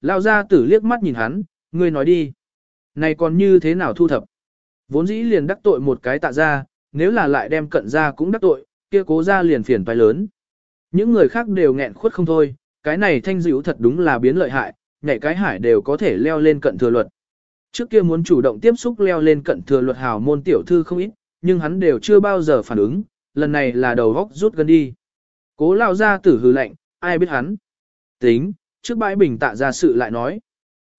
lao ra tử liếc mắt nhìn hắn, ngươi nói đi. Này còn như thế nào thu thập? Vốn dĩ liền đắc tội một cái tạ ra, nếu là lại đem cận ra cũng đắc tội, kia cố ra liền phiền phải lớn. Những người khác đều nghẹn khuất không thôi, cái này thanh dữ thật đúng là biến lợi hại, nhảy cái hải đều có thể leo lên cận thừa luật. Trước kia muốn chủ động tiếp xúc leo lên cận thừa luật hào môn tiểu thư không ít, nhưng hắn đều chưa bao giờ phản ứng, lần này là đầu góc rút gần đi. Cố lao ra tử hư lạnh, ai biết hắn. Tính, trước bãi bình tạ ra sự lại nói.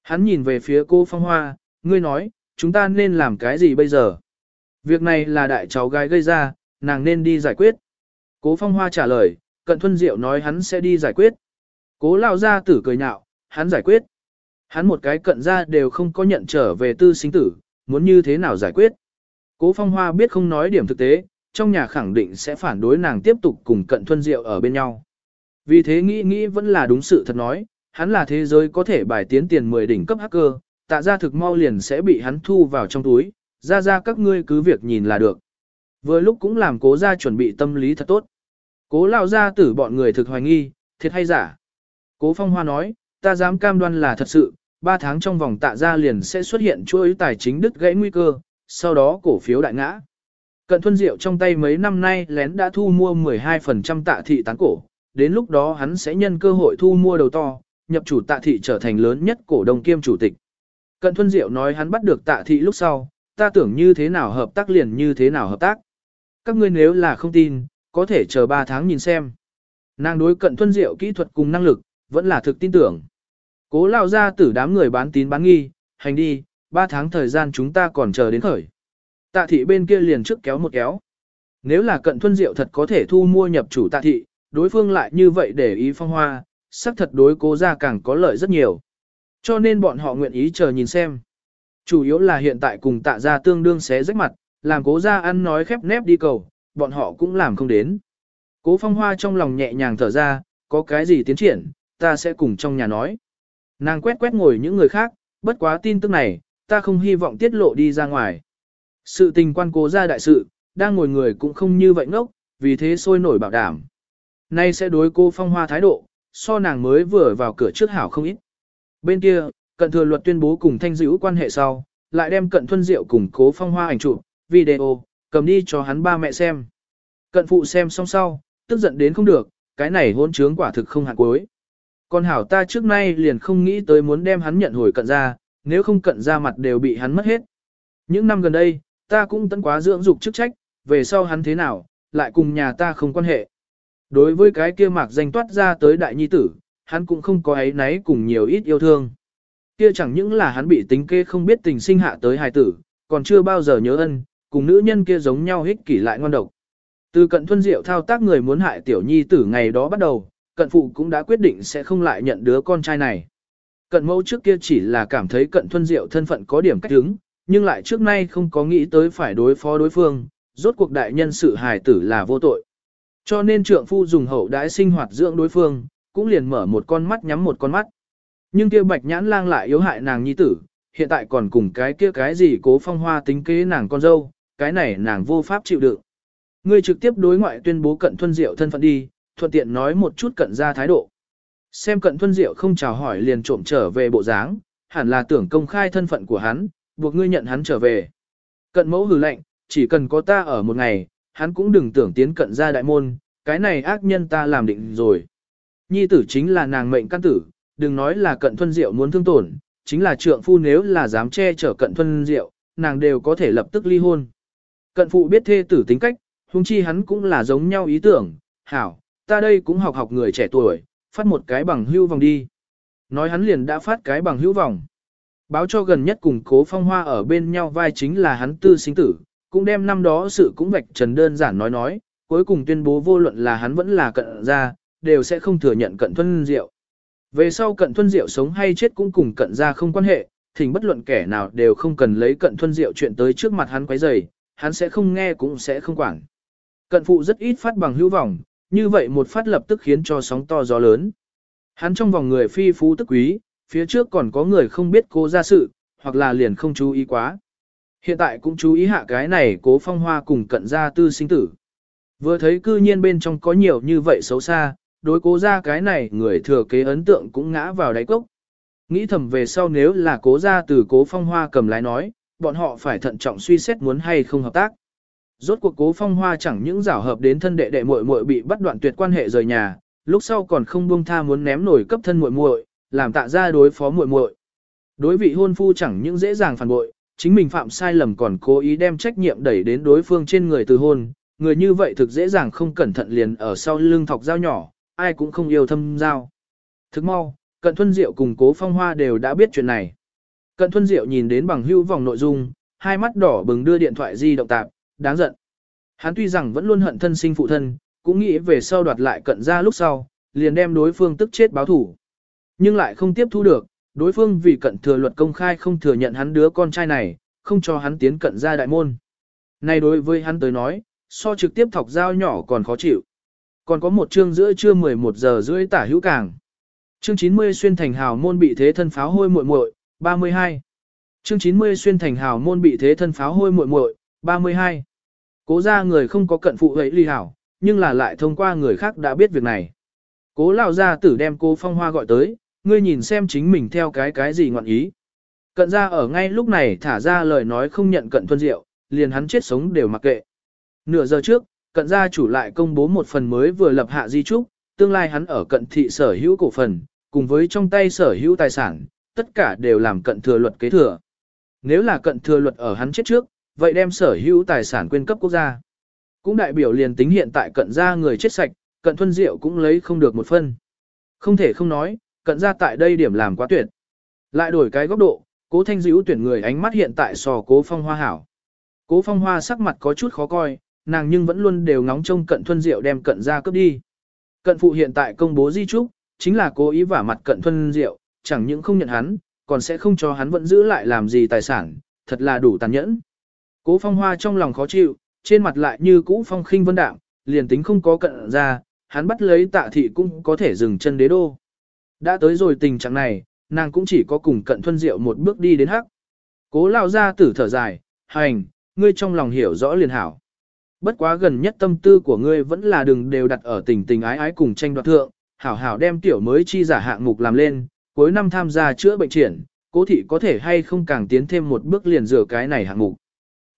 Hắn nhìn về phía cô Phong Hoa, ngươi nói, chúng ta nên làm cái gì bây giờ? Việc này là đại cháu gái gây ra, nàng nên đi giải quyết. Cố Phong Hoa trả lời, Cận Thuân Diệu nói hắn sẽ đi giải quyết. Cố lao ra tử cười nhạo, hắn giải quyết. Hắn một cái cận ra đều không có nhận trở về tư sinh tử, muốn như thế nào giải quyết. Cố Phong Hoa biết không nói điểm thực tế, trong nhà khẳng định sẽ phản đối nàng tiếp tục cùng Cận Thuân Diệu ở bên nhau. Vì thế nghĩ nghĩ vẫn là đúng sự thật nói, hắn là thế giới có thể bài tiến tiền 10 đỉnh cấp hacker, tạ ra thực mau liền sẽ bị hắn thu vào trong túi, ra ra các ngươi cứ việc nhìn là được. Vừa lúc cũng làm cố ra chuẩn bị tâm lý thật tốt. Cố lao ra tử bọn người thực hoài nghi, thiệt hay giả. Cố phong hoa nói, ta dám cam đoan là thật sự, 3 tháng trong vòng tạ ra liền sẽ xuất hiện chuỗi tài chính đứt gãy nguy cơ, sau đó cổ phiếu đại ngã. Cận Thuân Diệu trong tay mấy năm nay lén đã thu mua 12% tạ thị tán cổ, đến lúc đó hắn sẽ nhân cơ hội thu mua đầu to, nhập chủ tạ thị trở thành lớn nhất cổ đông kiêm chủ tịch. Cận Thuân Diệu nói hắn bắt được tạ thị lúc sau, ta tưởng như thế nào hợp tác liền như thế nào hợp tác. Các ngươi nếu là không tin, có thể chờ 3 tháng nhìn xem. Nàng đối Cận Thuân Diệu kỹ thuật cùng năng lực, vẫn là thực tin tưởng. Cố lao ra tử đám người bán tín bán nghi, hành đi, 3 tháng thời gian chúng ta còn chờ đến khởi. Tạ thị bên kia liền trước kéo một kéo. Nếu là cận thuân diệu thật có thể thu mua nhập chủ tạ thị, đối phương lại như vậy để ý phong hoa, xác thật đối cố gia càng có lợi rất nhiều. Cho nên bọn họ nguyện ý chờ nhìn xem. Chủ yếu là hiện tại cùng tạ gia tương đương xé rách mặt, làm cố gia ăn nói khép nép đi cầu, bọn họ cũng làm không đến. Cố phong hoa trong lòng nhẹ nhàng thở ra, có cái gì tiến triển, ta sẽ cùng trong nhà nói. Nàng quét quét ngồi những người khác, bất quá tin tức này, ta không hy vọng tiết lộ đi ra ngoài. Sự tình quan cố gia đại sự, đang ngồi người cũng không như vậy ngốc, vì thế sôi nổi bảo đảm. Nay sẽ đối cô phong hoa thái độ, so nàng mới vừa vào cửa trước hảo không ít. Bên kia, cận thừa luật tuyên bố cùng thanh dữ quan hệ sau, lại đem cận thuân diệu cùng cố phong hoa ảnh chụp, video, cầm đi cho hắn ba mẹ xem. Cận phụ xem xong sau, tức giận đến không được, cái này hôn trướng quả thực không hạn cuối. Còn hảo ta trước nay liền không nghĩ tới muốn đem hắn nhận hồi cận ra, nếu không cận ra mặt đều bị hắn mất hết. Những năm gần đây, ta cũng tấn quá dưỡng dục chức trách, về sau hắn thế nào, lại cùng nhà ta không quan hệ. Đối với cái kia mạc danh toát ra tới đại nhi tử, hắn cũng không có ấy náy cùng nhiều ít yêu thương. Kia chẳng những là hắn bị tính kê không biết tình sinh hạ tới hài tử, còn chưa bao giờ nhớ ân, cùng nữ nhân kia giống nhau hích kỷ lại ngon độc. Từ cận thuân diệu thao tác người muốn hại tiểu nhi tử ngày đó bắt đầu, cận phụ cũng đã quyết định sẽ không lại nhận đứa con trai này. Cận mẫu trước kia chỉ là cảm thấy cận thuân diệu thân phận có điểm cách đứng, nhưng lại trước nay không có nghĩ tới phải đối phó đối phương, rốt cuộc đại nhân sự hài tử là vô tội. Cho nên trượng phu dùng hậu đãi sinh hoạt dưỡng đối phương, cũng liền mở một con mắt nhắm một con mắt. Nhưng kia bạch nhãn lang lại yếu hại nàng nhi tử, hiện tại còn cùng cái kia cái gì cố phong hoa tính kế nàng con dâu, cái này nàng vô pháp chịu đựng. Ngươi trực tiếp đối ngoại tuyên bố cận thuân diệu thân phận đi, thuận tiện nói một chút cận ra thái độ. Xem cận thuân diệu không chào hỏi liền trộm trở về bộ dáng, hẳn là tưởng công khai thân phận của hắn, buộc ngươi nhận hắn trở về. Cận mẫu hừ lạnh, chỉ cần có ta ở một ngày, hắn cũng đừng tưởng tiến cận ra đại môn, cái này ác nhân ta làm định rồi. Nhi tử chính là nàng mệnh căn tử, đừng nói là cận thuân diệu muốn thương tổn, chính là trượng phu nếu là dám che chở cận thuân diệu, nàng đều có thể lập tức ly hôn. Cận phụ biết thê tử tính cách, huống chi hắn cũng là giống nhau ý tưởng, hảo, ta đây cũng học học người trẻ tuổi, phát một cái bằng hưu vòng đi. Nói hắn liền đã phát cái bằng hữu vòng. Báo cho gần nhất cùng cố phong hoa ở bên nhau vai chính là hắn tư sinh tử, cũng đem năm đó sự cũng vạch trần đơn giản nói nói, cuối cùng tuyên bố vô luận là hắn vẫn là cận gia đều sẽ không thừa nhận cận thuân diệu. Về sau cận thuân diệu sống hay chết cũng cùng cận gia không quan hệ, thỉnh bất luận kẻ nào đều không cần lấy cận thuân diệu chuyện tới trước mặt hắn quấy rầy, hắn sẽ không nghe cũng sẽ không quản. Cận phụ rất ít phát bằng hữu vọng, như vậy một phát lập tức khiến cho sóng to gió lớn. Hắn trong vòng người phi phú tức quý, phía trước còn có người không biết cô ra sự, hoặc là liền không chú ý quá. Hiện tại cũng chú ý hạ cái này cố phong hoa cùng cận gia tư sinh tử. Vừa thấy cư nhiên bên trong có nhiều như vậy xấu xa, đối cố ra cái này người thừa kế ấn tượng cũng ngã vào đáy cốc. Nghĩ thầm về sau nếu là cố ra từ cố phong hoa cầm lái nói, bọn họ phải thận trọng suy xét muốn hay không hợp tác. Rốt cuộc cố phong hoa chẳng những rảo hợp đến thân đệ đệ muội muội bị bắt đoạn tuyệt quan hệ rời nhà, lúc sau còn không buông tha muốn ném nổi cấp thân muội muội, làm tạ ra đối phó muội muội. Đối vị hôn phu chẳng những dễ dàng phản bội, chính mình phạm sai lầm còn cố ý đem trách nhiệm đẩy đến đối phương trên người từ hôn, người như vậy thực dễ dàng không cẩn thận liền ở sau lưng thọc dao nhỏ, ai cũng không yêu thâm dao. Thức mau, Cận Thuân Diệu cùng Cố Phong Hoa đều đã biết chuyện này. Cận Thuân Diệu nhìn đến bằng hưu vòng nội dung, hai mắt đỏ bừng đưa điện thoại di động tạp, đáng giận. Hắn tuy rằng vẫn luôn hận thân sinh phụ thân, cũng nghĩ về sau đoạt lại cận ra lúc sau, liền đem đối phương tức chết báo thủ. Nhưng lại không tiếp thu được, đối phương vì cận thừa luật công khai không thừa nhận hắn đứa con trai này, không cho hắn tiến cận ra đại môn. Này đối với hắn tới nói, so trực tiếp thọc dao nhỏ còn khó chịu. Còn có một chương giữa trưa 11 giờ rưỡi tả hữu cảng. Chương 90 xuyên thành hào môn bị thế thân pháo hôi muội muội, 32. Chương 90 xuyên thành hào môn bị thế thân pháo hôi muội muội, 32. Cố ra người không có cận phụ ấy ly hảo, nhưng là lại thông qua người khác đã biết việc này. Cố lao ra tử đem cô phong hoa gọi tới, ngươi nhìn xem chính mình theo cái cái gì ngoạn ý. Cận ra ở ngay lúc này thả ra lời nói không nhận cận thuân diệu, liền hắn chết sống đều mặc kệ. Nửa giờ trước, cận gia chủ lại công bố một phần mới vừa lập hạ di trúc, tương lai hắn ở cận thị sở hữu cổ phần, cùng với trong tay sở hữu tài sản, tất cả đều làm cận thừa luật kế thừa. Nếu là cận thừa luật ở hắn chết trước, vậy đem sở hữu tài sản quyên cấp quốc gia. Cũng đại biểu liền tính hiện tại cận gia người chết sạch, cận thuân diệu cũng lấy không được một phân. Không thể không nói, cận gia tại đây điểm làm quá tuyệt. Lại đổi cái góc độ, cố thanh dữ tuyển người ánh mắt hiện tại sò cố phong hoa hảo. Cố phong hoa sắc mặt có chút khó coi, nàng nhưng vẫn luôn đều ngóng trông cận thuân diệu đem cận gia cướp đi. Cận phụ hiện tại công bố di trúc, chính là cố ý vả mặt cận thuân diệu, chẳng những không nhận hắn, còn sẽ không cho hắn vẫn giữ lại làm gì tài sản, thật là đủ tàn nhẫn. Cố phong hoa trong lòng khó chịu, trên mặt lại như cũ phong khinh vân đạm, liền tính không có cận ra, hắn bắt lấy tạ thị cũng có thể dừng chân đế đô. Đã tới rồi tình trạng này, nàng cũng chỉ có cùng cận thuân diệu một bước đi đến hắc. Cố lao ra tử thở dài, hành, ngươi trong lòng hiểu rõ liền hảo. Bất quá gần nhất tâm tư của ngươi vẫn là đừng đều đặt ở tình tình ái ái cùng tranh đoạt thượng, hảo hảo đem tiểu mới chi giả hạng mục làm lên, cuối năm tham gia chữa bệnh triển, cố thị có thể hay không càng tiến thêm một bước liền rửa cái này hạng mục.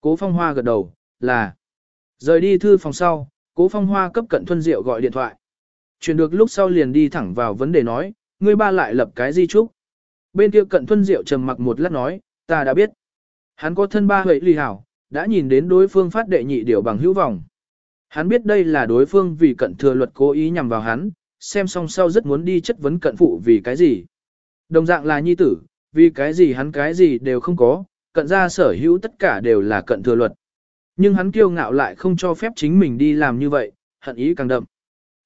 Cố phong hoa gật đầu, là rời đi thư phòng sau, cố phong hoa cấp cận thuân diệu gọi điện thoại. Chuyển được lúc sau liền đi thẳng vào vấn đề nói, ngươi ba lại lập cái di trúc. Bên kia cận thuân diệu trầm mặc một lát nói, ta đã biết. Hắn có thân ba huệ lì hảo, đã nhìn đến đối phương phát đệ nhị điều bằng hữu vọng. Hắn biết đây là đối phương vì cận thừa luật cố ý nhằm vào hắn, xem xong sau rất muốn đi chất vấn cận phụ vì cái gì. Đồng dạng là nhi tử, vì cái gì hắn cái gì đều không có, cận ra sở hữu tất cả đều là cận thừa luật. Nhưng hắn kiêu ngạo lại không cho phép chính mình đi làm như vậy, hận ý càng đậm.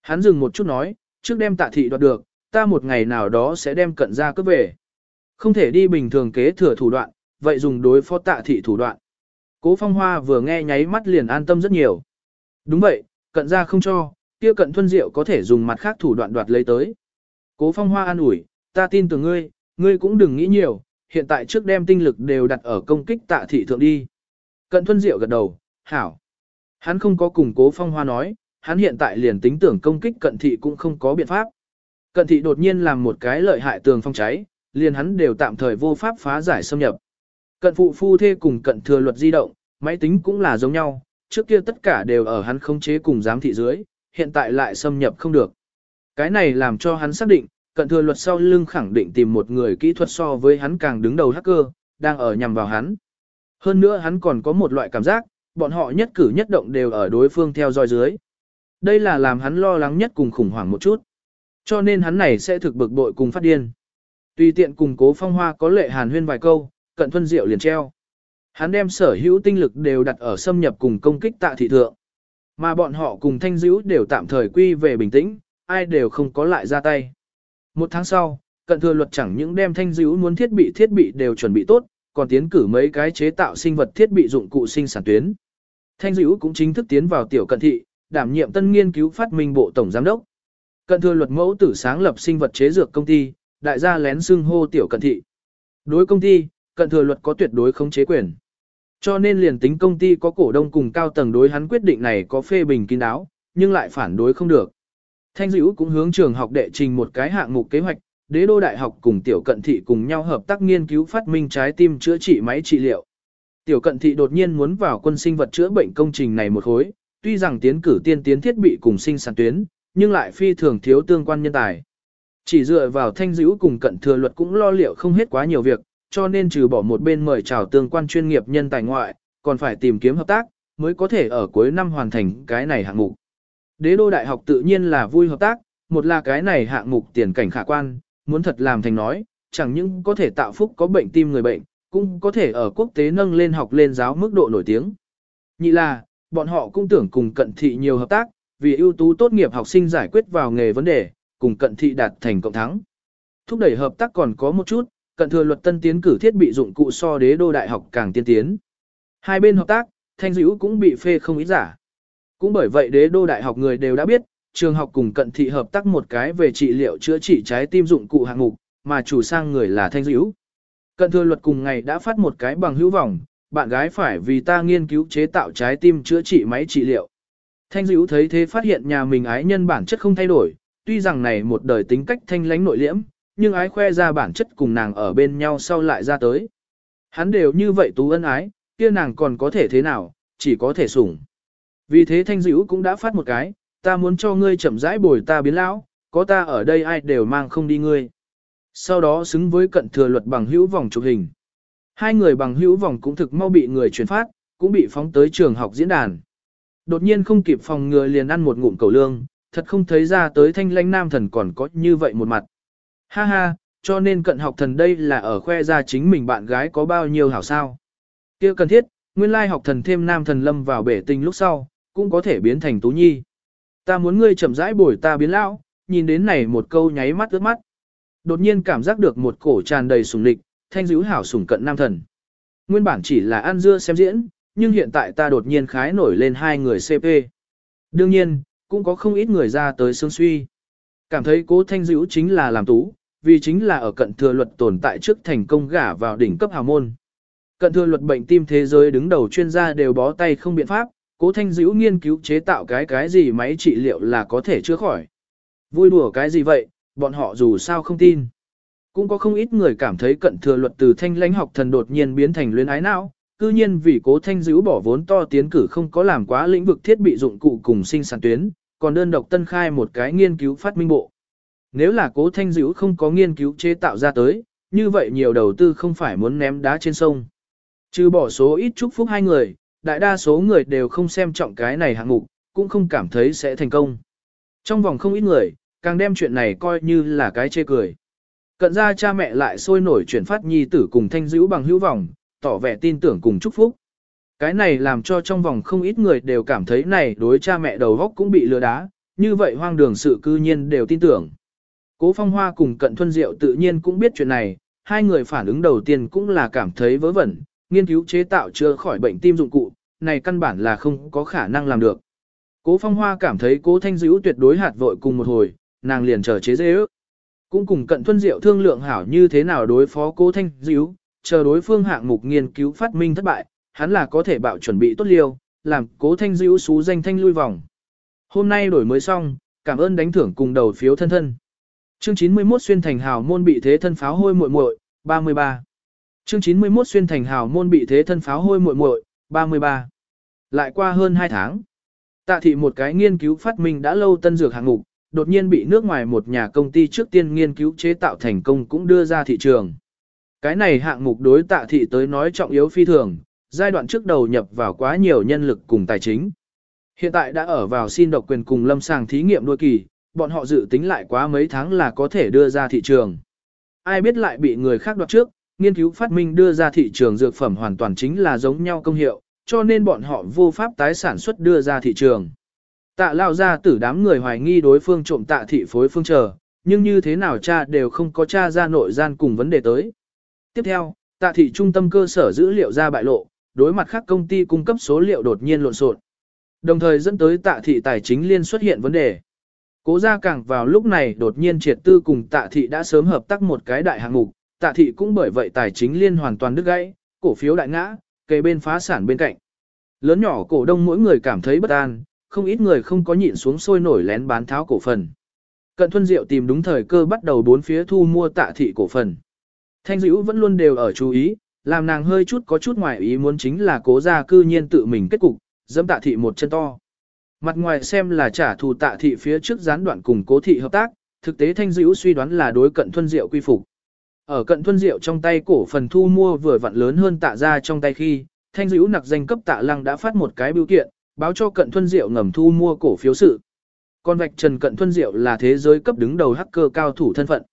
Hắn dừng một chút nói, trước đem tạ thị đoạt được, ta một ngày nào đó sẽ đem cận ra cướp về. Không thể đi bình thường kế thừa thủ đoạn, vậy dùng đối phó tạ thị thủ đoạn. Cố phong hoa vừa nghe nháy mắt liền an tâm rất nhiều. Đúng vậy, cận ra không cho, kia cận thuân diệu có thể dùng mặt khác thủ đoạn đoạt lấy tới. Cố phong hoa an ủi, ta tin tưởng ngươi, ngươi cũng đừng nghĩ nhiều, hiện tại trước đem tinh lực đều đặt ở công kích tạ thị thượng đi. Cận thuân diệu gật đầu, hảo. Hắn không có cùng cố phong hoa nói, hắn hiện tại liền tính tưởng công kích cận thị cũng không có biện pháp. Cận thị đột nhiên làm một cái lợi hại tường phong cháy, liền hắn đều tạm thời vô pháp phá giải xâm nhập. Cận phụ phu thê cùng cận thừa luật di động, máy tính cũng là giống nhau, trước kia tất cả đều ở hắn khống chế cùng giám thị dưới, hiện tại lại xâm nhập không được. Cái này làm cho hắn xác định, cận thừa luật sau lưng khẳng định tìm một người kỹ thuật so với hắn càng đứng đầu hacker, đang ở nhằm vào hắn. Hơn nữa hắn còn có một loại cảm giác, bọn họ nhất cử nhất động đều ở đối phương theo dõi dưới. Đây là làm hắn lo lắng nhất cùng khủng hoảng một chút. Cho nên hắn này sẽ thực bực bội cùng phát điên. Tùy tiện cùng cố phong hoa có lệ hàn huyên vài câu, cận thuân diệu liền treo. Hắn đem sở hữu tinh lực đều đặt ở xâm nhập cùng công kích tạ thị thượng. Mà bọn họ cùng thanh dữ đều tạm thời quy về bình tĩnh, ai đều không có lại ra tay. Một tháng sau, cận thừa luật chẳng những đem thanh dữ muốn thiết bị thiết bị đều chuẩn bị tốt, còn tiến cử mấy cái chế tạo sinh vật thiết bị dụng cụ sinh sản tuyến. Thanh dữ cũng chính thức tiến vào tiểu cận thị, đảm nhiệm tân nghiên cứu phát minh bộ tổng giám đốc. Cận thừa luật mẫu tử sáng lập sinh vật chế dược công ty, đại gia lén xưng hô tiểu cận thị. Đối công ty, cận thừa luật có tuyệt đối không chế quyền. Cho nên liền tính công ty có cổ đông cùng cao tầng đối hắn quyết định này có phê bình kín đáo, nhưng lại phản đối không được. Thanh dữ cũng hướng trường học đệ trình một cái hạng mục kế hoạch, đế đô đại học cùng tiểu cận thị cùng nhau hợp tác nghiên cứu phát minh trái tim chữa trị máy trị liệu. Tiểu cận thị đột nhiên muốn vào quân sinh vật chữa bệnh công trình này một khối, tuy rằng tiến cử tiên tiến thiết bị cùng sinh sản tuyến, nhưng lại phi thường thiếu tương quan nhân tài. Chỉ dựa vào thanh dữ cùng cận thừa luật cũng lo liệu không hết quá nhiều việc, cho nên trừ bỏ một bên mời chào tương quan chuyên nghiệp nhân tài ngoại, còn phải tìm kiếm hợp tác, mới có thể ở cuối năm hoàn thành cái này hạng mục. Đế đô đại học tự nhiên là vui hợp tác, một là cái này hạng mục tiền cảnh khả quan, muốn thật làm thành nói, chẳng những có thể tạo phúc có bệnh tim người bệnh, cũng có thể ở quốc tế nâng lên học lên giáo mức độ nổi tiếng. Nhị là, bọn họ cũng tưởng cùng cận thị nhiều hợp tác, vì ưu tú tốt nghiệp học sinh giải quyết vào nghề vấn đề, cùng cận thị đạt thành cộng thắng. Thúc đẩy hợp tác còn có một chút, cận thừa luật tân tiến cử thiết bị dụng cụ so đế đô đại học càng tiên tiến. Hai bên hợp tác, thanh dữ cũng bị phê không ý giả. Cũng bởi vậy đế đô đại học người đều đã biết, trường học cùng cận thị hợp tác một cái về trị liệu chữa trị trái tim dụng cụ hạng mục, mà chủ sang người là thanh dữ. Cận thừa luật cùng ngày đã phát một cái bằng hữu vọng, bạn gái phải vì ta nghiên cứu chế tạo trái tim chữa trị máy trị liệu. Thanh dữ thấy thế phát hiện nhà mình ái nhân bản chất không thay đổi, tuy rằng này một đời tính cách thanh lánh nội liễm, nhưng ái khoe ra bản chất cùng nàng ở bên nhau sau lại ra tới. Hắn đều như vậy tú ân ái, kia nàng còn có thể thế nào, chỉ có thể sủng. Vì thế thanh dữ cũng đã phát một cái, ta muốn cho ngươi chậm rãi bồi ta biến lão, có ta ở đây ai đều mang không đi ngươi. Sau đó xứng với cận thừa luật bằng hữu vòng chụp hình. Hai người bằng hữu vòng cũng thực mau bị người truyền phát, cũng bị phóng tới trường học diễn đàn. Đột nhiên không kịp phòng ngừa liền ăn một ngụm cầu lương, thật không thấy ra tới thanh lãnh nam thần còn có như vậy một mặt. Ha ha, cho nên cận học thần đây là ở khoe ra chính mình bạn gái có bao nhiêu hảo sao. kia cần thiết, nguyên lai học thần thêm nam thần lâm vào bể tình lúc sau, cũng có thể biến thành tú nhi. Ta muốn ngươi chậm rãi bồi ta biến lão, nhìn đến này một câu nháy mắt ướt mắt. Đột nhiên cảm giác được một cổ tràn đầy sùng lịch, thanh dữ hảo sùng cận nam thần. Nguyên bản chỉ là ăn dưa xem diễn, nhưng hiện tại ta đột nhiên khái nổi lên hai người CP. Đương nhiên, cũng có không ít người ra tới sương suy. Cảm thấy cố thanh dữ chính là làm tú, vì chính là ở cận thừa luật tồn tại trước thành công gả vào đỉnh cấp hào môn. Cận thừa luật bệnh tim thế giới đứng đầu chuyên gia đều bó tay không biện pháp, cố thanh dữ nghiên cứu chế tạo cái cái gì máy trị liệu là có thể chữa khỏi. Vui đùa cái gì vậy, bọn họ dù sao không tin. Cũng có không ít người cảm thấy cận thừa luật từ thanh lãnh học thần đột nhiên biến thành luyến ái não, cư nhiên vì cố thanh dữ bỏ vốn to tiến cử không có làm quá lĩnh vực thiết bị dụng cụ cùng sinh sản tuyến, còn đơn độc tân khai một cái nghiên cứu phát minh bộ. Nếu là cố thanh dữ không có nghiên cứu chế tạo ra tới, như vậy nhiều đầu tư không phải muốn ném đá trên sông. Trừ bỏ số ít chúc phúc hai người, đại đa số người đều không xem trọng cái này hạng mục, cũng không cảm thấy sẽ thành công. Trong vòng không ít người, càng đem chuyện này coi như là cái chê cười. Cận ra cha mẹ lại sôi nổi chuyển phát nhi tử cùng thanh dữ bằng hữu vọng, tỏ vẻ tin tưởng cùng chúc phúc. Cái này làm cho trong vòng không ít người đều cảm thấy này đối cha mẹ đầu góc cũng bị lừa đá, như vậy hoang đường sự cư nhiên đều tin tưởng. Cố phong hoa cùng cận thuân diệu tự nhiên cũng biết chuyện này, hai người phản ứng đầu tiên cũng là cảm thấy vớ vẩn, nghiên cứu chế tạo chữa khỏi bệnh tim dụng cụ, này căn bản là không có khả năng làm được. Cố phong hoa cảm thấy cố thanh dữ tuyệt đối hạt vội cùng một hồi, nàng liền chờ chế dễ ước. Cũng cùng cận thuân diệu thương lượng hảo như thế nào đối phó cố thanh dữ, chờ đối phương hạng mục nghiên cứu phát minh thất bại, hắn là có thể bạo chuẩn bị tốt liêu, làm cố thanh dữ xú danh thanh lui vòng. Hôm nay đổi mới xong, cảm ơn đánh thưởng cùng đầu phiếu thân thân. Chương 91 xuyên thành hào môn bị thế thân pháo hôi muội muội, 33. Chương 91 xuyên thành hào môn bị thế thân pháo hôi muội muội, 33. Lại qua hơn 2 tháng. Tạ thị một cái nghiên cứu phát minh đã lâu tân dược hạng mục, đột nhiên bị nước ngoài một nhà công ty trước tiên nghiên cứu chế tạo thành công cũng đưa ra thị trường. Cái này hạng mục đối tạ thị tới nói trọng yếu phi thường, giai đoạn trước đầu nhập vào quá nhiều nhân lực cùng tài chính. Hiện tại đã ở vào xin độc quyền cùng lâm sàng thí nghiệm đôi kỳ, bọn họ dự tính lại quá mấy tháng là có thể đưa ra thị trường. Ai biết lại bị người khác đoạt trước, nghiên cứu phát minh đưa ra thị trường dược phẩm hoàn toàn chính là giống nhau công hiệu, cho nên bọn họ vô pháp tái sản xuất đưa ra thị trường. Tạ lao ra tử đám người hoài nghi đối phương trộm tạ thị phối phương chờ, nhưng như thế nào cha đều không có cha ra nội gian cùng vấn đề tới. Tiếp theo, tạ thị trung tâm cơ sở dữ liệu ra bại lộ, đối mặt khác công ty cung cấp số liệu đột nhiên lộn xộn. Đồng thời dẫn tới tạ thị tài chính liên xuất hiện vấn đề. Cố gia càng vào lúc này đột nhiên triệt tư cùng tạ thị đã sớm hợp tác một cái đại hạng mục, tạ thị cũng bởi vậy tài chính liên hoàn toàn đứt gãy, cổ phiếu đại ngã, kề bên phá sản bên cạnh. Lớn nhỏ cổ đông mỗi người cảm thấy bất an, không ít người không có nhịn xuống sôi nổi lén bán tháo cổ phần. Cận Thuân Diệu tìm đúng thời cơ bắt đầu bốn phía thu mua tạ thị cổ phần. Thanh dữ vẫn luôn đều ở chú ý, làm nàng hơi chút có chút ngoài ý muốn chính là cố gia cư nhiên tự mình kết cục, dẫm tạ thị một chân to. Mặt ngoài xem là trả thù tạ thị phía trước gián đoạn cùng cố thị hợp tác, thực tế thanh dữ suy đoán là đối cận thuân diệu quy phục. Ở cận thuân diệu trong tay cổ phần thu mua vừa vặn lớn hơn tạ ra trong tay khi, thanh dữ nặc danh cấp tạ lăng đã phát một cái biểu kiện, báo cho cận thuân diệu ngầm thu mua cổ phiếu sự. Con vạch trần cận thuân diệu là thế giới cấp đứng đầu hacker cao thủ thân phận.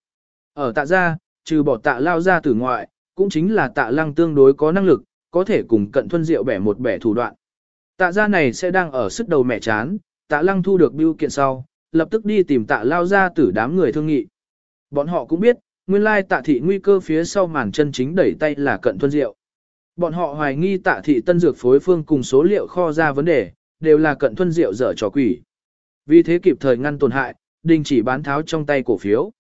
Ở tạ gia, trừ bỏ tạ lao ra từ ngoại, cũng chính là tạ lăng tương đối có năng lực, có thể cùng cận thuân diệu bẻ một bẻ thủ đoạn. Tạ gia này sẽ đang ở sức đầu mẹ chán, tạ lăng thu được biêu kiện sau, lập tức đi tìm tạ lao ra tử đám người thương nghị. Bọn họ cũng biết, nguyên lai tạ thị nguy cơ phía sau màn chân chính đẩy tay là cận thuân diệu. Bọn họ hoài nghi tạ thị tân dược phối phương cùng số liệu kho ra vấn đề, đều là cận thuân diệu dở trò quỷ. Vì thế kịp thời ngăn tổn hại, đình chỉ bán tháo trong tay cổ phiếu.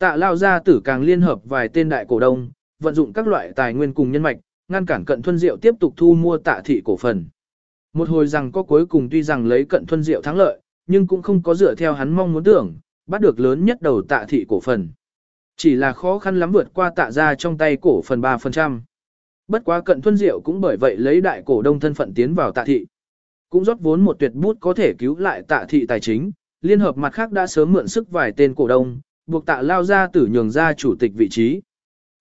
Tạ lao Gia tử càng liên hợp vài tên đại cổ đông, vận dụng các loại tài nguyên cùng nhân mạch, ngăn cản cận thuân diệu tiếp tục thu mua tạ thị cổ phần. Một hồi rằng có cuối cùng tuy rằng lấy cận thuân diệu thắng lợi, nhưng cũng không có dựa theo hắn mong muốn tưởng, bắt được lớn nhất đầu tạ thị cổ phần. Chỉ là khó khăn lắm vượt qua tạ ra trong tay cổ phần 3%. Bất quá cận thuân diệu cũng bởi vậy lấy đại cổ đông thân phận tiến vào tạ thị. Cũng rót vốn một tuyệt bút có thể cứu lại tạ thị tài chính, liên hợp mặt khác đã sớm mượn sức vài tên cổ đông, buộc tạ lao ra tử nhường ra chủ tịch vị trí.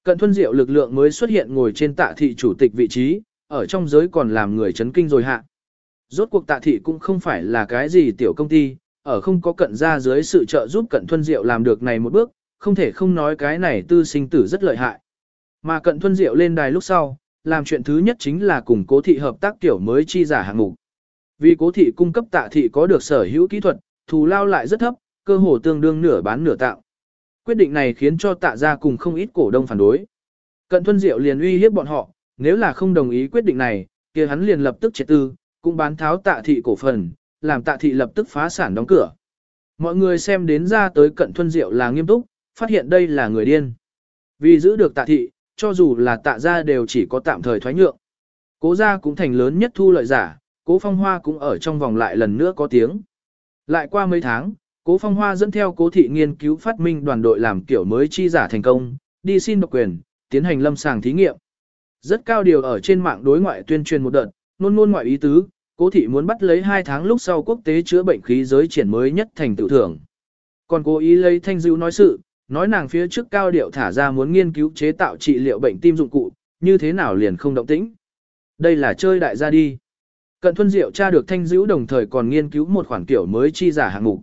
Cận thuân diệu lực lượng mới xuất hiện ngồi trên tạ thị chủ tịch vị trí, ở trong giới còn làm người chấn kinh rồi hạ. Rốt cuộc tạ thị cũng không phải là cái gì tiểu công ty, ở không có cận ra dưới sự trợ giúp cận thuân diệu làm được này một bước, không thể không nói cái này tư sinh tử rất lợi hại. Mà cận thuân diệu lên đài lúc sau, làm chuyện thứ nhất chính là cùng cố thị hợp tác tiểu mới chi giả hạng mục. Vì cố thị cung cấp tạ thị có được sở hữu kỹ thuật, thù lao lại rất thấp, cơ hồ tương đương nửa bán nửa tạo. Quyết định này khiến cho tạ gia cùng không ít cổ đông phản đối. Cận thuân diệu liền uy hiếp bọn họ, nếu là không đồng ý quyết định này, kia hắn liền lập tức triệt tư, cũng bán tháo tạ thị cổ phần, làm tạ thị lập tức phá sản đóng cửa. Mọi người xem đến ra tới cận thuân diệu là nghiêm túc, phát hiện đây là người điên. Vì giữ được tạ thị, cho dù là tạ gia đều chỉ có tạm thời thoái nhượng. Cố gia cũng thành lớn nhất thu lợi giả, cố phong hoa cũng ở trong vòng lại lần nữa có tiếng. Lại qua mấy tháng, cố phong hoa dẫn theo cố thị nghiên cứu phát minh đoàn đội làm kiểu mới chi giả thành công, đi xin độc quyền, tiến hành lâm sàng thí nghiệm. Rất cao điều ở trên mạng đối ngoại tuyên truyền một đợt, nôn nôn ngoại ý tứ, cố thị muốn bắt lấy 2 tháng lúc sau quốc tế chữa bệnh khí giới triển mới nhất thành tựu thưởng. Còn cố ý lấy thanh dữ nói sự, nói nàng phía trước cao điệu thả ra muốn nghiên cứu chế tạo trị liệu bệnh tim dụng cụ, như thế nào liền không động tĩnh. Đây là chơi đại gia đi. Cận Thuân Diệu tra được thanh dữ đồng thời còn nghiên cứu một khoản kiểu mới chi giả hạng mục.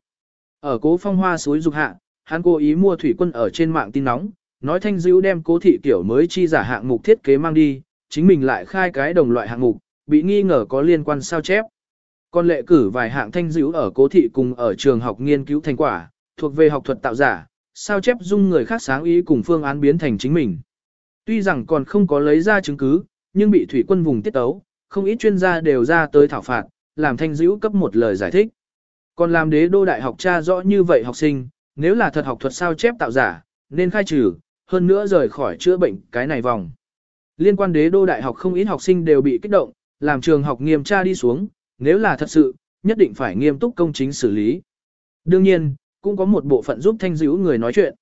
Ở cố phong hoa suối dục hạ, hắn cố ý mua thủy quân ở trên mạng tin nóng, nói thanh dữ đem cố thị kiểu mới chi giả hạng mục thiết kế mang đi, chính mình lại khai cái đồng loại hạng mục, bị nghi ngờ có liên quan sao chép. Còn lệ cử vài hạng thanh dữ ở cố thị cùng ở trường học nghiên cứu thành quả, thuộc về học thuật tạo giả, sao chép dung người khác sáng ý cùng phương án biến thành chính mình. Tuy rằng còn không có lấy ra chứng cứ, nhưng bị thủy quân vùng tiết tấu, không ít chuyên gia đều ra tới thảo phạt, làm thanh dữ cấp một lời giải thích. Còn làm đế đô đại học tra rõ như vậy học sinh, nếu là thật học thuật sao chép tạo giả, nên khai trừ, hơn nữa rời khỏi chữa bệnh cái này vòng. Liên quan đế đô đại học không ít học sinh đều bị kích động, làm trường học nghiêm tra đi xuống, nếu là thật sự, nhất định phải nghiêm túc công chính xử lý. Đương nhiên, cũng có một bộ phận giúp thanh dữ người nói chuyện.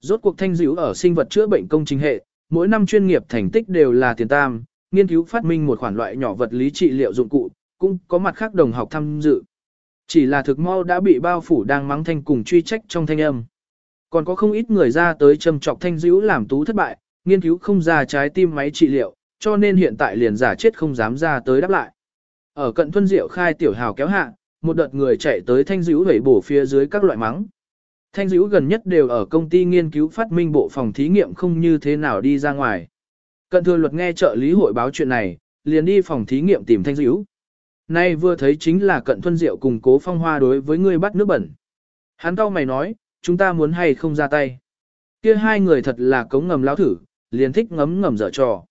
Rốt cuộc thanh dữ ở sinh vật chữa bệnh công trình hệ, mỗi năm chuyên nghiệp thành tích đều là tiền tam, nghiên cứu phát minh một khoản loại nhỏ vật lý trị liệu dụng cụ, cũng có mặt khác đồng học tham dự. Chỉ là thực mau đã bị bao phủ đang mắng thanh cùng truy trách trong thanh âm. Còn có không ít người ra tới châm trọc thanh dữ làm tú thất bại, nghiên cứu không ra trái tim máy trị liệu, cho nên hiện tại liền giả chết không dám ra tới đáp lại. Ở cận thuân diệu khai tiểu hào kéo hạ, một đợt người chạy tới thanh dữ vẩy bổ phía dưới các loại mắng. Thanh dữ gần nhất đều ở công ty nghiên cứu phát minh bộ phòng thí nghiệm không như thế nào đi ra ngoài. Cận thừa luật nghe trợ lý hội báo chuyện này, liền đi phòng thí nghiệm tìm thanh dữ. Nay vừa thấy chính là cận thuân diệu cùng cố phong hoa đối với ngươi bắt nước bẩn. Hắn cao mày nói, chúng ta muốn hay không ra tay. Kia hai người thật là cống ngầm lao thử, liền thích ngấm ngầm dở trò.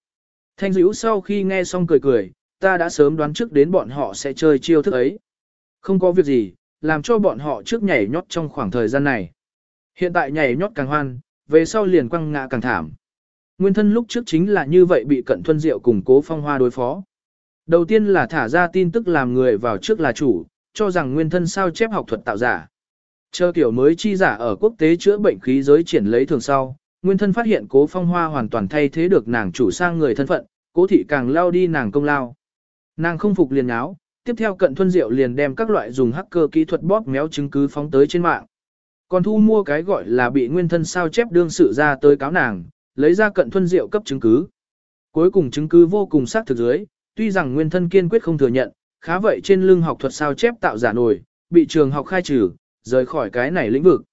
Thanh dữ sau khi nghe xong cười cười, ta đã sớm đoán trước đến bọn họ sẽ chơi chiêu thức ấy. Không có việc gì, làm cho bọn họ trước nhảy nhót trong khoảng thời gian này. Hiện tại nhảy nhót càng hoan, về sau liền quăng ngã càng thảm. Nguyên thân lúc trước chính là như vậy bị cận thuân diệu cùng cố phong hoa đối phó. Đầu tiên là thả ra tin tức làm người vào trước là chủ, cho rằng nguyên thân sao chép học thuật tạo giả. Chờ kiểu mới chi giả ở quốc tế chữa bệnh khí giới triển lấy thường sau, nguyên thân phát hiện cố phong hoa hoàn toàn thay thế được nàng chủ sang người thân phận, cố thị càng lao đi nàng công lao. Nàng không phục liền áo, tiếp theo cận thuân diệu liền đem các loại dùng hacker kỹ thuật bóp méo chứng cứ phóng tới trên mạng. Còn thu mua cái gọi là bị nguyên thân sao chép đương sự ra tới cáo nàng, lấy ra cận thuân diệu cấp chứng cứ. Cuối cùng chứng cứ vô cùng xác thực dưới, tuy rằng nguyên thân kiên quyết không thừa nhận, khá vậy trên lưng học thuật sao chép tạo giả nổi, bị trường học khai trừ, rời khỏi cái này lĩnh vực.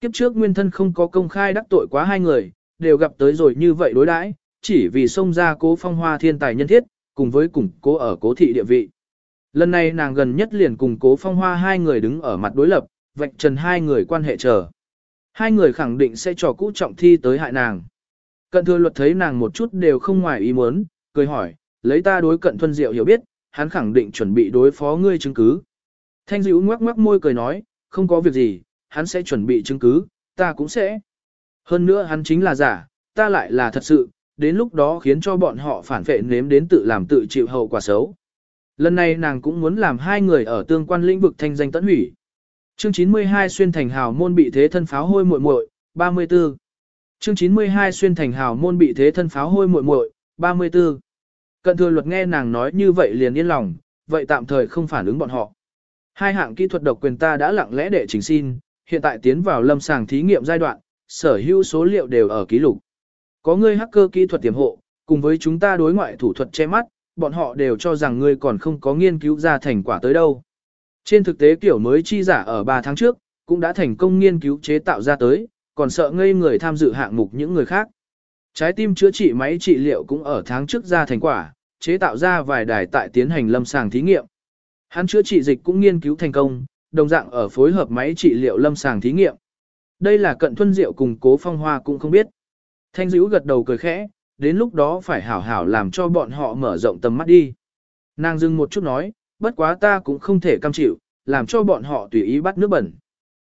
Kiếp trước nguyên thân không có công khai đắc tội quá hai người, đều gặp tới rồi như vậy đối đãi, chỉ vì xông ra cố phong hoa thiên tài nhân thiết, cùng với củng cố ở cố thị địa vị. Lần này nàng gần nhất liền cùng cố phong hoa hai người đứng ở mặt đối lập, vạch trần hai người quan hệ chờ. Hai người khẳng định sẽ trò cũ trọng thi tới hại nàng. Cận thừa luật thấy nàng một chút đều không ngoài ý muốn, cười hỏi, lấy ta đối cận thuân diệu hiểu biết, hắn khẳng định chuẩn bị đối phó ngươi chứng cứ. Thanh dữ ngoắc ngoắc môi cười nói, không có việc gì, hắn sẽ chuẩn bị chứng cứ, ta cũng sẽ. Hơn nữa hắn chính là giả, ta lại là thật sự, đến lúc đó khiến cho bọn họ phản vệ nếm đến tự làm tự chịu hậu quả xấu. Lần này nàng cũng muốn làm hai người ở tương quan lĩnh vực thanh danh tận hủy. Chương 92 xuyên thành hào môn bị thế thân pháo hôi muội muội, 34. Chương 92 xuyên thành hào môn bị thế thân pháo hôi muội muội, 34. Cận thừa luật nghe nàng nói như vậy liền yên lòng, vậy tạm thời không phản ứng bọn họ. Hai hạng kỹ thuật độc quyền ta đã lặng lẽ để chỉnh xin, hiện tại tiến vào lâm sàng thí nghiệm giai đoạn, sở hữu số liệu đều ở ký lục. Có ngươi hacker kỹ thuật tiềm hộ, cùng với chúng ta đối ngoại thủ thuật che mắt, bọn họ đều cho rằng ngươi còn không có nghiên cứu ra thành quả tới đâu. Trên thực tế kiểu mới chi giả ở 3 tháng trước, cũng đã thành công nghiên cứu chế tạo ra tới, còn sợ ngây người tham dự hạng mục những người khác. Trái tim chữa trị máy trị liệu cũng ở tháng trước ra thành quả, chế tạo ra vài đài tại tiến hành lâm sàng thí nghiệm. Hắn chữa trị dịch cũng nghiên cứu thành công, đồng dạng ở phối hợp máy trị liệu lâm sàng thí nghiệm. Đây là cận thuân diệu cùng cố phong hoa cũng không biết. Thanh dữ gật đầu cười khẽ, đến lúc đó phải hảo hảo làm cho bọn họ mở rộng tầm mắt đi. Nàng dừng một chút nói, bất quá ta cũng không thể cam chịu, làm cho bọn họ tùy ý bắt nước bẩn.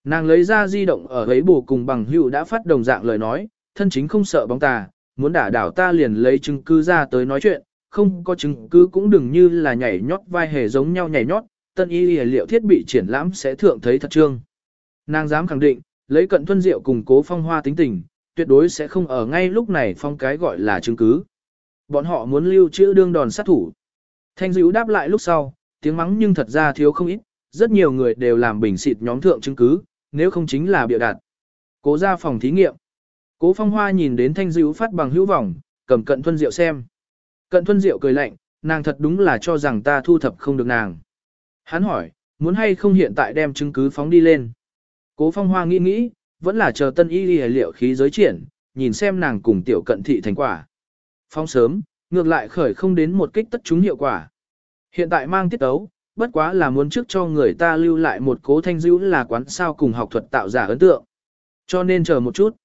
Nàng lấy ra di động ở ấy bù cùng bằng hữu đã phát đồng dạng lời nói, thân chính không sợ bóng tà, muốn đả đảo ta liền lấy chứng cứ ra tới nói chuyện, không có chứng cứ cũng đừng như là nhảy nhót vai hề giống nhau nhảy nhót, tân y liệu thiết bị triển lãm sẽ thượng thấy thật trương. Nàng dám khẳng định, lấy cận thuân diệu cùng cố phong hoa tính tình, tuyệt đối sẽ không ở ngay lúc này phong cái gọi là chứng cứ. Bọn họ muốn lưu trữ đương đòn sát thủ. Thanh dữ đáp lại lúc sau, tiếng mắng nhưng thật ra thiếu không ít, rất nhiều người đều làm bình xịt nhóm thượng chứng cứ, nếu không chính là bịa đặt. Cố ra phòng thí nghiệm. Cố phong hoa nhìn đến thanh Dữu phát bằng hữu vọng, cầm cận thuân diệu xem. Cận thuân diệu cười lạnh, nàng thật đúng là cho rằng ta thu thập không được nàng. Hắn hỏi, muốn hay không hiện tại đem chứng cứ phóng đi lên. Cố phong hoa nghĩ nghĩ, vẫn là chờ tân y li liệu khí giới triển, nhìn xem nàng cùng tiểu cận thị thành quả. Phong sớm, ngược lại khởi không đến một kích tất chúng hiệu quả. Hiện tại mang tiết ấu, bất quá là muốn trước cho người ta lưu lại một cố thanh dữ là quán sao cùng học thuật tạo giả ấn tượng. Cho nên chờ một chút.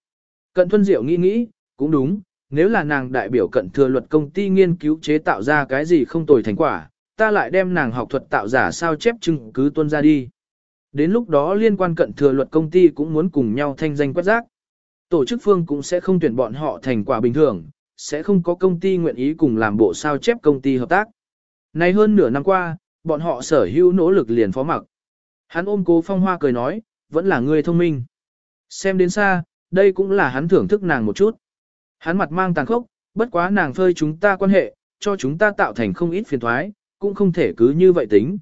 Cận Thuân Diệu nghĩ nghĩ, cũng đúng, nếu là nàng đại biểu cận thừa luật công ty nghiên cứu chế tạo ra cái gì không tồi thành quả, ta lại đem nàng học thuật tạo giả sao chép chứng cứ tuân ra đi. Đến lúc đó liên quan cận thừa luật công ty cũng muốn cùng nhau thanh danh quét rác. Tổ chức phương cũng sẽ không tuyển bọn họ thành quả bình thường, sẽ không có công ty nguyện ý cùng làm bộ sao chép công ty hợp tác. Nay hơn nửa năm qua, bọn họ sở hữu nỗ lực liền phó mặc. Hắn ôm cố phong hoa cười nói, vẫn là người thông minh. Xem đến xa, đây cũng là hắn thưởng thức nàng một chút. Hắn mặt mang tàn khốc, bất quá nàng phơi chúng ta quan hệ, cho chúng ta tạo thành không ít phiền thoái, cũng không thể cứ như vậy tính.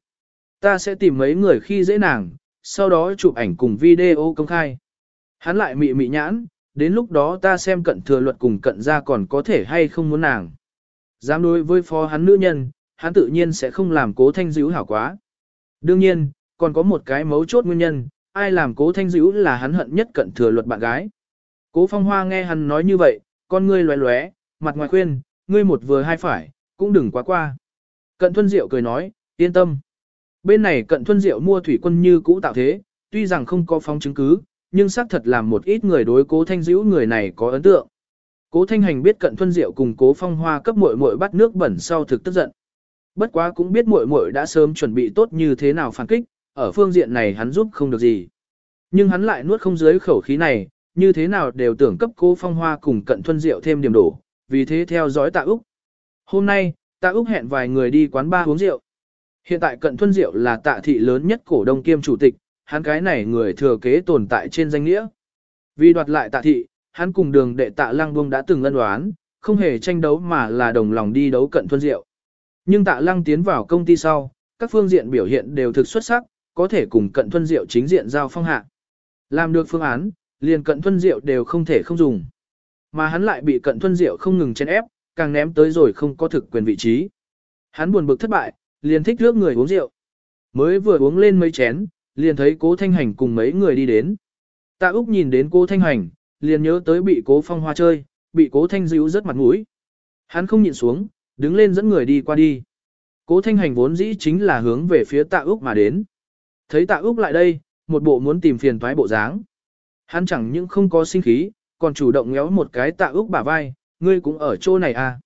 Ta sẽ tìm mấy người khi dễ nàng, sau đó chụp ảnh cùng video công khai. Hắn lại mị mị nhãn, đến lúc đó ta xem cận thừa luật cùng cận ra còn có thể hay không muốn nàng. Dám đối với phó hắn nữ nhân, hắn tự nhiên sẽ không làm cố thanh dữ hảo quá. Đương nhiên, còn có một cái mấu chốt nguyên nhân, ai làm cố thanh dữ là hắn hận nhất cận thừa luật bạn gái. Cố phong hoa nghe hắn nói như vậy, con ngươi lóe lóe, mặt ngoài khuyên, ngươi một vừa hai phải, cũng đừng quá qua. Cận thuân diệu cười nói, yên tâm. Bên này cận thuân diệu mua thủy quân như cũ tạo thế, tuy rằng không có phóng chứng cứ, nhưng xác thật làm một ít người đối cố thanh dữ người này có ấn tượng. Cố thanh hành biết cận thuân diệu cùng cố phong hoa cấp muội muội bắt nước bẩn sau thực tức giận. Bất quá cũng biết muội muội đã sớm chuẩn bị tốt như thế nào phản kích, ở phương diện này hắn giúp không được gì. Nhưng hắn lại nuốt không dưới khẩu khí này, như thế nào đều tưởng cấp cô phong hoa cùng cận thuân diệu thêm điểm đổ, vì thế theo dõi tạ Úc. Hôm nay, tạ Úc hẹn vài người đi quán ba uống rượu. Hiện tại cận thuân diệu là tạ thị lớn nhất cổ đông kiêm chủ tịch, hắn cái này người thừa kế tồn tại trên danh nghĩa. Vì đoạt lại tạ thị, hắn cùng đường đệ tạ lăng buông đã từng ân đoán, không hề tranh đấu mà là đồng lòng đi đấu cận thuân diệu. Nhưng tạ lăng tiến vào công ty sau, các phương diện biểu hiện đều thực xuất sắc, có thể cùng cận thuân diệu chính diện giao phong hạ. Làm được phương án, liền cận thuân diệu đều không thể không dùng. Mà hắn lại bị cận thuân diệu không ngừng chen ép, càng ném tới rồi không có thực quyền vị trí. Hắn buồn bực thất bại, liền thích rước người uống rượu. Mới vừa uống lên mấy chén, liền thấy cố thanh hành cùng mấy người đi đến. Tạ Úc nhìn đến cố thanh hành, liền nhớ tới bị cố phong hoa chơi, bị cố thanh dữ rất mặt mũi. Hắn không nhịn xuống, đứng lên dẫn người đi qua đi. Cố thanh hành vốn dĩ chính là hướng về phía tạ Úc mà đến. Thấy tạ Úc lại đây, một bộ muốn tìm phiền thoái bộ dáng. Hắn chẳng những không có sinh khí, còn chủ động ngéo một cái tạ Úc bả vai, ngươi cũng ở chỗ này à.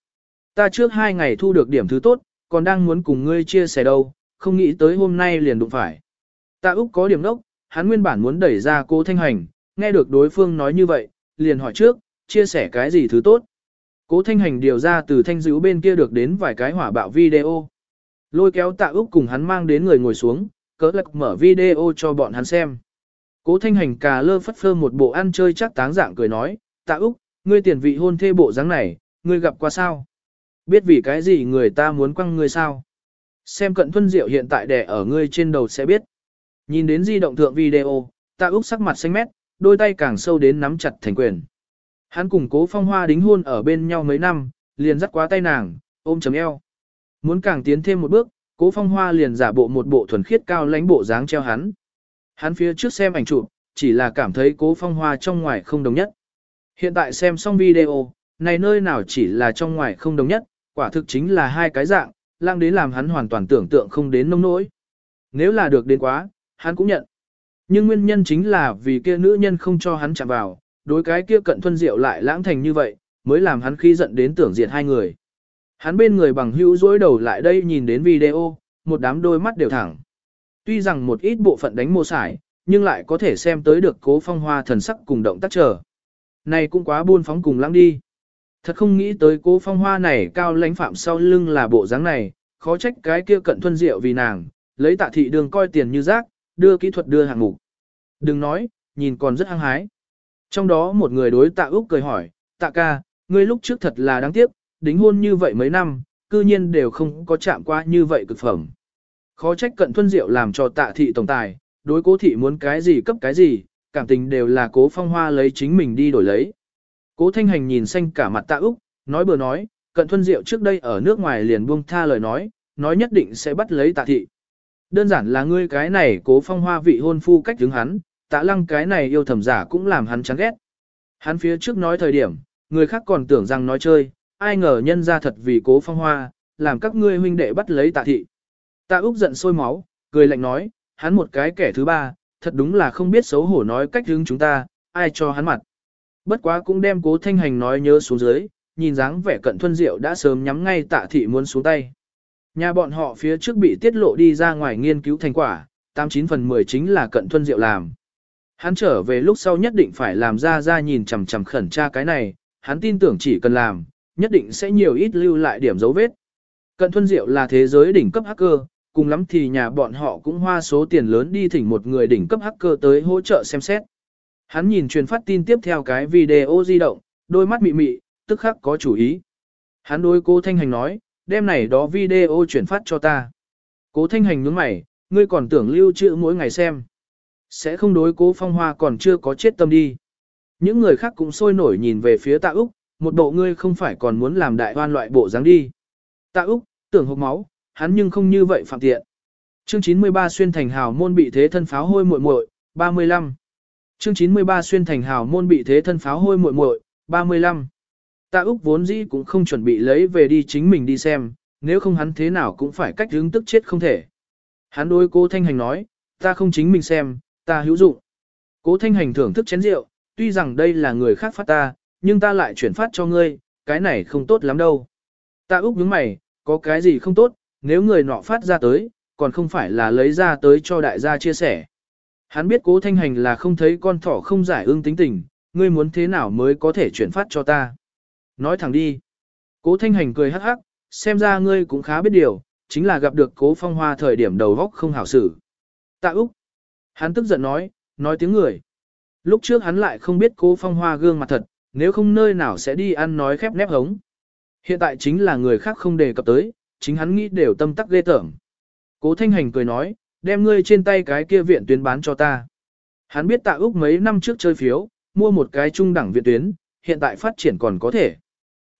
Ta trước hai ngày thu được điểm thứ tốt, còn đang muốn cùng ngươi chia sẻ đâu, không nghĩ tới hôm nay liền đụng phải. Tạ Úc có điểm nốc, hắn nguyên bản muốn đẩy ra cô Thanh Hành, nghe được đối phương nói như vậy, liền hỏi trước, chia sẻ cái gì thứ tốt. Cố Thanh Hành điều ra từ thanh dữ bên kia được đến vài cái hỏa bạo video. Lôi kéo Tạ Úc cùng hắn mang đến người ngồi xuống, cỡ lạc mở video cho bọn hắn xem. Cố Thanh Hành cà lơ phất phơ một bộ ăn chơi chắc táng dạng cười nói, Tạ Úc, ngươi tiền vị hôn thê bộ dáng này, ngươi gặp qua sao? Biết vì cái gì người ta muốn quăng ngươi sao? Xem cận thuân diệu hiện tại đè ở ngươi trên đầu sẽ biết. Nhìn đến di động thượng video, Tạ Úc sắc mặt xanh mét, đôi tay càng sâu đến nắm chặt thành quyền. Hắn cùng cố phong hoa đính hôn ở bên nhau mấy năm, liền dắt quá tay nàng, ôm chấm eo. Muốn càng tiến thêm một bước, cố phong hoa liền giả bộ một bộ thuần khiết cao lãnh bộ dáng treo hắn. Hắn phía trước xem ảnh chụp, chỉ là cảm thấy cố phong hoa trong ngoài không đồng nhất. Hiện tại xem xong video, này nơi nào chỉ là trong ngoài không đồng nhất, quả thực chính là hai cái dạng, lang đến làm hắn hoàn toàn tưởng tượng không đến nông nỗi. Nếu là được đến quá, hắn cũng nhận. Nhưng nguyên nhân chính là vì kia nữ nhân không cho hắn chạm vào, đối cái kia cận thuân diệu lại lãng thành như vậy, mới làm hắn khi giận đến tưởng diệt hai người. Hắn bên người bằng hữu dối đầu lại đây nhìn đến video, một đám đôi mắt đều thẳng. Tuy rằng một ít bộ phận đánh mô sải, nhưng lại có thể xem tới được cố phong hoa thần sắc cùng động tác trở. Này cũng quá buôn phóng cùng lãng đi. Thật không nghĩ tới cố phong hoa này cao lãnh phạm sau lưng là bộ dáng này, khó trách cái kia cận thuân diệu vì nàng, lấy tạ thị đường coi tiền như rác, đưa kỹ thuật đưa hàng mục. Đừng nói, nhìn còn rất hăng hái. Trong đó một người đối tạ Úc cười hỏi, tạ ca, ngươi lúc trước thật là đáng tiếc, đính hôn như vậy mấy năm, cư nhiên đều không có chạm qua như vậy cực phẩm. Khó trách cận thuân diệu làm cho tạ thị tổng tài, đối cố thị muốn cái gì cấp cái gì, cảm tình đều là cố phong hoa lấy chính mình đi đổi lấy. Cố thanh hành nhìn xanh cả mặt tạ Úc, nói bừa nói, cận thuân diệu trước đây ở nước ngoài liền buông tha lời nói, nói nhất định sẽ bắt lấy tạ thị. Đơn giản là ngươi cái này cố phong hoa vị hôn phu cách đứng hắn, tạ lăng cái này yêu thầm giả cũng làm hắn chán ghét. Hắn phía trước nói thời điểm, người khác còn tưởng rằng nói chơi, ai ngờ nhân ra thật vì cố phong hoa, làm các ngươi huynh đệ bắt lấy tạ thị. Tạ Úc giận sôi máu, cười lạnh nói, hắn một cái kẻ thứ ba, thật đúng là không biết xấu hổ nói cách hướng chúng ta, ai cho hắn mặt. Bất quá cũng đem cố thanh hành nói nhớ xuống dưới, nhìn dáng vẻ cận thuân diệu đã sớm nhắm ngay tạ thị muốn xuống tay. Nhà bọn họ phía trước bị tiết lộ đi ra ngoài nghiên cứu thành quả, 89 phần 10 chính là cận thuân diệu làm. Hắn trở về lúc sau nhất định phải làm ra ra nhìn chằm chằm khẩn tra cái này, hắn tin tưởng chỉ cần làm, nhất định sẽ nhiều ít lưu lại điểm dấu vết. Cận thuân diệu là thế giới đỉnh cấp hacker, cùng lắm thì nhà bọn họ cũng hoa số tiền lớn đi thỉnh một người đỉnh cấp hacker tới hỗ trợ xem xét. Hắn nhìn truyền phát tin tiếp theo cái video di động, đôi mắt mị mị, tức khắc có chủ ý. Hắn đối cô Thanh Hành nói, đem này đó video chuyển phát cho ta. Cố Thanh Hành nhướng mày, ngươi còn tưởng lưu trữ mỗi ngày xem. Sẽ không đối cố phong hoa còn chưa có chết tâm đi. Những người khác cũng sôi nổi nhìn về phía tạ Úc, một bộ ngươi không phải còn muốn làm đại hoan loại bộ dáng đi. Tạ Úc, tưởng hộp máu, hắn nhưng không như vậy phạm tiện. Chương 93 xuyên thành hào môn bị thế thân pháo hôi muội muội, 35. Chương 93 xuyên thành hào môn bị thế thân pháo hôi muội muội, 35. Tạ Úc vốn dĩ cũng không chuẩn bị lấy về đi chính mình đi xem, nếu không hắn thế nào cũng phải cách hướng tức chết không thể. Hắn đối cô Thanh Hành nói, ta không chính mình xem, ta hữu dụng. Cố Thanh Hành thưởng thức chén rượu, tuy rằng đây là người khác phát ta, nhưng ta lại chuyển phát cho ngươi, cái này không tốt lắm đâu. Ta úc nhướng mày, có cái gì không tốt, nếu người nọ phát ra tới, còn không phải là lấy ra tới cho đại gia chia sẻ. Hắn biết cố thanh hành là không thấy con thỏ không giải ương tính tình, ngươi muốn thế nào mới có thể chuyển phát cho ta. Nói thẳng đi. Cố thanh hành cười hắc hắc, xem ra ngươi cũng khá biết điều, chính là gặp được cố phong hoa thời điểm đầu góc không hảo xử. Tạ Úc. Hắn tức giận nói, nói tiếng người. Lúc trước hắn lại không biết cố phong hoa gương mặt thật, nếu không nơi nào sẽ đi ăn nói khép nép hống. Hiện tại chính là người khác không đề cập tới, chính hắn nghĩ đều tâm tắc ghê tởm. Cố thanh hành cười nói, đem ngươi trên tay cái kia viện tuyến bán cho ta. Hắn biết tạ Úc mấy năm trước chơi phiếu, mua một cái trung đẳng viện tuyến, hiện tại phát triển còn có thể.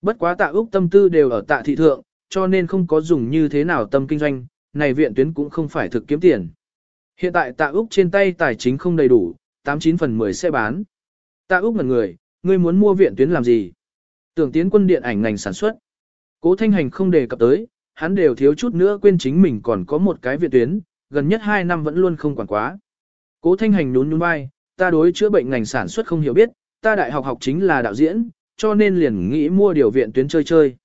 Bất quá tạ Úc tâm tư đều ở tạ thị thượng, cho nên không có dùng như thế nào tâm kinh doanh, này viện tuyến cũng không phải thực kiếm tiền. Hiện tại tạ Úc trên tay tài chính không đầy đủ, 89 phần 10 sẽ bán. Tạ Úc ngẩn người, ngươi muốn mua viện tuyến làm gì? Tưởng tiến quân điện ảnh ngành sản xuất. Cố Thanh Hành không đề cập tới, hắn đều thiếu chút nữa quên chính mình còn có một cái viện tuyến, gần nhất 2 năm vẫn luôn không quản quá. Cố Thanh Hành nhún nhún vai, ta đối chữa bệnh ngành sản xuất không hiểu biết, ta đại học học chính là đạo diễn, cho nên liền nghĩ mua điều viện tuyến chơi chơi.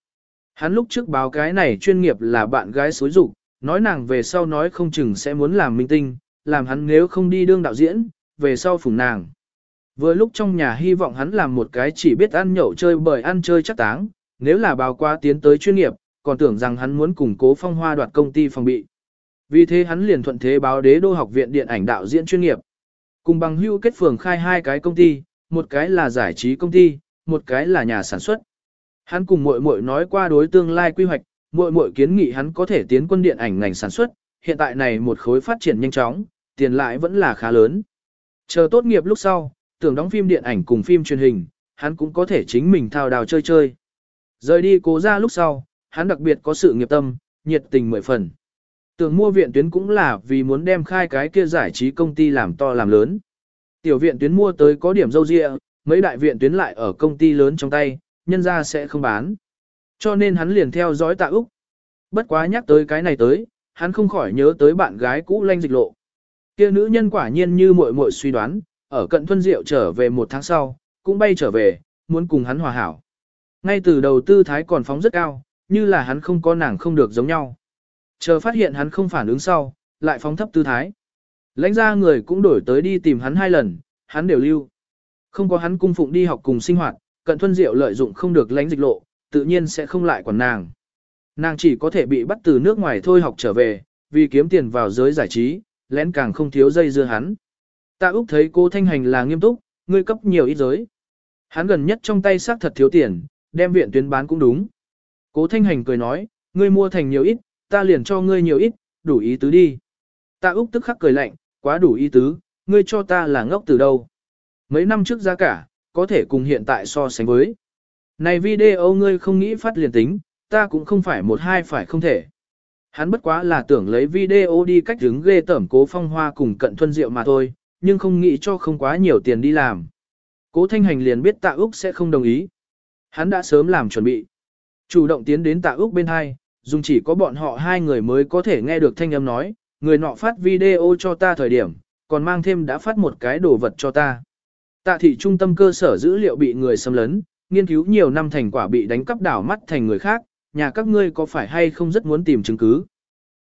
Hắn lúc trước báo cái này chuyên nghiệp là bạn gái xối rụng, nói nàng về sau nói không chừng sẽ muốn làm minh tinh, làm hắn nếu không đi đương đạo diễn, về sau phủng nàng. Vừa lúc trong nhà hy vọng hắn làm một cái chỉ biết ăn nhậu chơi bởi ăn chơi chắc táng, nếu là báo qua tiến tới chuyên nghiệp, còn tưởng rằng hắn muốn củng cố phong hoa đoạt công ty phòng bị. Vì thế hắn liền thuận thế báo đế đô học viện điện ảnh đạo diễn chuyên nghiệp. Cùng bằng hưu kết phường khai hai cái công ty, một cái là giải trí công ty, một cái là nhà sản xuất. Hắn cùng muội muội nói qua đối tương lai quy hoạch, muội muội kiến nghị hắn có thể tiến quân điện ảnh ngành sản xuất, hiện tại này một khối phát triển nhanh chóng, tiền lãi vẫn là khá lớn. Chờ tốt nghiệp lúc sau, tưởng đóng phim điện ảnh cùng phim truyền hình, hắn cũng có thể chính mình thao đào chơi chơi. Rời đi cố ra lúc sau, hắn đặc biệt có sự nghiệp tâm, nhiệt tình mười phần. Tưởng mua viện tuyến cũng là vì muốn đem khai cái kia giải trí công ty làm to làm lớn. Tiểu viện tuyến mua tới có điểm dâu dịa, mấy đại viện tuyến lại ở công ty lớn trong tay, nhân ra sẽ không bán. Cho nên hắn liền theo dõi tạ Úc. Bất quá nhắc tới cái này tới, hắn không khỏi nhớ tới bạn gái cũ lanh dịch lộ. Kia nữ nhân quả nhiên như muội muội suy đoán, ở cận thuân diệu trở về một tháng sau, cũng bay trở về, muốn cùng hắn hòa hảo. Ngay từ đầu tư thái còn phóng rất cao, như là hắn không có nàng không được giống nhau. Chờ phát hiện hắn không phản ứng sau, lại phóng thấp tư thái. Lãnh ra người cũng đổi tới đi tìm hắn hai lần, hắn đều lưu. Không có hắn cung phụng đi học cùng sinh hoạt, cận thuân diệu lợi dụng không được lãnh dịch lộ, tự nhiên sẽ không lại quản nàng. Nàng chỉ có thể bị bắt từ nước ngoài thôi học trở về, vì kiếm tiền vào giới giải trí, lén càng không thiếu dây dưa hắn. Tạ Úc thấy cô Thanh Hành là nghiêm túc, ngươi cấp nhiều ít giới. Hắn gần nhất trong tay xác thật thiếu tiền, đem viện tuyến bán cũng đúng. Cố Thanh Hành cười nói, ngươi mua thành nhiều ít, ta liền cho ngươi nhiều ít, đủ ý tứ đi. Tạ Úc tức khắc cười lạnh, quá đủ ý tứ, ngươi cho ta là ngốc từ đâu. Mấy năm trước giá cả, có thể cùng hiện tại so sánh với. Này video ngươi không nghĩ phát liền tính, ta cũng không phải một hai phải không thể. Hắn bất quá là tưởng lấy video đi cách đứng ghê tẩm cố phong hoa cùng cận thuân diệu mà thôi, nhưng không nghĩ cho không quá nhiều tiền đi làm. Cố Thanh Hành liền biết Tạ Úc sẽ không đồng ý. Hắn đã sớm làm chuẩn bị. Chủ động tiến đến Tạ Úc bên hai, dùng chỉ có bọn họ hai người mới có thể nghe được thanh âm nói, người nọ phát video cho ta thời điểm, còn mang thêm đã phát một cái đồ vật cho ta. Tạ thị trung tâm cơ sở dữ liệu bị người xâm lấn, nghiên cứu nhiều năm thành quả bị đánh cắp đảo mắt thành người khác, nhà các ngươi có phải hay không rất muốn tìm chứng cứ.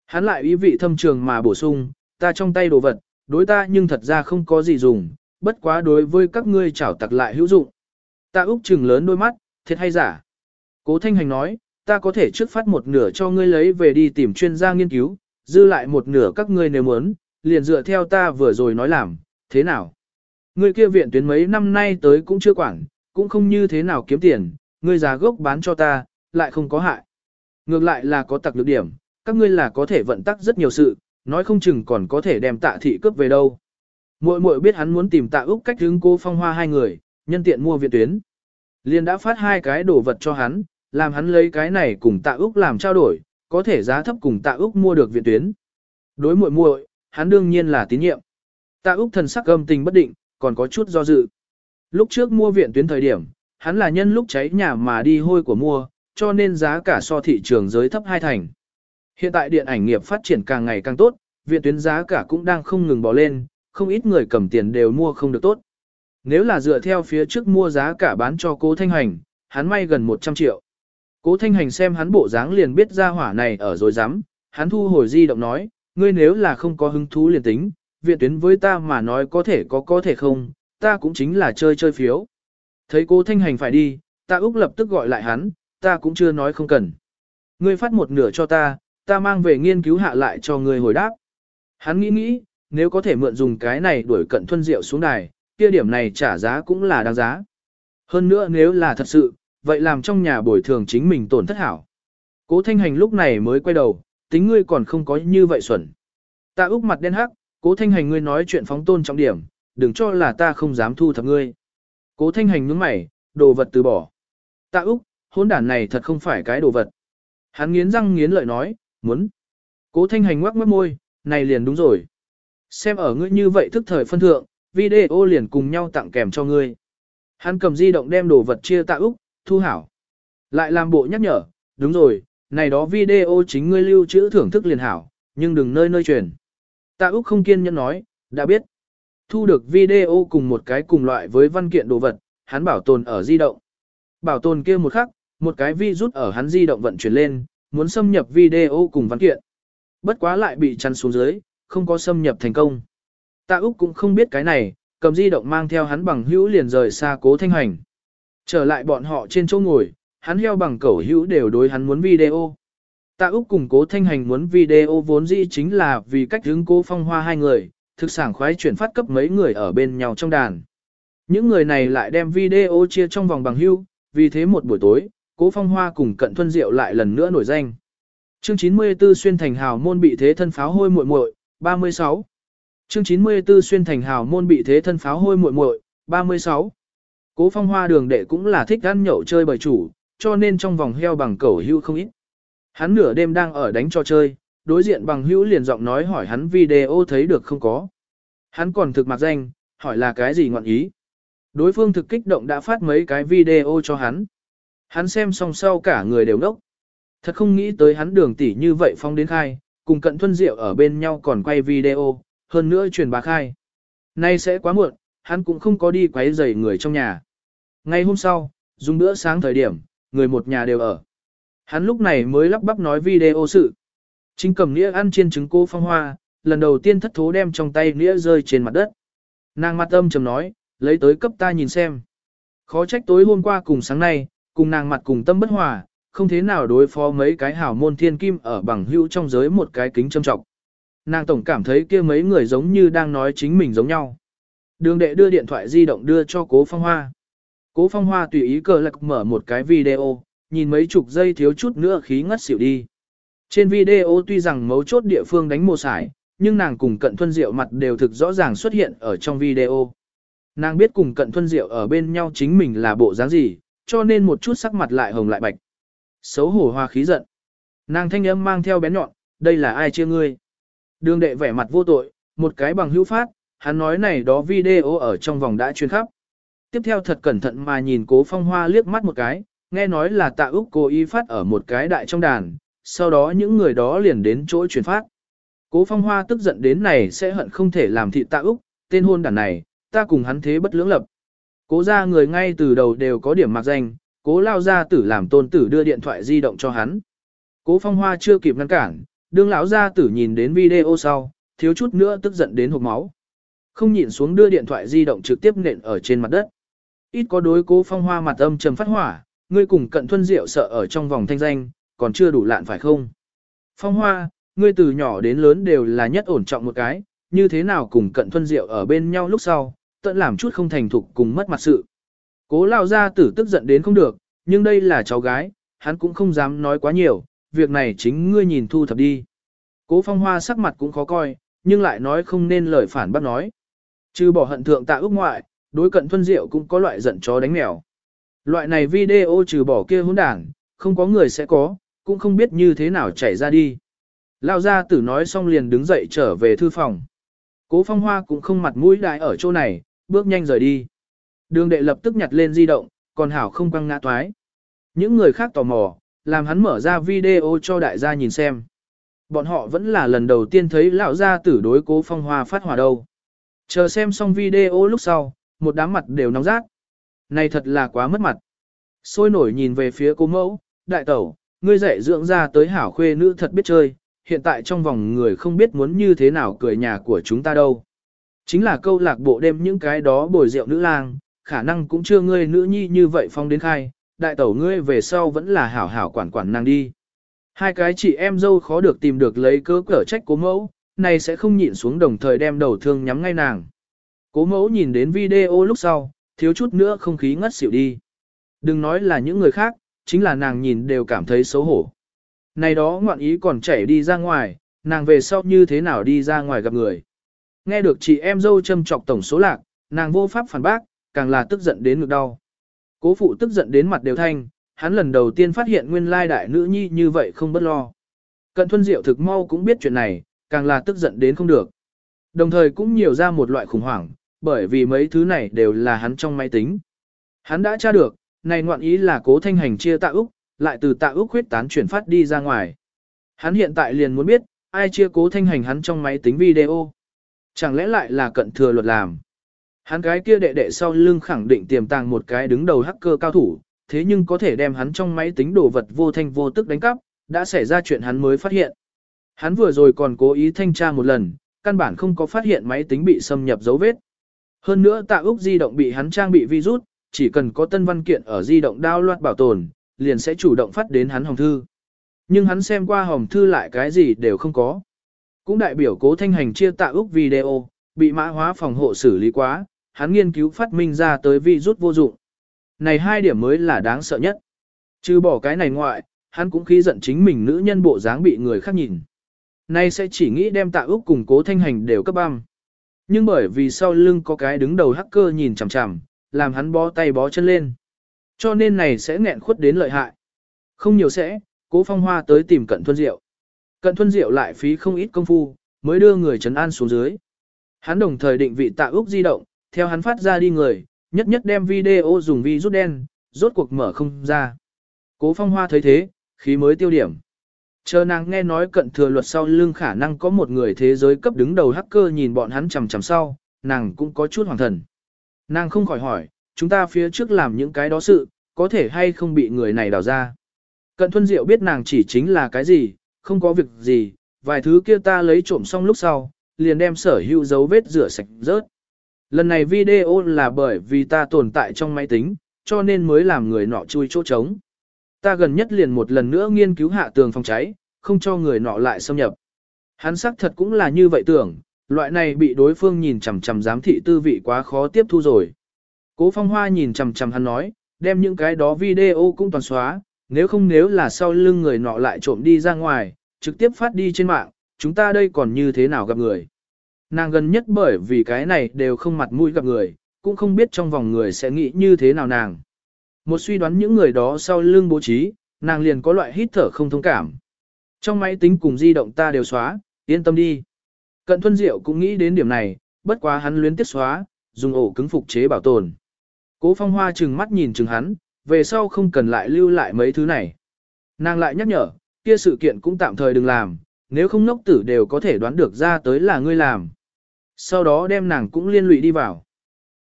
Hắn lại ý vị thâm trường mà bổ sung, ta trong tay đồ vật, đối ta nhưng thật ra không có gì dùng, bất quá đối với các ngươi chảo tặc lại hữu dụng. Ta úc chừng lớn đôi mắt, thiệt hay giả. Cố Thanh Hành nói, ta có thể trước phát một nửa cho ngươi lấy về đi tìm chuyên gia nghiên cứu, dư lại một nửa các ngươi nếu muốn, liền dựa theo ta vừa rồi nói làm, thế nào? Ngươi kia viện tuyến mấy năm nay tới cũng chưa quản, cũng không như thế nào kiếm tiền, ngươi giá gốc bán cho ta, lại không có hại. Ngược lại là có tặc lược điểm, các ngươi là có thể vận tắc rất nhiều sự, nói không chừng còn có thể đem tạ thị cướp về đâu. Muội muội biết hắn muốn tìm tạ Úc cách hướng cô phong hoa hai người, nhân tiện mua viện tuyến. Liên đã phát hai cái đồ vật cho hắn, làm hắn lấy cái này cùng tạ Úc làm trao đổi, có thể giá thấp cùng tạ Úc mua được viện tuyến. Đối muội muội, hắn đương nhiên là tín nhiệm. Tạ Úc thần sắc âm tình bất định, còn có chút do dự. Lúc trước mua viện tuyến thời điểm, hắn là nhân lúc cháy nhà mà đi hôi của mua, cho nên giá cả so thị trường giới thấp hai thành. Hiện tại điện ảnh nghiệp phát triển càng ngày càng tốt, viện tuyến giá cả cũng đang không ngừng bò lên, không ít người cầm tiền đều mua không được tốt. Nếu là dựa theo phía trước mua giá cả bán cho cố Thanh Hành, hắn may gần 100 triệu. Cố Thanh Hành xem hắn bộ dáng liền biết ra hỏa này ở rồi dám, hắn thu hồi di động nói, ngươi nếu là không có hứng thú liền tính, viện tuyến với ta mà nói có thể có có thể không, ta cũng chính là chơi chơi phiếu. Thấy cố Thanh Hành phải đi, ta Úc lập tức gọi lại hắn, ta cũng chưa nói không cần. Ngươi phát một nửa cho ta, ta mang về nghiên cứu hạ lại cho ngươi hồi đáp. Hắn nghĩ nghĩ, nếu có thể mượn dùng cái này đuổi cận thuân diệu xuống đài, kia điểm này trả giá cũng là đáng giá. Hơn nữa nếu là thật sự, vậy làm trong nhà bồi thường chính mình tổn thất hảo. Cố thanh hành lúc này mới quay đầu, tính ngươi còn không có như vậy xuẩn. Ta úc mặt đen hắc, cố thanh hành ngươi nói chuyện phóng tôn trọng điểm, đừng cho là ta không dám thu thập ngươi. Cố thanh hành nhướng mày, đồ vật từ bỏ. Ta úc, hôn đản này thật không phải cái đồ vật. Hắn nghiến răng nghiến lợi nói, muốn. Cố thanh hành ngoắc mất môi, này liền đúng rồi. Xem ở ngươi như vậy thức thời phân thượng, video liền cùng nhau tặng kèm cho ngươi. Hắn cầm di động đem đồ vật chia tạ Úc, thu hảo. Lại làm bộ nhắc nhở, đúng rồi, này đó video chính ngươi lưu trữ thưởng thức liền hảo, nhưng đừng nơi nơi truyền. Tạ Úc không kiên nhẫn nói, đã biết. Thu được video cùng một cái cùng loại với văn kiện đồ vật, hắn bảo tồn ở di động. Bảo tồn kia một khắc, một cái vi rút ở hắn di động vận chuyển lên, muốn xâm nhập video cùng văn kiện. Bất quá lại bị chắn xuống dưới, không có xâm nhập thành công. Tạ Úc cũng không biết cái này, cầm di động mang theo hắn bằng hữu liền rời xa cố thanh hành. Trở lại bọn họ trên chỗ ngồi, hắn heo bằng cẩu hữu đều đối hắn muốn video. Tạ Úc cùng cố thanh hành muốn video vốn dĩ chính là vì cách hướng cố phong hoa hai người, thực sản khoái chuyển phát cấp mấy người ở bên nhau trong đàn. Những người này lại đem video chia trong vòng bằng hữu, vì thế một buổi tối, cố phong hoa cùng cận thuân diệu lại lần nữa nổi danh. Chương 94 xuyên thành hào môn bị thế thân pháo hôi muội muội, 36. Chương 94 xuyên thành hào môn bị thế thân pháo hôi muội muội, 36. Cố phong hoa đường đệ cũng là thích ăn nhậu chơi bời chủ, cho nên trong vòng heo bằng cẩu hưu không ít. Hắn nửa đêm đang ở đánh cho chơi, đối diện bằng hữu liền giọng nói hỏi hắn video thấy được không có. Hắn còn thực mặt danh, hỏi là cái gì ngọn ý. Đối phương thực kích động đã phát mấy cái video cho hắn. Hắn xem xong sau cả người đều ngốc. Thật không nghĩ tới hắn đường tỷ như vậy phong đến khai, cùng cận thuân diệu ở bên nhau còn quay video, hơn nữa truyền bá khai. Nay sẽ quá muộn, hắn cũng không có đi quấy rầy người trong nhà. Ngay hôm sau, dùng bữa sáng thời điểm, người một nhà đều ở. Hắn lúc này mới lắp bắp nói video sự. Chính cầm nĩa ăn chiên trứng cô phong hoa, lần đầu tiên thất thố đem trong tay nĩa rơi trên mặt đất. Nàng mặt âm trầm nói, lấy tới cấp ta nhìn xem. Khó trách tối hôm qua cùng sáng nay, cùng nàng mặt cùng tâm bất hòa, không thế nào đối phó mấy cái hảo môn thiên kim ở bằng hữu trong giới một cái kính châm trọng. Nàng tổng cảm thấy kia mấy người giống như đang nói chính mình giống nhau. Đường đệ đưa điện thoại di động đưa cho cố phong hoa. Cố phong hoa tùy ý cờ lạc mở một cái video, nhìn mấy chục giây thiếu chút nữa khí ngất xỉu đi. Trên video tuy rằng mấu chốt địa phương đánh mồ sải, nhưng nàng cùng cận thuân diệu mặt đều thực rõ ràng xuất hiện ở trong video. Nàng biết cùng cận thuân diệu ở bên nhau chính mình là bộ dáng gì, cho nên một chút sắc mặt lại hồng lại bạch. Xấu hổ hoa khí giận. Nàng thanh âm mang theo bén nhọn, đây là ai chia ngươi. Đường đệ vẻ mặt vô tội, một cái bằng hữu phát, hắn nói này đó video ở trong vòng đã chuyên khắp. Tiếp theo thật cẩn thận mà nhìn cố phong hoa liếc mắt một cái, nghe nói là tạ Úc cố ý phát ở một cái đại trong đàn, sau đó những người đó liền đến chỗ truyền phát. Cố phong hoa tức giận đến này sẽ hận không thể làm thị tạ Úc, tên hôn đàn này, ta cùng hắn thế bất lưỡng lập. Cố ra người ngay từ đầu đều có điểm mặc danh, cố lao gia tử làm tôn tử đưa điện thoại di động cho hắn. Cố phong hoa chưa kịp ngăn cản, đương lão gia tử nhìn đến video sau, thiếu chút nữa tức giận đến hộp máu. Không nhịn xuống đưa điện thoại di động trực tiếp nện ở trên mặt đất. Ít có đối cố phong hoa mặt âm trầm phát hỏa, ngươi cùng cận thuân diệu sợ ở trong vòng thanh danh, còn chưa đủ lạn phải không? Phong hoa, ngươi từ nhỏ đến lớn đều là nhất ổn trọng một cái, như thế nào cùng cận thuân diệu ở bên nhau lúc sau, tận làm chút không thành thục cùng mất mặt sự. Cố lao gia tử tức giận đến không được, nhưng đây là cháu gái, hắn cũng không dám nói quá nhiều, việc này chính ngươi nhìn thu thập đi. Cố phong hoa sắc mặt cũng khó coi, nhưng lại nói không nên lời phản bác nói. Trừ bỏ hận thượng tạ ước ngoại, đối cận thuân diệu cũng có loại giận chó đánh mèo. Loại này video trừ bỏ kia hỗn đảng, không có người sẽ có, cũng không biết như thế nào chảy ra đi. Lao gia tử nói xong liền đứng dậy trở về thư phòng. Cố phong hoa cũng không mặt mũi đại ở chỗ này, bước nhanh rời đi. Đường đệ lập tức nhặt lên di động, còn hảo không quăng ngã toái. Những người khác tò mò, làm hắn mở ra video cho đại gia nhìn xem. Bọn họ vẫn là lần đầu tiên thấy lão gia tử đối cố phong hoa phát hỏa đâu. Chờ xem xong video lúc sau, một đám mặt đều nóng rát. Này thật là quá mất mặt. Sôi nổi nhìn về phía cô mẫu, đại tẩu, ngươi dạy dưỡng ra tới hảo khuê nữ thật biết chơi, hiện tại trong vòng người không biết muốn như thế nào cười nhà của chúng ta đâu. Chính là câu lạc bộ đêm những cái đó bồi rượu nữ lang, khả năng cũng chưa ngươi nữ nhi như vậy phong đến khai, đại tẩu ngươi về sau vẫn là hảo hảo quản quản nàng đi. Hai cái chị em dâu khó được tìm được lấy cớ cở trách cố mẫu, này sẽ không nhịn xuống đồng thời đem đầu thương nhắm ngay nàng. Cố mẫu nhìn đến video lúc sau, thiếu chút nữa không khí ngất xỉu đi. Đừng nói là những người khác, chính là nàng nhìn đều cảm thấy xấu hổ. Này đó ngoạn ý còn chảy đi ra ngoài, nàng về sau như thế nào đi ra ngoài gặp người. Nghe được chị em dâu châm chọc tổng số lạc, nàng vô pháp phản bác, càng là tức giận đến ngực đau. Cố phụ tức giận đến mặt đều thanh, hắn lần đầu tiên phát hiện nguyên lai đại nữ nhi như vậy không bất lo. Cận thuân diệu thực mau cũng biết chuyện này, càng là tức giận đến không được. Đồng thời cũng nhiều ra một loại khủng hoảng, bởi vì mấy thứ này đều là hắn trong máy tính. Hắn đã tra được, này ngoạn ý là cố thanh hành chia tạ Úc, lại từ tạ Úc huyết tán chuyển phát đi ra ngoài. Hắn hiện tại liền muốn biết, ai chia cố thanh hành hắn trong máy tính video. Chẳng lẽ lại là cận thừa luật làm. Hắn cái kia đệ đệ sau lưng khẳng định tiềm tàng một cái đứng đầu hacker cao thủ, thế nhưng có thể đem hắn trong máy tính đồ vật vô thanh vô tức đánh cắp, đã xảy ra chuyện hắn mới phát hiện. Hắn vừa rồi còn cố ý thanh tra một lần, căn bản không có phát hiện máy tính bị xâm nhập dấu vết. Hơn nữa tạ Úc di động bị hắn trang bị virus, chỉ cần có tân văn kiện ở di động đao loạt bảo tồn, liền sẽ chủ động phát đến hắn hồng thư. Nhưng hắn xem qua hồng thư lại cái gì đều không có. Cũng đại biểu cố thanh hành chia tạ Úc video, bị mã hóa phòng hộ xử lý quá, hắn nghiên cứu phát minh ra tới virus vô dụng. Này hai điểm mới là đáng sợ nhất. Chứ bỏ cái này ngoại, hắn cũng khí giận chính mình nữ nhân bộ dáng bị người khác nhìn. Nay sẽ chỉ nghĩ đem tạ Úc cùng cố thanh hành đều cấp băm. Nhưng bởi vì sau lưng có cái đứng đầu hacker nhìn chằm chằm, làm hắn bó tay bó chân lên. Cho nên này sẽ nghẹn khuất đến lợi hại. Không nhiều sẽ, cố phong hoa tới tìm cận thuân diệu. Cận thuân diệu lại phí không ít công phu, mới đưa người trấn an xuống dưới. Hắn đồng thời định vị tạ Úc di động, theo hắn phát ra đi người, nhất nhất đem video dùng vi rút đen, rốt cuộc mở không ra. Cố phong hoa thấy thế, khí mới tiêu điểm. Chờ nàng nghe nói cận thừa luật sau lưng khả năng có một người thế giới cấp đứng đầu hacker nhìn bọn hắn chằm chằm sau, nàng cũng có chút hoàng thần. Nàng không khỏi hỏi, chúng ta phía trước làm những cái đó sự, có thể hay không bị người này đào ra. Cận thuân diệu biết nàng chỉ chính là cái gì, không có việc gì, vài thứ kia ta lấy trộm xong lúc sau, liền đem sở hữu dấu vết rửa sạch rớt. Lần này video là bởi vì ta tồn tại trong máy tính, cho nên mới làm người nọ chui chỗ trống. Ta gần nhất liền một lần nữa nghiên cứu hạ tường phòng cháy, không cho người nọ lại xâm nhập. Hắn xác thật cũng là như vậy tưởng, loại này bị đối phương nhìn chằm chằm giám thị tư vị quá khó tiếp thu rồi. Cố phong hoa nhìn chằm chằm hắn nói, đem những cái đó video cũng toàn xóa, nếu không nếu là sau lưng người nọ lại trộm đi ra ngoài, trực tiếp phát đi trên mạng, chúng ta đây còn như thế nào gặp người. Nàng gần nhất bởi vì cái này đều không mặt mũi gặp người, cũng không biết trong vòng người sẽ nghĩ như thế nào nàng. Một suy đoán những người đó sau lưng bố trí, nàng liền có loại hít thở không thông cảm. Trong máy tính cùng di động ta đều xóa, yên tâm đi. Cận Thuân Diệu cũng nghĩ đến điểm này, bất quá hắn luyến tiếp xóa, dùng ổ cứng phục chế bảo tồn. Cố Phong Hoa chừng mắt nhìn chừng hắn, về sau không cần lại lưu lại mấy thứ này. Nàng lại nhắc nhở, kia sự kiện cũng tạm thời đừng làm, nếu không nốc tử đều có thể đoán được ra tới là ngươi làm. Sau đó đem nàng cũng liên lụy đi vào.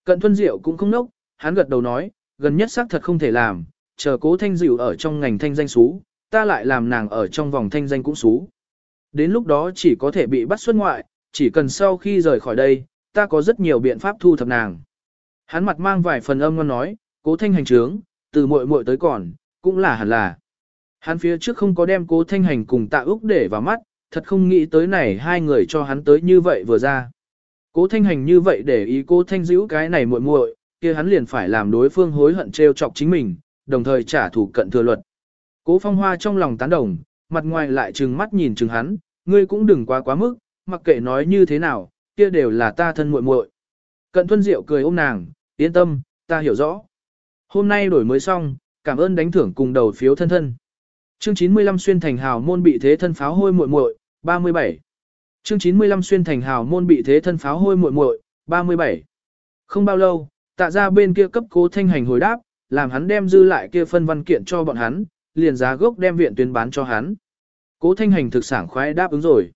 Cận Thuân Diệu cũng không nốc, hắn gật đầu nói, gần nhất xác thật không thể làm, chờ cố thanh dịu ở trong ngành thanh danh xú, ta lại làm nàng ở trong vòng thanh danh cũng xú. Đến lúc đó chỉ có thể bị bắt xuất ngoại, chỉ cần sau khi rời khỏi đây, ta có rất nhiều biện pháp thu thập nàng. Hắn mặt mang vài phần âm ngon nói, cố thanh hành trướng, từ muội muội tới còn, cũng là hẳn là. Hắn phía trước không có đem cố thanh hành cùng tạ úc để vào mắt, thật không nghĩ tới này hai người cho hắn tới như vậy vừa ra. Cố thanh hành như vậy để ý cố thanh dữ cái này muội muội, kia hắn liền phải làm đối phương hối hận trêu chọc chính mình, đồng thời trả thù cận thừa luật. Cố phong hoa trong lòng tán đồng, mặt ngoài lại trừng mắt nhìn trừng hắn, ngươi cũng đừng quá quá mức, mặc kệ nói như thế nào, kia đều là ta thân muội muội. Cận Thuân Diệu cười ôm nàng, yên tâm, ta hiểu rõ. Hôm nay đổi mới xong, cảm ơn đánh thưởng cùng đầu phiếu thân thân. Chương 95 xuyên thành hào môn bị thế thân pháo hôi muội muội, 37. Chương 95 xuyên thành hào môn bị thế thân pháo hôi muội muội, 37. Không bao lâu, tạ ra bên kia cấp cố thanh hành hồi đáp, làm hắn đem dư lại kia phân văn kiện cho bọn hắn, liền giá gốc đem viện tuyến bán cho hắn. Cố thanh hành thực sản khoái đáp ứng rồi.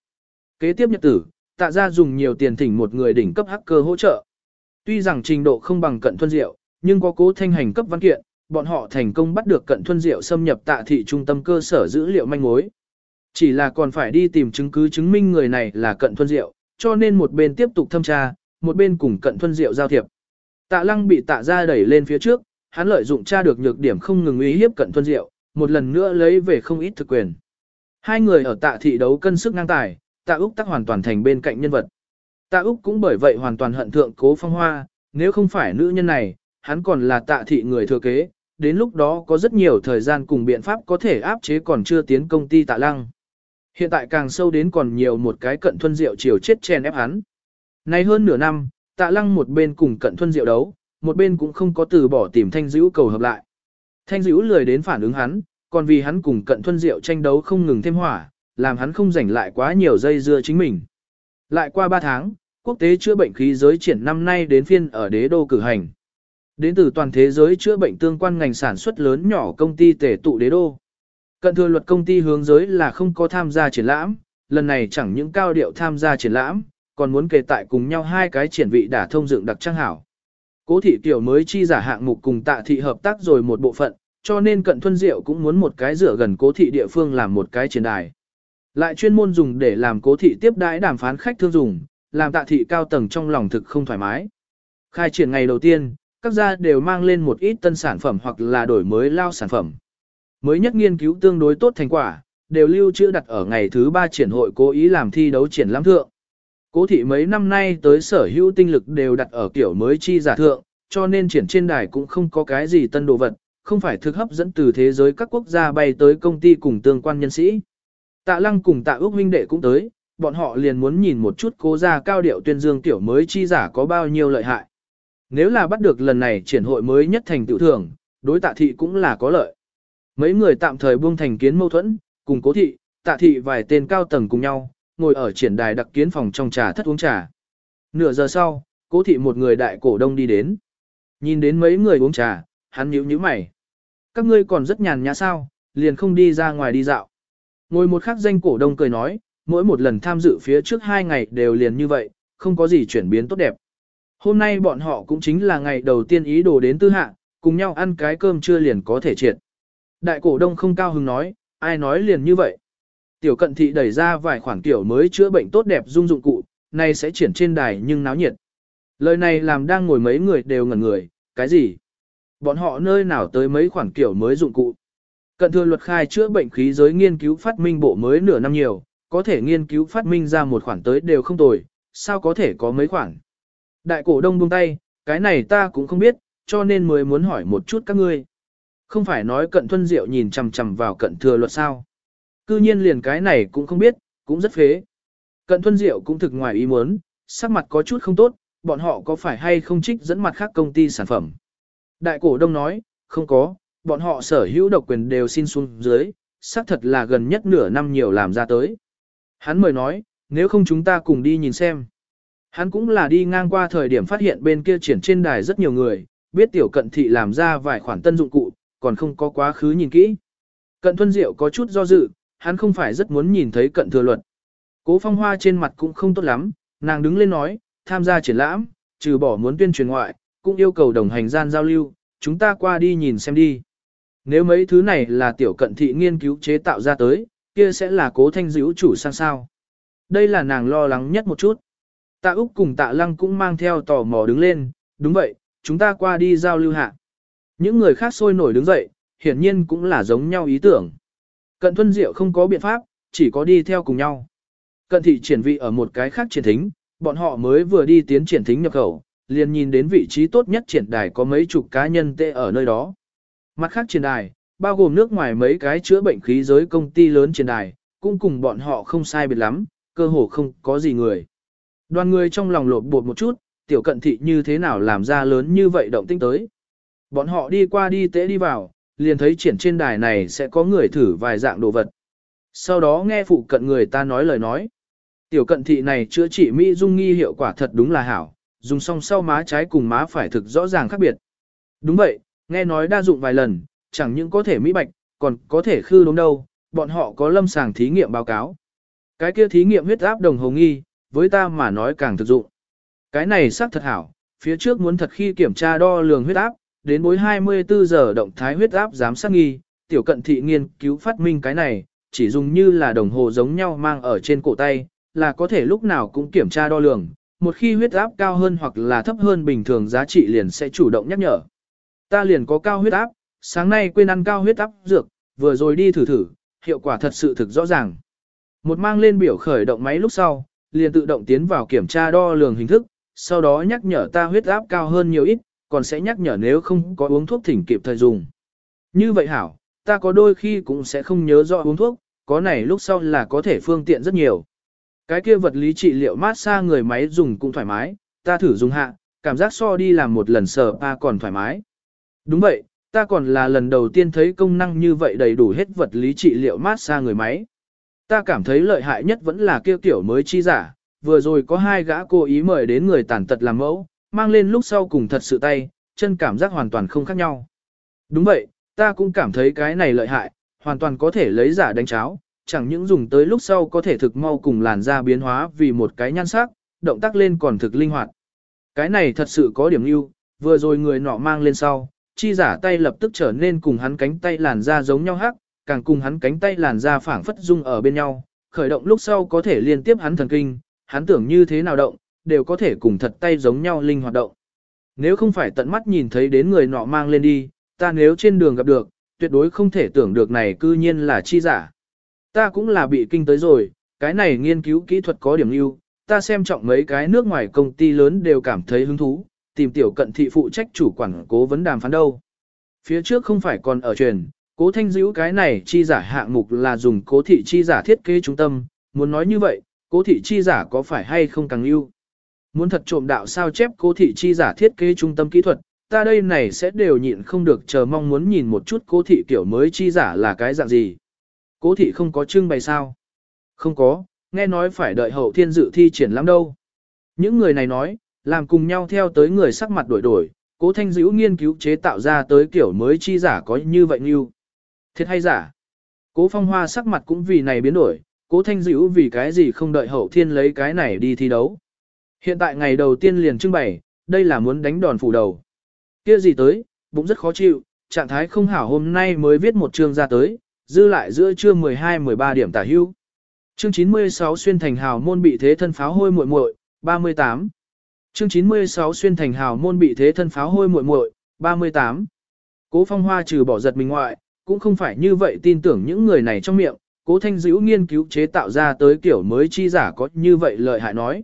Kế tiếp nhật tử, tạ ra dùng nhiều tiền thỉnh một người đỉnh cấp hacker hỗ trợ. Tuy rằng trình độ không bằng cận thuân diệu, nhưng có cố thanh hành cấp văn kiện, bọn họ thành công bắt được cận thuân diệu xâm nhập tạ thị trung tâm cơ sở dữ liệu manh mối. Chỉ là còn phải đi tìm chứng cứ chứng minh người này là cận thuân diệu, cho nên một bên tiếp tục thâm tra, một bên cùng cận thuân diệu giao thiệp. Tạ lăng bị tạ ra đẩy lên phía trước, hắn lợi dụng tra được nhược điểm không ngừng uy hiếp cận thuân diệu, một lần nữa lấy về không ít thực quyền. Hai người ở tạ thị đấu cân sức ngang tài, Tạ Úc tắc hoàn toàn thành bên cạnh nhân vật. Tạ Úc cũng bởi vậy hoàn toàn hận thượng cố phong hoa, nếu không phải nữ nhân này, hắn còn là tạ thị người thừa kế, đến lúc đó có rất nhiều thời gian cùng biện pháp có thể áp chế còn chưa tiến công ty tạ lăng. Hiện tại càng sâu đến còn nhiều một cái cận thuân diệu chiều chết chen ép hắn. Nay hơn nửa năm, tạ lăng một bên cùng cận thuân diệu đấu, một bên cũng không có từ bỏ tìm thanh dữ cầu hợp lại. Thanh dữ lười đến phản ứng hắn, còn vì hắn cùng cận thuân diệu tranh đấu không ngừng thêm hỏa, làm hắn không rảnh lại quá nhiều dây dưa chính mình. Lại qua 3 tháng, quốc tế chữa bệnh khí giới triển năm nay đến phiên ở đế đô cử hành. Đến từ toàn thế giới chữa bệnh tương quan ngành sản xuất lớn nhỏ công ty tể tụ đế đô. Cận thừa luật công ty hướng giới là không có tham gia triển lãm, lần này chẳng những cao điệu tham gia triển lãm, còn muốn kề tại cùng nhau hai cái triển vị đả thông dựng đặc trang hảo. Cố thị tiểu mới chi giả hạng mục cùng tạ thị hợp tác rồi một bộ phận, cho nên cận thuân diệu cũng muốn một cái rửa gần cố thị địa phương làm một cái triển đài. Lại chuyên môn dùng để làm cố thị tiếp đãi đàm phán khách thương dùng, làm tạ thị cao tầng trong lòng thực không thoải mái. Khai triển ngày đầu tiên, các gia đều mang lên một ít tân sản phẩm hoặc là đổi mới lao sản phẩm. Mới nhất nghiên cứu tương đối tốt thành quả, đều lưu trữ đặt ở ngày thứ ba triển hội cố ý làm thi đấu triển lãm thượng. Cố thị mấy năm nay tới sở hữu tinh lực đều đặt ở kiểu mới chi giả thượng, cho nên triển trên đài cũng không có cái gì tân đồ vật, không phải thực hấp dẫn từ thế giới các quốc gia bay tới công ty cùng tương quan nhân sĩ. Tạ lăng cùng tạ ước huynh đệ cũng tới, bọn họ liền muốn nhìn một chút cố gia cao điệu tuyên dương tiểu mới chi giả có bao nhiêu lợi hại. Nếu là bắt được lần này triển hội mới nhất thành tiểu thưởng, đối tạ thị cũng là có lợi. Mấy người tạm thời buông thành kiến mâu thuẫn, cùng cố thị, tạ thị vài tên cao tầng cùng nhau, ngồi ở triển đài đặc kiến phòng trong trà thất uống trà. Nửa giờ sau, cố thị một người đại cổ đông đi đến. Nhìn đến mấy người uống trà, hắn nhíu nhíu mày. Các ngươi còn rất nhàn nhã sao, liền không đi ra ngoài đi dạo. Ngồi một khắc danh cổ đông cười nói, mỗi một lần tham dự phía trước hai ngày đều liền như vậy, không có gì chuyển biến tốt đẹp. Hôm nay bọn họ cũng chính là ngày đầu tiên ý đồ đến tư hạ, cùng nhau ăn cái cơm trưa liền có thể triệt. Đại cổ đông không cao hứng nói, ai nói liền như vậy. Tiểu cận thị đẩy ra vài khoản tiểu mới chữa bệnh tốt đẹp dung dụng cụ, này sẽ triển trên đài nhưng náo nhiệt. Lời này làm đang ngồi mấy người đều ngẩn người, cái gì? Bọn họ nơi nào tới mấy khoản kiểu mới dụng cụ? Cận thừa luật khai chữa bệnh khí giới nghiên cứu phát minh bộ mới nửa năm nhiều, có thể nghiên cứu phát minh ra một khoản tới đều không tồi, sao có thể có mấy khoản? Đại cổ đông buông tay, cái này ta cũng không biết, cho nên mới muốn hỏi một chút các ngươi. Không phải nói cận thuân diệu nhìn chằm chằm vào cận thừa luật sao. Cư nhiên liền cái này cũng không biết, cũng rất phế. Cận thuân diệu cũng thực ngoài ý muốn, sắc mặt có chút không tốt, bọn họ có phải hay không trích dẫn mặt khác công ty sản phẩm. Đại cổ đông nói, không có, bọn họ sở hữu độc quyền đều xin xuống dưới, xác thật là gần nhất nửa năm nhiều làm ra tới. Hắn mời nói, nếu không chúng ta cùng đi nhìn xem. Hắn cũng là đi ngang qua thời điểm phát hiện bên kia triển trên đài rất nhiều người, biết tiểu cận thị làm ra vài khoản tân dụng cụ, còn không có quá khứ nhìn kỹ. Cận thuân diệu có chút do dự, hắn không phải rất muốn nhìn thấy cận thừa luật. Cố phong hoa trên mặt cũng không tốt lắm, nàng đứng lên nói, tham gia triển lãm, trừ bỏ muốn tuyên truyền ngoại, cũng yêu cầu đồng hành gian giao lưu, chúng ta qua đi nhìn xem đi. Nếu mấy thứ này là tiểu cận thị nghiên cứu chế tạo ra tới, kia sẽ là cố thanh dữ chủ sang sao. Đây là nàng lo lắng nhất một chút. Tạ Úc cùng tạ Lăng cũng mang theo tò mò đứng lên, đúng vậy, chúng ta qua đi giao lưu hạ. Những người khác sôi nổi đứng dậy, hiển nhiên cũng là giống nhau ý tưởng. Cận Thuân Diệu không có biện pháp, chỉ có đi theo cùng nhau. Cận thị triển vị ở một cái khác triển thính, bọn họ mới vừa đi tiến triển thính nhập khẩu, liền nhìn đến vị trí tốt nhất triển đài có mấy chục cá nhân tê ở nơi đó. Mặt khác triển đài, bao gồm nước ngoài mấy cái chữa bệnh khí giới công ty lớn triển đài, cũng cùng bọn họ không sai biệt lắm, cơ hồ không có gì người. Đoàn người trong lòng lột bột một chút, tiểu cận thị như thế nào làm ra lớn như vậy động tinh tới. Bọn họ đi qua đi tế đi vào, liền thấy triển trên đài này sẽ có người thử vài dạng đồ vật. Sau đó nghe phụ cận người ta nói lời nói. Tiểu cận thị này chữa trị Mỹ dung nghi hiệu quả thật đúng là hảo, dùng xong sau má trái cùng má phải thực rõ ràng khác biệt. Đúng vậy, nghe nói đa dụng vài lần, chẳng những có thể Mỹ bạch, còn có thể khư đúng đâu, bọn họ có lâm sàng thí nghiệm báo cáo. Cái kia thí nghiệm huyết áp đồng hồ nghi, với ta mà nói càng thực dụng. Cái này xác thật hảo, phía trước muốn thật khi kiểm tra đo lường huyết áp, đến bối 24 giờ động thái huyết áp giám sát nghi, tiểu cận thị nghiên cứu phát minh cái này, chỉ dùng như là đồng hồ giống nhau mang ở trên cổ tay, là có thể lúc nào cũng kiểm tra đo lường, một khi huyết áp cao hơn hoặc là thấp hơn bình thường giá trị liền sẽ chủ động nhắc nhở. Ta liền có cao huyết áp, sáng nay quên ăn cao huyết áp dược, vừa rồi đi thử thử, hiệu quả thật sự thực rõ ràng. Một mang lên biểu khởi động máy lúc sau, liền tự động tiến vào kiểm tra đo lường hình thức, sau đó nhắc nhở ta huyết áp cao hơn nhiều ít, còn sẽ nhắc nhở nếu không có uống thuốc thỉnh kịp thời dùng. Như vậy hảo, ta có đôi khi cũng sẽ không nhớ rõ uống thuốc, có này lúc sau là có thể phương tiện rất nhiều. Cái kia vật lý trị liệu mát xa người máy dùng cũng thoải mái, ta thử dùng hạ, cảm giác so đi làm một lần sờ pa còn thoải mái. Đúng vậy, ta còn là lần đầu tiên thấy công năng như vậy đầy đủ hết vật lý trị liệu mát xa người máy. Ta cảm thấy lợi hại nhất vẫn là kia kiểu mới chi giả, vừa rồi có hai gã cố ý mời đến người tàn tật làm mẫu, mang lên lúc sau cùng thật sự tay, chân cảm giác hoàn toàn không khác nhau. Đúng vậy, ta cũng cảm thấy cái này lợi hại, hoàn toàn có thể lấy giả đánh cháo, chẳng những dùng tới lúc sau có thể thực mau cùng làn da biến hóa vì một cái nhan sắc, động tác lên còn thực linh hoạt. Cái này thật sự có điểm ưu, vừa rồi người nọ mang lên sau, chi giả tay lập tức trở nên cùng hắn cánh tay làn da giống nhau hắc, càng cùng hắn cánh tay làn da phảng phất dung ở bên nhau, khởi động lúc sau có thể liên tiếp hắn thần kinh, hắn tưởng như thế nào động, đều có thể cùng thật tay giống nhau linh hoạt động. Nếu không phải tận mắt nhìn thấy đến người nọ mang lên đi, ta nếu trên đường gặp được, tuyệt đối không thể tưởng được này cư nhiên là chi giả. Ta cũng là bị kinh tới rồi, cái này nghiên cứu kỹ thuật có điểm ưu, ta xem trọng mấy cái nước ngoài công ty lớn đều cảm thấy hứng thú, tìm tiểu cận thị phụ trách chủ quản cố vấn đàm phán đâu. Phía trước không phải còn ở truyền, cố thanh dữ cái này chi giả hạng mục là dùng cố thị chi giả thiết kế trung tâm, muốn nói như vậy, cố thị chi giả có phải hay không càng ưu. Muốn thật trộm đạo sao chép cố thị chi giả thiết kế trung tâm kỹ thuật, ta đây này sẽ đều nhịn không được chờ mong muốn nhìn một chút cố thị kiểu mới chi giả là cái dạng gì. Cố thị không có trưng bày sao? Không có, nghe nói phải đợi hậu thiên dự thi triển lắm đâu. Những người này nói, làm cùng nhau theo tới người sắc mặt đổi đổi, cố thanh dữ nghiên cứu chế tạo ra tới kiểu mới chi giả có như vậy như. Thiệt hay giả? Cố phong hoa sắc mặt cũng vì này biến đổi, cố thanh dữ vì cái gì không đợi hậu thiên lấy cái này đi thi đấu. Hiện tại ngày đầu tiên liền trưng bày, đây là muốn đánh đòn phủ đầu. Kia gì tới, bụng rất khó chịu, trạng thái không hảo hôm nay mới viết một chương ra tới, dư lại giữa trưa 12-13 điểm tả hưu. Chương 96 xuyên thành hào môn bị thế thân pháo hôi muội muội, 38. Chương 96 xuyên thành hào môn bị thế thân pháo hôi muội muội, 38. Cố Phong Hoa trừ bỏ giật mình ngoại, cũng không phải như vậy tin tưởng những người này trong miệng, Cố Thanh Dữu nghiên cứu chế tạo ra tới kiểu mới chi giả có như vậy lợi hại nói.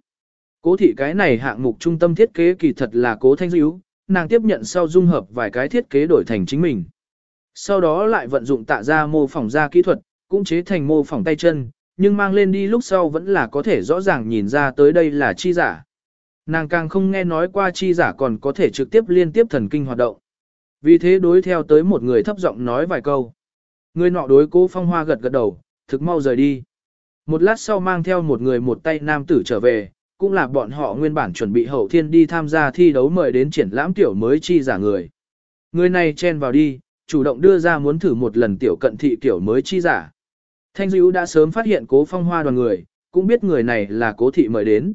Cố thị cái này hạng mục trung tâm thiết kế kỳ thật là Cố Thanh dữ, nàng tiếp nhận sau dung hợp vài cái thiết kế đổi thành chính mình. Sau đó lại vận dụng tạ ra mô phỏng ra kỹ thuật, cũng chế thành mô phỏng tay chân, nhưng mang lên đi lúc sau vẫn là có thể rõ ràng nhìn ra tới đây là chi giả. Nàng càng không nghe nói qua chi giả còn có thể trực tiếp liên tiếp thần kinh hoạt động. Vì thế đối theo tới một người thấp giọng nói vài câu. Người nọ đối cố phong hoa gật gật đầu, thực mau rời đi. Một lát sau mang theo một người một tay nam tử trở về, cũng là bọn họ nguyên bản chuẩn bị hậu thiên đi tham gia thi đấu mời đến triển lãm tiểu mới chi giả người. Người này chen vào đi, chủ động đưa ra muốn thử một lần tiểu cận thị tiểu mới chi giả. Thanh Dữu đã sớm phát hiện cố phong hoa đoàn người, cũng biết người này là cố thị mời đến.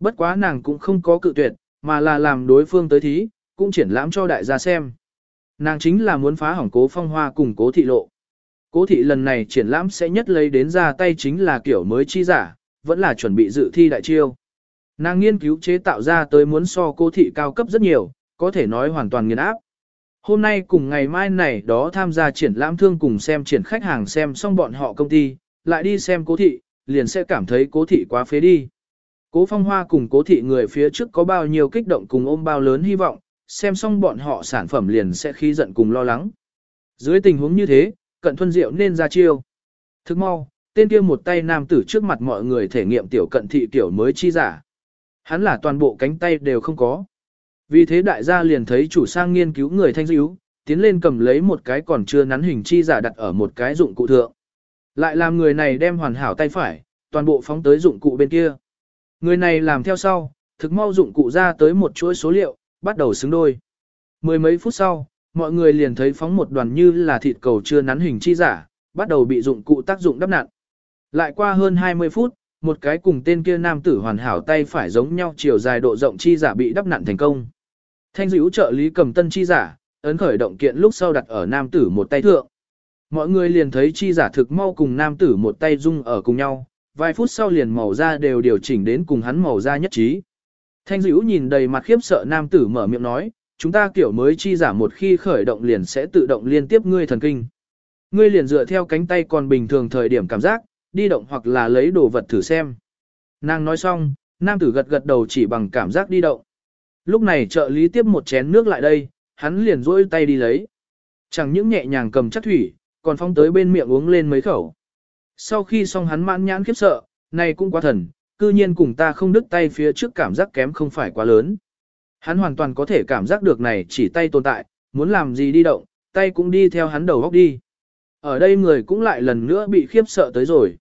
Bất quá nàng cũng không có cự tuyệt, mà là làm đối phương tới thí, cũng triển lãm cho đại gia xem. Nàng chính là muốn phá hỏng cố phong hoa cùng cố thị lộ. Cố thị lần này triển lãm sẽ nhất lấy đến ra tay chính là kiểu mới chi giả, vẫn là chuẩn bị dự thi đại chiêu. Nàng nghiên cứu chế tạo ra tới muốn so cố thị cao cấp rất nhiều, có thể nói hoàn toàn nghiền áp. Hôm nay cùng ngày mai này đó tham gia triển lãm thương cùng xem triển khách hàng xem xong bọn họ công ty, lại đi xem cố thị, liền sẽ cảm thấy cố thị quá phế đi. Cố phong hoa cùng cố thị người phía trước có bao nhiêu kích động cùng ôm bao lớn hy vọng, xem xong bọn họ sản phẩm liền sẽ khí giận cùng lo lắng. Dưới tình huống như thế, cận thuân diệu nên ra chiêu. Thức mau, tên kia một tay nam tử trước mặt mọi người thể nghiệm tiểu cận thị tiểu mới chi giả. Hắn là toàn bộ cánh tay đều không có. Vì thế đại gia liền thấy chủ sang nghiên cứu người thanh dữ, tiến lên cầm lấy một cái còn chưa nắn hình chi giả đặt ở một cái dụng cụ thượng. Lại làm người này đem hoàn hảo tay phải, toàn bộ phóng tới dụng cụ bên kia. Người này làm theo sau, thực mau dụng cụ ra tới một chuỗi số liệu, bắt đầu xứng đôi. Mười mấy phút sau, mọi người liền thấy phóng một đoàn như là thịt cầu chưa nắn hình chi giả, bắt đầu bị dụng cụ tác dụng đắp nặn. Lại qua hơn 20 phút, một cái cùng tên kia nam tử hoàn hảo tay phải giống nhau chiều dài độ rộng chi giả bị đắp nặn thành công. Thanh dữ trợ lý cầm tân chi giả, ấn khởi động kiện lúc sau đặt ở nam tử một tay thượng. Mọi người liền thấy chi giả thực mau cùng nam tử một tay dung ở cùng nhau, vài phút sau liền màu da đều điều chỉnh đến cùng hắn màu da nhất trí. Thanh dữ nhìn đầy mặt khiếp sợ nam tử mở miệng nói, chúng ta kiểu mới chi giả một khi khởi động liền sẽ tự động liên tiếp ngươi thần kinh. Ngươi liền dựa theo cánh tay còn bình thường thời điểm cảm giác, đi động hoặc là lấy đồ vật thử xem. Nàng nói xong, nam tử gật gật đầu chỉ bằng cảm giác đi động. Lúc này trợ lý tiếp một chén nước lại đây, hắn liền rỗi tay đi lấy. Chẳng những nhẹ nhàng cầm chắc thủy, còn phong tới bên miệng uống lên mấy khẩu. Sau khi xong hắn mãn nhãn khiếp sợ, này cũng quá thần, cư nhiên cùng ta không đứt tay phía trước cảm giác kém không phải quá lớn. Hắn hoàn toàn có thể cảm giác được này chỉ tay tồn tại, muốn làm gì đi động, tay cũng đi theo hắn đầu góc đi. Ở đây người cũng lại lần nữa bị khiếp sợ tới rồi.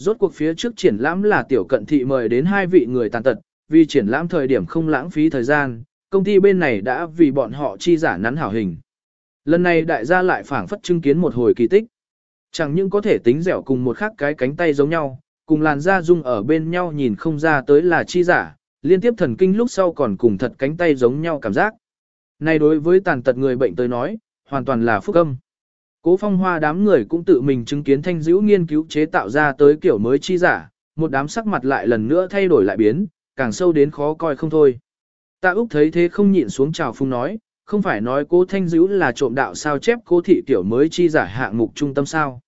Rốt cuộc phía trước triển lãm là tiểu cận thị mời đến hai vị người tàn tật, vì triển lãm thời điểm không lãng phí thời gian, công ty bên này đã vì bọn họ chi giả nắn hảo hình. Lần này đại gia lại phảng phất chứng kiến một hồi kỳ tích. Chẳng những có thể tính dẻo cùng một khác cái cánh tay giống nhau, cùng làn da dung ở bên nhau nhìn không ra tới là chi giả, liên tiếp thần kinh lúc sau còn cùng thật cánh tay giống nhau cảm giác. Này đối với tàn tật người bệnh tới nói, hoàn toàn là phúc âm. Cố phong hoa đám người cũng tự mình chứng kiến thanh dữ nghiên cứu chế tạo ra tới kiểu mới chi giả, một đám sắc mặt lại lần nữa thay đổi lại biến, càng sâu đến khó coi không thôi. Tạ Úc thấy thế không nhịn xuống chào phung nói, không phải nói cố thanh dữ là trộm đạo sao chép cố thị kiểu mới chi giả hạng mục trung tâm sao.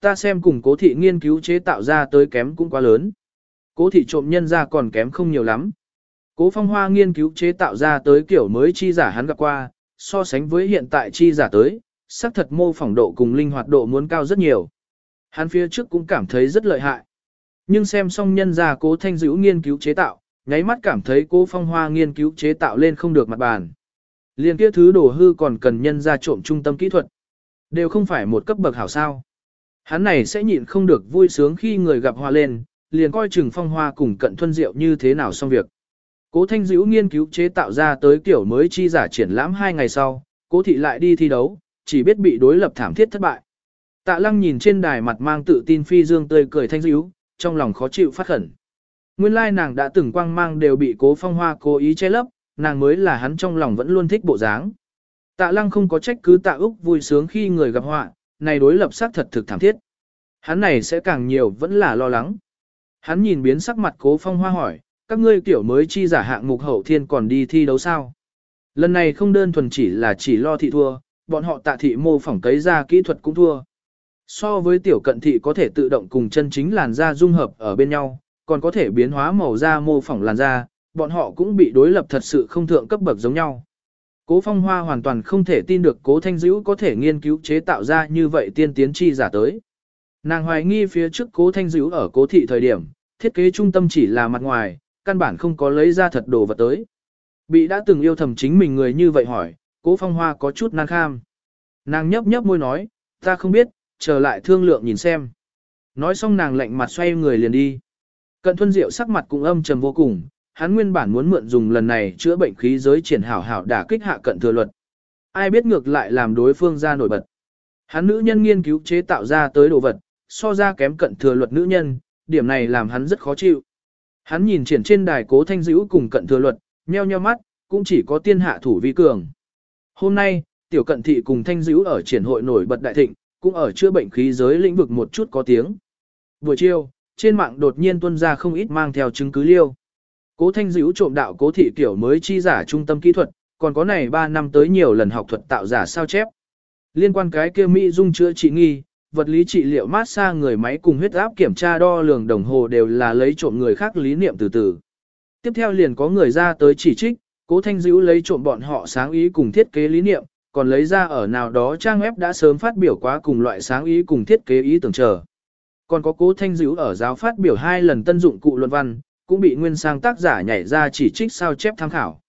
Ta xem cùng cố thị nghiên cứu chế tạo ra tới kém cũng quá lớn. Cố thị trộm nhân ra còn kém không nhiều lắm. Cố phong hoa nghiên cứu chế tạo ra tới kiểu mới chi giả hắn gặp qua, so sánh với hiện tại chi giả tới, xác thật mô phỏng độ cùng linh hoạt độ muốn cao rất nhiều. Hắn phía trước cũng cảm thấy rất lợi hại. Nhưng xem xong nhân gia cố thanh dữ nghiên cứu chế tạo, nháy mắt cảm thấy cố phong hoa nghiên cứu chế tạo lên không được mặt bàn. Liên kia thứ đồ hư còn cần nhân ra trộm trung tâm kỹ thuật. Đều không phải một cấp bậc hảo sao. Hắn này sẽ nhịn không được vui sướng khi người gặp hoa lên, liền coi chừng phong hoa cùng cận thuân diệu như thế nào xong việc. Cố Thanh Dữ nghiên cứu chế tạo ra tới kiểu mới chi giả triển lãm hai ngày sau, cố thị lại đi thi đấu, chỉ biết bị đối lập thảm thiết thất bại. Tạ lăng nhìn trên đài mặt mang tự tin phi dương tươi cười Thanh Dữ, trong lòng khó chịu phát khẩn. Nguyên lai nàng đã từng quang mang đều bị cố phong hoa cố ý che lấp, nàng mới là hắn trong lòng vẫn luôn thích bộ dáng. Tạ lăng không có trách cứ tạ Úc vui sướng khi người gặp họa, này đối lập xác thật thực thảm thiết. Hắn này sẽ càng nhiều vẫn là lo lắng. Hắn nhìn biến sắc mặt cố phong hoa hỏi, các ngươi kiểu mới chi giả hạng mục hậu thiên còn đi thi đấu sao? Lần này không đơn thuần chỉ là chỉ lo thị thua, bọn họ tạ thị mô phỏng cấy ra kỹ thuật cũng thua. So với tiểu cận thị có thể tự động cùng chân chính làn da dung hợp ở bên nhau, còn có thể biến hóa màu da mô phỏng làn da, bọn họ cũng bị đối lập thật sự không thượng cấp bậc giống nhau. Cố phong hoa hoàn toàn không thể tin được cố thanh dữ có thể nghiên cứu chế tạo ra như vậy tiên tiến chi giả tới. Nàng hoài nghi phía trước cố thanh dữ ở cố thị thời điểm, thiết kế trung tâm chỉ là mặt ngoài, căn bản không có lấy ra thật đồ vật tới. Bị đã từng yêu thầm chính mình người như vậy hỏi, cố phong hoa có chút nan kham. Nàng nhấp nhấp môi nói, ta không biết, trở lại thương lượng nhìn xem. Nói xong nàng lạnh mặt xoay người liền đi. Cận thuân diệu sắc mặt cũng âm trầm vô cùng, hắn nguyên bản muốn mượn dùng lần này chữa bệnh khí giới triển hảo hảo đả kích hạ cận thừa luật. Ai biết ngược lại làm đối phương ra nổi bật. Hắn nữ nhân nghiên cứu chế tạo ra tới đồ vật, so ra kém cận thừa luật nữ nhân, điểm này làm hắn rất khó chịu. Hắn nhìn triển trên đài cố thanh dữ cùng cận thừa luật, nheo nheo mắt, cũng chỉ có tiên hạ thủ vi cường. Hôm nay, tiểu cận thị cùng thanh dữ ở triển hội nổi bật đại thịnh, cũng ở chữa bệnh khí giới lĩnh vực một chút có tiếng. Buổi chiều, trên mạng đột nhiên tuân ra không ít mang theo chứng cứ liêu. Cố thanh dữ trộm đạo cố thị tiểu mới chi giả trung tâm kỹ thuật, còn có này 3 năm tới nhiều lần học thuật tạo giả sao chép. Liên quan cái kia Mỹ dung chữa trị nghi, vật lý trị liệu mát xa người máy cùng huyết áp kiểm tra đo lường đồng hồ đều là lấy trộm người khác lý niệm từ từ. Tiếp theo liền có người ra tới chỉ trích, cố thanh dữ lấy trộm bọn họ sáng ý cùng thiết kế lý niệm, còn lấy ra ở nào đó trang web đã sớm phát biểu quá cùng loại sáng ý cùng thiết kế ý tưởng chờ. Còn có cố thanh dữ ở giáo phát biểu hai lần tân dụng cụ luận văn, cũng bị nguyên sang tác giả nhảy ra chỉ trích sao chép tham khảo.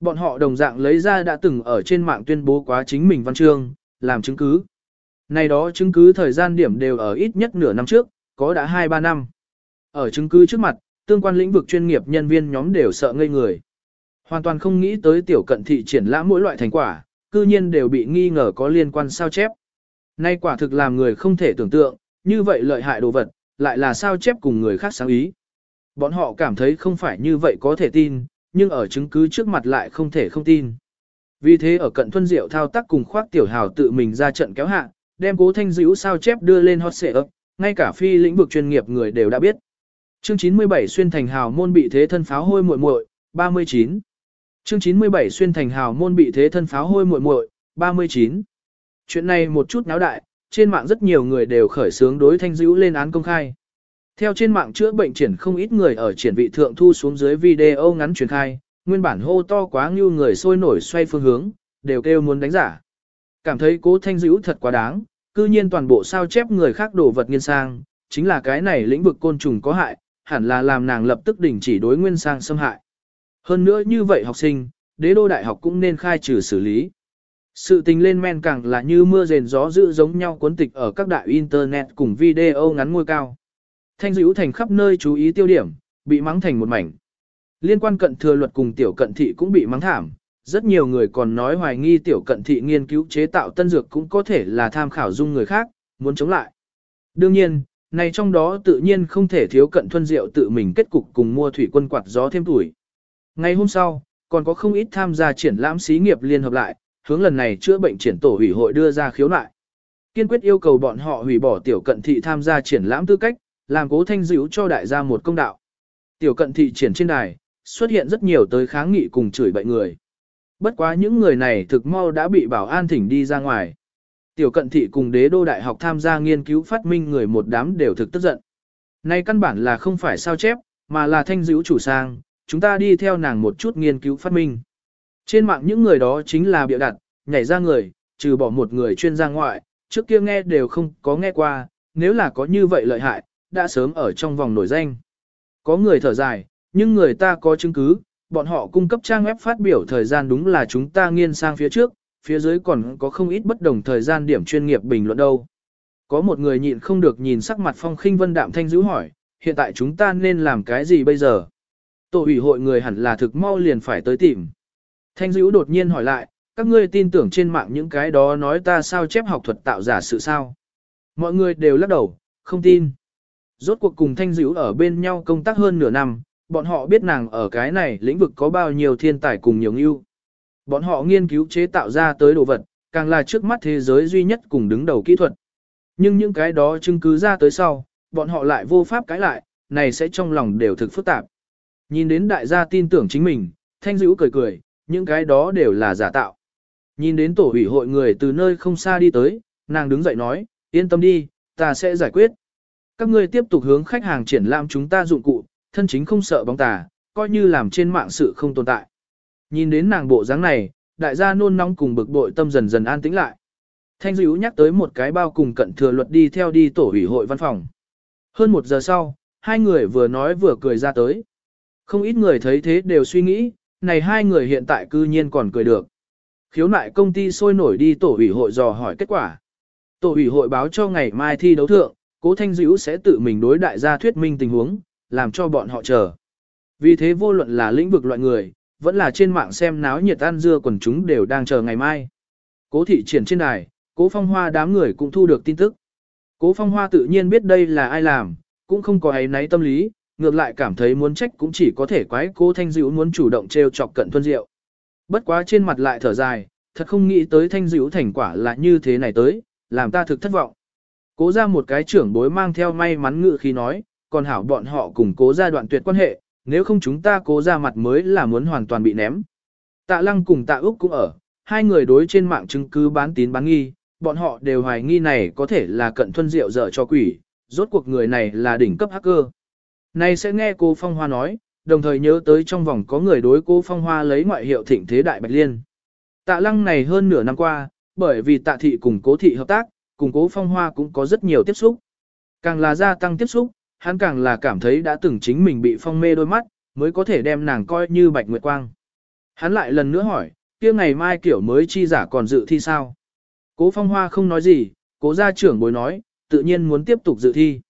Bọn họ đồng dạng lấy ra đã từng ở trên mạng tuyên bố quá chính mình văn chương, làm chứng cứ. Này đó chứng cứ thời gian điểm đều ở ít nhất nửa năm trước, có đã 2-3 năm. Ở chứng cứ trước mặt, tương quan lĩnh vực chuyên nghiệp nhân viên nhóm đều sợ ngây người. Hoàn toàn không nghĩ tới tiểu cận thị triển lãm mỗi loại thành quả, cư nhiên đều bị nghi ngờ có liên quan sao chép. Nay quả thực làm người không thể tưởng tượng, như vậy lợi hại đồ vật, lại là sao chép cùng người khác sáng ý. Bọn họ cảm thấy không phải như vậy có thể tin, nhưng ở chứng cứ trước mặt lại không thể không tin. Vì thế ở cận thuân diệu thao tác cùng khoác tiểu hào tự mình ra trận kéo hạ, đem cố thanh dữ sao chép đưa lên hot xệ ấp, ngay cả phi lĩnh vực chuyên nghiệp người đều đã biết. Chương 97 xuyên thành hào môn bị thế thân pháo hôi muội muội, 39. Chương 97 xuyên thành hào môn bị thế thân pháo hôi muội muội, 39. Chuyện này một chút náo đại, trên mạng rất nhiều người đều khởi xướng đối thanh dữ lên án công khai. Theo trên mạng chữa bệnh triển không ít người ở triển vị thượng thu xuống dưới video ngắn truyền khai, nguyên bản hô to quá như người sôi nổi xoay phương hướng, đều kêu muốn đánh giả. Cảm thấy cố thanh dữ thật quá đáng, cư nhiên toàn bộ sao chép người khác đổ vật nghiên sang, chính là cái này lĩnh vực côn trùng có hại, hẳn là làm nàng lập tức đình chỉ đối nguyên sang xâm hại. Hơn nữa như vậy học sinh, đế đô đại học cũng nên khai trừ xử lý. Sự tình lên men càng là như mưa rền gió dữ giống nhau cuốn tịch ở các đại internet cùng video ngắn ngôi cao. Thanh dữ thành khắp nơi chú ý tiêu điểm, bị mắng thành một mảnh. Liên quan cận thừa luật cùng tiểu cận thị cũng bị mắng thảm, rất nhiều người còn nói hoài nghi tiểu cận thị nghiên cứu chế tạo tân dược cũng có thể là tham khảo dung người khác, muốn chống lại. Đương nhiên, này trong đó tự nhiên không thể thiếu cận thuân diệu tự mình kết cục cùng mua thủy quân quạt gió thêm tuổi. Ngày hôm sau, còn có không ít tham gia triển lãm xí nghiệp liên hợp lại, hướng lần này chữa bệnh triển tổ hủy hội đưa ra khiếu nại. Kiên quyết yêu cầu bọn họ hủy bỏ tiểu cận thị tham gia triển lãm tư cách, làm cố thanh dữ cho đại gia một công đạo. Tiểu cận thị triển trên đài, xuất hiện rất nhiều tới kháng nghị cùng chửi bậy người. Bất quá những người này thực mau đã bị bảo an thỉnh đi ra ngoài. Tiểu cận thị cùng đế đô đại học tham gia nghiên cứu phát minh người một đám đều thực tức giận. Nay căn bản là không phải sao chép, mà là thanh dữ chủ sang, chúng ta đi theo nàng một chút nghiên cứu phát minh. Trên mạng những người đó chính là bịa đặt, nhảy ra người, trừ bỏ một người chuyên gia ngoại, trước kia nghe đều không có nghe qua, nếu là có như vậy lợi hại, đã sớm ở trong vòng nổi danh. Có người thở dài, nhưng người ta có chứng cứ, bọn họ cung cấp trang web phát biểu thời gian đúng là chúng ta nghiên sang phía trước, phía dưới còn có không ít bất đồng thời gian điểm chuyên nghiệp bình luận đâu. Có một người nhịn không được nhìn sắc mặt phong khinh vân đạm thanh dữ hỏi, hiện tại chúng ta nên làm cái gì bây giờ? Tổ ủy hội người hẳn là thực mau liền phải tới tìm. Thanh dữ đột nhiên hỏi lại, các ngươi tin tưởng trên mạng những cái đó nói ta sao chép học thuật tạo giả sự sao? Mọi người đều lắc đầu, không tin. Rốt cuộc cùng Thanh dữ ở bên nhau công tác hơn nửa năm, bọn họ biết nàng ở cái này lĩnh vực có bao nhiêu thiên tài cùng nhiều ưu. Bọn họ nghiên cứu chế tạo ra tới đồ vật, càng là trước mắt thế giới duy nhất cùng đứng đầu kỹ thuật. Nhưng những cái đó chứng cứ ra tới sau, bọn họ lại vô pháp cãi lại, này sẽ trong lòng đều thực phức tạp. Nhìn đến đại gia tin tưởng chính mình, thanh dữ cười cười, những cái đó đều là giả tạo. Nhìn đến tổ ủy hội người từ nơi không xa đi tới, nàng đứng dậy nói, yên tâm đi, ta sẽ giải quyết. Các ngươi tiếp tục hướng khách hàng triển lãm chúng ta dụng cụ, thân chính không sợ bóng tà, coi như làm trên mạng sự không tồn tại. Nhìn đến nàng bộ dáng này, đại gia nôn nóng cùng bực bội tâm dần dần an tĩnh lại. Thanh dữ nhắc tới một cái bao cùng cận thừa luật đi theo đi tổ ủy hội văn phòng. Hơn một giờ sau, hai người vừa nói vừa cười ra tới. Không ít người thấy thế đều suy nghĩ, này hai người hiện tại cư nhiên còn cười được. Khiếu nại công ty sôi nổi đi tổ ủy hội dò hỏi kết quả. Tổ ủy hội báo cho ngày mai thi đấu thượng, cố thanh dữ sẽ tự mình đối đại gia thuyết minh tình huống, làm cho bọn họ chờ. Vì thế vô luận là lĩnh vực loại người, vẫn là trên mạng xem náo nhiệt ăn dưa quần chúng đều đang chờ ngày mai. Cố thị triển trên đài, cố phong hoa đám người cũng thu được tin tức. Cố phong hoa tự nhiên biết đây là ai làm, cũng không có ấy náy tâm lý, ngược lại cảm thấy muốn trách cũng chỉ có thể quái cố thanh dữ muốn chủ động treo chọc cận thuân diệu. Bất quá trên mặt lại thở dài, thật không nghĩ tới thanh dữ thành quả là như thế này tới, làm ta thực thất vọng. Cố ra một cái trưởng bối mang theo may mắn ngự khi nói, còn hảo bọn họ cùng cố ra đoạn tuyệt quan hệ, nếu không chúng ta cố ra mặt mới là muốn hoàn toàn bị ném. Tạ lăng cùng tạ Úc cũng ở, hai người đối trên mạng chứng cứ bán tín bán nghi, bọn họ đều hoài nghi này có thể là cận thuân diệu dở cho quỷ, rốt cuộc người này là đỉnh cấp hacker. Này sẽ nghe cô Phong Hoa nói, đồng thời nhớ tới trong vòng có người đối cô Phong Hoa lấy ngoại hiệu thịnh thế đại bạch liên. Tạ lăng này hơn nửa năm qua, bởi vì tạ thị cùng cố thị hợp tác, cùng cố Phong Hoa cũng có rất nhiều tiếp xúc. Càng là gia tăng tiếp xúc, hắn càng là cảm thấy đã từng chính mình bị phong mê đôi mắt, mới có thể đem nàng coi như bạch nguyệt quang. Hắn lại lần nữa hỏi, kia ngày mai kiểu mới chi giả còn dự thi sao? Cố phong hoa không nói gì, cố gia trưởng bối nói, tự nhiên muốn tiếp tục dự thi.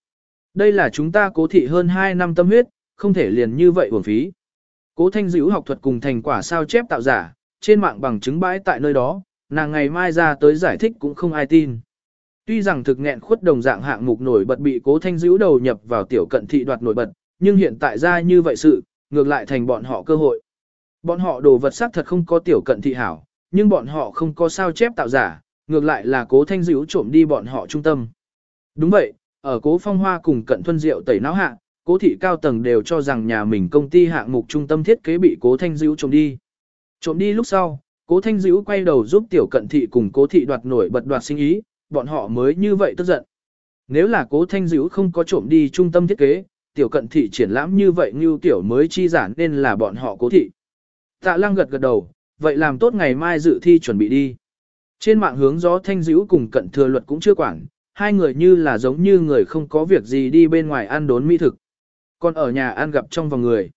Đây là chúng ta cố thị hơn 2 năm tâm huyết, không thể liền như vậy uổng phí. Cố thanh dữ học thuật cùng thành quả sao chép tạo giả, trên mạng bằng chứng bãi tại nơi đó, nàng ngày mai ra tới giải thích cũng không ai tin. Tuy rằng thực nghẹn khuất đồng dạng hạng mục nổi bật bị cố thanh dữ đầu nhập vào tiểu cận thị đoạt nổi bật, nhưng hiện tại ra như vậy sự, ngược lại thành bọn họ cơ hội. Bọn họ đồ vật sắc thật không có tiểu cận thị hảo, nhưng bọn họ không có sao chép tạo giả, ngược lại là cố thanh dữ trộm đi bọn họ trung tâm. Đúng vậy, ở cố phong hoa cùng cận thuân diệu tẩy não hạ, cố thị cao tầng đều cho rằng nhà mình công ty hạng mục trung tâm thiết kế bị cố thanh dữ trộm đi. Trộm đi lúc sau, cố thanh dữ quay đầu giúp tiểu cận thị cùng cố thị đoạt nổi bật đoạt sinh ý, bọn họ mới như vậy tức giận. Nếu là cố thanh dữ không có trộm đi trung tâm thiết kế, tiểu cận thị triển lãm như vậy như tiểu mới chi giản nên là bọn họ cố thị. Tạ lăng gật gật đầu, vậy làm tốt ngày mai dự thi chuẩn bị đi. Trên mạng hướng gió thanh dữ cùng cận thừa luật cũng chưa quản, hai người như là giống như người không có việc gì đi bên ngoài ăn đốn mỹ thực. Còn ở nhà ăn gặp trong vòng người.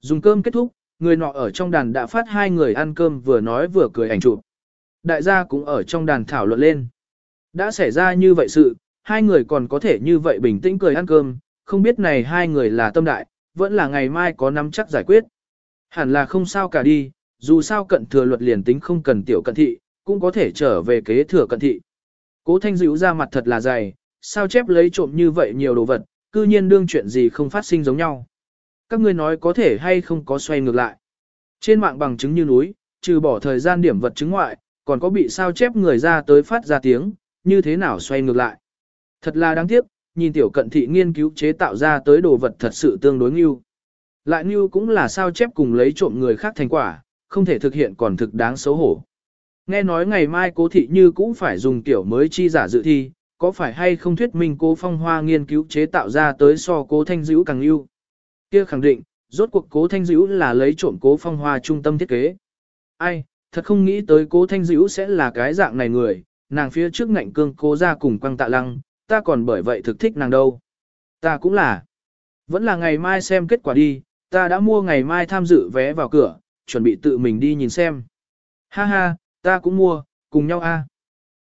Dùng cơm kết thúc, người nọ ở trong đàn đã phát hai người ăn cơm vừa nói vừa cười ảnh chụp. Đại gia cũng ở trong đàn thảo luận lên. Đã xảy ra như vậy sự, hai người còn có thể như vậy bình tĩnh cười ăn cơm, không biết này hai người là tâm đại, vẫn là ngày mai có nắm chắc giải quyết. Hẳn là không sao cả đi, dù sao cận thừa luật liền tính không cần tiểu cận thị, cũng có thể trở về kế thừa cận thị. Cố thanh Dữ ra mặt thật là dày, sao chép lấy trộm như vậy nhiều đồ vật, cư nhiên đương chuyện gì không phát sinh giống nhau. Các ngươi nói có thể hay không có xoay ngược lại. Trên mạng bằng chứng như núi, trừ bỏ thời gian điểm vật chứng ngoại, còn có bị sao chép người ra tới phát ra tiếng, như thế nào xoay ngược lại. Thật là đáng tiếc, nhìn tiểu cận thị nghiên cứu chế tạo ra tới đồ vật thật sự tương đối nghiêu. Lại nghiêu cũng là sao chép cùng lấy trộm người khác thành quả, không thể thực hiện còn thực đáng xấu hổ. Nghe nói ngày mai cố thị như cũng phải dùng tiểu mới chi giả dự thi, có phải hay không thuyết minh cố phong hoa nghiên cứu chế tạo ra tới so cố thanh dữ càng ưu. Kia khẳng định, rốt cuộc cố thanh dữ là lấy trộm cố phong hoa trung tâm thiết kế. Ai, thật không nghĩ tới cố thanh dữ sẽ là cái dạng này người, nàng phía trước ngạnh cương cố ra cùng quăng tạ lăng, ta còn bởi vậy thực thích nàng đâu. Ta cũng là. Vẫn là ngày mai xem kết quả đi, ta đã mua ngày mai tham dự vé vào cửa, chuẩn bị tự mình đi nhìn xem. Ha ha, ta cũng mua, cùng nhau a.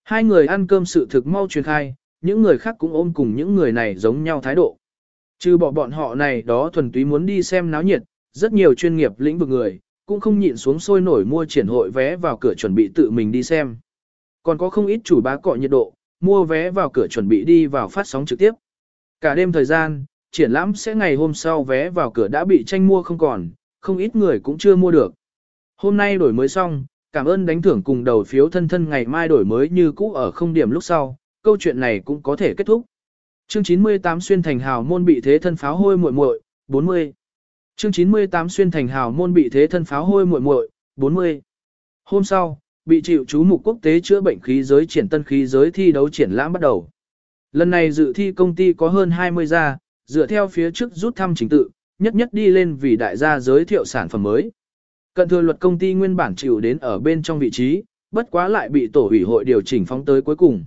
Hai người ăn cơm sự thực mau truyền khai, những người khác cũng ôm cùng những người này giống nhau thái độ. Trừ bỏ bọn họ này đó thuần túy muốn đi xem náo nhiệt, rất nhiều chuyên nghiệp lĩnh vực người, cũng không nhịn xuống sôi nổi mua triển hội vé vào cửa chuẩn bị tự mình đi xem. Còn có không ít chủ bá cọ nhiệt độ, mua vé vào cửa chuẩn bị đi vào phát sóng trực tiếp. Cả đêm thời gian, triển lãm sẽ ngày hôm sau vé vào cửa đã bị tranh mua không còn, không ít người cũng chưa mua được. Hôm nay đổi mới xong, cảm ơn đánh thưởng cùng đầu phiếu thân thân ngày mai đổi mới như cũ ở không điểm lúc sau, câu chuyện này cũng có thể kết thúc. Chương 98 xuyên thành hào môn bị thế thân pháo hôi muội muội, 40. Chương 98 xuyên thành hào môn bị thế thân pháo hôi muội muội, 40. Hôm sau, bị chịu chú mục quốc tế chữa bệnh khí giới triển tân khí giới thi đấu triển lãm bắt đầu. Lần này dự thi công ty có hơn 20 gia, dựa theo phía trước rút thăm chính tự, nhất nhất đi lên vì đại gia giới thiệu sản phẩm mới. Cận thừa luật công ty nguyên bản chịu đến ở bên trong vị trí, bất quá lại bị tổ ủy hội điều chỉnh phóng tới cuối cùng.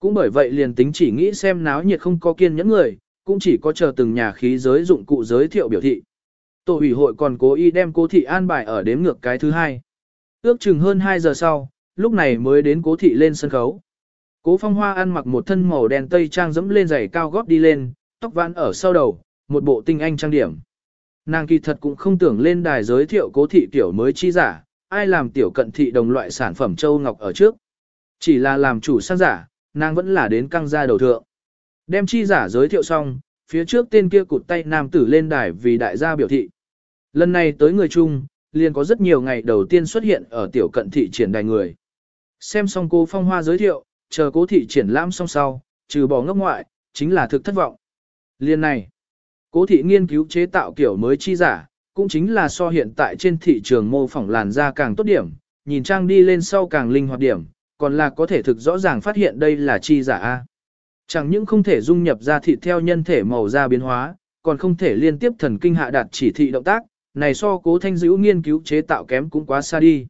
Cũng bởi vậy liền tính chỉ nghĩ xem náo nhiệt không có kiên nhẫn người, cũng chỉ có chờ từng nhà khí giới dụng cụ giới thiệu biểu thị. Tổ ủy hội còn cố ý đem cố thị an bài ở đếm ngược cái thứ hai. Ước chừng hơn 2 giờ sau, lúc này mới đến cố thị lên sân khấu. Cố phong hoa ăn mặc một thân màu đen tây trang dẫm lên giày cao gót đi lên, tóc vãn ở sau đầu, một bộ tinh anh trang điểm. Nàng kỳ thật cũng không tưởng lên đài giới thiệu cố thị tiểu mới chi giả, ai làm tiểu cận thị đồng loại sản phẩm châu ngọc ở trước. Chỉ là làm chủ sang giả, nàng vẫn là đến căng ra đầu thượng. Đem chi giả giới thiệu xong, phía trước tên kia cụt tay nam tử lên đài vì đại gia biểu thị. Lần này tới người chung, liền có rất nhiều ngày đầu tiên xuất hiện ở tiểu cận thị triển đài người. Xem xong cô phong hoa giới thiệu, chờ cố thị triển lãm xong sau, trừ bỏ ngốc ngoại, chính là thực thất vọng. Liên này, cố thị nghiên cứu chế tạo kiểu mới chi giả, cũng chính là so hiện tại trên thị trường mô phỏng làn da càng tốt điểm, nhìn trang đi lên sau càng linh hoạt điểm, còn là có thể thực rõ ràng phát hiện đây là chi giả A. Chẳng những không thể dung nhập ra thịt theo nhân thể màu da biến hóa, còn không thể liên tiếp thần kinh hạ đạt chỉ thị động tác, này so cố thanh dữ nghiên cứu chế tạo kém cũng quá xa đi.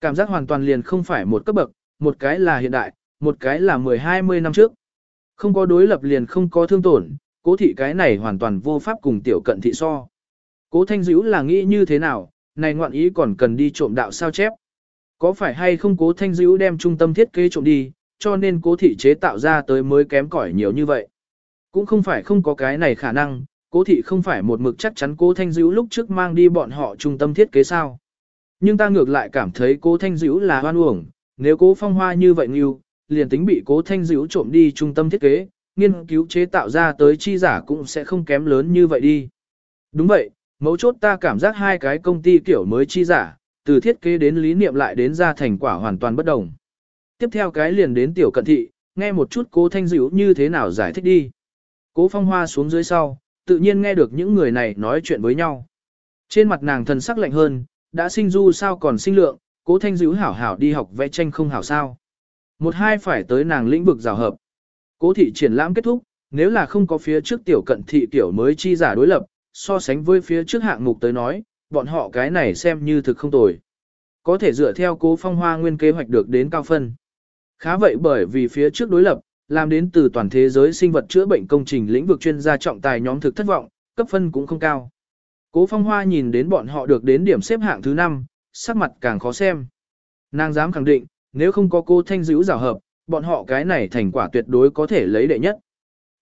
Cảm giác hoàn toàn liền không phải một cấp bậc, một cái là hiện đại, một cái là 10-20 năm trước. Không có đối lập liền không có thương tổn, cố thị cái này hoàn toàn vô pháp cùng tiểu cận thị so. Cố thanh dữ là nghĩ như thế nào, này ngoạn ý còn cần đi trộm đạo sao chép. Có phải hay không cố thanh dữ đem trung tâm thiết kế trộm đi, cho nên cố thị chế tạo ra tới mới kém cỏi nhiều như vậy. Cũng không phải không có cái này khả năng, cố thị không phải một mực chắc chắn cố thanh dữ lúc trước mang đi bọn họ trung tâm thiết kế sao. Nhưng ta ngược lại cảm thấy cố thanh dữ là hoan uổng, nếu cố phong hoa như vậy nghiêu, liền tính bị cố thanh dữ trộm đi trung tâm thiết kế, nghiên cứu chế tạo ra tới chi giả cũng sẽ không kém lớn như vậy đi. Đúng vậy, mấu chốt ta cảm giác hai cái công ty kiểu mới chi giả, từ thiết kế đến lý niệm lại đến ra thành quả hoàn toàn bất đồng. Tiếp theo cái liền đến tiểu cận thị, nghe một chút cố thanh dữ như thế nào giải thích đi. Cố phong hoa xuống dưới sau, tự nhiên nghe được những người này nói chuyện với nhau. Trên mặt nàng thần sắc lạnh hơn, đã sinh du sao còn sinh lượng, cố thanh dữ hảo hảo đi học vẽ tranh không hảo sao. Một hai phải tới nàng lĩnh vực rào hợp. Cố thị triển lãm kết thúc, nếu là không có phía trước tiểu cận thị tiểu mới chi giả đối lập, so sánh với phía trước hạng mục tới nói, bọn họ cái này xem như thực không tồi. Có thể dựa theo cố phong hoa nguyên kế hoạch được đến cao phân. Khá vậy bởi vì phía trước đối lập, làm đến từ toàn thế giới sinh vật chữa bệnh công trình lĩnh vực chuyên gia trọng tài nhóm thực thất vọng, cấp phân cũng không cao. Cố phong hoa nhìn đến bọn họ được đến điểm xếp hạng thứ 5, sắc mặt càng khó xem. Nàng dám khẳng định, nếu không có cô thanh dữ rào hợp, bọn họ cái này thành quả tuyệt đối có thể lấy đệ nhất.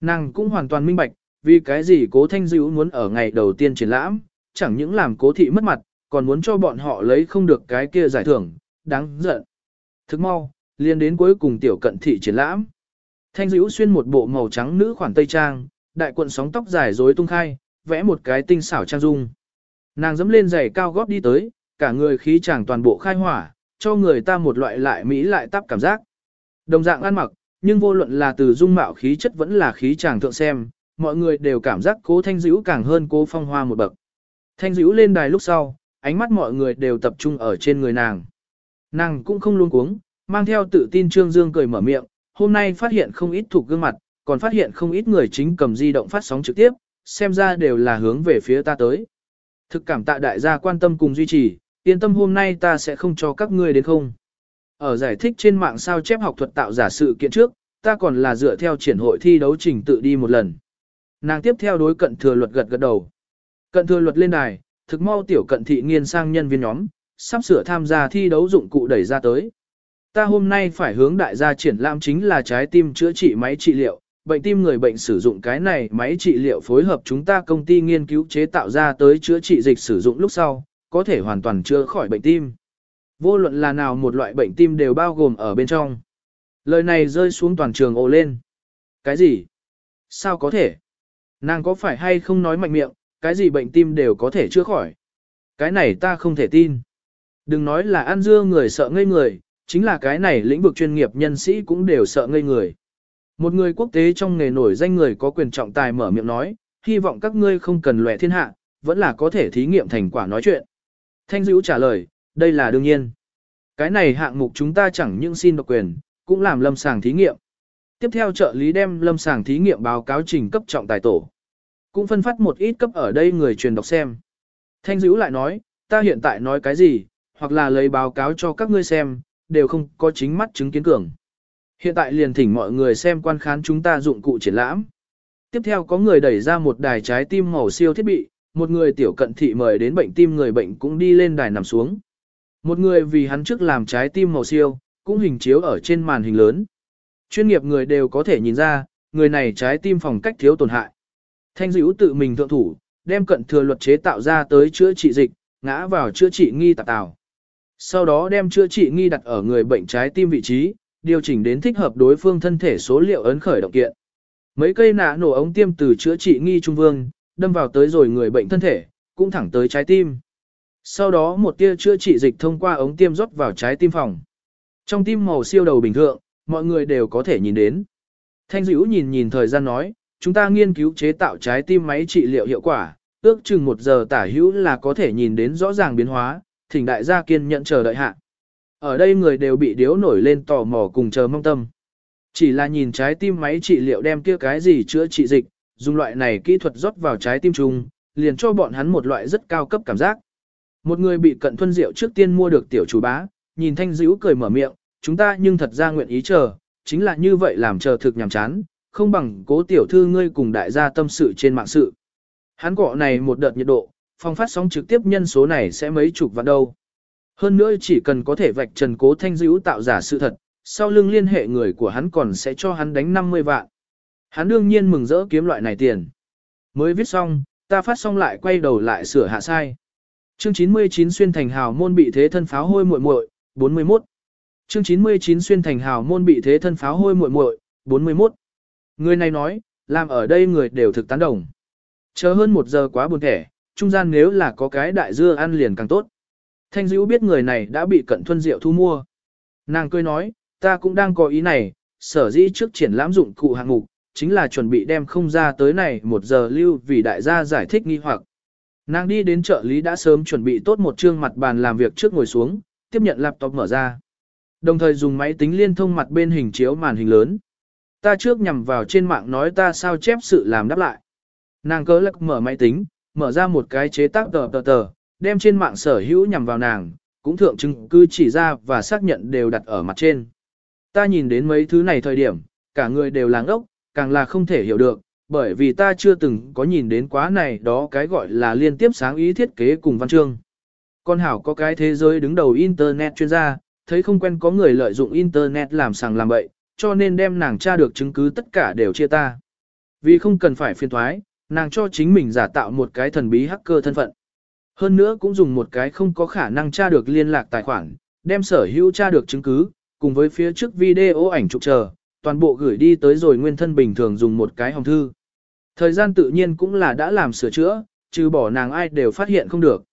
Nàng cũng hoàn toàn minh bạch, vì cái gì cố thanh dữ muốn ở ngày đầu tiên triển lãm, chẳng những làm cố thị mất mặt, còn muốn cho bọn họ lấy không được cái kia giải thưởng, đáng giận. Thức mau, liên đến cuối cùng tiểu cận thị triển lãm. Thanh dữ xuyên một bộ màu trắng nữ khoản tây trang, đại cuộn sóng tóc dài rối tung khai, vẽ một cái tinh xảo trang dung. Nàng dẫm lên giày cao gót đi tới, cả người khí chàng toàn bộ khai hỏa, cho người ta một loại lại mỹ lại tắp cảm giác. Đồng dạng ăn mặc, nhưng vô luận là từ dung mạo khí chất vẫn là khí chàng thượng xem, mọi người đều cảm giác cố thanh dữ càng hơn cố phong hoa một bậc. Thanh dữ lên đài lúc sau, ánh mắt mọi người đều tập trung ở trên người nàng. Nàng cũng không luôn cuống, mang theo tự tin trương dương cười mở miệng, hôm nay phát hiện không ít thuộc gương mặt, còn phát hiện không ít người chính cầm di động phát sóng trực tiếp, xem ra đều là hướng về phía ta tới. Thực cảm tạ đại gia quan tâm cùng duy trì, yên tâm hôm nay ta sẽ không cho các ngươi đến không. Ở giải thích trên mạng sao chép học thuật tạo giả sự kiện trước, ta còn là dựa theo triển hội thi đấu trình tự đi một lần. Nàng tiếp theo đối cận thừa luật gật gật đầu. Cận thừa luật lên đài, thực mau tiểu cận thị nghiên sang nhân viên nhóm, sắp sửa tham gia thi đấu dụng cụ đẩy ra tới. Ta hôm nay phải hướng đại gia triển lãm chính là trái tim chữa trị máy trị liệu, bệnh tim người bệnh sử dụng cái này máy trị liệu phối hợp chúng ta công ty nghiên cứu chế tạo ra tới chữa trị dịch sử dụng lúc sau, có thể hoàn toàn chữa khỏi bệnh tim. Vô luận là nào một loại bệnh tim đều bao gồm ở bên trong. Lời này rơi xuống toàn trường ồ lên. Cái gì? Sao có thể? Nàng có phải hay không nói mạnh miệng, cái gì bệnh tim đều có thể chữa khỏi? Cái này ta không thể tin. Đừng nói là ăn dưa người sợ ngây người, chính là cái này lĩnh vực chuyên nghiệp nhân sĩ cũng đều sợ ngây người. Một người quốc tế trong nghề nổi danh người có quyền trọng tài mở miệng nói, hy vọng các ngươi không cần lòe thiên hạ, vẫn là có thể thí nghiệm thành quả nói chuyện. Thanh dữ trả lời, đây là đương nhiên. Cái này hạng mục chúng ta chẳng những xin độc quyền, cũng làm lâm sàng thí nghiệm. Tiếp theo trợ lý đem lâm sàng thí nghiệm báo cáo trình cấp trọng tài tổ. Cũng phân phát một ít cấp ở đây người truyền đọc xem. Thanh dữ lại nói, ta hiện tại nói cái gì, hoặc là lấy báo cáo cho các ngươi xem, đều không có chính mắt chứng kiến cường. Hiện tại liền thỉnh mọi người xem quan khán chúng ta dụng cụ triển lãm. Tiếp theo có người đẩy ra một đài trái tim màu siêu thiết bị, một người tiểu cận thị mời đến bệnh tim người bệnh cũng đi lên đài nằm xuống. Một người vì hắn trước làm trái tim màu siêu, cũng hình chiếu ở trên màn hình lớn. Chuyên nghiệp người đều có thể nhìn ra, người này trái tim phòng cách thiếu tổn hại. Thanh dữ tự mình thượng thủ, đem cận thừa luật chế tạo ra tới chữa trị dịch, ngã vào chữa trị nghi tạp tào. Sau đó đem chữa trị nghi đặt ở người bệnh trái tim vị trí, điều chỉnh đến thích hợp đối phương thân thể số liệu ấn khởi động kiện. Mấy cây nạ nổ ống tiêm từ chữa trị nghi trung vương, đâm vào tới rồi người bệnh thân thể, cũng thẳng tới trái tim. Sau đó một tia chữa trị dịch thông qua ống tiêm rót vào trái tim phòng. Trong tim màu siêu đầu bình thường, mọi người đều có thể nhìn đến. Thanh dữ nhìn nhìn thời gian nói, chúng ta nghiên cứu chế tạo trái tim máy trị liệu hiệu quả, ước chừng một giờ tả hữu là có thể nhìn đến rõ ràng biến hóa, thỉnh đại gia kiên nhận chờ đợi hạ. Ở đây người đều bị điếu nổi lên tò mò cùng chờ mong tâm. Chỉ là nhìn trái tim máy trị liệu đem kia cái gì chữa trị dịch, dùng loại này kỹ thuật rót vào trái tim chung liền cho bọn hắn một loại rất cao cấp cảm giác. Một người bị cận thuân rượu trước tiên mua được tiểu chủ bá, nhìn thanh dữ cười mở miệng, chúng ta nhưng thật ra nguyện ý chờ, chính là như vậy làm chờ thực nhàm chán, không bằng cố tiểu thư ngươi cùng đại gia tâm sự trên mạng sự. Hắn cọ này một đợt nhiệt độ, phong phát sóng trực tiếp nhân số này sẽ mấy chục vạn đâu. Hơn nữa chỉ cần có thể vạch trần cố thanh dữ tạo giả sự thật, sau lưng liên hệ người của hắn còn sẽ cho hắn đánh 50 vạn. Hắn đương nhiên mừng rỡ kiếm loại này tiền. Mới viết xong, ta phát xong lại quay đầu lại sửa hạ sai. Chương 99 xuyên thành hào môn bị thế thân pháo hôi muội muội, 41. Chương 99 xuyên thành hào môn bị thế thân pháo hôi muội muội, 41. Người này nói, làm ở đây người đều thực tán đồng. Chờ hơn một giờ quá buồn thẻ, trung gian nếu là có cái đại dưa ăn liền càng tốt. Thanh Dữu biết người này đã bị cận thuân diệu thu mua. Nàng cười nói, ta cũng đang có ý này, sở dĩ trước triển lãm dụng cụ hạng mục, chính là chuẩn bị đem không ra tới này một giờ lưu vì đại gia giải thích nghi hoặc. Nàng đi đến trợ lý đã sớm chuẩn bị tốt một chương mặt bàn làm việc trước ngồi xuống, tiếp nhận laptop mở ra. Đồng thời dùng máy tính liên thông mặt bên hình chiếu màn hình lớn. Ta trước nhằm vào trên mạng nói ta sao chép sự làm đáp lại. Nàng cớ lắc mở máy tính, mở ra một cái chế tác tờ tờ tờ, đem trên mạng sở hữu nhằm vào nàng, cũng thượng chứng cứ chỉ ra và xác nhận đều đặt ở mặt trên. Ta nhìn đến mấy thứ này thời điểm, cả người đều làng ốc, càng là không thể hiểu được, bởi vì ta chưa từng có nhìn đến quá này đó cái gọi là liên tiếp sáng ý thiết kế cùng văn chương. Con hảo có cái thế giới đứng đầu Internet chuyên gia, thấy không quen có người lợi dụng Internet làm sàng làm bậy, cho nên đem nàng tra được chứng cứ tất cả đều chia ta. Vì không cần phải phiền thoái, nàng cho chính mình giả tạo một cái thần bí hacker thân phận. Hơn nữa cũng dùng một cái không có khả năng tra được liên lạc tài khoản, đem sở hữu tra được chứng cứ, cùng với phía trước video ảnh chụp chờ, toàn bộ gửi đi tới rồi nguyên thân bình thường dùng một cái hồng thư. Thời gian tự nhiên cũng là đã làm sửa chữa, trừ bỏ nàng ai đều phát hiện không được.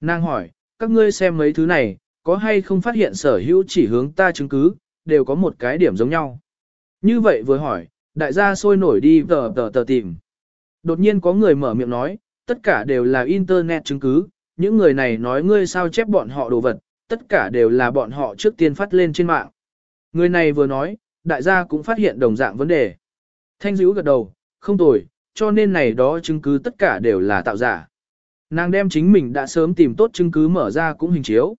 Nàng hỏi, các ngươi xem mấy thứ này, có hay không phát hiện sở hữu chỉ hướng ta chứng cứ, đều có một cái điểm giống nhau. Như vậy vừa hỏi, đại gia sôi nổi đi tờ tờ tờ tìm. Đột nhiên có người mở miệng nói, tất cả đều là internet chứng cứ, những người này nói ngươi sao chép bọn họ đồ vật, tất cả đều là bọn họ trước tiên phát lên trên mạng. Người này vừa nói, đại gia cũng phát hiện đồng dạng vấn đề. Thanh dữ gật đầu, không tồi, cho nên này đó chứng cứ tất cả đều là tạo giả. Nàng đem chính mình đã sớm tìm tốt chứng cứ mở ra cũng hình chiếu.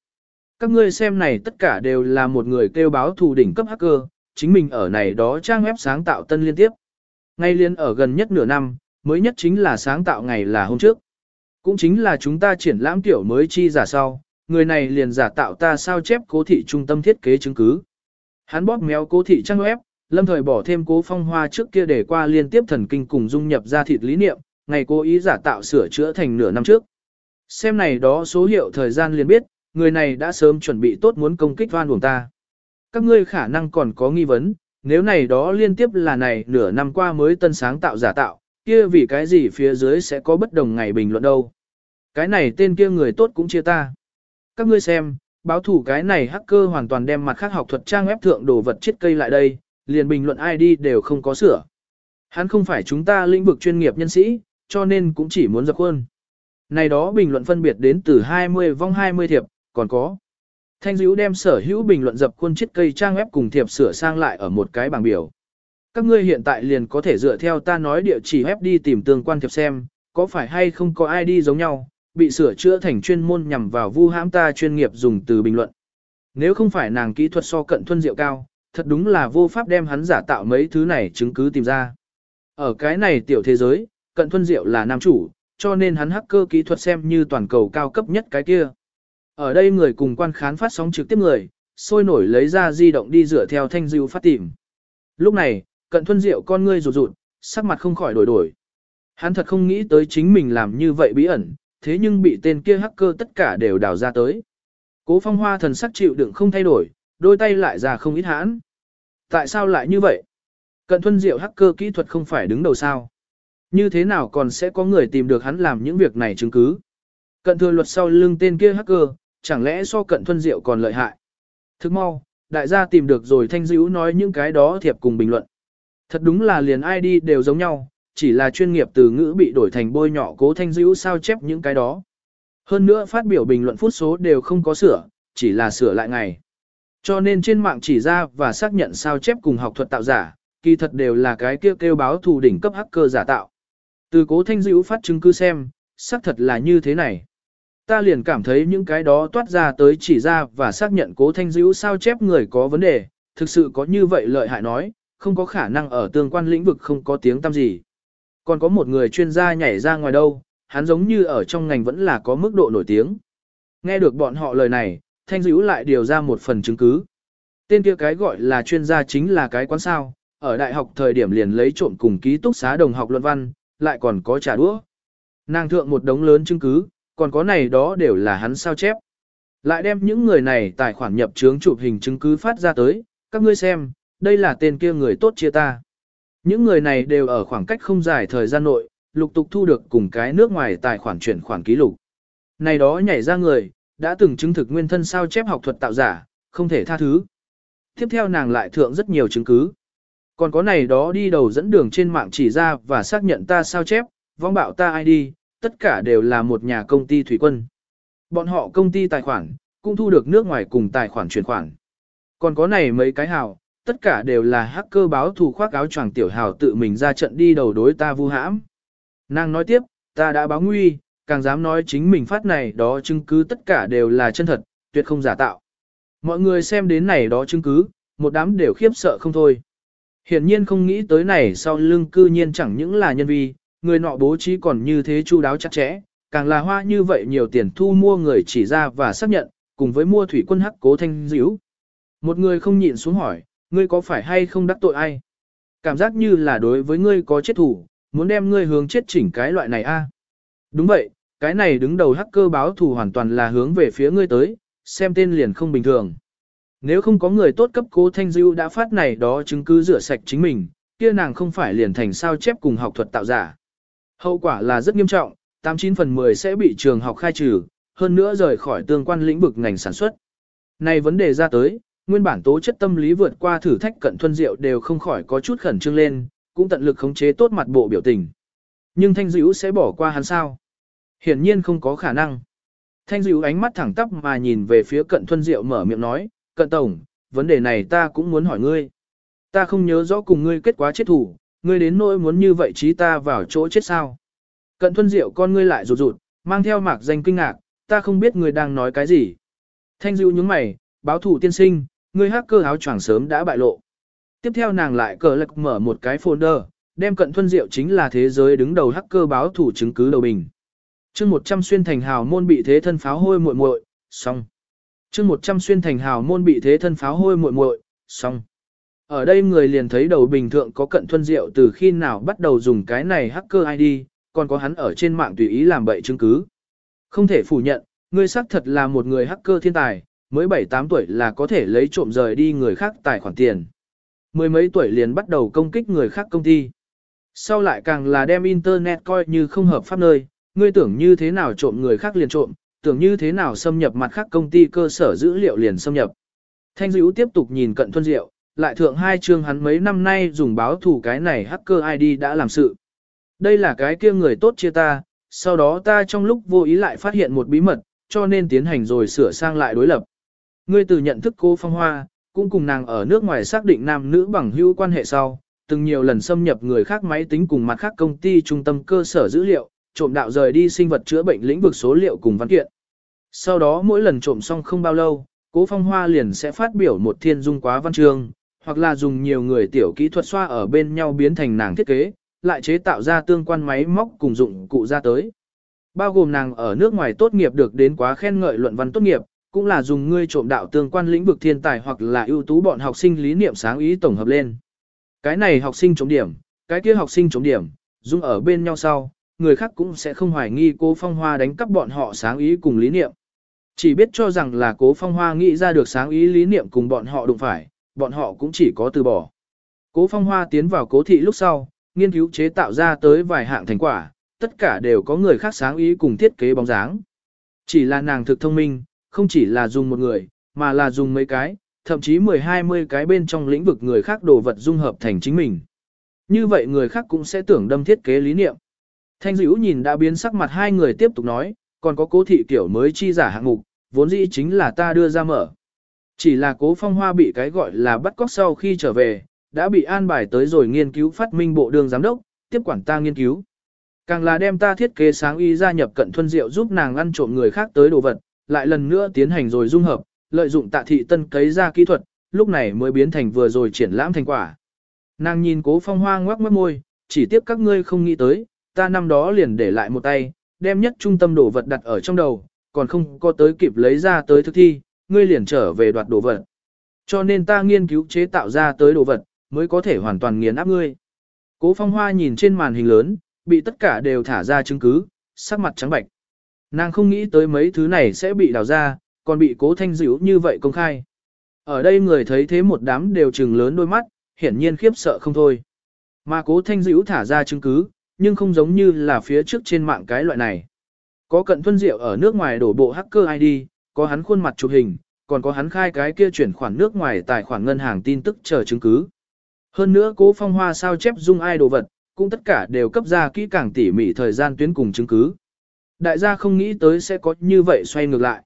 Các ngươi xem này tất cả đều là một người kêu báo thù đỉnh cấp hacker, chính mình ở này đó trang web sáng tạo tân liên tiếp. Ngay liên ở gần nhất nửa năm, mới nhất chính là sáng tạo ngày là hôm trước. Cũng chính là chúng ta triển lãm tiểu mới chi giả sau, người này liền giả tạo ta sao chép cố thị trung tâm thiết kế chứng cứ. Hắn bóp méo cố thị trang web, lâm thời bỏ thêm cố phong hoa trước kia để qua liên tiếp thần kinh cùng dung nhập ra thịt lý niệm, ngày cố ý giả tạo sửa chữa thành nửa năm trước. Xem này đó số hiệu thời gian liền biết, người này đã sớm chuẩn bị tốt muốn công kích van uổng ta. Các ngươi khả năng còn có nghi vấn, nếu này đó liên tiếp là này nửa năm qua mới tân sáng tạo giả tạo, kia vì cái gì phía dưới sẽ có bất đồng ngày bình luận đâu. Cái này tên kia người tốt cũng chia ta. Các ngươi xem, báo thủ cái này hacker hoàn toàn đem mặt khác học thuật trang web thượng đồ vật chết cây lại đây, liền bình luận ID đều không có sửa. Hắn không phải chúng ta lĩnh vực chuyên nghiệp nhân sĩ, cho nên cũng chỉ muốn dập khuôn. Này đó bình luận phân biệt đến từ 20 vong 20 thiệp, còn có. Thanh dữ đem sở hữu bình luận dập khuôn chiếc cây trang web cùng thiệp sửa sang lại ở một cái bảng biểu. Các ngươi hiện tại liền có thể dựa theo ta nói địa chỉ web đi tìm tương quan thiệp xem, có phải hay không có ID giống nhau, bị sửa chữa thành chuyên môn nhằm vào vu hãm ta chuyên nghiệp dùng từ bình luận. Nếu không phải nàng kỹ thuật so cận thuân diệu cao, thật đúng là vô pháp đem hắn giả tạo mấy thứ này chứng cứ tìm ra. Ở cái này tiểu thế giới, cận thuân diệu là nam chủ, cho nên hắn hacker kỹ thuật xem như toàn cầu cao cấp nhất cái kia. Ở đây người cùng quan khán phát sóng trực tiếp người, sôi nổi lấy ra di động đi rửa theo thanh dư phát tìm. Lúc này, cận thuân diệu con ngươi rụt rụt, sắc mặt không khỏi đổi đổi. Hắn thật không nghĩ tới chính mình làm như vậy bí ẩn, thế nhưng bị tên kia hacker tất cả đều đào ra tới. Cố phong hoa thần sắc chịu đựng không thay đổi, đôi tay lại ra không ít hãn. Tại sao lại như vậy? Cận thuân diệu hacker kỹ thuật không phải đứng đầu sao? Như thế nào còn sẽ có người tìm được hắn làm những việc này chứng cứ? Cận thừa luật sau lưng tên kia hacker, chẳng lẽ so cận thuân diệu còn lợi hại? Thức mau, đại gia tìm được rồi thanh Diễu nói những cái đó thiệp cùng bình luận. Thật đúng là liền ID đều giống nhau, chỉ là chuyên nghiệp từ ngữ bị đổi thành bôi nhọ cố thanh Diễu sao chép những cái đó. Hơn nữa phát biểu bình luận phút số đều không có sửa, chỉ là sửa lại ngày. Cho nên trên mạng chỉ ra và xác nhận sao chép cùng học thuật tạo giả, kỳ thật đều là cái kêu kêu báo thù đỉnh cấp hacker giả tạo. Từ cố thanh dữ phát chứng cứ xem, xác thật là như thế này. Ta liền cảm thấy những cái đó toát ra tới chỉ ra và xác nhận cố thanh dữ sao chép người có vấn đề, thực sự có như vậy lợi hại nói, không có khả năng ở tương quan lĩnh vực không có tiếng tăm gì. Còn có một người chuyên gia nhảy ra ngoài đâu, hắn giống như ở trong ngành vẫn là có mức độ nổi tiếng. Nghe được bọn họ lời này, thanh dữ lại điều ra một phần chứng cứ. Tên kia cái gọi là chuyên gia chính là cái quán sao, ở đại học thời điểm liền lấy trộm cùng ký túc xá đồng học luận văn, lại còn có trả đũa. Nàng thượng một đống lớn chứng cứ, còn có này đó đều là hắn sao chép. Lại đem những người này tài khoản nhập chướng chụp hình chứng cứ phát ra tới, các ngươi xem, đây là tên kia người tốt chia ta. Những người này đều ở khoảng cách không dài thời gian nội, lục tục thu được cùng cái nước ngoài tài khoản chuyển khoản ký lục. Này đó nhảy ra người, đã từng chứng thực nguyên thân sao chép học thuật tạo giả, không thể tha thứ. Tiếp theo nàng lại thượng rất nhiều chứng cứ. Còn có này đó đi đầu dẫn đường trên mạng chỉ ra và xác nhận ta sao chép, vong bạo ta ID, tất cả đều là một nhà công ty thủy quân. Bọn họ công ty tài khoản, cũng thu được nước ngoài cùng tài khoản chuyển khoản. Còn có này mấy cái hào, tất cả đều là hacker báo thù khoác áo choàng tiểu hào tự mình ra trận đi đầu đối ta vu hãm. Nàng nói tiếp, ta đã báo nguy, càng dám nói chính mình phát này đó chứng cứ tất cả đều là chân thật, tuyệt không giả tạo. Mọi người xem đến này đó chứng cứ, một đám đều khiếp sợ không thôi. Hiển nhiên không nghĩ tới này sau lưng cư nhiên chẳng những là nhân vi, người nọ bố trí còn như thế chu đáo chặt chẽ, càng là hoa như vậy nhiều tiền thu mua người chỉ ra và xác nhận, cùng với mua thủy quân hắc cố thanh diễu. Một người không nhịn xuống hỏi, ngươi có phải hay không đắc tội ai? Cảm giác như là đối với ngươi có chết thủ, muốn đem ngươi hướng chết chỉnh cái loại này a. Đúng vậy, cái này đứng đầu hacker báo thù hoàn toàn là hướng về phía ngươi tới, xem tên liền không bình thường. Nếu không có người tốt cấp cố thanh dữ đã phát này đó chứng cứ rửa sạch chính mình, kia nàng không phải liền thành sao chép cùng học thuật tạo giả. Hậu quả là rất nghiêm trọng, 89 phần 10 sẽ bị trường học khai trừ, hơn nữa rời khỏi tương quan lĩnh vực ngành sản xuất. Này vấn đề ra tới, nguyên bản tố chất tâm lý vượt qua thử thách cận thuần diệu đều không khỏi có chút khẩn trương lên, cũng tận lực khống chế tốt mặt bộ biểu tình. Nhưng Thanh Dữ sẽ bỏ qua hắn sao? Hiển nhiên không có khả năng. Thanh Dịu ánh mắt thẳng tắp mà nhìn về phía cận Thuân diệu mở miệng nói, cận tổng, vấn đề này ta cũng muốn hỏi ngươi. Ta không nhớ rõ cùng ngươi kết quả chết thủ, ngươi đến nỗi muốn như vậy trí ta vào chỗ chết sao. Cận Thuân diệu con ngươi lại rụt rụt, mang theo mạc danh kinh ngạc, ta không biết ngươi đang nói cái gì. Thanh Dịu nhướng mày, báo thủ tiên sinh, ngươi hacker áo choàng sớm đã bại lộ. Tiếp theo nàng lại cờ lật mở một cái folder, đem cận Thuân diệu chính là thế giới đứng đầu hacker báo thủ chứng cứ đầu bình chương 100 xuyên thành hào môn bị thế thân pháo hôi muội muội, xong. chương 100 xuyên thành hào môn bị thế thân pháo hôi muội muội, xong. Ở đây người liền thấy đầu bình thượng có cận thuần diệu từ khi nào bắt đầu dùng cái này hacker ID, còn có hắn ở trên mạng tùy ý làm bậy chứng cứ. Không thể phủ nhận, ngươi xác thật là một người hacker thiên tài, mới 7-8 tuổi là có thể lấy trộm rời đi người khác tài khoản tiền. Mười mấy tuổi liền bắt đầu công kích người khác công ty. Sau lại càng là đem Internet coi như không hợp pháp nơi, ngươi tưởng như thế nào trộm người khác liền trộm, tưởng như thế nào xâm nhập mặt khác công ty cơ sở dữ liệu liền xâm nhập. Thanh dữ tiếp tục nhìn cận thuân diệu, lại thượng hai chương hắn mấy năm nay dùng báo thủ cái này hacker ID đã làm sự. Đây là cái kia người tốt chia ta, sau đó ta trong lúc vô ý lại phát hiện một bí mật, cho nên tiến hành rồi sửa sang lại đối lập. Ngươi từ nhận thức cô Phong Hoa, cũng cùng nàng ở nước ngoài xác định nam nữ bằng hữu quan hệ sau, từng nhiều lần xâm nhập người khác máy tính cùng mặt khác công ty trung tâm cơ sở dữ liệu, trộm đạo rời đi sinh vật chữa bệnh lĩnh vực số liệu cùng văn kiện. Sau đó mỗi lần trộm xong không bao lâu, Cố Phong Hoa liền sẽ phát biểu một thiên dung quá văn chương, hoặc là dùng nhiều người tiểu kỹ thuật xoa ở bên nhau biến thành nàng thiết kế, lại chế tạo ra tương quan máy móc cùng dụng cụ ra tới. Bao gồm nàng ở nước ngoài tốt nghiệp được đến quá khen ngợi luận văn tốt nghiệp, cũng là dùng ngươi trộm đạo tương quan lĩnh vực thiên tài hoặc là ưu tú bọn học sinh lý niệm sáng ý tổng hợp lên. Cái này học sinh chống điểm, cái kia học sinh chống điểm, dung ở bên nhau sau, người khác cũng sẽ không hoài nghi cố phong hoa đánh cắp bọn họ sáng ý cùng lý niệm. Chỉ biết cho rằng là cố phong hoa nghĩ ra được sáng ý lý niệm cùng bọn họ đụng phải, bọn họ cũng chỉ có từ bỏ. Cố phong hoa tiến vào cố thị lúc sau, nghiên cứu chế tạo ra tới vài hạng thành quả, tất cả đều có người khác sáng ý cùng thiết kế bóng dáng. Chỉ là nàng thực thông minh, không chỉ là dùng một người, mà là dùng mấy cái, thậm chí 10-20 cái bên trong lĩnh vực người khác đồ vật dung hợp thành chính mình. Như vậy người khác cũng sẽ tưởng đâm thiết kế lý niệm. Thanh dữ nhìn đã biến sắc mặt hai người tiếp tục nói, còn có cố thị tiểu mới chi giả hạng mục, vốn dĩ chính là ta đưa ra mở. Chỉ là cố phong hoa bị cái gọi là bắt cóc sau khi trở về, đã bị an bài tới rồi nghiên cứu phát minh bộ đường giám đốc, tiếp quản ta nghiên cứu. Càng là đem ta thiết kế sáng y gia nhập cận thuần diệu giúp nàng ăn trộm người khác tới đồ vật, lại lần nữa tiến hành rồi dung hợp, lợi dụng tạ thị tân cấy ra kỹ thuật, lúc này mới biến thành vừa rồi triển lãm thành quả. Nàng nhìn cố phong hoa ngoác mất môi, chỉ tiếp các ngươi không nghĩ tới, ta năm đó liền để lại một tay, đem nhất trung tâm đồ vật đặt ở trong đầu, còn không có tới kịp lấy ra tới thực thi, ngươi liền trở về đoạt đồ vật. Cho nên ta nghiên cứu chế tạo ra tới đồ vật, mới có thể hoàn toàn nghiền áp ngươi. Cố phong hoa nhìn trên màn hình lớn, bị tất cả đều thả ra chứng cứ, sắc mặt trắng bạch. Nàng không nghĩ tới mấy thứ này sẽ bị đào ra, còn bị cố thanh dữ như vậy công khai. Ở đây người thấy thế một đám đều trừng lớn đôi mắt, hiển nhiên khiếp sợ không thôi. Mà cố thanh dữ thả ra chứng cứ, nhưng không giống như là phía trước trên mạng cái loại này. Có cận thuân diệu ở nước ngoài đổ bộ hacker ID, có hắn khuôn mặt chụp hình, còn có hắn khai cái kia chuyển khoản nước ngoài tài khoản ngân hàng tin tức chờ chứng cứ. Hơn nữa cố phong hoa sao chép dung ai đồ vật, cũng tất cả đều cấp ra kỹ càng tỉ mỉ thời gian tuyến cùng chứng cứ. Đại gia không nghĩ tới sẽ có như vậy xoay ngược lại.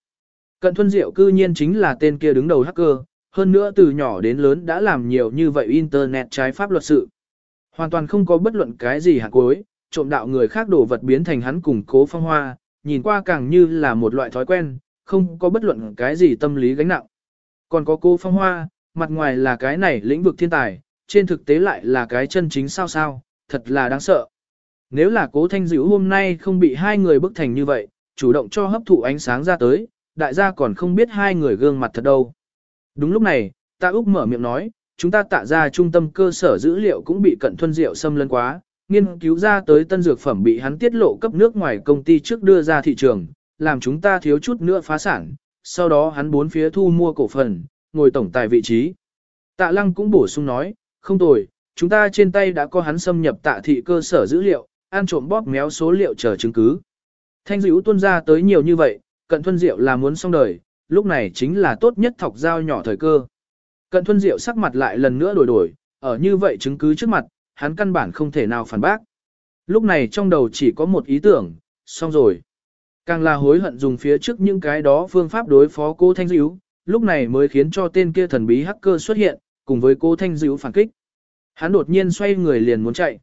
Cận thuân diệu cư nhiên chính là tên kia đứng đầu hacker, hơn nữa từ nhỏ đến lớn đã làm nhiều như vậy internet trái pháp luật sự. Hoàn toàn không có bất luận cái gì hạt cuối, trộm đạo người khác đổ vật biến thành hắn cùng cố phong hoa, nhìn qua càng như là một loại thói quen, không có bất luận cái gì tâm lý gánh nặng. Còn có cô phong hoa, mặt ngoài là cái này lĩnh vực thiên tài, trên thực tế lại là cái chân chính sao sao, thật là đáng sợ. Nếu là cố thanh dữ hôm nay không bị hai người bức thành như vậy, chủ động cho hấp thụ ánh sáng ra tới, đại gia còn không biết hai người gương mặt thật đâu. Đúng lúc này, ta Úc mở miệng nói, chúng ta tạ ra trung tâm cơ sở dữ liệu cũng bị cận thuân diệu xâm lấn quá, nghiên cứu ra tới tân dược phẩm bị hắn tiết lộ cấp nước ngoài công ty trước đưa ra thị trường, làm chúng ta thiếu chút nữa phá sản, sau đó hắn bốn phía thu mua cổ phần, ngồi tổng tài vị trí. Tạ lăng cũng bổ sung nói, không tồi, chúng ta trên tay đã có hắn xâm nhập tạ thị cơ sở dữ liệu, ăn trộm bóp méo số liệu chờ chứng cứ. Thanh dữ tuân ra tới nhiều như vậy, cận thuân diệu là muốn xong đời, lúc này chính là tốt nhất thọc dao nhỏ thời cơ. Cận thuân diệu sắc mặt lại lần nữa đổi đổi, ở như vậy chứng cứ trước mặt, hắn căn bản không thể nào phản bác. Lúc này trong đầu chỉ có một ý tưởng, xong rồi. Càng là hối hận dùng phía trước những cái đó phương pháp đối phó cô Thanh Diễu. lúc này mới khiến cho tên kia thần bí hacker xuất hiện, cùng với cô Thanh Diễu phản kích. Hắn đột nhiên xoay người liền muốn chạy.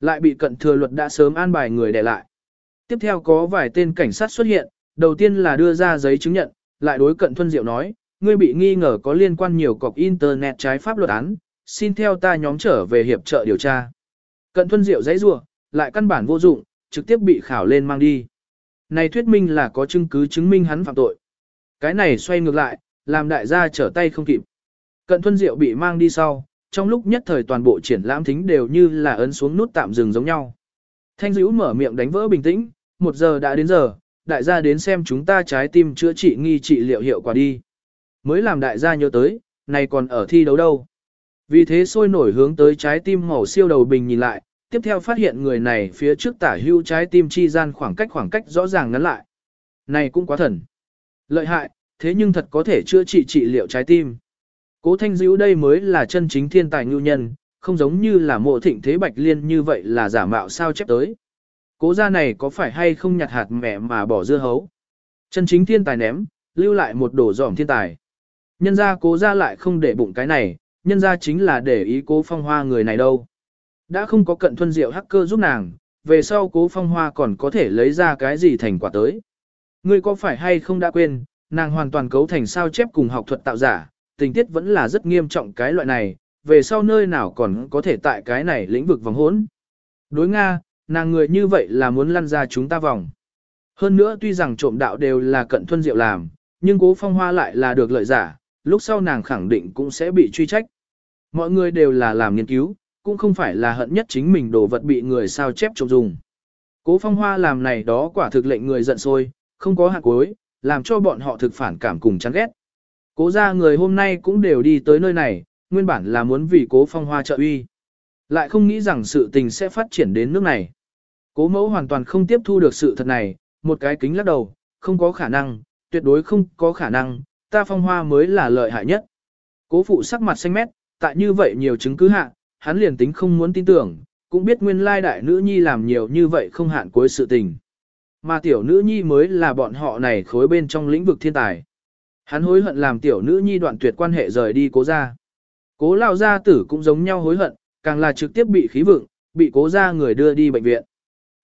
Lại bị cận thừa luật đã sớm an bài người để lại. Tiếp theo có vài tên cảnh sát xuất hiện, đầu tiên là đưa ra giấy chứng nhận, lại đối cận thuân diệu nói, ngươi bị nghi ngờ có liên quan nhiều cọc internet trái pháp luật án, xin theo ta nhóm trở về hiệp trợ điều tra. Cận thuân diệu dãy rủa lại căn bản vô dụng, trực tiếp bị khảo lên mang đi. Này thuyết minh là có chứng cứ chứng minh hắn phạm tội. Cái này xoay ngược lại, làm đại gia trở tay không kịp. Cận thuân diệu bị mang đi sau, trong lúc nhất thời toàn bộ triển lãm thính đều như là ấn xuống nút tạm dừng giống nhau. Thanh dữ mở miệng đánh vỡ bình tĩnh, một giờ đã đến giờ, đại gia đến xem chúng ta trái tim chữa trị nghi trị liệu hiệu quả đi. Mới làm đại gia nhớ tới, này còn ở thi đấu đâu. Vì thế sôi nổi hướng tới trái tim màu siêu đầu bình nhìn lại, tiếp theo phát hiện người này phía trước tả hưu trái tim chi gian khoảng cách khoảng cách rõ ràng ngắn lại. Này cũng quá thần. Lợi hại, thế nhưng thật có thể chữa trị trị liệu trái tim. Cố thanh dữ đây mới là chân chính thiên tài ngưu nhân, không giống như là mộ thịnh thế bạch liên như vậy là giả mạo sao chép tới. Cố gia này có phải hay không nhặt hạt mẹ mà bỏ dưa hấu? Chân chính thiên tài ném, lưu lại một đổ dỏm thiên tài. Nhân ra cố gia lại không để bụng cái này, nhân ra chính là để ý cố phong hoa người này đâu. Đã không có cận thuân diệu hacker giúp nàng, về sau cố phong hoa còn có thể lấy ra cái gì thành quả tới. Ngươi có phải hay không đã quên, nàng hoàn toàn cấu thành sao chép cùng học thuật tạo giả, tình tiết vẫn là rất nghiêm trọng cái loại này, về sau nơi nào còn có thể tại cái này lĩnh vực vòng hỗn. Đối Nga, nàng người như vậy là muốn lăn ra chúng ta vòng. Hơn nữa tuy rằng trộm đạo đều là cận thuân diệu làm, nhưng cố phong hoa lại là được lợi giả, lúc sau nàng khẳng định cũng sẽ bị truy trách. Mọi người đều là làm nghiên cứu, cũng không phải là hận nhất chính mình đồ vật bị người sao chép trộm dùng. Cố phong hoa làm này đó quả thực lệnh người giận sôi, không có hạt cuối, làm cho bọn họ thực phản cảm cùng chán ghét. Cố ra người hôm nay cũng đều đi tới nơi này, nguyên bản là muốn vì cố phong hoa trợ uy. Lại không nghĩ rằng sự tình sẽ phát triển đến nước này. Cố mẫu hoàn toàn không tiếp thu được sự thật này, một cái kính lắc đầu, không có khả năng, tuyệt đối không có khả năng, ta phong hoa mới là lợi hại nhất. Cố phụ sắc mặt xanh mét, tại như vậy nhiều chứng cứ hạ, hắn liền tính không muốn tin tưởng, cũng biết nguyên lai đại nữ nhi làm nhiều như vậy không hạn cuối sự tình. Mà tiểu nữ nhi mới là bọn họ này khối bên trong lĩnh vực thiên tài. Hắn hối hận làm tiểu nữ nhi đoạn tuyệt quan hệ rời đi cố gia. Cố lao gia tử cũng giống nhau hối hận, càng là trực tiếp bị khí vượng, bị cố gia người đưa đi bệnh viện.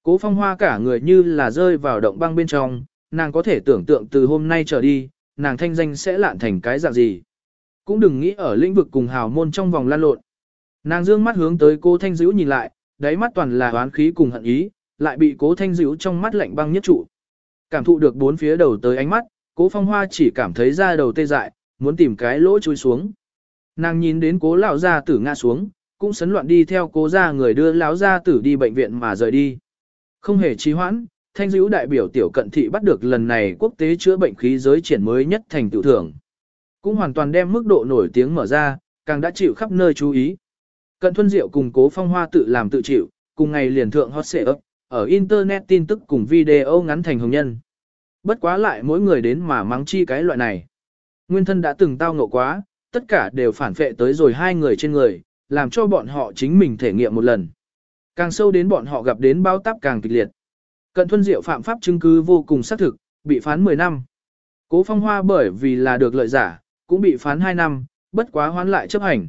Cố phong hoa cả người như là rơi vào động băng bên trong, nàng có thể tưởng tượng từ hôm nay trở đi, nàng thanh danh sẽ lạn thành cái dạng gì. Cũng đừng nghĩ ở lĩnh vực cùng hào môn trong vòng lan lộn. Nàng dương mắt hướng tới cố thanh dữ nhìn lại, đáy mắt toàn là oán khí cùng hận ý, lại bị cố thanh dữ trong mắt lạnh băng nhất trụ. Cảm thụ được bốn phía đầu tới ánh mắt, cố phong hoa chỉ cảm thấy da đầu tê dại, muốn tìm cái lỗ chui xuống. Nàng nhìn đến cố lão gia tử ngã xuống, cũng sấn loạn đi theo cố gia người đưa lão gia tử đi bệnh viện mà rời đi. Không hề trì hoãn, thanh dữ đại biểu tiểu cận thị bắt được lần này quốc tế chữa bệnh khí giới triển mới nhất thành tiểu thưởng. Cũng hoàn toàn đem mức độ nổi tiếng mở ra, càng đã chịu khắp nơi chú ý. Cận thuân diệu cùng cố phong hoa tự làm tự chịu, cùng ngày liền thượng hot xệ ấp, ở internet tin tức cùng video ngắn thành hồng nhân. Bất quá lại mỗi người đến mà mắng chi cái loại này. Nguyên thân đã từng tao ngộ quá, tất cả đều phản phệ tới rồi hai người trên người, làm cho bọn họ chính mình thể nghiệm một lần. Càng sâu đến bọn họ gặp đến bao táp càng kịch liệt. Cận thuân diệu phạm pháp chứng cứ vô cùng xác thực, bị phán 10 năm. Cố phong hoa bởi vì là được lợi giả, cũng bị phán 2 năm, bất quá hoán lại chấp hành.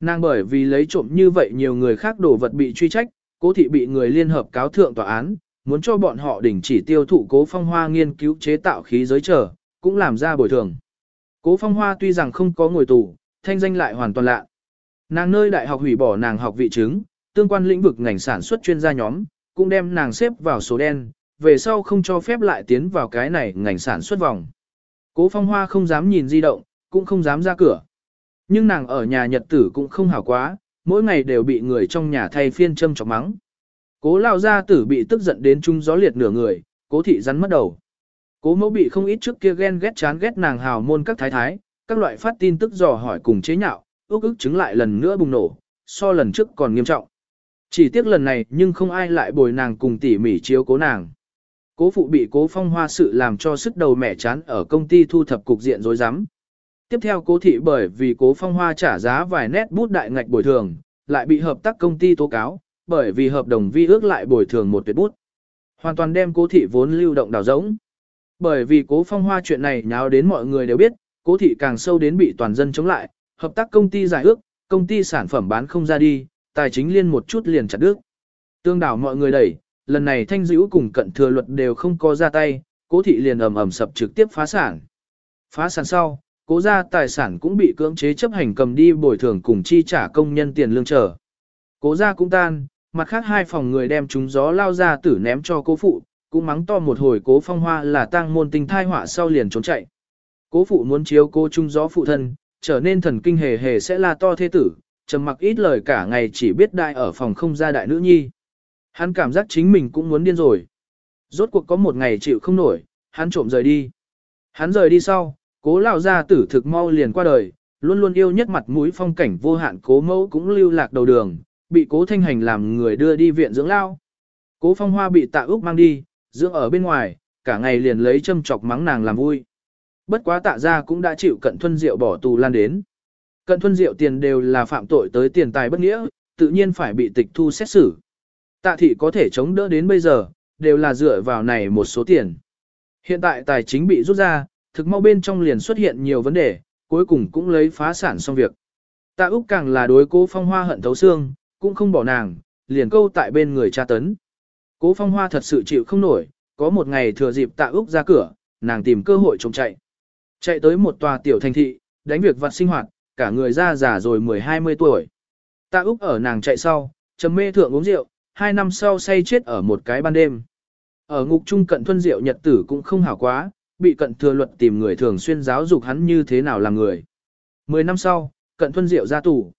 Nàng bởi vì lấy trộm như vậy nhiều người khác đồ vật bị truy trách, cố thị bị người liên hợp cáo thượng tòa án, muốn cho bọn họ đình chỉ tiêu thụ cố phong hoa nghiên cứu chế tạo khí giới trở, cũng làm ra bồi thường. Cố phong hoa tuy rằng không có ngồi tù, thanh danh lại hoàn toàn lạ. Nàng nơi đại học hủy bỏ nàng học vị chứng, tương quan lĩnh vực ngành sản xuất chuyên gia nhóm, cũng đem nàng xếp vào số đen, về sau không cho phép lại tiến vào cái này ngành sản xuất vòng. Cố phong hoa không dám nhìn di động, cũng không dám ra cửa. Nhưng nàng ở nhà nhật tử cũng không hảo quá, mỗi ngày đều bị người trong nhà thay phiên châm chọc mắng. Cố lao gia tử bị tức giận đến trung gió liệt nửa người, cố thị rắn mất đầu. Cố mẫu bị không ít trước kia ghen ghét chán ghét nàng hào môn các thái thái, các loại phát tin tức dò hỏi cùng chế nhạo, ước ức chứng lại lần nữa bùng nổ, so lần trước còn nghiêm trọng. Chỉ tiếc lần này nhưng không ai lại bồi nàng cùng tỉ mỉ chiếu cố nàng. Cố phụ bị cố phong hoa sự làm cho sức đầu mẻ chán ở công ty thu thập cục diện rối rắm. Tiếp theo cố thị bởi vì cố phong hoa trả giá vài nét bút đại ngạch bồi thường, lại bị hợp tác công ty tố cáo, bởi vì hợp đồng vi ước lại bồi thường một tuyệt bút. Hoàn toàn đem cố thị vốn lưu động đào rỗng. Bởi vì cố phong hoa chuyện này nháo đến mọi người đều biết, cố thị càng sâu đến bị toàn dân chống lại, hợp tác công ty giải ước, công ty sản phẩm bán không ra đi, tài chính liên một chút liền chặt đứt. Tương đảo mọi người đẩy, lần này thanh dữ cùng cận thừa luật đều không có ra tay, cố thị liền ầm ầm sập trực tiếp phá sản. Phá sản sau, cố gia tài sản cũng bị cưỡng chế chấp hành cầm đi bồi thường cùng chi trả công nhân tiền lương trở. Cố gia cũng tan, mặt khác hai phòng người đem chúng gió lao ra tử ném cho cố phụ, cũng mắng to một hồi cố phong hoa là tang môn tình thai họa sau liền trốn chạy. Cố phụ muốn chiếu cô trung gió phụ thân, trở nên thần kinh hề hề sẽ là to thế tử, trầm mặc ít lời cả ngày chỉ biết đại ở phòng không ra đại nữ nhi. Hắn cảm giác chính mình cũng muốn điên rồi. Rốt cuộc có một ngày chịu không nổi, hắn trộm rời đi. Hắn rời đi sau, cố lao gia tử thực mau liền qua đời, luôn luôn yêu nhất mặt mũi phong cảnh vô hạn cố mẫu cũng lưu lạc đầu đường, bị cố thanh hành làm người đưa đi viện dưỡng lao. Cố phong hoa bị tạ úc mang đi, dưỡng ở bên ngoài, cả ngày liền lấy châm chọc mắng nàng làm vui. Bất quá tạ ra cũng đã chịu cận thuân diệu bỏ tù lan đến. Cận thuân diệu tiền đều là phạm tội tới tiền tài bất nghĩa, tự nhiên phải bị tịch thu xét xử. Tạ thị có thể chống đỡ đến bây giờ, đều là dựa vào này một số tiền. Hiện tại tài chính bị rút ra, thực mau bên trong liền xuất hiện nhiều vấn đề, cuối cùng cũng lấy phá sản xong việc. Tạ Úc càng là đối cố phong hoa hận thấu xương, cũng không bỏ nàng, liền câu tại bên người cha tấn. Cố phong hoa thật sự chịu không nổi, có một ngày thừa dịp Tạ Úc ra cửa, nàng tìm cơ hội trốn chạy. Chạy tới một tòa tiểu thành thị, đánh việc vặt sinh hoạt, cả người ra già rồi 10-20 tuổi. Tạ Úc ở nàng chạy sau, trầm mê thượng uống rượu, hai năm sau say chết ở một cái ban đêm. Ở ngục trung cận thuân rượu nhật tử cũng không hảo quá, bị cận thừa luật tìm người thường xuyên giáo dục hắn như thế nào làm người. Mười năm sau, cận thuân diệu ra tù.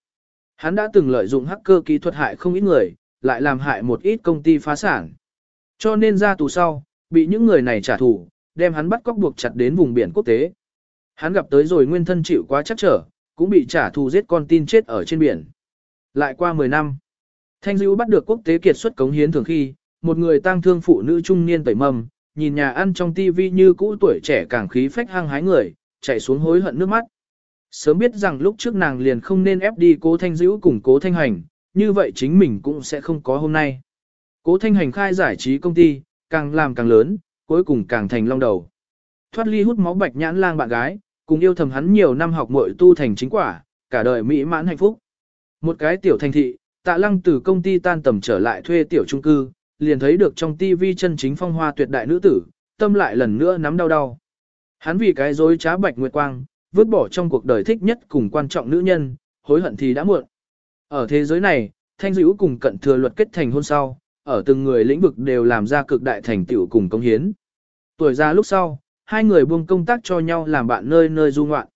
Hắn đã từng lợi dụng hacker kỹ thuật hại không ít người, lại làm hại một ít công ty phá sản. Cho nên ra tù sau, bị những người này trả thù, đem hắn bắt cóc buộc chặt đến vùng biển quốc tế. Hắn gặp tới rồi nguyên thân chịu quá chắc trở, cũng bị trả thù giết con tin chết ở trên biển. Lại qua 10 năm, Thanh Dữu bắt được quốc tế kiệt xuất cống hiến thường khi, một người tang thương phụ nữ trung niên tẩy mầm, nhìn nhà ăn trong tivi như cũ tuổi trẻ càng khí phách hăng hái người, chạy xuống hối hận nước mắt. Sớm biết rằng lúc trước nàng liền không nên ép đi cố thanh Dữu cùng cố thanh hành, như vậy chính mình cũng sẽ không có hôm nay. Cố thanh hành khai giải trí công ty, càng làm càng lớn, cuối cùng càng thành long đầu. Thoát ly hút máu bạch nhãn lang bạn gái, cùng yêu thầm hắn nhiều năm học muội tu thành chính quả, cả đời mỹ mãn hạnh phúc. Một cái tiểu thành thị, tạ lăng từ công ty tan tầm trở lại thuê tiểu trung cư, liền thấy được trong tivi chân chính phong hoa tuyệt đại nữ tử, tâm lại lần nữa nắm đau đau. Hắn vì cái dối trá bạch nguyệt quang, vứt bỏ trong cuộc đời thích nhất cùng quan trọng nữ nhân, hối hận thì đã muộn. Ở thế giới này, thanh dữ cùng cận thừa luật kết thành hôn sau, ở từng người lĩnh vực đều làm ra cực đại thành tựu cùng công hiến. Tuổi ra lúc sau, hai người buông công tác cho nhau làm bạn nơi nơi du ngoạn.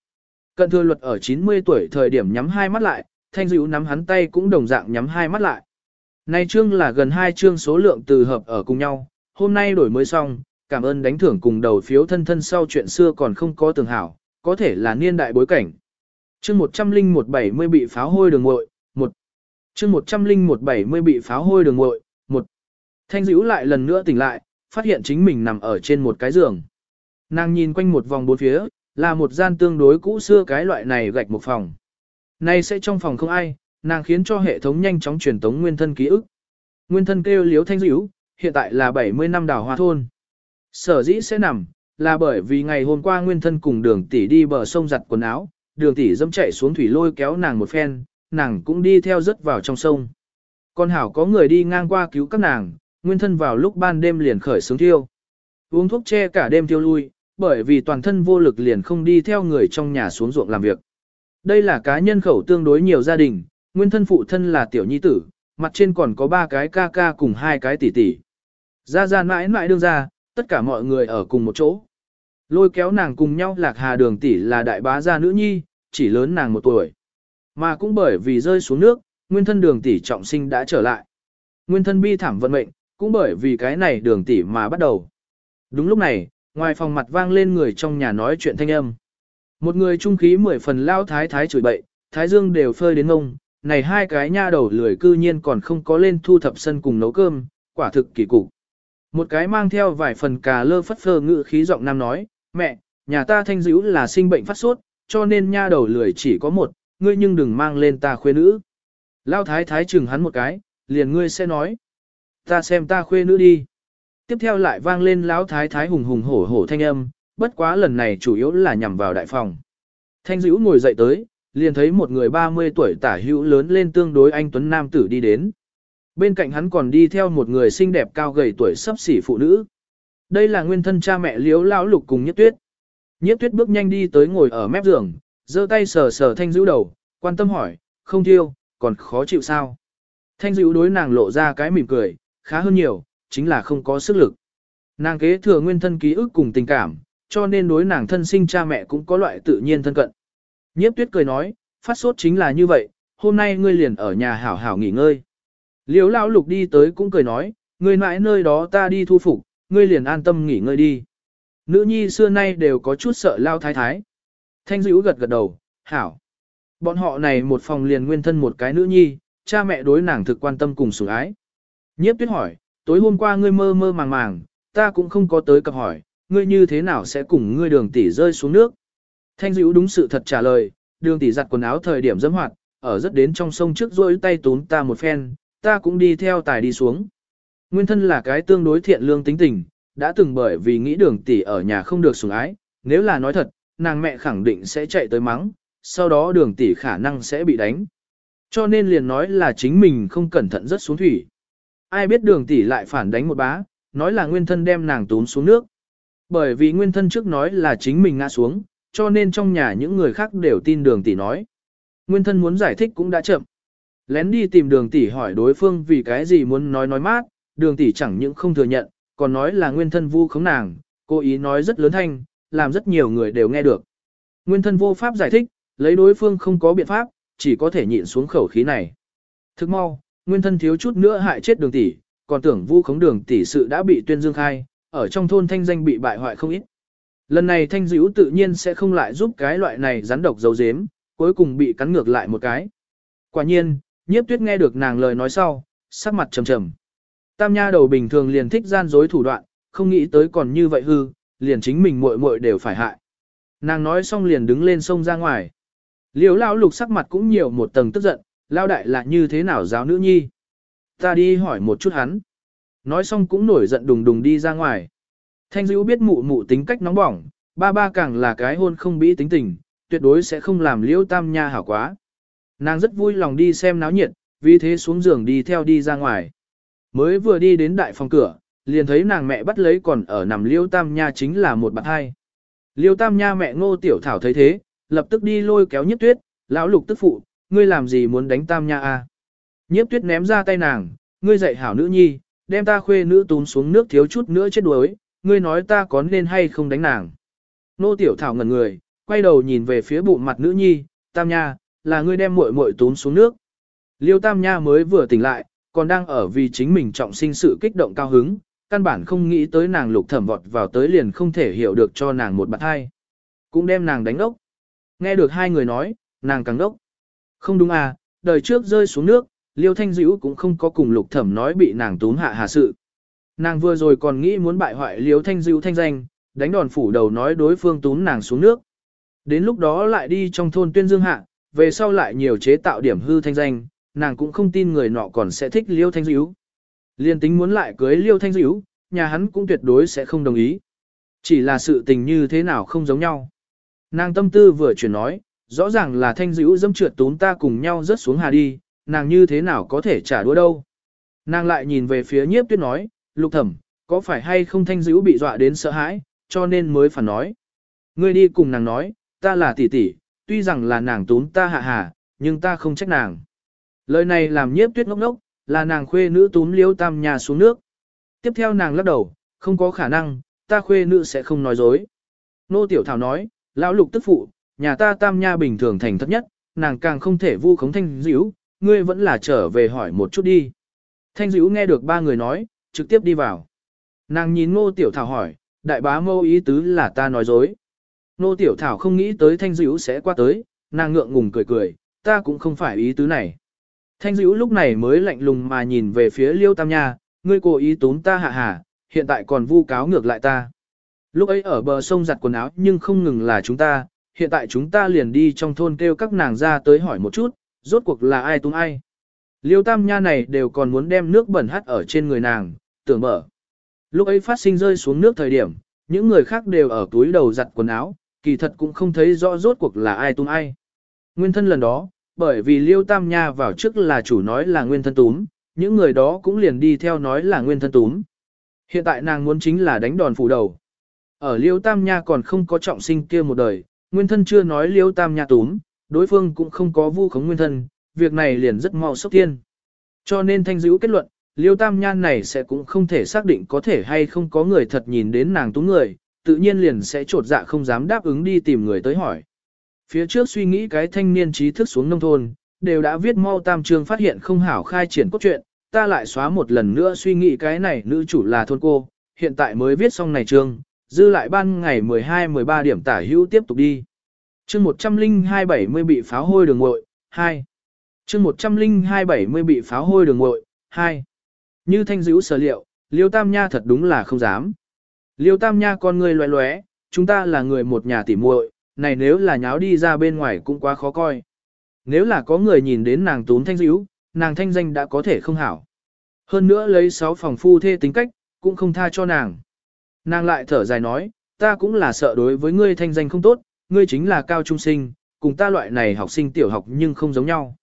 Cận thừa luật ở 90 tuổi thời điểm nhắm hai mắt lại, thanh dữ nắm hắn tay cũng đồng dạng nhắm hai mắt lại. Nay chương là gần hai chương số lượng từ hợp ở cùng nhau, hôm nay đổi mới xong, cảm ơn đánh thưởng cùng đầu phiếu thân thân sau chuyện xưa còn không có tường hảo, có thể là niên đại bối cảnh. Chương 10170 bị pháo hôi đường ngội, một Chương 10170 bị pháo hôi đường ngội, một Thanh dữ lại lần nữa tỉnh lại, phát hiện chính mình nằm ở trên một cái giường. Nàng nhìn quanh một vòng bốn phía, là một gian tương đối cũ xưa cái loại này gạch một phòng. Nay sẽ trong phòng không ai, nàng khiến cho hệ thống nhanh chóng truyền tống nguyên thân ký ức. Nguyên thân kêu liếu thanh dữ, hiện tại là 70 năm đào hoa thôn. Sở dĩ sẽ nằm, là bởi vì ngày hôm qua nguyên thân cùng đường tỷ đi bờ sông giặt quần áo, đường tỷ dâm chạy xuống thủy lôi kéo nàng một phen, nàng cũng đi theo rớt vào trong sông. Con hảo có người đi ngang qua cứu các nàng, nguyên thân vào lúc ban đêm liền khởi sướng thiêu. Uống thuốc che cả đêm tiêu lui, bởi vì toàn thân vô lực liền không đi theo người trong nhà xuống ruộng làm việc. Đây là cá nhân khẩu tương đối nhiều gia đình, nguyên thân phụ thân là tiểu nhi tử, mặt trên còn có ba cái ca ca cùng hai cái tỷ tỷ. Ra ra mãi mãi đương ra, tất cả mọi người ở cùng một chỗ. Lôi kéo nàng cùng nhau lạc hà đường tỷ là đại bá gia nữ nhi, chỉ lớn nàng một tuổi. Mà cũng bởi vì rơi xuống nước, nguyên thân đường tỷ trọng sinh đã trở lại. Nguyên thân bi thảm vận mệnh, cũng bởi vì cái này đường tỷ mà bắt đầu. Đúng lúc này, ngoài phòng mặt vang lên người trong nhà nói chuyện thanh âm. Một người trung khí mười phần lao thái thái chửi bậy, thái dương đều phơi đến ngông, này hai cái nha đầu lười cư nhiên còn không có lên thu thập sân cùng nấu cơm, quả thực kỳ cục. Một cái mang theo vài phần cà lơ phất phơ ngự khí giọng nam nói, mẹ, nhà ta thanh dữ là sinh bệnh phát sốt, cho nên nha đầu lười chỉ có một, ngươi nhưng đừng mang lên ta khuê nữ. Lao thái thái chừng hắn một cái, liền ngươi sẽ nói. Ta xem ta khuê nữ đi. Tiếp theo lại vang lên lão thái thái hùng hùng hổ hổ thanh âm, bất quá lần này chủ yếu là nhằm vào đại phòng. Thanh dữ ngồi dậy tới, liền thấy một người 30 tuổi tả hữu lớn lên tương đối anh Tuấn Nam tử đi đến. Bên cạnh hắn còn đi theo một người xinh đẹp cao gầy tuổi sắp xỉ phụ nữ. Đây là nguyên thân cha mẹ liếu lão lục cùng nhất tuyết. Nhất tuyết bước nhanh đi tới ngồi ở mép giường, giơ tay sờ sờ thanh dữ đầu, quan tâm hỏi, không thiêu, còn khó chịu sao? Thanh dữ đối nàng lộ ra cái mỉm cười, khá hơn nhiều, chính là không có sức lực. Nàng kế thừa nguyên thân ký ức cùng tình cảm, cho nên đối nàng thân sinh cha mẹ cũng có loại tự nhiên thân cận. Nhiếp tuyết cười nói, phát sốt chính là như vậy, hôm nay ngươi liền ở nhà hảo hảo nghỉ ngơi. Liếu lão lục đi tới cũng cười nói, ngươi mãi nơi đó ta đi thu phục, ngươi liền an tâm nghỉ ngơi đi. Nữ nhi xưa nay đều có chút sợ lao thái thái. Thanh dữ gật gật đầu, hảo. Bọn họ này một phòng liền nguyên thân một cái nữ nhi, cha mẹ đối nàng thực quan tâm cùng sủng ái. Nhiếp tuyết hỏi, tối hôm qua ngươi mơ mơ màng màng, ta cũng không có tới cập hỏi, ngươi như thế nào sẽ cùng ngươi đường tỷ rơi xuống nước. Thanh dữ đúng sự thật trả lời, đường tỷ giặt quần áo thời điểm dẫm hoạt, ở rất đến trong sông trước rỗi tay tốn ta một phen, ta cũng đi theo tài đi xuống. Nguyên thân là cái tương đối thiện lương tính tình, đã từng bởi vì nghĩ đường tỷ ở nhà không được sủng ái, nếu là nói thật, nàng mẹ khẳng định sẽ chạy tới mắng, sau đó đường tỷ khả năng sẽ bị đánh. Cho nên liền nói là chính mình không cẩn thận rất xuống thủy. Ai biết đường tỷ lại phản đánh một bá, nói là nguyên thân đem nàng tốn xuống nước. Bởi vì nguyên thân trước nói là chính mình ngã xuống, cho nên trong nhà những người khác đều tin đường tỷ nói. Nguyên thân muốn giải thích cũng đã chậm. Lén đi tìm đường tỷ hỏi đối phương vì cái gì muốn nói nói mát, đường tỷ chẳng những không thừa nhận, còn nói là nguyên thân vu khống nàng, cố ý nói rất lớn thanh, làm rất nhiều người đều nghe được. Nguyên thân vô pháp giải thích, lấy đối phương không có biện pháp, chỉ có thể nhịn xuống khẩu khí này. Thức mau, nguyên thân thiếu chút nữa hại chết đường tỷ, còn tưởng vu khống đường tỷ sự đã bị tuyên dương khai, ở trong thôn thanh danh bị bại hoại không ít. Lần này thanh dữ tự nhiên sẽ không lại giúp cái loại này rắn độc dấu dếm, cuối cùng bị cắn ngược lại một cái. Quả nhiên, nhiếp tuyết nghe được nàng lời nói sau, sắc mặt trầm trầm. Tam nha đầu bình thường liền thích gian dối thủ đoạn, không nghĩ tới còn như vậy hư, liền chính mình muội muội đều phải hại. Nàng nói xong liền đứng lên sông ra ngoài. Liễu lao lục sắc mặt cũng nhiều một tầng tức giận, lao đại là như thế nào giáo nữ nhi. Ta đi hỏi một chút hắn. Nói xong cũng nổi giận đùng đùng đi ra ngoài. Thanh dữ biết mụ mụ tính cách nóng bỏng, ba ba càng là cái hôn không bĩ tính tình, tuyệt đối sẽ không làm liêu tam nha hảo quá. Nàng rất vui lòng đi xem náo nhiệt, vì thế xuống giường đi theo đi ra ngoài. Mới vừa đi đến đại phòng cửa, liền thấy nàng mẹ bắt lấy còn ở nằm liêu tam nha chính là một bạn hai. Liêu tam nha mẹ ngô tiểu thảo thấy thế, lập tức đi lôi kéo Nhất tuyết, lão lục tức phụ, ngươi làm gì muốn đánh tam nha a? À? Nhiếp tuyết ném ra tay nàng, ngươi dạy hảo nữ nhi, đem ta khuê nữ túm xuống nước thiếu chút nữa chết đuối, ngươi nói ta có nên hay không đánh nàng. Nô tiểu thảo ngẩn người, quay đầu nhìn về phía bụng mặt nữ nhi, tam nha, là ngươi đem muội muội túm xuống nước. Liêu tam nha mới vừa tỉnh lại, còn đang ở vì chính mình trọng sinh sự kích động cao hứng, căn bản không nghĩ tới nàng lục thẩm vọt vào tới liền không thể hiểu được cho nàng một bạn hai. Cũng đem nàng đánh ốc. Nghe được hai người nói, nàng càng đốc. Không đúng à, đời trước rơi xuống nước, liêu thanh dữ cũng không có cùng lục thẩm nói bị nàng tốn hạ hà sự. Nàng vừa rồi còn nghĩ muốn bại hoại liêu thanh dữ thanh danh, đánh đòn phủ đầu nói đối phương tốn nàng xuống nước. Đến lúc đó lại đi trong thôn tuyên dương hạ, về sau lại nhiều chế tạo điểm hư thanh danh, nàng cũng không tin người nọ còn sẽ thích liêu thanh dữ. Liên tính muốn lại cưới liêu thanh dữ, nhà hắn cũng tuyệt đối sẽ không đồng ý. Chỉ là sự tình như thế nào không giống nhau. Nàng tâm tư vừa chuyển nói, rõ ràng là thanh dữ dâm trượt tốn ta cùng nhau rớt xuống hà đi, nàng như thế nào có thể trả đũa đâu. Nàng lại nhìn về phía nhiếp tuyết nói, lục thẩm, có phải hay không thanh dữ bị dọa đến sợ hãi, cho nên mới phản nói. Ngươi đi cùng nàng nói, ta là tỷ tỷ, tuy rằng là nàng tốn ta hạ hà, nhưng ta không trách nàng. Lời này làm nhiếp tuyết ngốc ngốc, là nàng khuê nữ tún liêu tam nhà xuống nước. Tiếp theo nàng lắc đầu, không có khả năng, ta khuê nữ sẽ không nói dối. Nô Tiểu Thảo nói, lão lục tức phụ, nhà ta tam nha bình thường thành thất nhất, nàng càng không thể vu khống thanh dữ, ngươi vẫn là trở về hỏi một chút đi. Thanh dữ nghe được ba người nói, trực tiếp đi vào. Nàng nhìn Ngô Tiểu Thảo hỏi, đại bá mâu ý tứ là ta nói dối. Ngô Tiểu Thảo không nghĩ tới thanh dữ sẽ qua tới, nàng ngượng ngùng cười cười, ta cũng không phải ý tứ này. Thanh dữ lúc này mới lạnh lùng mà nhìn về phía liêu tam nha, ngươi cố ý tốn ta hạ hà, hiện tại còn vu cáo ngược lại ta. Lúc ấy ở bờ sông giặt quần áo nhưng không ngừng là chúng ta, hiện tại chúng ta liền đi trong thôn kêu các nàng ra tới hỏi một chút, rốt cuộc là ai tung ai. Liêu tam nha này đều còn muốn đem nước bẩn hắt ở trên người nàng, tưởng mở. Lúc ấy phát sinh rơi xuống nước thời điểm, những người khác đều ở túi đầu giặt quần áo, kỳ thật cũng không thấy rõ rốt cuộc là ai tung ai. Nguyên thân lần đó, bởi vì Liêu Tam Nha vào trước là chủ nói là nguyên thân túm, những người đó cũng liền đi theo nói là nguyên thân túm. Hiện tại nàng muốn chính là đánh đòn phủ đầu. Ở Liêu Tam Nha còn không có trọng sinh kia một đời, nguyên thân chưa nói Liêu Tam nhà túm, đối phương cũng không có vu khống nguyên thân, việc này liền rất mau sốc tiên. Cho nên thanh dữ kết luận, Liêu Tam nhan này sẽ cũng không thể xác định có thể hay không có người thật nhìn đến nàng tú người, tự nhiên liền sẽ trột dạ không dám đáp ứng đi tìm người tới hỏi. Phía trước suy nghĩ cái thanh niên trí thức xuống nông thôn, đều đã viết mau tam trường phát hiện không hảo khai triển cốt truyện, ta lại xóa một lần nữa suy nghĩ cái này nữ chủ là thôn cô, hiện tại mới viết xong này trường dư lại ban ngày 12-13 điểm tả hữu tiếp tục đi. chương 102-70 bị pháo hôi đường ngội, 2. chương 102-70 bị pháo hôi đường ngội, 2. Như thanh dữ sở liệu, Liêu Tam Nha thật đúng là không dám. Liêu Tam Nha con người loé loé, chúng ta là người một nhà tỉ muội, này nếu là nháo đi ra bên ngoài cũng quá khó coi. Nếu là có người nhìn đến nàng tốn thanh dữ, nàng thanh danh đã có thể không hảo. Hơn nữa lấy sáu phòng phu thê tính cách, cũng không tha cho nàng. Nàng lại thở dài nói, ta cũng là sợ đối với ngươi thanh danh không tốt, ngươi chính là cao trung sinh, cùng ta loại này học sinh tiểu học nhưng không giống nhau.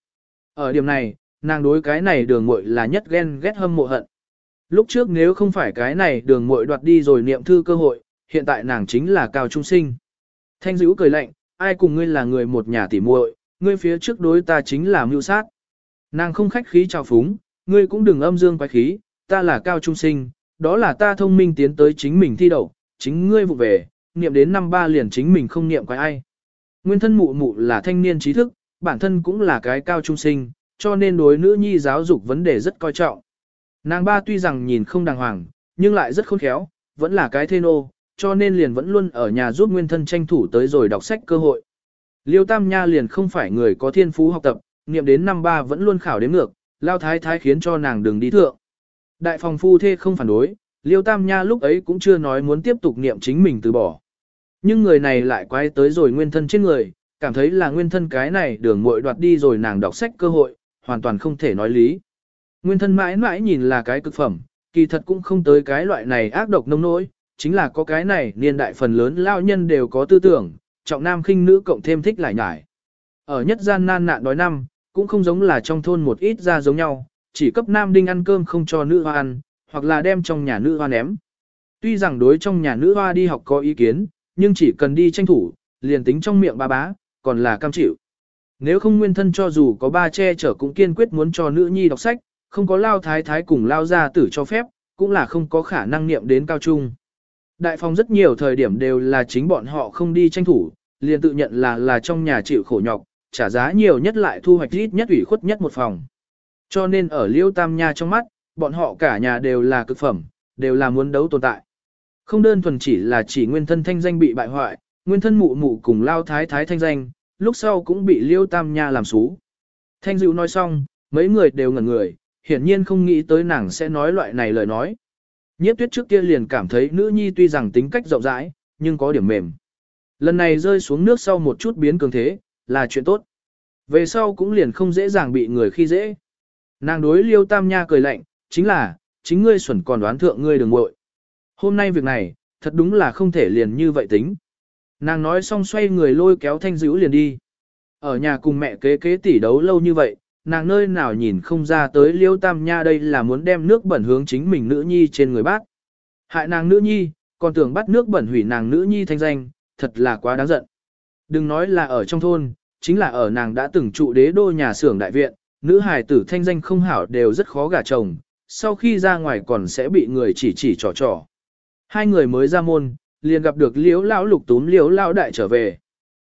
Ở điểm này, nàng đối cái này đường muội là nhất ghen ghét hâm mộ hận. Lúc trước nếu không phải cái này đường muội đoạt đi rồi niệm thư cơ hội, hiện tại nàng chính là cao trung sinh. Thanh dữ cười lạnh, ai cùng ngươi là người một nhà tỉ muội, ngươi phía trước đối ta chính là mưu sát. Nàng không khách khí chào phúng, ngươi cũng đừng âm dương quái khí, ta là cao trung sinh, đó là ta thông minh tiến tới chính mình thi đậu, chính ngươi vụ về, niệm đến năm ba liền chính mình không niệm quái ai. Nguyên thân mụ mụ là thanh niên trí thức, bản thân cũng là cái cao trung sinh, cho nên đối nữ nhi giáo dục vấn đề rất coi trọng. Nàng ba tuy rằng nhìn không đàng hoàng, nhưng lại rất khôn khéo, vẫn là cái thê nô, cho nên liền vẫn luôn ở nhà giúp nguyên thân tranh thủ tới rồi đọc sách cơ hội. Liêu Tam Nha liền không phải người có thiên phú học tập, niệm đến năm ba vẫn luôn khảo đến ngược, lao thái thái khiến cho nàng đừng đi thượng. Đại phòng phu thê không phản đối, Liêu Tam Nha lúc ấy cũng chưa nói muốn tiếp tục niệm chính mình từ bỏ. Nhưng người này lại quay tới rồi nguyên thân trên người, cảm thấy là nguyên thân cái này đường muội đoạt đi rồi nàng đọc sách cơ hội, hoàn toàn không thể nói lý. Nguyên thân mãi mãi nhìn là cái cực phẩm, kỳ thật cũng không tới cái loại này ác độc nông nỗi, chính là có cái này niên đại phần lớn lao nhân đều có tư tưởng, trọng nam khinh nữ cộng thêm thích lại nhải. Ở nhất gian nan nạn đói năm, cũng không giống là trong thôn một ít ra giống nhau, chỉ cấp nam đinh ăn cơm không cho nữ hoa ăn, hoặc là đem trong nhà nữ hoa ném. Tuy rằng đối trong nhà nữ hoa đi học có ý kiến, nhưng chỉ cần đi tranh thủ, liền tính trong miệng ba bá, còn là cam chịu. Nếu không nguyên thân cho dù có ba che chở cũng kiên quyết muốn cho nữ nhi đọc sách, không có lao thái thái cùng lao gia tử cho phép, cũng là không có khả năng niệm đến cao trung. Đại phòng rất nhiều thời điểm đều là chính bọn họ không đi tranh thủ, liền tự nhận là là trong nhà chịu khổ nhọc, trả giá nhiều nhất lại thu hoạch ít nhất ủy khuất nhất một phòng. Cho nên ở Liêu Tam Nha trong mắt, bọn họ cả nhà đều là cực phẩm, đều là muốn đấu tồn tại. Không đơn thuần chỉ là chỉ nguyên thân thanh danh bị bại hoại, nguyên thân mụ mụ cùng lao thái thái thanh danh, lúc sau cũng bị Liêu Tam Nha làm xú. Thanh dịu nói xong, mấy người đều ngẩn người, hiển nhiên không nghĩ tới nàng sẽ nói loại này lời nói. Nhiếp tuyết trước kia liền cảm thấy nữ nhi tuy rằng tính cách rộng rãi, nhưng có điểm mềm. Lần này rơi xuống nước sau một chút biến cường thế, là chuyện tốt. Về sau cũng liền không dễ dàng bị người khi dễ. Nàng đối liêu tam nha cười lạnh, chính là, chính ngươi xuẩn còn đoán thượng ngươi đừng ngội. Hôm nay việc này, thật đúng là không thể liền như vậy tính. Nàng nói xong xoay người lôi kéo thanh dữ liền đi. Ở nhà cùng mẹ kế kế tỷ đấu lâu như vậy, nàng nơi nào nhìn không ra tới liêu tam nha đây là muốn đem nước bẩn hướng chính mình nữ nhi trên người bác. Hại nàng nữ nhi, còn tưởng bắt nước bẩn hủy nàng nữ nhi thanh danh, thật là quá đáng giận. Đừng nói là ở trong thôn, chính là ở nàng đã từng trụ đế đô nhà xưởng đại viện, nữ hài tử thanh danh không hảo đều rất khó gả chồng, sau khi ra ngoài còn sẽ bị người chỉ chỉ trò trò. Hai người mới ra môn, liền gặp được liễu lão lục túm liễu lão đại trở về.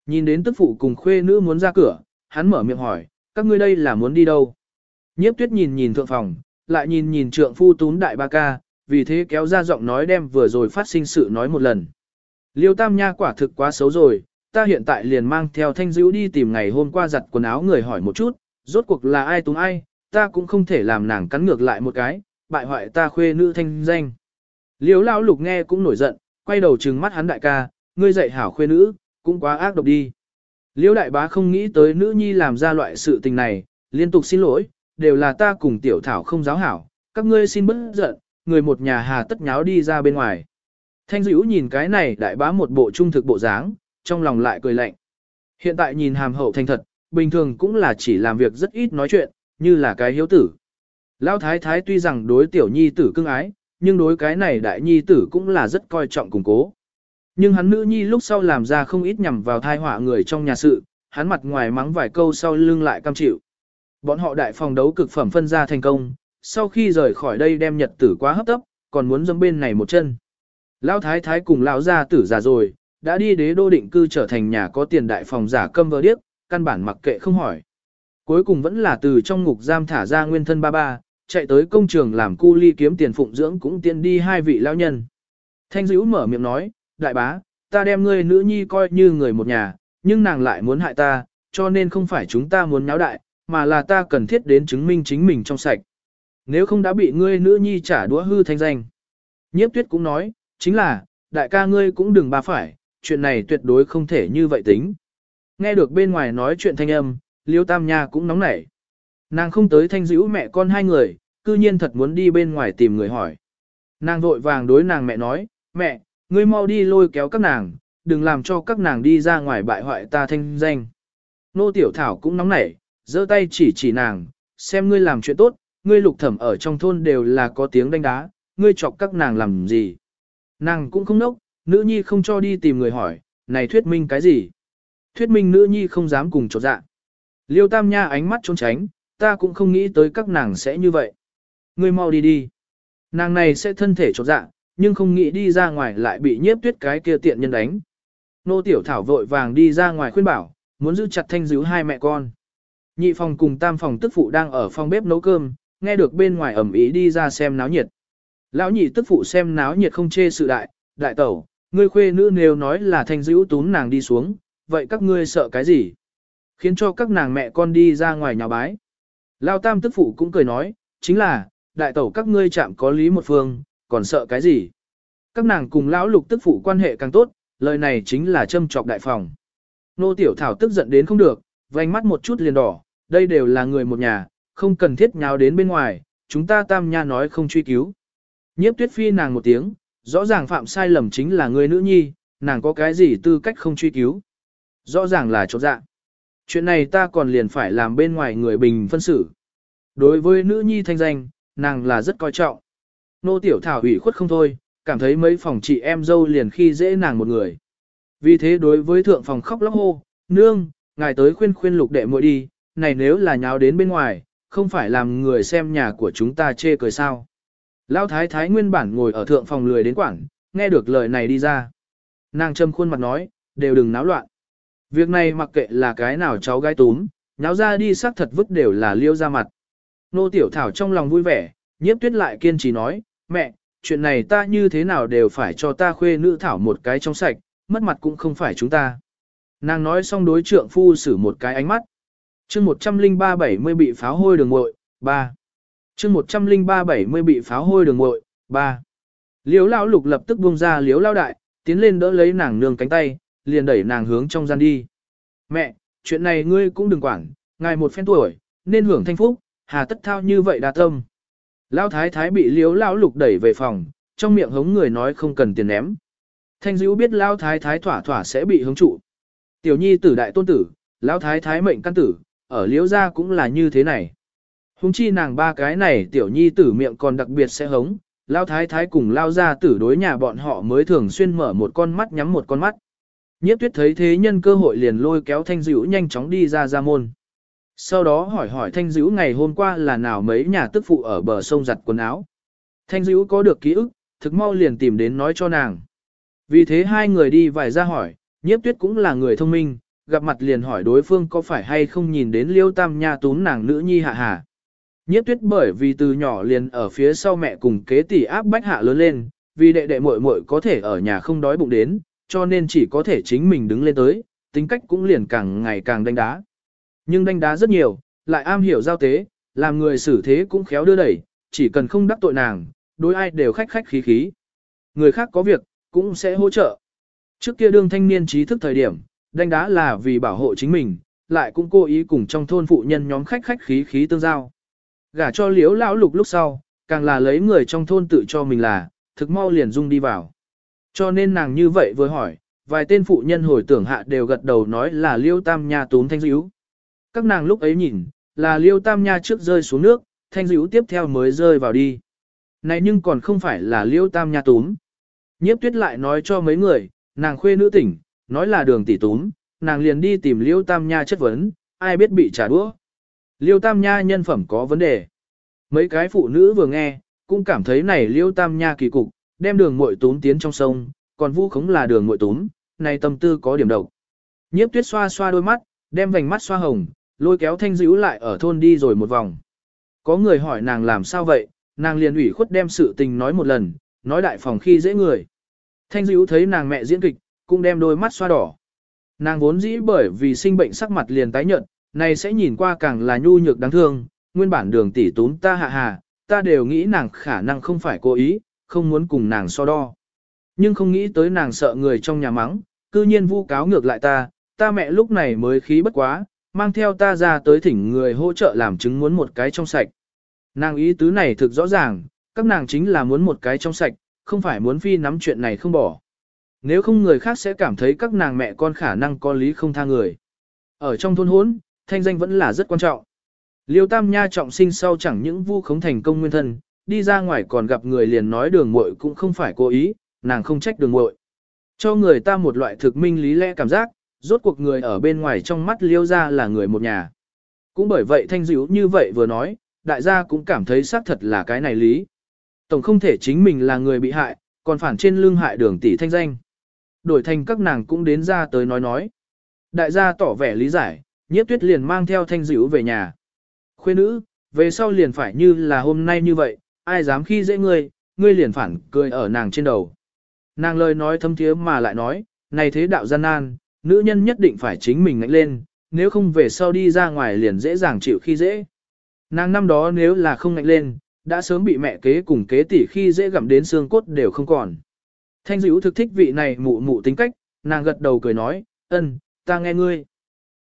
Nhìn đến tức phụ cùng khuê nữ muốn ra cửa, hắn mở miệng hỏi, các ngươi đây là muốn đi đâu? Nhiếp tuyết nhìn nhìn thượng phòng, lại nhìn nhìn trượng phu túm đại ba ca, vì thế kéo ra giọng nói đem vừa rồi phát sinh sự nói một lần. Liêu tam nha quả thực quá xấu rồi, ta hiện tại liền mang theo thanh dữ đi tìm ngày hôm qua giặt quần áo người hỏi một chút, rốt cuộc là ai túng ai, ta cũng không thể làm nàng cắn ngược lại một cái, bại hoại ta khuê nữ thanh danh. Liếu lão lục nghe cũng nổi giận, quay đầu trừng mắt hắn đại ca, ngươi dạy hảo khuê nữ, cũng quá ác độc đi. Liêu đại bá không nghĩ tới nữ nhi làm ra loại sự tình này, liên tục xin lỗi, đều là ta cùng tiểu thảo không giáo hảo, các ngươi xin bớt giận, người một nhà hà tất nháo đi ra bên ngoài. Thanh dữ nhìn cái này đại bá một bộ trung thực bộ dáng, trong lòng lại cười lạnh. Hiện tại nhìn hàm hậu thành thật, bình thường cũng là chỉ làm việc rất ít nói chuyện, như là cái hiếu tử. Lão thái thái tuy rằng đối tiểu nhi tử cưng ái, nhưng đối cái này đại nhi tử cũng là rất coi trọng củng cố. Nhưng hắn nữ nhi lúc sau làm ra không ít nhằm vào thai họa người trong nhà sự, hắn mặt ngoài mắng vài câu sau lưng lại cam chịu. Bọn họ đại phòng đấu cực phẩm phân ra thành công, sau khi rời khỏi đây đem nhật tử quá hấp tấp, còn muốn dâm bên này một chân. Lão thái thái cùng lão gia tử già rồi, đã đi đế đô định cư trở thành nhà có tiền đại phòng giả câm vơ điếc, căn bản mặc kệ không hỏi. Cuối cùng vẫn là từ trong ngục giam thả ra nguyên thân ba ba, chạy tới công trường làm cu ly kiếm tiền phụng dưỡng cũng tiện đi hai vị lão nhân. Thanh dữ mở miệng nói, đại bá, ta đem ngươi nữ nhi coi như người một nhà, nhưng nàng lại muốn hại ta, cho nên không phải chúng ta muốn nháo đại, mà là ta cần thiết đến chứng minh chính mình trong sạch. Nếu không đã bị ngươi nữ nhi trả đũa hư thanh danh. Nhiếp tuyết cũng nói, chính là, đại ca ngươi cũng đừng ba phải, chuyện này tuyệt đối không thể như vậy tính. Nghe được bên ngoài nói chuyện thanh âm, Liêu Tam Nha cũng nóng nảy. Nàng không tới thanh dữ mẹ con hai người, cư nhiên thật muốn đi bên ngoài tìm người hỏi. Nàng vội vàng đối nàng mẹ nói, mẹ, ngươi mau đi lôi kéo các nàng, đừng làm cho các nàng đi ra ngoài bại hoại ta thanh danh. Nô Tiểu Thảo cũng nóng nảy, giơ tay chỉ chỉ nàng, xem ngươi làm chuyện tốt, ngươi lục thẩm ở trong thôn đều là có tiếng đánh đá, ngươi chọc các nàng làm gì. Nàng cũng không nốc, nữ nhi không cho đi tìm người hỏi, này thuyết minh cái gì? Thuyết minh nữ nhi không dám cùng chột dạ. Liêu tam nha ánh mắt trốn tránh, ta cũng không nghĩ tới các nàng sẽ như vậy. Ngươi mau đi đi. Nàng này sẽ thân thể chột dạ, nhưng không nghĩ đi ra ngoài lại bị nhiếp tuyết cái kia tiện nhân đánh. Nô tiểu thảo vội vàng đi ra ngoài khuyên bảo, muốn giữ chặt thanh giữ hai mẹ con. Nhị phòng cùng tam phòng tức phụ đang ở phòng bếp nấu cơm, nghe được bên ngoài ẩm ý đi ra xem náo nhiệt. Lão nhị tức phụ xem náo nhiệt không chê sự đại, đại tẩu, ngươi khuê nữ nếu nói là thanh dữ tún nàng đi xuống, vậy các ngươi sợ cái gì? Khiến cho các nàng mẹ con đi ra ngoài nhà bái. Lao tam tức phụ cũng cười nói, chính là, đại tẩu các ngươi chạm có lý một phương, còn sợ cái gì? Các nàng cùng lão lục tức phụ quan hệ càng tốt, lời này chính là châm trọc đại phòng. Nô tiểu thảo tức giận đến không được, vành mắt một chút liền đỏ, đây đều là người một nhà, không cần thiết nháo đến bên ngoài, chúng ta tam nha nói không truy cứu. Nhiếp tuyết phi nàng một tiếng, rõ ràng phạm sai lầm chính là người nữ nhi, nàng có cái gì tư cách không truy cứu. Rõ ràng là chỗ dạ. Chuyện này ta còn liền phải làm bên ngoài người bình phân xử. Đối với nữ nhi thanh danh, nàng là rất coi trọng. Nô tiểu thảo ủy khuất không thôi, cảm thấy mấy phòng chị em dâu liền khi dễ nàng một người. Vì thế đối với thượng phòng khóc lóc hô, nương, ngài tới khuyên khuyên lục đệ muội đi, này nếu là nháo đến bên ngoài, không phải làm người xem nhà của chúng ta chê cười sao. Lão thái thái nguyên bản ngồi ở thượng phòng lười đến quảng, nghe được lời này đi ra. Nàng châm khuôn mặt nói, đều đừng náo loạn. Việc này mặc kệ là cái nào cháu gái túm, nháo ra đi xác thật vứt đều là liêu ra mặt. Nô tiểu thảo trong lòng vui vẻ, nhiếp tuyết lại kiên trì nói, mẹ, chuyện này ta như thế nào đều phải cho ta khuê nữ thảo một cái trong sạch, mất mặt cũng không phải chúng ta. Nàng nói xong đối trượng phu xử một cái ánh mắt chương 103-70 bị pháo hôi đường muội 3. chương 103-70 bị pháo hôi đường muội 3. Liếu lão lục lập tức buông ra liếu lao đại, tiến lên đỡ lấy nàng nương cánh tay, liền đẩy nàng hướng trong gian đi. Mẹ, chuyện này ngươi cũng đừng quản, ngài một phen tuổi, nên hưởng thanh phúc, hà tất thao như vậy đa tâm. Lão thái thái bị liếu lão lục đẩy về phòng, trong miệng hống người nói không cần tiền ném. Thanh dữ biết lão thái thái thỏa thỏa sẽ bị hứng trụ. Tiểu nhi tử đại tôn tử, lão thái thái mệnh căn tử, ở liếu gia cũng là như thế này. Hùng chi nàng ba cái này tiểu nhi tử miệng còn đặc biệt sẽ hống, lao thái thái cùng lao ra tử đối nhà bọn họ mới thường xuyên mở một con mắt nhắm một con mắt. Nhiếp tuyết thấy thế nhân cơ hội liền lôi kéo thanh dữ nhanh chóng đi ra ra môn. Sau đó hỏi hỏi thanh dữ ngày hôm qua là nào mấy nhà tức phụ ở bờ sông giặt quần áo. Thanh dữ có được ký ức, thực mau liền tìm đến nói cho nàng. Vì thế hai người đi vài ra hỏi, nhiếp tuyết cũng là người thông minh, gặp mặt liền hỏi đối phương có phải hay không nhìn đến liêu tam nha tún nàng nữ nhi hạ hà. Nhiếp tuyết bởi vì từ nhỏ liền ở phía sau mẹ cùng kế tỷ áp bách hạ lớn lên, vì đệ đệ muội muội có thể ở nhà không đói bụng đến, cho nên chỉ có thể chính mình đứng lên tới, tính cách cũng liền càng ngày càng đánh đá. Nhưng đánh đá rất nhiều, lại am hiểu giao tế, làm người xử thế cũng khéo đưa đẩy, chỉ cần không đắc tội nàng, đối ai đều khách khách khí khí. Người khác có việc, cũng sẽ hỗ trợ. Trước kia đương thanh niên trí thức thời điểm, đánh đá là vì bảo hộ chính mình, lại cũng cố ý cùng trong thôn phụ nhân nhóm khách khách khí khí tương giao. Gả cho liếu lão lục lúc sau, càng là lấy người trong thôn tự cho mình là, thực mau liền dung đi vào. Cho nên nàng như vậy vừa hỏi, vài tên phụ nhân hồi tưởng hạ đều gật đầu nói là liêu tam nha túm thanh dữ. Các nàng lúc ấy nhìn, là liêu tam nha trước rơi xuống nước, thanh dữ tiếp theo mới rơi vào đi. Này nhưng còn không phải là liêu tam nha túm. Nhiếp tuyết lại nói cho mấy người, nàng khuê nữ tỉnh, nói là đường tỷ túm, nàng liền đi tìm liêu tam nha chất vấn, ai biết bị trả đũa. Liêu Tam Nha nhân phẩm có vấn đề. Mấy cái phụ nữ vừa nghe, cũng cảm thấy này Liêu Tam Nha kỳ cục, đem đường muội tún tiến trong sông, còn vu khống là đường muội tún, này tâm tư có điểm độc. Nhiếp tuyết xoa xoa đôi mắt, đem vành mắt xoa hồng, lôi kéo thanh dữ lại ở thôn đi rồi một vòng. Có người hỏi nàng làm sao vậy, nàng liền ủy khuất đem sự tình nói một lần, nói đại phòng khi dễ người. Thanh dữ thấy nàng mẹ diễn kịch, cũng đem đôi mắt xoa đỏ. Nàng vốn dĩ bởi vì sinh bệnh sắc mặt liền tái nhợt, này sẽ nhìn qua càng là nhu nhược đáng thương, nguyên bản đường tỷ tún ta hạ hà, ta đều nghĩ nàng khả năng không phải cố ý, không muốn cùng nàng so đo. Nhưng không nghĩ tới nàng sợ người trong nhà mắng, cư nhiên vu cáo ngược lại ta, ta mẹ lúc này mới khí bất quá, mang theo ta ra tới thỉnh người hỗ trợ làm chứng muốn một cái trong sạch. Nàng ý tứ này thực rõ ràng, các nàng chính là muốn một cái trong sạch, không phải muốn phi nắm chuyện này không bỏ. Nếu không người khác sẽ cảm thấy các nàng mẹ con khả năng có lý không tha người. Ở trong thôn hốn, thanh danh vẫn là rất quan trọng. Liêu Tam Nha trọng sinh sau chẳng những vu khống thành công nguyên thân, đi ra ngoài còn gặp người liền nói đường muội cũng không phải cố ý, nàng không trách đường muội. Cho người ta một loại thực minh lý lẽ cảm giác, rốt cuộc người ở bên ngoài trong mắt liêu ra là người một nhà. Cũng bởi vậy thanh dữ như vậy vừa nói, đại gia cũng cảm thấy xác thật là cái này lý. Tổng không thể chính mình là người bị hại, còn phản trên lưng hại đường tỷ thanh danh. Đổi thành các nàng cũng đến ra tới nói nói. Đại gia tỏ vẻ lý giải, Nhiếp tuyết liền mang theo thanh dữ về nhà. Khuê nữ, về sau liền phải như là hôm nay như vậy, ai dám khi dễ ngươi, ngươi liền phản cười ở nàng trên đầu. Nàng lời nói thâm thiế mà lại nói, này thế đạo gian nan, nữ nhân nhất định phải chính mình ngạnh lên, nếu không về sau đi ra ngoài liền dễ dàng chịu khi dễ. Nàng năm đó nếu là không ngạnh lên, đã sớm bị mẹ kế cùng kế tỷ khi dễ gặm đến xương cốt đều không còn. Thanh dữ thực thích vị này mụ mụ tính cách, nàng gật đầu cười nói, ân, ta nghe ngươi.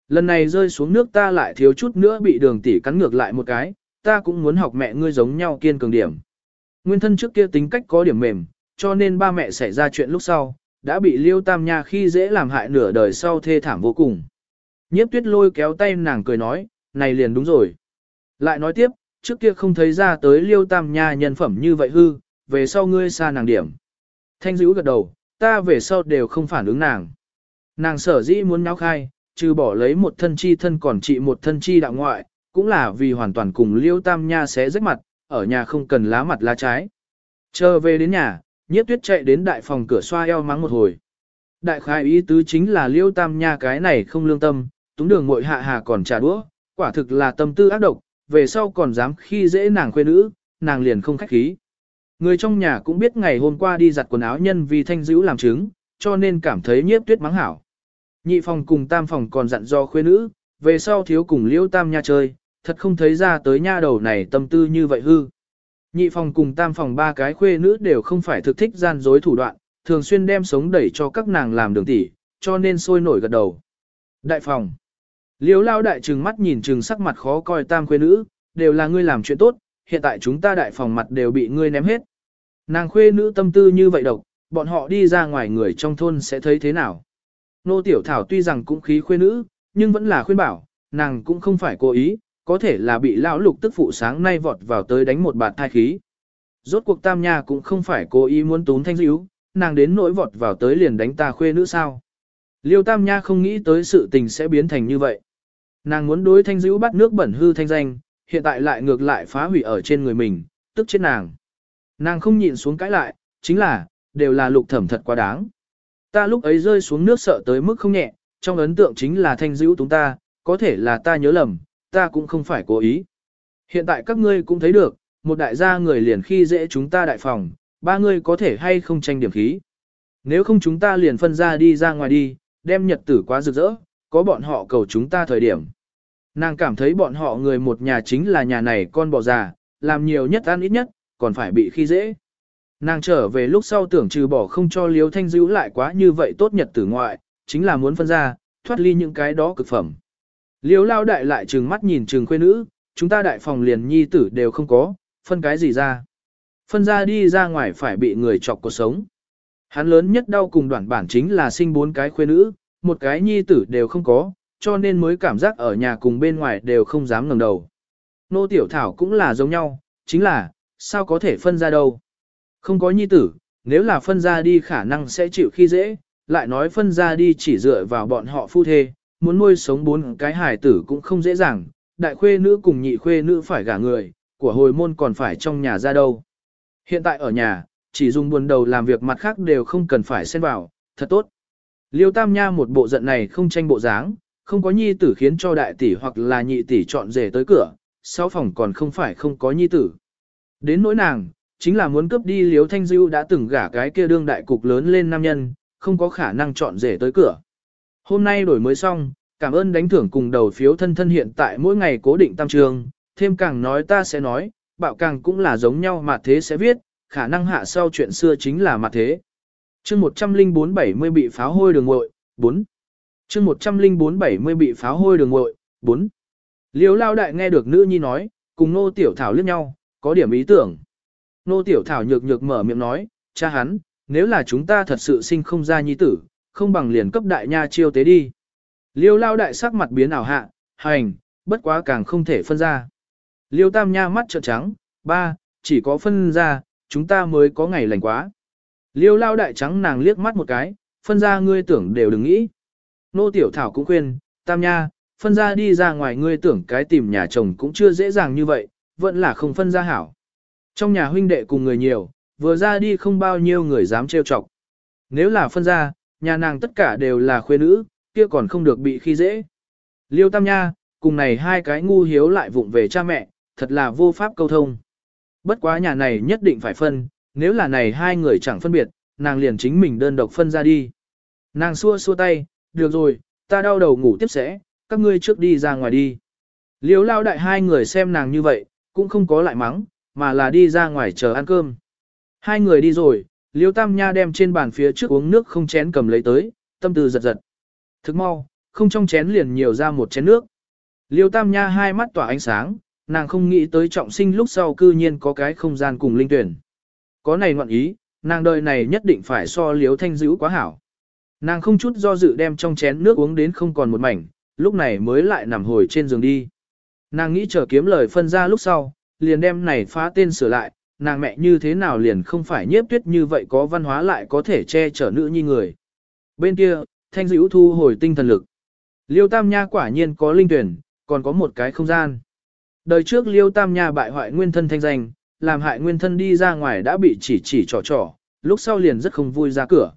Lần này rơi xuống nước ta lại thiếu chút nữa bị đường tỷ cắn ngược lại một cái, ta cũng muốn học mẹ ngươi giống nhau kiên cường điểm. Nguyên thân trước kia tính cách có điểm mềm, cho nên ba mẹ xảy ra chuyện lúc sau, đã bị liêu tam nha khi dễ làm hại nửa đời sau thê thảm vô cùng. Nhiếp tuyết lôi kéo tay nàng cười nói, này liền đúng rồi. Lại nói tiếp, trước kia không thấy ra tới liêu tam nha nhân phẩm như vậy hư, về sau ngươi xa nàng điểm. Thanh dữ gật đầu, ta về sau đều không phản ứng nàng. Nàng sở dĩ muốn náo khai, trừ bỏ lấy một thân chi thân còn trị một thân chi đạo ngoại, cũng là vì hoàn toàn cùng liêu tam nha sẽ rách mặt, ở nhà không cần lá mặt lá trái. Chờ về đến nhà, nhiếp tuyết chạy đến đại phòng cửa xoa eo mắng một hồi. Đại khai ý tứ chính là liêu tam nha cái này không lương tâm, túng đường muội hạ hà còn trả đũa, quả thực là tâm tư ác độc, về sau còn dám khi dễ nàng khuê nữ, nàng liền không khách khí. Người trong nhà cũng biết ngày hôm qua đi giặt quần áo nhân vì thanh dữ làm chứng, cho nên cảm thấy nhiếp tuyết mắng hảo. Nhị phòng cùng tam phòng còn dặn do khuê nữ, về sau thiếu cùng liễu tam nha chơi, thật không thấy ra tới nha đầu này tâm tư như vậy hư. Nhị phòng cùng tam phòng ba cái khuê nữ đều không phải thực thích gian dối thủ đoạn, thường xuyên đem sống đẩy cho các nàng làm đường tỷ, cho nên sôi nổi gật đầu. Đại phòng. Liễu lao đại trừng mắt nhìn trừng sắc mặt khó coi tam khuê nữ, đều là ngươi làm chuyện tốt, hiện tại chúng ta đại phòng mặt đều bị ngươi ném hết. Nàng khuê nữ tâm tư như vậy độc, bọn họ đi ra ngoài người trong thôn sẽ thấy thế nào? Nô Tiểu Thảo tuy rằng cũng khí khuê nữ, nhưng vẫn là khuyên bảo, nàng cũng không phải cố ý, có thể là bị lão lục tức phụ sáng nay vọt vào tới đánh một bạt thai khí. Rốt cuộc tam nha cũng không phải cố ý muốn tún thanh dữ, nàng đến nỗi vọt vào tới liền đánh ta khuê nữ sao. Liêu tam nha không nghĩ tới sự tình sẽ biến thành như vậy. Nàng muốn đối thanh dữ bắt nước bẩn hư thanh danh, hiện tại lại ngược lại phá hủy ở trên người mình, tức chết nàng. Nàng không nhịn xuống cãi lại, chính là, đều là lục thẩm thật quá đáng. Ta lúc ấy rơi xuống nước sợ tới mức không nhẹ, trong ấn tượng chính là thanh dữ chúng ta, có thể là ta nhớ lầm, ta cũng không phải cố ý. Hiện tại các ngươi cũng thấy được, một đại gia người liền khi dễ chúng ta đại phòng, ba người có thể hay không tranh điểm khí. Nếu không chúng ta liền phân ra đi ra ngoài đi, đem nhật tử quá rực rỡ, có bọn họ cầu chúng ta thời điểm. Nàng cảm thấy bọn họ người một nhà chính là nhà này con bò già, làm nhiều nhất ăn ít nhất, còn phải bị khi dễ. Nàng trở về lúc sau tưởng trừ bỏ không cho liếu thanh Dữ lại quá như vậy tốt nhật tử ngoại, chính là muốn phân ra, thoát ly những cái đó cực phẩm. Liêu lao đại lại trừng mắt nhìn trừng khuê nữ, chúng ta đại phòng liền nhi tử đều không có, phân cái gì ra. Phân ra đi ra ngoài phải bị người chọc cuộc sống. Hắn lớn nhất đau cùng đoạn bản chính là sinh bốn cái khuê nữ, một cái nhi tử đều không có, cho nên mới cảm giác ở nhà cùng bên ngoài đều không dám ngẩng đầu. Nô tiểu thảo cũng là giống nhau, chính là, sao có thể phân ra đâu. Không có nhi tử, nếu là phân ra đi khả năng sẽ chịu khi dễ, lại nói phân ra đi chỉ dựa vào bọn họ phu thê, muốn nuôi sống bốn cái hài tử cũng không dễ dàng, đại khuê nữ cùng nhị khuê nữ phải gả người, của hồi môn còn phải trong nhà ra đâu. Hiện tại ở nhà, chỉ dùng buồn đầu làm việc mặt khác đều không cần phải xen vào, thật tốt. Liêu Tam Nha một bộ giận này không tranh bộ dáng, không có nhi tử khiến cho đại tỷ hoặc là nhị tỷ chọn rể tới cửa, sáu phòng còn không phải không có nhi tử. Đến nỗi nàng, chính là muốn cướp đi Liêu Thanh Dưu đã từng gả cái kia đương đại cục lớn lên nam nhân, không có khả năng chọn rể tới cửa. Hôm nay đổi mới xong, cảm ơn đánh thưởng cùng đầu phiếu thân thân hiện tại mỗi ngày cố định tam trường, thêm càng nói ta sẽ nói, bạo càng cũng là giống nhau mà thế sẽ viết, khả năng hạ sau chuyện xưa chính là mặt thế. chương 104-70 bị pháo hôi đường ngội, 4. chương 104-70 bị pháo hôi đường ngội, 4. Liêu lao đại nghe được nữ nhi nói, cùng nô tiểu thảo liếc nhau, có điểm ý tưởng. Nô tiểu thảo nhược nhược mở miệng nói, cha hắn, nếu là chúng ta thật sự sinh không ra nhi tử, không bằng liền cấp đại nha chiêu tế đi. Liêu lao đại sắc mặt biến ảo hạ, hành, bất quá càng không thể phân ra. Liêu tam nha mắt trợn trắng, ba, chỉ có phân ra, chúng ta mới có ngày lành quá. Liêu lao đại trắng nàng liếc mắt một cái, phân ra ngươi tưởng đều đừng nghĩ. Nô tiểu thảo cũng khuyên, tam nha, phân ra đi ra ngoài ngươi tưởng cái tìm nhà chồng cũng chưa dễ dàng như vậy, vẫn là không phân ra hảo. Trong nhà huynh đệ cùng người nhiều, vừa ra đi không bao nhiêu người dám trêu chọc. Nếu là phân ra, nhà nàng tất cả đều là khuê nữ, kia còn không được bị khi dễ. Liêu tam nha, cùng này hai cái ngu hiếu lại vụng về cha mẹ, thật là vô pháp câu thông. Bất quá nhà này nhất định phải phân, nếu là này hai người chẳng phân biệt, nàng liền chính mình đơn độc phân ra đi. Nàng xua xua tay, được rồi, ta đau đầu ngủ tiếp sẽ, các ngươi trước đi ra ngoài đi. Liêu lao đại hai người xem nàng như vậy, cũng không có lại mắng, mà là đi ra ngoài chờ ăn cơm. Hai người đi rồi, Liêu Tam Nha đem trên bàn phía trước uống nước không chén cầm lấy tới, tâm tư giật giật. Thức mau, không trong chén liền nhiều ra một chén nước. Liêu Tam Nha hai mắt tỏa ánh sáng, nàng không nghĩ tới trọng sinh lúc sau cư nhiên có cái không gian cùng linh tuyển. Có này ngoạn ý, nàng đời này nhất định phải so Liêu Thanh dữ quá hảo. Nàng không chút do dự đem trong chén nước uống đến không còn một mảnh, lúc này mới lại nằm hồi trên giường đi. Nàng nghĩ chờ kiếm lời phân ra lúc sau, liền đem này phá tên sửa lại, nàng mẹ như thế nào liền không phải nhiếp tuyết như vậy có văn hóa lại có thể che chở nữ nhi người. Bên kia, thanh dữ thu hồi tinh thần lực. Liêu Tam Nha quả nhiên có linh tuyển, còn có một cái không gian. Đời trước Liêu Tam Nha bại hoại nguyên thân thanh danh, làm hại nguyên thân đi ra ngoài đã bị chỉ chỉ trò trò, lúc sau liền rất không vui ra cửa.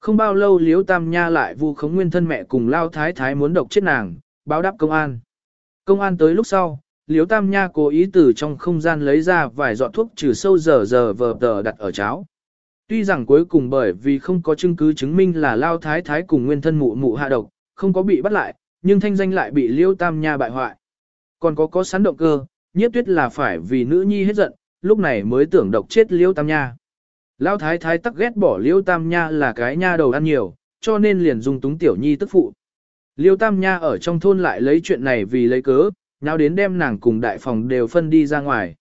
Không bao lâu Liêu Tam Nha lại vu khống nguyên thân mẹ cùng lao thái thái muốn độc chết nàng, báo đáp công an. Công an tới lúc sau, Liêu Tam Nha cố ý từ trong không gian lấy ra vài giọt thuốc trừ sâu giờ giờ vờ tờ đặt ở cháo. Tuy rằng cuối cùng bởi vì không có chứng cứ chứng minh là Lao Thái Thái cùng nguyên thân mụ mụ hạ độc, không có bị bắt lại, nhưng thanh danh lại bị Liêu Tam Nha bại hoại. Còn có có sắn động cơ, nhiếp tuyết là phải vì nữ nhi hết giận, lúc này mới tưởng độc chết Liêu Tam Nha. Lao Thái Thái tắc ghét bỏ Liêu Tam Nha là cái nha đầu ăn nhiều, cho nên liền dùng túng tiểu nhi tức phụ. Liêu Tam Nha ở trong thôn lại lấy chuyện này vì lấy cớ, nào đến đem nàng cùng đại phòng đều phân đi ra ngoài.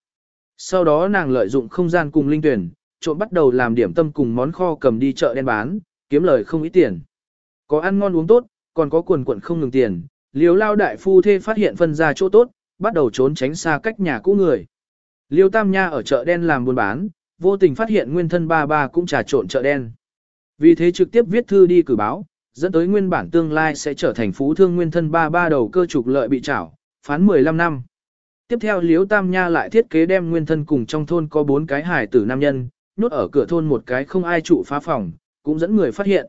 Sau đó nàng lợi dụng không gian cùng linh tuyển, trộm bắt đầu làm điểm tâm cùng món kho cầm đi chợ đen bán, kiếm lời không ít tiền. Có ăn ngon uống tốt, còn có quần quận không ngừng tiền, liều lao đại phu thê phát hiện phân ra chỗ tốt, bắt đầu trốn tránh xa cách nhà cũ người. Liêu Tam Nha ở chợ đen làm buôn bán, vô tình phát hiện nguyên thân ba ba cũng trà trộn chợ đen. Vì thế trực tiếp viết thư đi cử báo, dẫn tới nguyên bản tương lai sẽ trở thành phú thương nguyên thân ba ba đầu cơ trục lợi bị trảo, phán 15 năm. Tiếp theo Liễu Tam Nha lại thiết kế đem nguyên thân cùng trong thôn có bốn cái hải tử nam nhân, nhốt ở cửa thôn một cái không ai trụ phá phòng, cũng dẫn người phát hiện.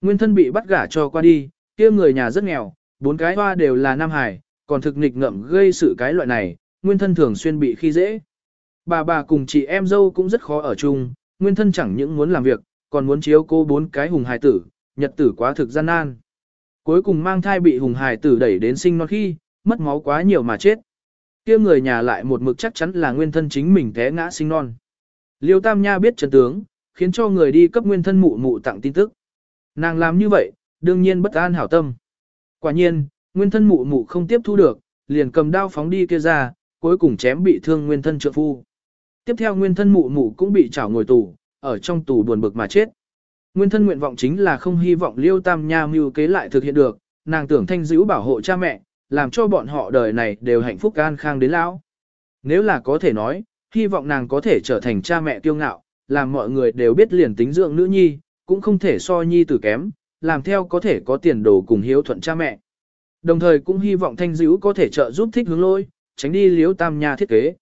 Nguyên thân bị bắt gả cho qua đi, kia người nhà rất nghèo, bốn cái hoa đều là nam hải, còn thực nghịch ngợm gây sự cái loại này, nguyên thân thường xuyên bị khi dễ. Bà bà cùng chị em dâu cũng rất khó ở chung, nguyên thân chẳng những muốn làm việc, còn muốn chiếu cô bốn cái hùng hài tử, nhật tử quá thực gian nan. Cuối cùng mang thai bị hùng hài tử đẩy đến sinh non khi, mất máu quá nhiều mà chết. kia người nhà lại một mực chắc chắn là nguyên thân chính mình té ngã sinh non. Liêu Tam Nha biết chân tướng, khiến cho người đi cấp nguyên thân mụ mụ tặng tin tức. Nàng làm như vậy, đương nhiên bất an hảo tâm. Quả nhiên, nguyên thân mụ mụ không tiếp thu được, liền cầm đao phóng đi kia ra, cuối cùng chém bị thương nguyên thân trượng phu. Tiếp theo nguyên thân mụ mụ cũng bị trảo ngồi tù, ở trong tù buồn bực mà chết. Nguyên thân nguyện vọng chính là không hy vọng Liêu Tam Nha mưu kế lại thực hiện được, nàng tưởng thanh giữ bảo hộ cha mẹ, làm cho bọn họ đời này đều hạnh phúc an khang đến lão. Nếu là có thể nói, hy vọng nàng có thể trở thành cha mẹ kiêu ngạo, làm mọi người đều biết liền tính dưỡng nữ nhi, cũng không thể so nhi tử kém, làm theo có thể có tiền đồ cùng hiếu thuận cha mẹ. Đồng thời cũng hy vọng thanh dữ có thể trợ giúp thích hướng lôi, tránh đi liếu tam nha thiết kế.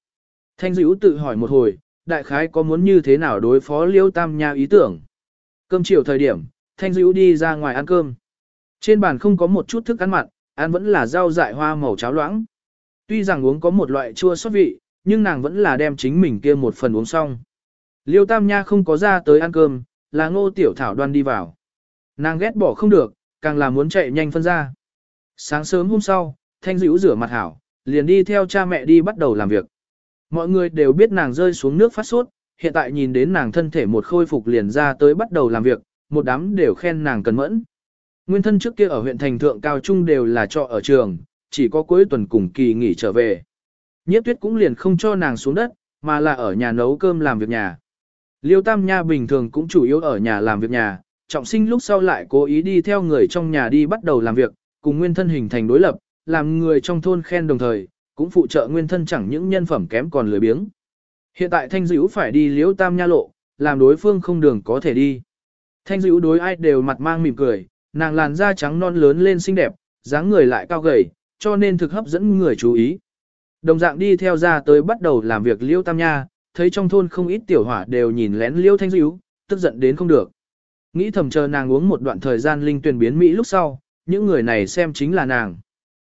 Thanh dữ tự hỏi một hồi, đại khái có muốn như thế nào đối phó liêu tam nha ý tưởng. Cơm chiều thời điểm, thanh dữ đi ra ngoài ăn cơm. Trên bàn không có một chút thức ăn mặn, ăn vẫn là rau dại hoa màu cháo loãng. Tuy rằng uống có một loại chua xót vị, nhưng nàng vẫn là đem chính mình kia một phần uống xong. Liêu Tam Nha không có ra tới ăn cơm, là ngô tiểu thảo đoan đi vào. Nàng ghét bỏ không được, càng là muốn chạy nhanh phân ra. Sáng sớm hôm sau, Thanh Dữ rửa mặt hảo, liền đi theo cha mẹ đi bắt đầu làm việc. Mọi người đều biết nàng rơi xuống nước phát sốt, hiện tại nhìn đến nàng thân thể một khôi phục liền ra tới bắt đầu làm việc, một đám đều khen nàng cần mẫn. Nguyên thân trước kia ở huyện thành thượng cao trung đều là trọ ở trường, chỉ có cuối tuần cùng kỳ nghỉ trở về. Nhiếp tuyết cũng liền không cho nàng xuống đất, mà là ở nhà nấu cơm làm việc nhà. Liêu Tam Nha bình thường cũng chủ yếu ở nhà làm việc nhà, trọng sinh lúc sau lại cố ý đi theo người trong nhà đi bắt đầu làm việc, cùng nguyên thân hình thành đối lập, làm người trong thôn khen đồng thời, cũng phụ trợ nguyên thân chẳng những nhân phẩm kém còn lười biếng. Hiện tại Thanh Dữ phải đi Liêu Tam Nha lộ, làm đối phương không đường có thể đi. Thanh Dữ đối ai đều mặt mang mỉm cười, nàng làn da trắng non lớn lên xinh đẹp, dáng người lại cao gầy, cho nên thực hấp dẫn người chú ý. Đồng dạng đi theo ra tới bắt đầu làm việc Liêu Tam Nha, thấy trong thôn không ít tiểu hỏa đều nhìn lén Liêu Thanh Dữu, tức giận đến không được. Nghĩ thầm chờ nàng uống một đoạn thời gian linh tuyển biến Mỹ lúc sau, những người này xem chính là nàng.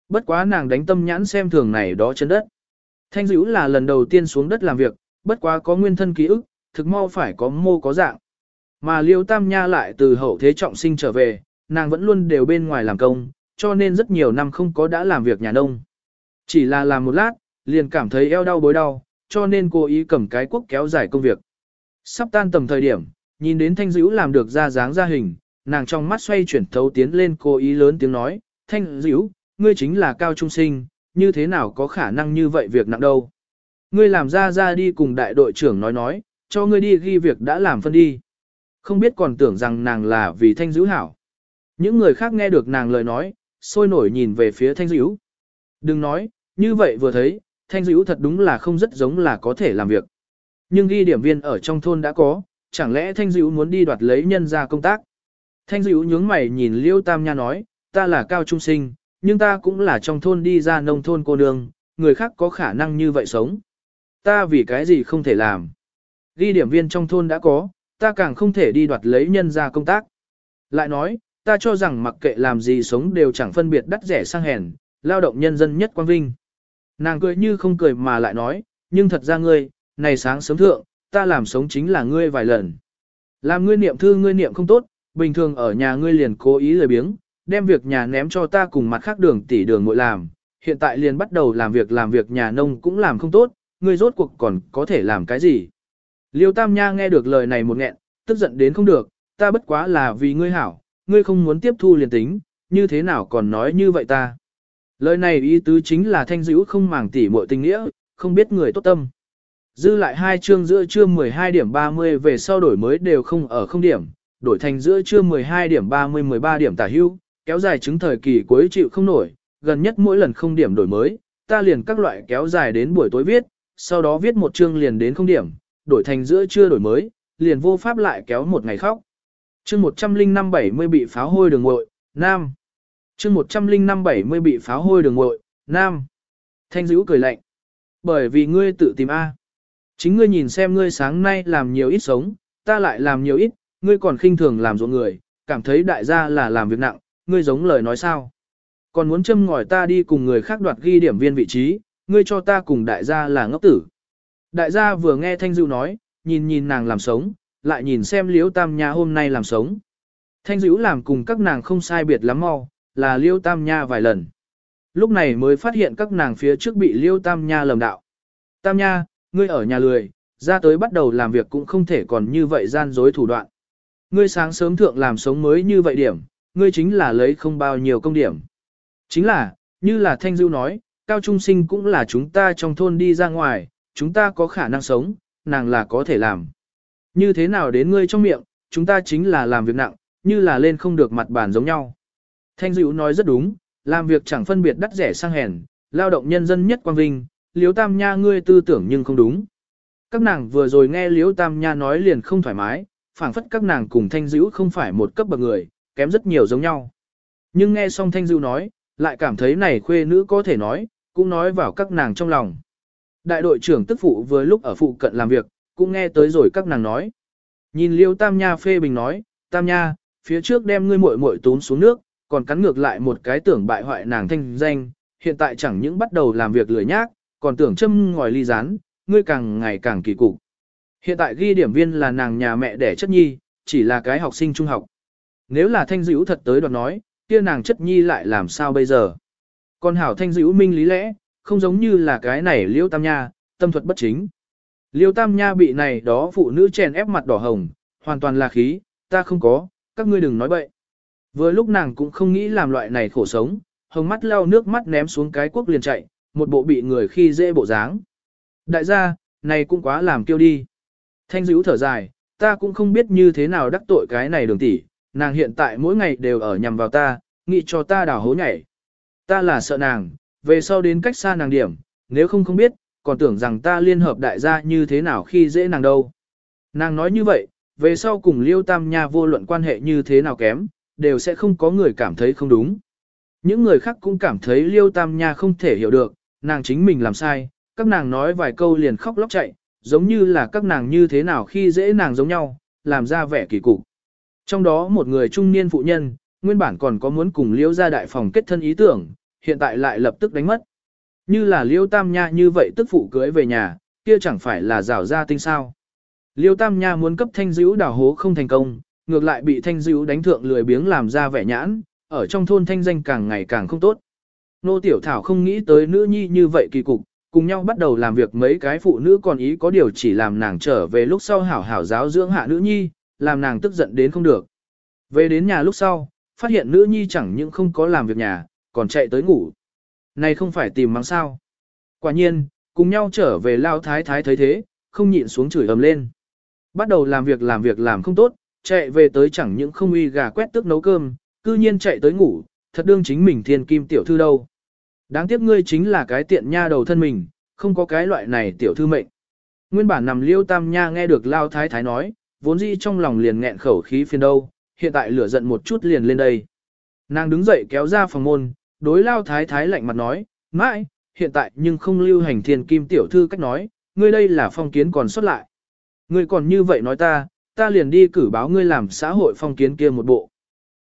Bất quá nàng đánh tâm nhãn xem thường này đó chân đất. Thanh Dữu là lần đầu tiên xuống đất làm việc, bất quá có nguyên thân ký ức, thực mau phải có mô có dạng. Mà Liêu Tam Nha lại từ hậu thế trọng sinh trở về, nàng vẫn luôn đều bên ngoài làm công, cho nên rất nhiều năm không có đã làm việc nhà nông. Chỉ là làm một lát, liền cảm thấy eo đau bối đau, cho nên cô ý cầm cái quốc kéo dài công việc. Sắp tan tầm thời điểm, nhìn đến Thanh Dữ làm được ra dáng ra hình, nàng trong mắt xoay chuyển thấu tiến lên cô ý lớn tiếng nói, Thanh Dữ, ngươi chính là cao trung sinh, như thế nào có khả năng như vậy việc nặng đâu. Ngươi làm ra ra đi cùng đại đội trưởng nói nói, cho ngươi đi ghi việc đã làm phân đi. Không biết còn tưởng rằng nàng là vì Thanh Dữ hảo. Những người khác nghe được nàng lời nói, sôi nổi nhìn về phía Thanh Dữ. Đừng nói, như vậy vừa thấy, Thanh Dữ thật đúng là không rất giống là có thể làm việc. Nhưng ghi điểm viên ở trong thôn đã có, chẳng lẽ Thanh Dữ muốn đi đoạt lấy nhân ra công tác. Thanh Dữ nhướng mày nhìn Liêu Tam Nha nói, ta là cao trung sinh, nhưng ta cũng là trong thôn đi ra nông thôn cô nương, người khác có khả năng như vậy sống. Ta vì cái gì không thể làm. Ghi điểm viên trong thôn đã có, ta càng không thể đi đoạt lấy nhân ra công tác. Lại nói, ta cho rằng mặc kệ làm gì sống đều chẳng phân biệt đắt rẻ sang hèn, lao động nhân dân nhất quang vinh. Nàng cười như không cười mà lại nói, nhưng thật ra ngươi, này sáng sớm thượng, ta làm sống chính là ngươi vài lần. Làm ngươi niệm thư ngươi niệm không tốt, bình thường ở nhà ngươi liền cố ý lười biếng, đem việc nhà ném cho ta cùng mặt khác đường tỷ đường ngội làm, hiện tại liền bắt đầu làm việc làm việc nhà nông cũng làm không tốt, ngươi rốt cuộc còn có thể làm cái gì. Liêu Tam Nha nghe được lời này một nghẹn, tức giận đến không được, ta bất quá là vì ngươi hảo, ngươi không muốn tiếp thu liền tính, như thế nào còn nói như vậy ta. Lời này ý tứ chính là thanh dữ không màng tỉ muội tình nghĩa, không biết người tốt tâm. Dư lại hai chương giữa trưa 12 điểm 30 về sau đổi mới đều không ở không điểm, đổi thành giữa trưa 12 điểm 30 13 điểm tả hưu, kéo dài chứng thời kỳ cuối chịu không nổi, gần nhất mỗi lần không điểm đổi mới, ta liền các loại kéo dài đến buổi tối viết, sau đó viết một chương liền đến không điểm, đổi thành giữa trưa đổi mới, liền vô pháp lại kéo một ngày khóc. Chương 105-70 bị pháo hôi đường ngội, Nam. Chương 105-70 bị pháo hôi đường ngội, Nam. Thanh dữ cười lạnh. Bởi vì ngươi tự tìm A. Chính ngươi nhìn xem ngươi sáng nay làm nhiều ít sống, ta lại làm nhiều ít, ngươi còn khinh thường làm ruộng người, cảm thấy đại gia là làm việc nặng, ngươi giống lời nói sao. Còn muốn châm ngòi ta đi cùng người khác đoạt ghi điểm viên vị trí, ngươi cho ta cùng đại gia là ngốc tử. Đại gia vừa nghe Thanh Dữ nói, nhìn nhìn nàng làm sống, lại nhìn xem Liễu Tam Nha hôm nay làm sống. Thanh Dữ làm cùng các nàng không sai biệt lắm mau, là Liễu Tam Nha vài lần. Lúc này mới phát hiện các nàng phía trước bị Liễu Tam Nha lầm đạo. Tam Nha, ngươi ở nhà lười, ra tới bắt đầu làm việc cũng không thể còn như vậy gian dối thủ đoạn. Ngươi sáng sớm thượng làm sống mới như vậy điểm, ngươi chính là lấy không bao nhiêu công điểm. Chính là, như là Thanh Dữ nói, cao trung sinh cũng là chúng ta trong thôn đi ra ngoài, chúng ta có khả năng sống, nàng là có thể làm. Như thế nào đến ngươi trong miệng, chúng ta chính là làm việc nặng, như là lên không được mặt bàn giống nhau. Thanh Dữ nói rất đúng, làm việc chẳng phân biệt đắt rẻ sang hèn, lao động nhân dân nhất quang vinh, Liễu tam nha ngươi tư tưởng nhưng không đúng. Các nàng vừa rồi nghe Liễu tam nha nói liền không thoải mái, phảng phất các nàng cùng Thanh Dữ không phải một cấp bậc người, kém rất nhiều giống nhau. Nhưng nghe xong Thanh Dữ nói, lại cảm thấy này khuê nữ có thể nói, cũng nói vào các nàng trong lòng. Đại đội trưởng tức phụ vừa lúc ở phụ cận làm việc, cũng nghe tới rồi các nàng nói. Nhìn Liêu Tam Nha phê bình nói, Tam Nha, phía trước đem ngươi muội muội tốn xuống nước, còn cắn ngược lại một cái tưởng bại hoại nàng thanh danh, hiện tại chẳng những bắt đầu làm việc lười nhác, còn tưởng châm ngòi ly rán, ngươi càng ngày càng kỳ cục. Hiện tại ghi điểm viên là nàng nhà mẹ đẻ chất nhi, chỉ là cái học sinh trung học. Nếu là thanh dữ thật tới đoạn nói, kia nàng chất nhi lại làm sao bây giờ? Còn hảo thanh dữ minh lý lẽ, không giống như là cái này liêu tam nha, tâm thuật bất chính. Liêu tam nha bị này đó phụ nữ chèn ép mặt đỏ hồng, hoàn toàn là khí, ta không có, các ngươi đừng nói bậy. Vừa lúc nàng cũng không nghĩ làm loại này khổ sống, hồng mắt lau nước mắt ném xuống cái quốc liền chạy, một bộ bị người khi dễ bộ dáng. Đại gia, này cũng quá làm kêu đi. Thanh dữ thở dài, ta cũng không biết như thế nào đắc tội cái này đường tỷ, nàng hiện tại mỗi ngày đều ở nhằm vào ta, nghĩ cho ta đào hố nhảy. Ta là sợ nàng, về sau đến cách xa nàng điểm, nếu không không biết, còn tưởng rằng ta liên hợp đại gia như thế nào khi dễ nàng đâu. Nàng nói như vậy, về sau cùng Liêu Tam Nha vô luận quan hệ như thế nào kém, đều sẽ không có người cảm thấy không đúng. Những người khác cũng cảm thấy Liêu Tam Nha không thể hiểu được, nàng chính mình làm sai, các nàng nói vài câu liền khóc lóc chạy, giống như là các nàng như thế nào khi dễ nàng giống nhau, làm ra vẻ kỳ cục. Trong đó một người trung niên phụ nhân, nguyên bản còn có muốn cùng Liêu ra đại phòng kết thân ý tưởng, hiện tại lại lập tức đánh mất. Như là Liêu Tam Nha như vậy tức phụ cưới về nhà, kia chẳng phải là rào ra tinh sao. Liêu Tam Nha muốn cấp thanh dữ đào hố không thành công, ngược lại bị thanh dữ đánh thượng lười biếng làm ra vẻ nhãn, ở trong thôn thanh danh càng ngày càng không tốt. Nô Tiểu Thảo không nghĩ tới nữ nhi như vậy kỳ cục, cùng nhau bắt đầu làm việc mấy cái phụ nữ còn ý có điều chỉ làm nàng trở về lúc sau hảo hảo giáo dưỡng hạ nữ nhi, làm nàng tức giận đến không được. Về đến nhà lúc sau, phát hiện nữ nhi chẳng những không có làm việc nhà, còn chạy tới ngủ. Này không phải tìm mắng sao. Quả nhiên, cùng nhau trở về lao thái thái thấy thế, không nhịn xuống chửi ầm lên. Bắt đầu làm việc làm việc làm không tốt, chạy về tới chẳng những không uy gà quét tước nấu cơm, cư nhiên chạy tới ngủ, thật đương chính mình thiên kim tiểu thư đâu. Đáng tiếc ngươi chính là cái tiện nha đầu thân mình, không có cái loại này tiểu thư mệnh. Nguyên bản nằm liêu tam nha nghe được lao thái thái nói, vốn dĩ trong lòng liền nghẹn khẩu khí phiền đâu, hiện tại lửa giận một chút liền lên đây. Nàng đứng dậy kéo ra phòng môn, đối lao thái thái lạnh mặt nói, mãi, hiện tại nhưng không lưu hành thiên kim tiểu thư cách nói, ngươi đây là phong kiến còn xuất lại. Ngươi còn như vậy nói ta, ta liền đi cử báo ngươi làm xã hội phong kiến kia một bộ.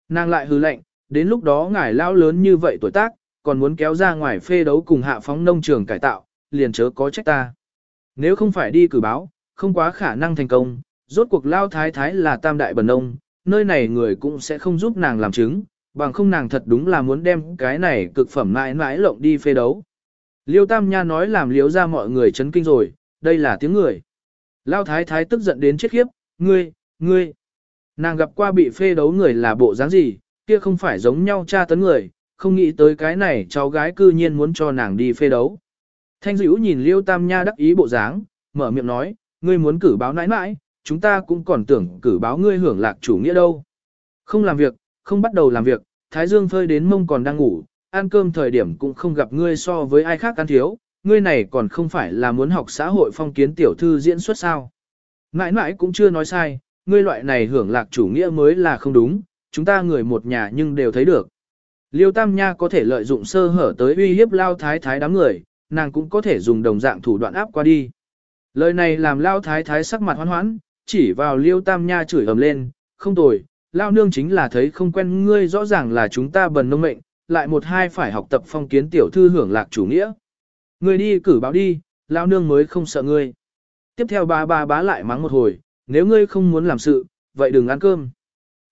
Nàng lại hư lệnh, đến lúc đó ngài lao lớn như vậy tuổi tác, còn muốn kéo ra ngoài phê đấu cùng hạ phóng nông trường cải tạo, liền chớ có trách ta. Nếu không phải đi cử báo, không quá khả năng thành công, rốt cuộc lao thái thái là tam đại bần nông, nơi này người cũng sẽ không giúp nàng làm chứng, bằng không nàng thật đúng là muốn đem cái này cực phẩm mãi mãi lộng đi phê đấu. Liêu Tam Nha nói làm liếu ra mọi người chấn kinh rồi, đây là tiếng người. Lao thái thái tức giận đến chết khiếp, ngươi, ngươi. Nàng gặp qua bị phê đấu người là bộ dáng gì, kia không phải giống nhau cha tấn người, không nghĩ tới cái này cháu gái cư nhiên muốn cho nàng đi phê đấu. Thanh dữ nhìn Liêu Tam Nha đắc ý bộ dáng, mở miệng nói, ngươi muốn cử báo nãi nãi, chúng ta cũng còn tưởng cử báo ngươi hưởng lạc chủ nghĩa đâu. Không làm việc, không bắt đầu làm việc, Thái Dương phơi đến mông còn đang ngủ, ăn cơm thời điểm cũng không gặp ngươi so với ai khác ăn thiếu, ngươi này còn không phải là muốn học xã hội phong kiến tiểu thư diễn xuất sao. Mãi mãi cũng chưa nói sai, ngươi loại này hưởng lạc chủ nghĩa mới là không đúng, chúng ta người một nhà nhưng đều thấy được. Liêu Tam Nha có thể lợi dụng sơ hở tới uy hiếp lao thái thái đám người, nàng cũng có thể dùng đồng dạng thủ đoạn áp qua đi. Lời này làm lao thái thái sắc mặt hoan hoãn, chỉ vào Liêu Tam Nha chửi ầm lên, không tồi, lao nương chính là thấy không quen ngươi rõ ràng là chúng ta bần nông mệnh, lại một hai phải học tập phong kiến tiểu thư hưởng lạc chủ nghĩa. Ngươi đi cử báo đi, lao nương mới không sợ ngươi. Tiếp theo ba ba bá lại mắng một hồi, nếu ngươi không muốn làm sự, vậy đừng ăn cơm.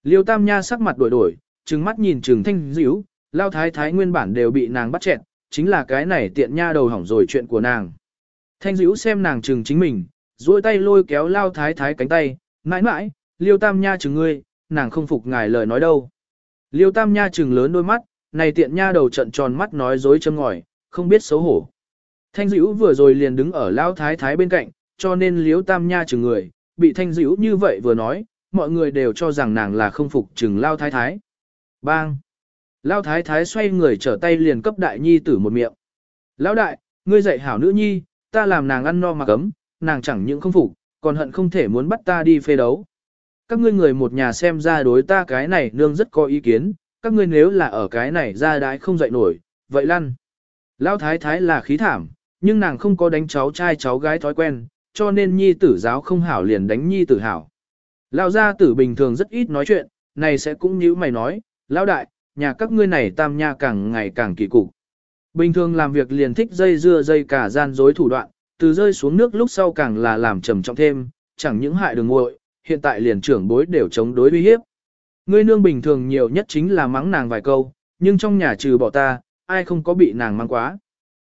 Liêu Tam Nha sắc mặt đổi đổi, trừng mắt nhìn trừng thanh dữ, lao thái thái nguyên bản đều bị nàng bắt chẹn, chính là cái này tiện nha đầu hỏng rồi chuyện của nàng. Thanh dữ xem nàng trừng chính mình, duỗi tay lôi kéo lao thái thái cánh tay, mãi mãi, liêu tam nha trừng ngươi, nàng không phục ngài lời nói đâu. Liêu tam nha trừng lớn đôi mắt, này tiện nha đầu trận tròn mắt nói dối châm ngòi, không biết xấu hổ. Thanh dữ vừa rồi liền đứng ở Lão thái thái bên cạnh, cho nên liêu tam nha trừng người, bị thanh dữ như vậy vừa nói, mọi người đều cho rằng nàng là không phục trừng lao thái thái. Bang! Lao thái thái xoay người trở tay liền cấp đại nhi tử một miệng. Lão đại, ngươi dạy hảo nữ nhi, ta làm nàng ăn no mà cấm, nàng chẳng những không phục, còn hận không thể muốn bắt ta đi phê đấu. Các ngươi người một nhà xem ra đối ta cái này nương rất có ý kiến, các ngươi nếu là ở cái này ra đái không dậy nổi, vậy lăn. Lão thái thái là khí thảm, nhưng nàng không có đánh cháu trai cháu gái thói quen, cho nên nhi tử giáo không hảo liền đánh nhi tử hảo. Lão gia tử bình thường rất ít nói chuyện, này sẽ cũng như mày nói, lão đại, nhà các ngươi này tam nha càng ngày càng kỳ cục. Bình thường làm việc liền thích dây dưa dây cả gian dối thủ đoạn, từ rơi xuống nước lúc sau càng là làm trầm trọng thêm, chẳng những hại đường nguội, hiện tại liền trưởng bối đều chống đối uy hiếp. Ngươi nương bình thường nhiều nhất chính là mắng nàng vài câu, nhưng trong nhà trừ bỏ ta, ai không có bị nàng mắng quá.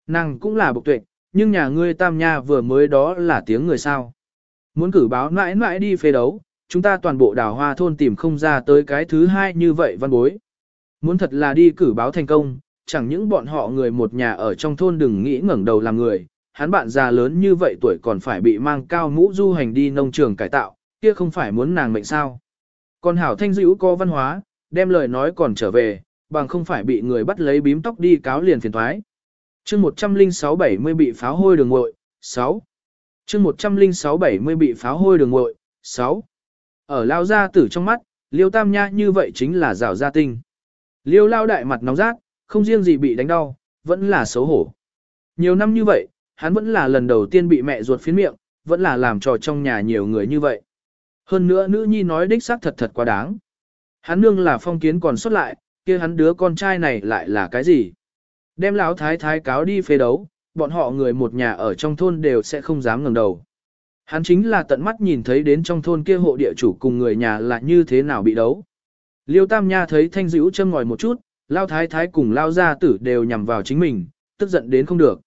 Nàng cũng là bộc tuệ, nhưng nhà ngươi tam nha vừa mới đó là tiếng người sao. Muốn cử báo mãi mãi đi phê đấu, chúng ta toàn bộ đào hoa thôn tìm không ra tới cái thứ hai như vậy văn bối. Muốn thật là đi cử báo thành công, chẳng những bọn họ người một nhà ở trong thôn đừng nghĩ ngẩng đầu làm người, hắn bạn già lớn như vậy tuổi còn phải bị mang cao mũ du hành đi nông trường cải tạo, kia không phải muốn nàng mệnh sao. Còn hảo thanh dữ có văn hóa, đem lời nói còn trở về, bằng không phải bị người bắt lấy bím tóc đi cáo liền phiền thoái. chương 106-70 bị pháo hôi đường ngội, 6. chương 106-70 bị pháo hôi đường ngội, 6. Ở lao gia tử trong mắt, liêu tam nha như vậy chính là rào gia tinh. Liêu lao đại mặt nóng rát, không riêng gì bị đánh đau, vẫn là xấu hổ. Nhiều năm như vậy, hắn vẫn là lần đầu tiên bị mẹ ruột phiến miệng, vẫn là làm trò trong nhà nhiều người như vậy. Hơn nữa nữ nhi nói đích xác thật thật quá đáng. Hắn nương là phong kiến còn xuất lại, kia hắn đứa con trai này lại là cái gì? Đem lão thái thái cáo đi phê đấu, bọn họ người một nhà ở trong thôn đều sẽ không dám ngẩng đầu. Hắn chính là tận mắt nhìn thấy đến trong thôn kia hộ địa chủ cùng người nhà là như thế nào bị đấu. Liêu Tam Nha thấy thanh dữ châm ngòi một chút, lao thái thái cùng lao gia tử đều nhằm vào chính mình, tức giận đến không được.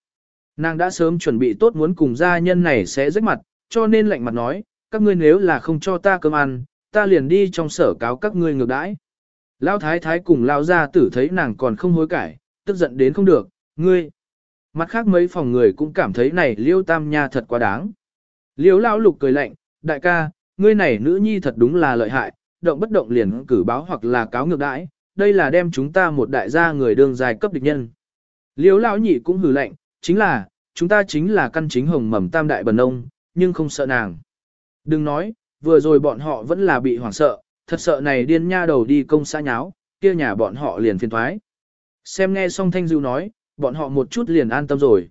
Nàng đã sớm chuẩn bị tốt muốn cùng gia nhân này sẽ rách mặt, cho nên lạnh mặt nói, các ngươi nếu là không cho ta cơm ăn, ta liền đi trong sở cáo các ngươi ngược đãi. Lão thái thái cùng lao gia tử thấy nàng còn không hối cải, tức giận đến không được, ngươi. Mặt khác mấy phòng người cũng cảm thấy này liêu tam nha thật quá đáng. Liêu lao lục cười lạnh, đại ca, ngươi này nữ nhi thật đúng là lợi hại, động bất động liền cử báo hoặc là cáo ngược đãi, đây là đem chúng ta một đại gia người đương dài cấp địch nhân. Liêu lão nhị cũng hừ lạnh, chính là, chúng ta chính là căn chính hồng mầm tam đại bần ông, nhưng không sợ nàng. Đừng nói, vừa rồi bọn họ vẫn là bị hoảng sợ, thật sợ này điên nha đầu đi công xã nháo, kia nhà bọn họ liền phiền thoái. Xem nghe xong Thanh Dưu nói, bọn họ một chút liền an tâm rồi.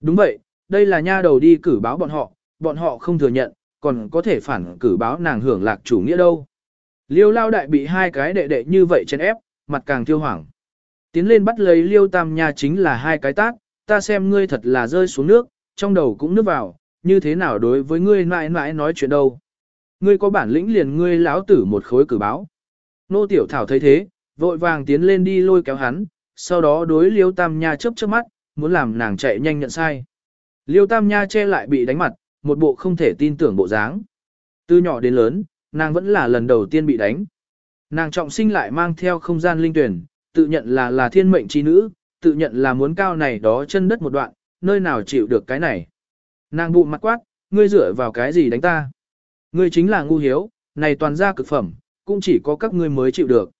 Đúng vậy, đây là nha đầu đi cử báo bọn họ, bọn họ không thừa nhận, còn có thể phản cử báo nàng hưởng lạc chủ nghĩa đâu. Liêu lao đại bị hai cái đệ đệ như vậy chèn ép, mặt càng tiêu hoảng. Tiến lên bắt lấy liêu tam nha chính là hai cái tác, ta xem ngươi thật là rơi xuống nước, trong đầu cũng nước vào, như thế nào đối với ngươi mãi mãi nói chuyện đâu. Ngươi có bản lĩnh liền ngươi lão tử một khối cử báo. Nô tiểu thảo thấy thế, vội vàng tiến lên đi lôi kéo hắn, sau đó đối liêu tam nha chớp chớp mắt, muốn làm nàng chạy nhanh nhận sai. Liêu tam nha che lại bị đánh mặt, một bộ không thể tin tưởng bộ dáng. Từ nhỏ đến lớn, nàng vẫn là lần đầu tiên bị đánh. Nàng trọng sinh lại mang theo không gian linh tuyển, tự nhận là là thiên mệnh chi nữ, tự nhận là muốn cao này đó chân đất một đoạn, nơi nào chịu được cái này. Nàng bụng mặt quát, ngươi dựa vào cái gì đánh ta? Ngươi chính là ngu hiếu, này toàn ra cực phẩm, cũng chỉ có các ngươi mới chịu được.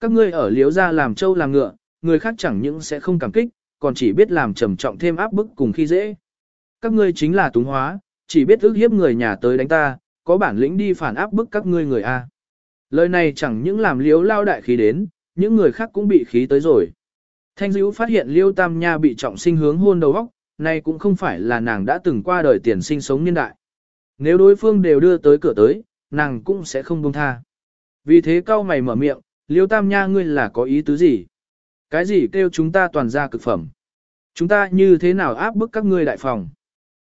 Các ngươi ở liếu ra làm trâu làm ngựa, người khác chẳng những sẽ không cảm kích, còn chỉ biết làm trầm trọng thêm áp bức cùng khi dễ. Các ngươi chính là túng hóa, chỉ biết ước hiếp người nhà tới đánh ta, có bản lĩnh đi phản áp bức các ngươi người A. Lời này chẳng những làm liếu lao đại khí đến, những người khác cũng bị khí tới rồi. Thanh dữ phát hiện liêu tam nha bị trọng sinh hướng hôn đầu góc, này cũng không phải là nàng đã từng qua đời tiền sinh sống niên đại. Nếu đối phương đều đưa tới cửa tới, nàng cũng sẽ không buông tha. Vì thế cao mày mở miệng, liêu tam nha ngươi là có ý tứ gì? Cái gì kêu chúng ta toàn ra cực phẩm? Chúng ta như thế nào áp bức các ngươi đại phòng?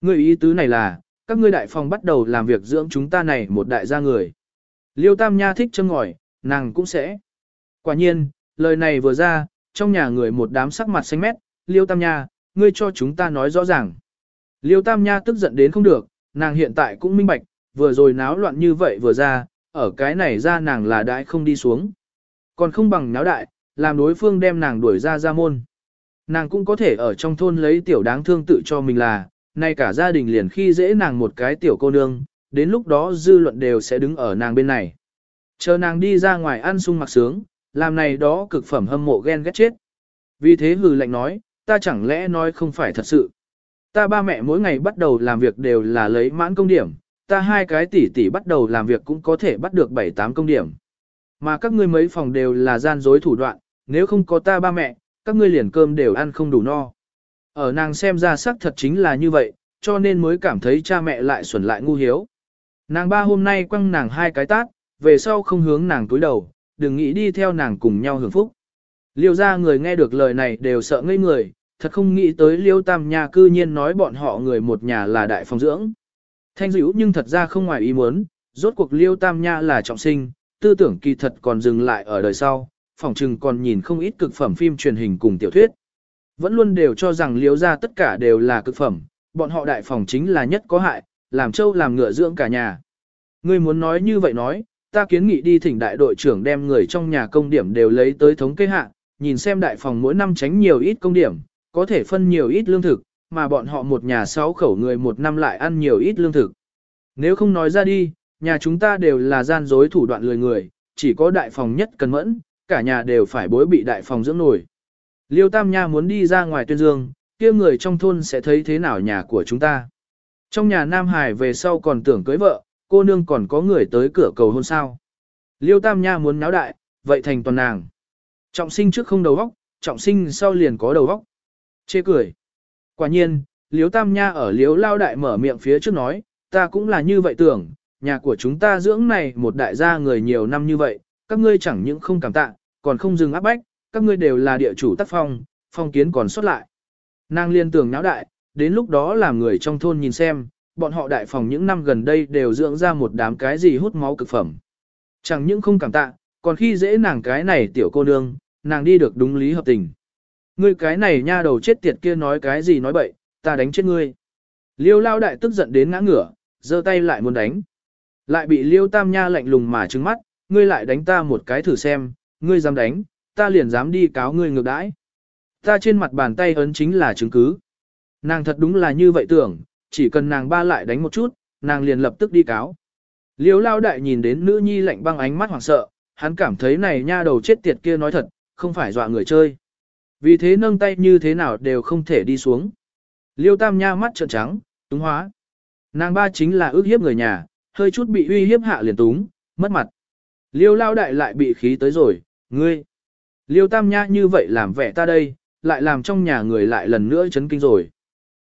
Ngươi ý tứ này là, các ngươi đại phòng bắt đầu làm việc dưỡng chúng ta này một đại gia người. Liêu tam nha thích châm ngòi, nàng cũng sẽ. Quả nhiên, lời này vừa ra, trong nhà người một đám sắc mặt xanh mét, Liêu tam nha, ngươi cho chúng ta nói rõ ràng. Liêu tam nha tức giận đến không được, nàng hiện tại cũng minh bạch, vừa rồi náo loạn như vậy vừa ra, ở cái này ra nàng là đãi không đi xuống. Còn không bằng náo đại, làm đối phương đem nàng đuổi ra ra môn. Nàng cũng có thể ở trong thôn lấy tiểu đáng thương tự cho mình là, nay cả gia đình liền khi dễ nàng một cái tiểu cô nương, đến lúc đó dư luận đều sẽ đứng ở nàng bên này. Chờ nàng đi ra ngoài ăn sung mặc sướng, làm này đó cực phẩm hâm mộ ghen ghét chết. Vì thế hừ lạnh nói, ta chẳng lẽ nói không phải thật sự. Ta ba mẹ mỗi ngày bắt đầu làm việc đều là lấy mãn công điểm, ta hai cái tỷ tỷ bắt đầu làm việc cũng có thể bắt được 7-8 công điểm. Mà các ngươi mấy phòng đều là gian dối thủ đoạn, nếu không có ta ba mẹ, các ngươi liền cơm đều ăn không đủ no. Ở nàng xem ra sắc thật chính là như vậy, cho nên mới cảm thấy cha mẹ lại xuẩn lại ngu hiếu. Nàng ba hôm nay quăng nàng hai cái tát, về sau không hướng nàng túi đầu, đừng nghĩ đi theo nàng cùng nhau hưởng phúc. Liêu ra người nghe được lời này đều sợ ngây người, thật không nghĩ tới liêu tam nha cư nhiên nói bọn họ người một nhà là đại phòng dưỡng. Thanh dữ nhưng thật ra không ngoài ý muốn, rốt cuộc liêu tam nha là trọng sinh, tư tưởng kỳ thật còn dừng lại ở đời sau, phỏng chừng còn nhìn không ít cực phẩm phim truyền hình cùng tiểu thuyết. Vẫn luôn đều cho rằng liêu ra tất cả đều là cực phẩm, bọn họ đại phòng chính là nhất có hại, làm trâu làm ngựa dưỡng cả nhà. Ngươi muốn nói như vậy nói, ta kiến nghị đi thỉnh đại đội trưởng đem người trong nhà công điểm đều lấy tới thống kê hạ, nhìn xem đại phòng mỗi năm tránh nhiều ít công điểm, có thể phân nhiều ít lương thực, mà bọn họ một nhà sáu khẩu người một năm lại ăn nhiều ít lương thực. Nếu không nói ra đi, nhà chúng ta đều là gian dối thủ đoạn lười người, chỉ có đại phòng nhất cần mẫn, cả nhà đều phải bối bị đại phòng dưỡng nổi. Liêu Tam Nha muốn đi ra ngoài tuyên dương, kia người trong thôn sẽ thấy thế nào nhà của chúng ta. Trong nhà Nam Hải về sau còn tưởng cưới vợ, cô nương còn có người tới cửa cầu hôn sao. Liêu Tam Nha muốn náo đại, vậy thành toàn nàng. Trọng sinh trước không đầu óc, trọng sinh sau liền có đầu óc. Chê cười. Quả nhiên, Liếu Tam Nha ở Liếu Lao Đại mở miệng phía trước nói, ta cũng là như vậy tưởng, nhà của chúng ta dưỡng này một đại gia người nhiều năm như vậy, các ngươi chẳng những không cảm tạ, còn không dừng áp bách, các ngươi đều là địa chủ tác phong, phong kiến còn xuất lại. Nàng liên tưởng náo đại, đến lúc đó làm người trong thôn nhìn xem, bọn họ đại phòng những năm gần đây đều dưỡng ra một đám cái gì hút máu cực phẩm. Chẳng những không cảm tạ, còn khi dễ nàng cái này tiểu cô nương, nàng đi được đúng lý hợp tình. Ngươi cái này nha đầu chết tiệt kia nói cái gì nói bậy, ta đánh chết ngươi. Liêu lao đại tức giận đến ngã ngửa, giơ tay lại muốn đánh. Lại bị liêu tam nha lạnh lùng mà trừng mắt, ngươi lại đánh ta một cái thử xem, ngươi dám đánh, ta liền dám đi cáo ngươi ngược đãi. Ta trên mặt bàn tay ấn chính là chứng cứ. Nàng thật đúng là như vậy tưởng, chỉ cần nàng ba lại đánh một chút, nàng liền lập tức đi cáo. Liêu lao đại nhìn đến nữ nhi lạnh băng ánh mắt hoảng sợ, hắn cảm thấy này nha đầu chết tiệt kia nói thật, không phải dọa người chơi. Vì thế nâng tay như thế nào đều không thể đi xuống. Liêu tam nha mắt trợn trắng, túng hóa. Nàng ba chính là ước hiếp người nhà, hơi chút bị uy hiếp hạ liền túng, mất mặt. Liêu lao đại lại bị khí tới rồi, ngươi. Liêu tam nha như vậy làm vẻ ta đây, lại làm trong nhà người lại lần nữa chấn kinh rồi.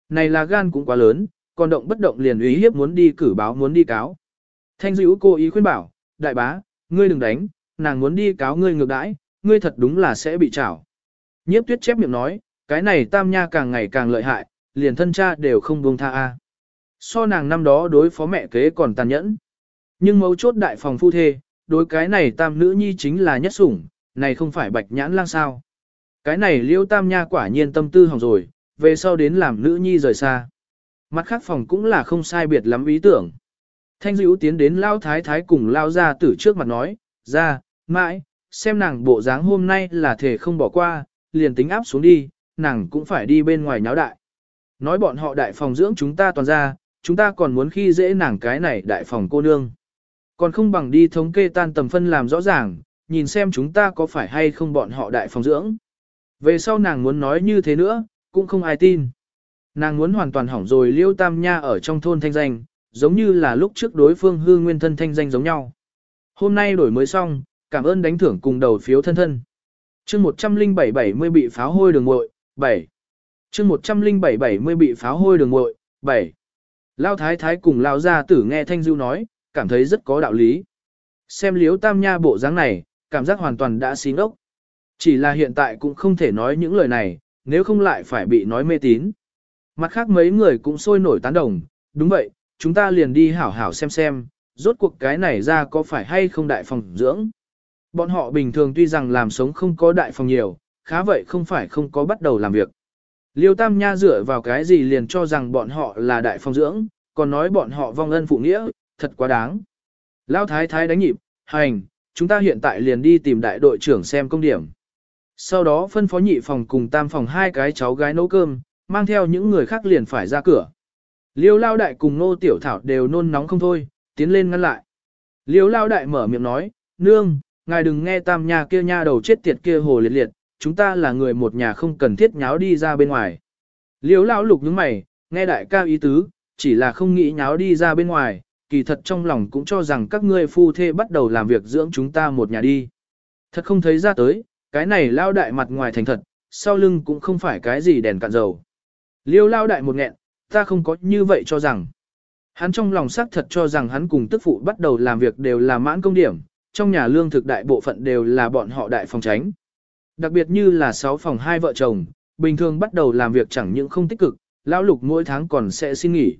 Này là gan cũng quá lớn, còn động bất động liền uy hiếp muốn đi cử báo muốn đi cáo. Thanh dữ cô ý khuyên bảo, đại bá, ngươi đừng đánh, nàng muốn đi cáo ngươi ngược đãi, ngươi thật đúng là sẽ bị trảo. Nhiếp tuyết chép miệng nói, cái này tam nha càng ngày càng lợi hại, liền thân cha đều không buông tha a. So nàng năm đó đối phó mẹ kế còn tàn nhẫn. Nhưng mấu chốt đại phòng phu thê, đối cái này tam nữ nhi chính là nhất sủng, này không phải bạch nhãn lang sao. Cái này liêu tam nha quả nhiên tâm tư hỏng rồi, về sau đến làm nữ nhi rời xa. Mặt khác phòng cũng là không sai biệt lắm ý tưởng. Thanh dữ tiến đến lao thái thái cùng lao ra tử trước mặt nói, ra, mãi, xem nàng bộ dáng hôm nay là thể không bỏ qua, liền tính áp xuống đi, nàng cũng phải đi bên ngoài nháo đại. Nói bọn họ đại phòng dưỡng chúng ta toàn ra, chúng ta còn muốn khi dễ nàng cái này đại phòng cô nương. Còn không bằng đi thống kê tan tầm phân làm rõ ràng, nhìn xem chúng ta có phải hay không bọn họ đại phòng dưỡng. Về sau nàng muốn nói như thế nữa, cũng không ai tin. Nàng muốn hoàn toàn hỏng rồi liêu tam nha ở trong thôn thanh danh, giống như là lúc trước đối phương hư nguyên thân thanh danh giống nhau. Hôm nay đổi mới xong, cảm ơn đánh thưởng cùng đầu phiếu thân thân chương 107-70 bị pháo hôi đường ngội, 7. chương 107-70 bị pháo hôi đường ngội, 7. Lao thái thái cùng Lao gia tử nghe Thanh Du nói, cảm thấy rất có đạo lý. Xem liếu tam nha bộ dáng này, cảm giác hoàn toàn đã xí ốc. Chỉ là hiện tại cũng không thể nói những lời này, nếu không lại phải bị nói mê tín. Mặt khác mấy người cũng sôi nổi tán đồng, đúng vậy, chúng ta liền đi hảo hảo xem xem, rốt cuộc cái này ra có phải hay không đại phòng dưỡng. Bọn họ bình thường tuy rằng làm sống không có đại phòng nhiều, khá vậy không phải không có bắt đầu làm việc. Liêu Tam Nha dựa vào cái gì liền cho rằng bọn họ là đại phong dưỡng, còn nói bọn họ vong ân phụ nghĩa, thật quá đáng. lao Thái Thái đánh nhịp, hành, chúng ta hiện tại liền đi tìm đại đội trưởng xem công điểm. Sau đó phân phó nhị phòng cùng tam phòng hai cái cháu gái nấu cơm, mang theo những người khác liền phải ra cửa. Liêu Lao Đại cùng Nô Tiểu Thảo đều nôn nóng không thôi, tiến lên ngăn lại. Liêu Lao Đại mở miệng nói, nương, ngài đừng nghe tam nha kia nha đầu chết tiệt kia hồ liệt liệt, chúng ta là người một nhà không cần thiết nháo đi ra bên ngoài. Liêu Lao Lục nhướng mày, nghe đại ca ý tứ, chỉ là không nghĩ nháo đi ra bên ngoài, kỳ thật trong lòng cũng cho rằng các ngươi phu thê bắt đầu làm việc dưỡng chúng ta một nhà đi. Thật không thấy ra tới, cái này lao đại mặt ngoài thành thật, sau lưng cũng không phải cái gì đèn cạn dầu. Liêu lao đại một nghẹn, ta không có như vậy cho rằng. Hắn trong lòng xác thật cho rằng hắn cùng tức phụ bắt đầu làm việc đều là mãn công điểm, trong nhà lương thực đại bộ phận đều là bọn họ đại phòng tránh. Đặc biệt như là 6 phòng hai vợ chồng, bình thường bắt đầu làm việc chẳng những không tích cực, lão lục mỗi tháng còn sẽ xin nghỉ.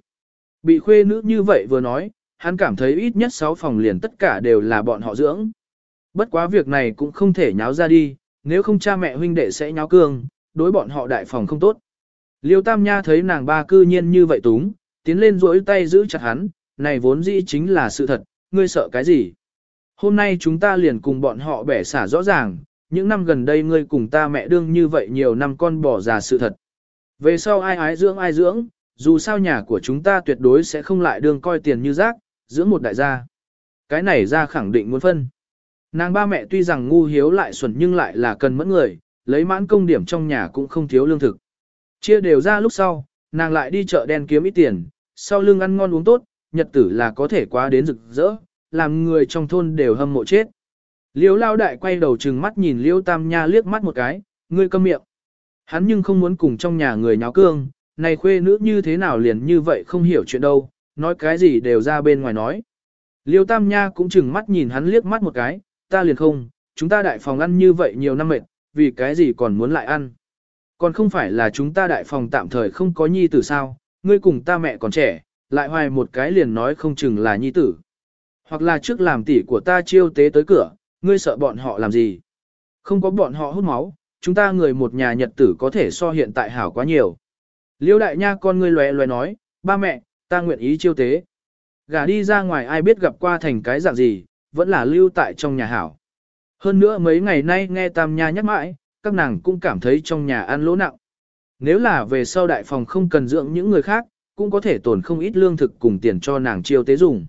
Bị khuê nữ như vậy vừa nói, hắn cảm thấy ít nhất 6 phòng liền tất cả đều là bọn họ dưỡng. Bất quá việc này cũng không thể nháo ra đi, nếu không cha mẹ huynh đệ sẽ nháo cương, đối bọn họ đại phòng không tốt. Liêu Tam Nha thấy nàng ba cư nhiên như vậy túng, tiến lên duỗi tay giữ chặt hắn, này vốn dĩ chính là sự thật, ngươi sợ cái gì? Hôm nay chúng ta liền cùng bọn họ bẻ xả rõ ràng, những năm gần đây ngươi cùng ta mẹ đương như vậy nhiều năm con bỏ già sự thật. Về sau ai ái dưỡng ai dưỡng, dù sao nhà của chúng ta tuyệt đối sẽ không lại đương coi tiền như rác, dưỡng một đại gia. Cái này ra khẳng định muốn phân. Nàng ba mẹ tuy rằng ngu hiếu lại xuẩn nhưng lại là cần mẫn người, lấy mãn công điểm trong nhà cũng không thiếu lương thực. Chia đều ra lúc sau, nàng lại đi chợ đen kiếm ít tiền, sau lưng ăn ngon uống tốt, nhật tử là có thể quá đến rực rỡ, làm người trong thôn đều hâm mộ chết. Liêu lao đại quay đầu trừng mắt nhìn liêu tam nha liếc mắt một cái, ngươi câm miệng. Hắn nhưng không muốn cùng trong nhà người nháo cương, này khuê nữ như thế nào liền như vậy không hiểu chuyện đâu, nói cái gì đều ra bên ngoài nói. Liêu tam nha cũng chừng mắt nhìn hắn liếc mắt một cái, ta liền không, chúng ta đại phòng ăn như vậy nhiều năm mệt, vì cái gì còn muốn lại ăn. Còn không phải là chúng ta đại phòng tạm thời không có nhi tử sao, ngươi cùng ta mẹ còn trẻ, lại hoài một cái liền nói không chừng là nhi tử. Hoặc là trước làm tỷ của ta chiêu tế tới cửa, ngươi sợ bọn họ làm gì. Không có bọn họ hút máu, chúng ta người một nhà nhật tử có thể so hiện tại hảo quá nhiều. Liêu đại nha con ngươi lòe lòe nói, ba mẹ, ta nguyện ý chiêu tế. Gả đi ra ngoài ai biết gặp qua thành cái dạng gì, vẫn là lưu tại trong nhà hảo. Hơn nữa mấy ngày nay nghe Tam Nha nhắc mãi, các nàng cũng cảm thấy trong nhà ăn lỗ nặng. Nếu là về sau đại phòng không cần dưỡng những người khác, cũng có thể tồn không ít lương thực cùng tiền cho nàng chiêu tế dùng.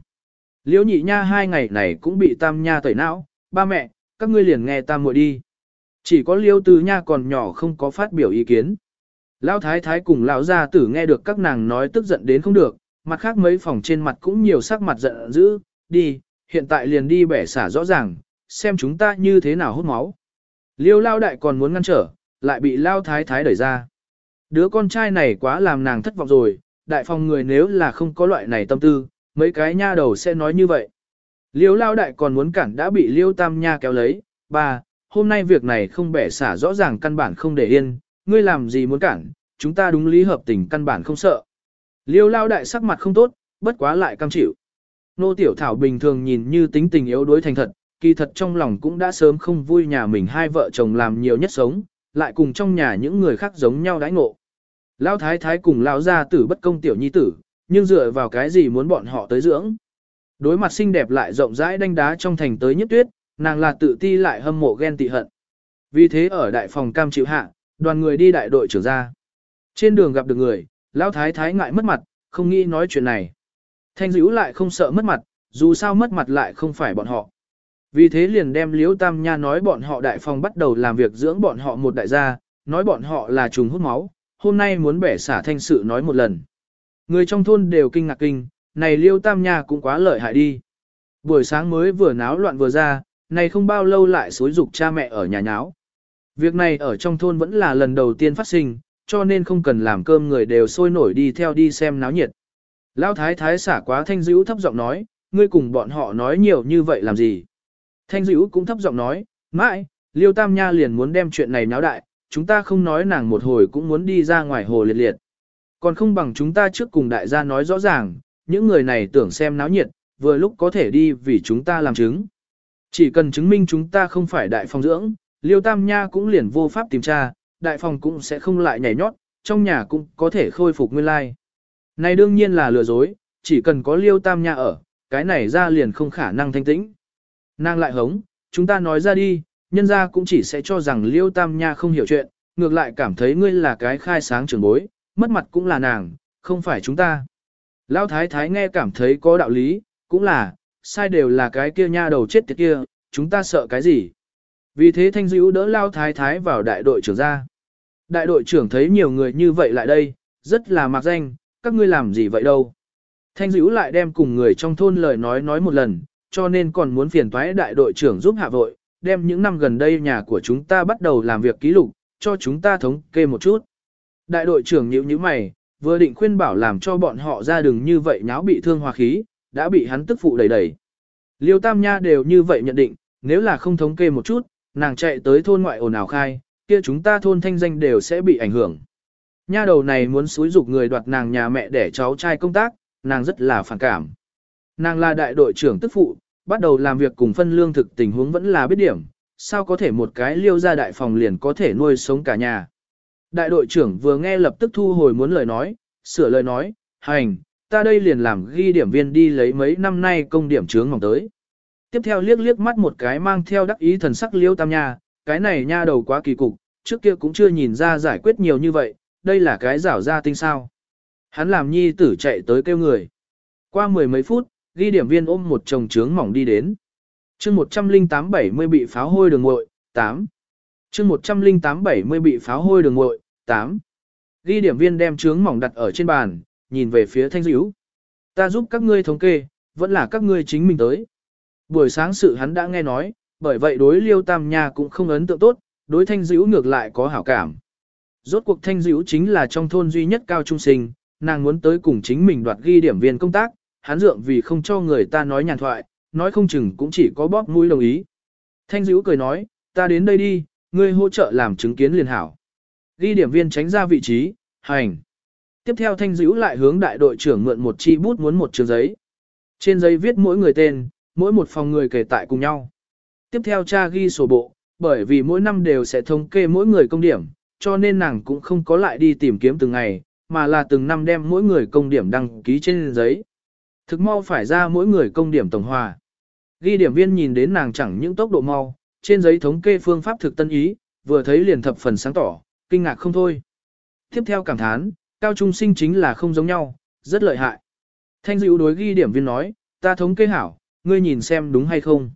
Liễu nhị nha hai ngày này cũng bị Tam Nha tẩy não, ba mẹ, các ngươi liền nghe Tam muội đi. Chỉ có Liễu Từ Nha còn nhỏ không có phát biểu ý kiến. Lão thái thái cùng lão gia tử nghe được các nàng nói tức giận đến không được, mặt khác mấy phòng trên mặt cũng nhiều sắc mặt giận dữ, đi, hiện tại liền đi bẻ xả rõ ràng, xem chúng ta như thế nào hút máu. Liêu lao đại còn muốn ngăn trở, lại bị lao thái thái đẩy ra. Đứa con trai này quá làm nàng thất vọng rồi, đại phòng người nếu là không có loại này tâm tư, mấy cái nha đầu sẽ nói như vậy. Liêu lao đại còn muốn cản đã bị liêu tam nha kéo lấy, ba, hôm nay việc này không bẻ xả rõ ràng căn bản không để yên, ngươi làm gì muốn cản, chúng ta đúng lý hợp tình căn bản không sợ. Liêu lao đại sắc mặt không tốt, bất quá lại cam chịu. Nô Tiểu Thảo bình thường nhìn như tính tình yếu đuối thành thật, kỳ thật trong lòng cũng đã sớm không vui nhà mình hai vợ chồng làm nhiều nhất sống, lại cùng trong nhà những người khác giống nhau đãi ngộ. Lão thái thái cùng lão gia tử bất công tiểu nhi tử, nhưng dựa vào cái gì muốn bọn họ tới dưỡng. Đối mặt xinh đẹp lại rộng rãi đánh đá trong thành tới nhất tuyết, nàng là tự ti lại hâm mộ ghen tị hận. Vì thế ở đại phòng cam chịu hạ, đoàn người đi đại đội trưởng ra. Trên đường gặp được người, lão thái thái ngại mất mặt, không nghĩ nói chuyện này. Thanh dữ lại không sợ mất mặt, dù sao mất mặt lại không phải bọn họ. Vì thế liền đem Liễu Tam Nha nói bọn họ đại phòng bắt đầu làm việc dưỡng bọn họ một đại gia, nói bọn họ là trùng hút máu, hôm nay muốn bẻ xả thanh sự nói một lần. Người trong thôn đều kinh ngạc kinh, này liêu tam nha cũng quá lợi hại đi. Buổi sáng mới vừa náo loạn vừa ra, này không bao lâu lại xối dục cha mẹ ở nhà nháo. Việc này ở trong thôn vẫn là lần đầu tiên phát sinh, cho nên không cần làm cơm người đều sôi nổi đi theo đi xem náo nhiệt. Lão thái thái xả quá thanh dữ thấp giọng nói, ngươi cùng bọn họ nói nhiều như vậy làm gì. Thanh dữ cũng thấp giọng nói, mãi, liêu tam nha liền muốn đem chuyện này náo đại, chúng ta không nói nàng một hồi cũng muốn đi ra ngoài hồ liệt liệt. Còn không bằng chúng ta trước cùng đại gia nói rõ ràng, những người này tưởng xem náo nhiệt, vừa lúc có thể đi vì chúng ta làm chứng. Chỉ cần chứng minh chúng ta không phải đại phòng dưỡng, liêu tam nha cũng liền vô pháp tìm tra, đại phòng cũng sẽ không lại nhảy nhót, trong nhà cũng có thể khôi phục nguyên lai. Này đương nhiên là lừa dối, chỉ cần có liêu tam nha ở, cái này ra liền không khả năng thanh tĩnh. Nàng lại hống, chúng ta nói ra đi, nhân ra cũng chỉ sẽ cho rằng liêu tam nha không hiểu chuyện, ngược lại cảm thấy ngươi là cái khai sáng trường bối, mất mặt cũng là nàng, không phải chúng ta. Lão thái thái nghe cảm thấy có đạo lý, cũng là, sai đều là cái kia nha đầu chết tiệt kia, chúng ta sợ cái gì. Vì thế thanh dữ đỡ Lão thái thái vào đại đội trưởng ra. Đại đội trưởng thấy nhiều người như vậy lại đây, rất là mặc danh, các ngươi làm gì vậy đâu. Thanh dữ lại đem cùng người trong thôn lời nói nói một lần, cho nên còn muốn phiền toái đại đội trưởng giúp hạ vội, đem những năm gần đây nhà của chúng ta bắt đầu làm việc ký lục, cho chúng ta thống kê một chút. Đại đội trưởng nhíu nhíu mày, vừa định khuyên bảo làm cho bọn họ ra đường như vậy nháo bị thương hòa khí, đã bị hắn tức phụ đẩy đẩy. Liêu Tam Nha đều như vậy nhận định, nếu là không thống kê một chút, nàng chạy tới thôn ngoại ồn ào khai, kia chúng ta thôn thanh danh đều sẽ bị ảnh hưởng. Nha đầu này muốn xúi dục người đoạt nàng nhà mẹ để cháu trai công tác, nàng rất là phản cảm. Nàng là đại đội trưởng tức phụ, bắt đầu làm việc cùng phân lương thực tình huống vẫn là biết điểm, sao có thể một cái liêu ra đại phòng liền có thể nuôi sống cả nhà. Đại đội trưởng vừa nghe lập tức thu hồi muốn lời nói, sửa lời nói, hành, ta đây liền làm ghi điểm viên đi lấy mấy năm nay công điểm trướng mỏng tới. Tiếp theo liếc liếc mắt một cái mang theo đắc ý thần sắc liêu tam nha, cái này nha đầu quá kỳ cục, trước kia cũng chưa nhìn ra giải quyết nhiều như vậy, đây là cái rảo ra tinh sao. Hắn làm nhi tử chạy tới kêu người. Qua mười mấy phút, ghi điểm viên ôm một chồng trướng mỏng đi đến. chương 108-70 bị pháo hôi đường ngội, 8. chương 108-70 bị pháo hôi đường ngội, 8. Ghi điểm viên đem trướng mỏng đặt ở trên bàn, nhìn về phía thanh dữ. Ta giúp các ngươi thống kê, vẫn là các ngươi chính mình tới. Buổi sáng sự hắn đã nghe nói, bởi vậy đối liêu tam nha cũng không ấn tượng tốt, đối thanh dữ ngược lại có hảo cảm. Rốt cuộc thanh dữ chính là trong thôn duy nhất cao trung sinh, nàng muốn tới cùng chính mình đoạt ghi điểm viên công tác, hắn dượng vì không cho người ta nói nhàn thoại, nói không chừng cũng chỉ có bóp mũi đồng ý. Thanh dữ cười nói, ta đến đây đi, ngươi hỗ trợ làm chứng kiến liền hảo. Ghi điểm viên tránh ra vị trí, hành. Tiếp theo thanh dữ lại hướng đại đội trưởng mượn một chi bút muốn một trường giấy. Trên giấy viết mỗi người tên, mỗi một phòng người kể tại cùng nhau. Tiếp theo cha ghi sổ bộ, bởi vì mỗi năm đều sẽ thống kê mỗi người công điểm, cho nên nàng cũng không có lại đi tìm kiếm từng ngày, mà là từng năm đem mỗi người công điểm đăng ký trên giấy. Thực mau phải ra mỗi người công điểm tổng hòa. Ghi điểm viên nhìn đến nàng chẳng những tốc độ mau, trên giấy thống kê phương pháp thực tân ý, vừa thấy liền thập phần sáng tỏ, kinh ngạc không thôi. Tiếp theo cảm thán, cao trung sinh chính là không giống nhau, rất lợi hại. Thanh dịu đối ghi điểm viên nói, ta thống kê hảo, ngươi nhìn xem đúng hay không.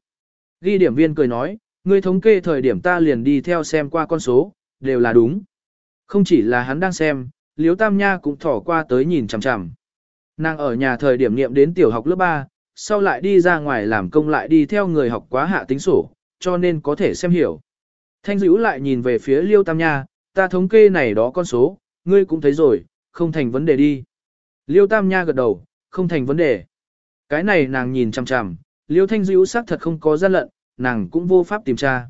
Ghi điểm viên cười nói, ngươi thống kê thời điểm ta liền đi theo xem qua con số, đều là đúng. Không chỉ là hắn đang xem, Liếu Tam Nha cũng thỏ qua tới nhìn chằm chằm. Nàng ở nhà thời điểm niệm đến tiểu học lớp 3, sau lại đi ra ngoài làm công lại đi theo người học quá hạ tính sổ, cho nên có thể xem hiểu. Thanh dữ lại nhìn về phía Liêu Tam Nha, ta thống kê này đó con số, ngươi cũng thấy rồi, không thành vấn đề đi. Liêu Tam Nha gật đầu, không thành vấn đề. Cái này nàng nhìn chằm chằm, Liêu Thanh dữ xác thật không có gian lận, nàng cũng vô pháp tìm tra.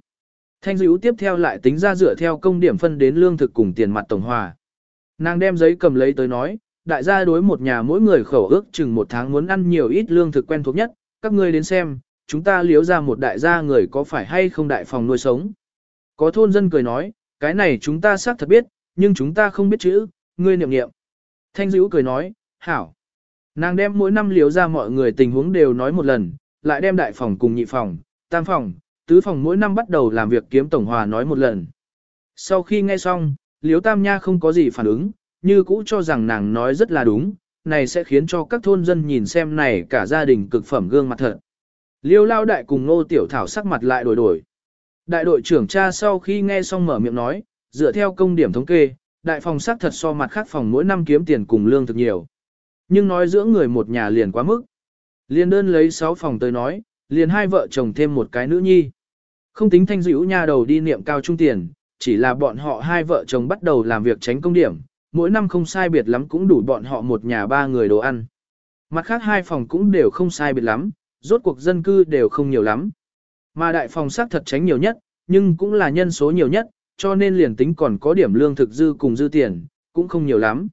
Thanh dữ tiếp theo lại tính ra dựa theo công điểm phân đến lương thực cùng tiền mặt tổng hòa. Nàng đem giấy cầm lấy tới nói, đại gia đối một nhà mỗi người khẩu ước chừng một tháng muốn ăn nhiều ít lương thực quen thuộc nhất, các ngươi đến xem, chúng ta liếu ra một đại gia người có phải hay không đại phòng nuôi sống. Có thôn dân cười nói, cái này chúng ta xác thật biết, nhưng chúng ta không biết chữ, ngươi niệm niệm. Thanh dữ cười nói, hảo. Nàng đem mỗi năm liếu ra mọi người tình huống đều nói một lần, lại đem đại phòng cùng nhị phòng, tam phòng, tứ phòng mỗi năm bắt đầu làm việc kiếm tổng hòa nói một lần. Sau khi nghe xong, liếu tam nha không có gì phản ứng, như cũ cho rằng nàng nói rất là đúng, này sẽ khiến cho các thôn dân nhìn xem này cả gia đình cực phẩm gương mặt thật. Liêu lao đại cùng nô tiểu thảo sắc mặt lại đổi đổi. Đại đội trưởng cha sau khi nghe xong mở miệng nói, dựa theo công điểm thống kê, đại phòng xác thật so mặt khác phòng mỗi năm kiếm tiền cùng lương thực nhiều. Nhưng nói giữa người một nhà liền quá mức. Liền đơn lấy 6 phòng tới nói, liền hai vợ chồng thêm một cái nữ nhi. Không tính thanh dữ nhà đầu đi niệm cao trung tiền, chỉ là bọn họ hai vợ chồng bắt đầu làm việc tránh công điểm, mỗi năm không sai biệt lắm cũng đủ bọn họ một nhà ba người đồ ăn. Mặt khác hai phòng cũng đều không sai biệt lắm, rốt cuộc dân cư đều không nhiều lắm. Mà đại phòng xác thật tránh nhiều nhất, nhưng cũng là nhân số nhiều nhất, cho nên liền tính còn có điểm lương thực dư cùng dư tiền, cũng không nhiều lắm.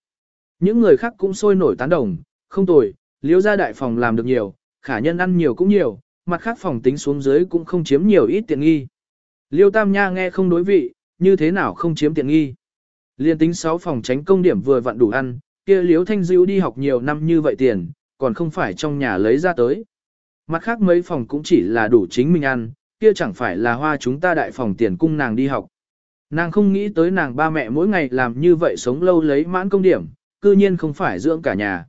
Những người khác cũng sôi nổi tán đồng, không tồi, liếu ra đại phòng làm được nhiều, khả nhân ăn nhiều cũng nhiều, mặt khác phòng tính xuống dưới cũng không chiếm nhiều ít tiện nghi. Liêu Tam Nha nghe không đối vị, như thế nào không chiếm tiện nghi. Liên tính 6 phòng tránh công điểm vừa vặn đủ ăn, kia liếu Thanh Dữu đi học nhiều năm như vậy tiền, còn không phải trong nhà lấy ra tới. Mặt khác mấy phòng cũng chỉ là đủ chính mình ăn, kia chẳng phải là hoa chúng ta đại phòng tiền cung nàng đi học. Nàng không nghĩ tới nàng ba mẹ mỗi ngày làm như vậy sống lâu lấy mãn công điểm, cư nhiên không phải dưỡng cả nhà.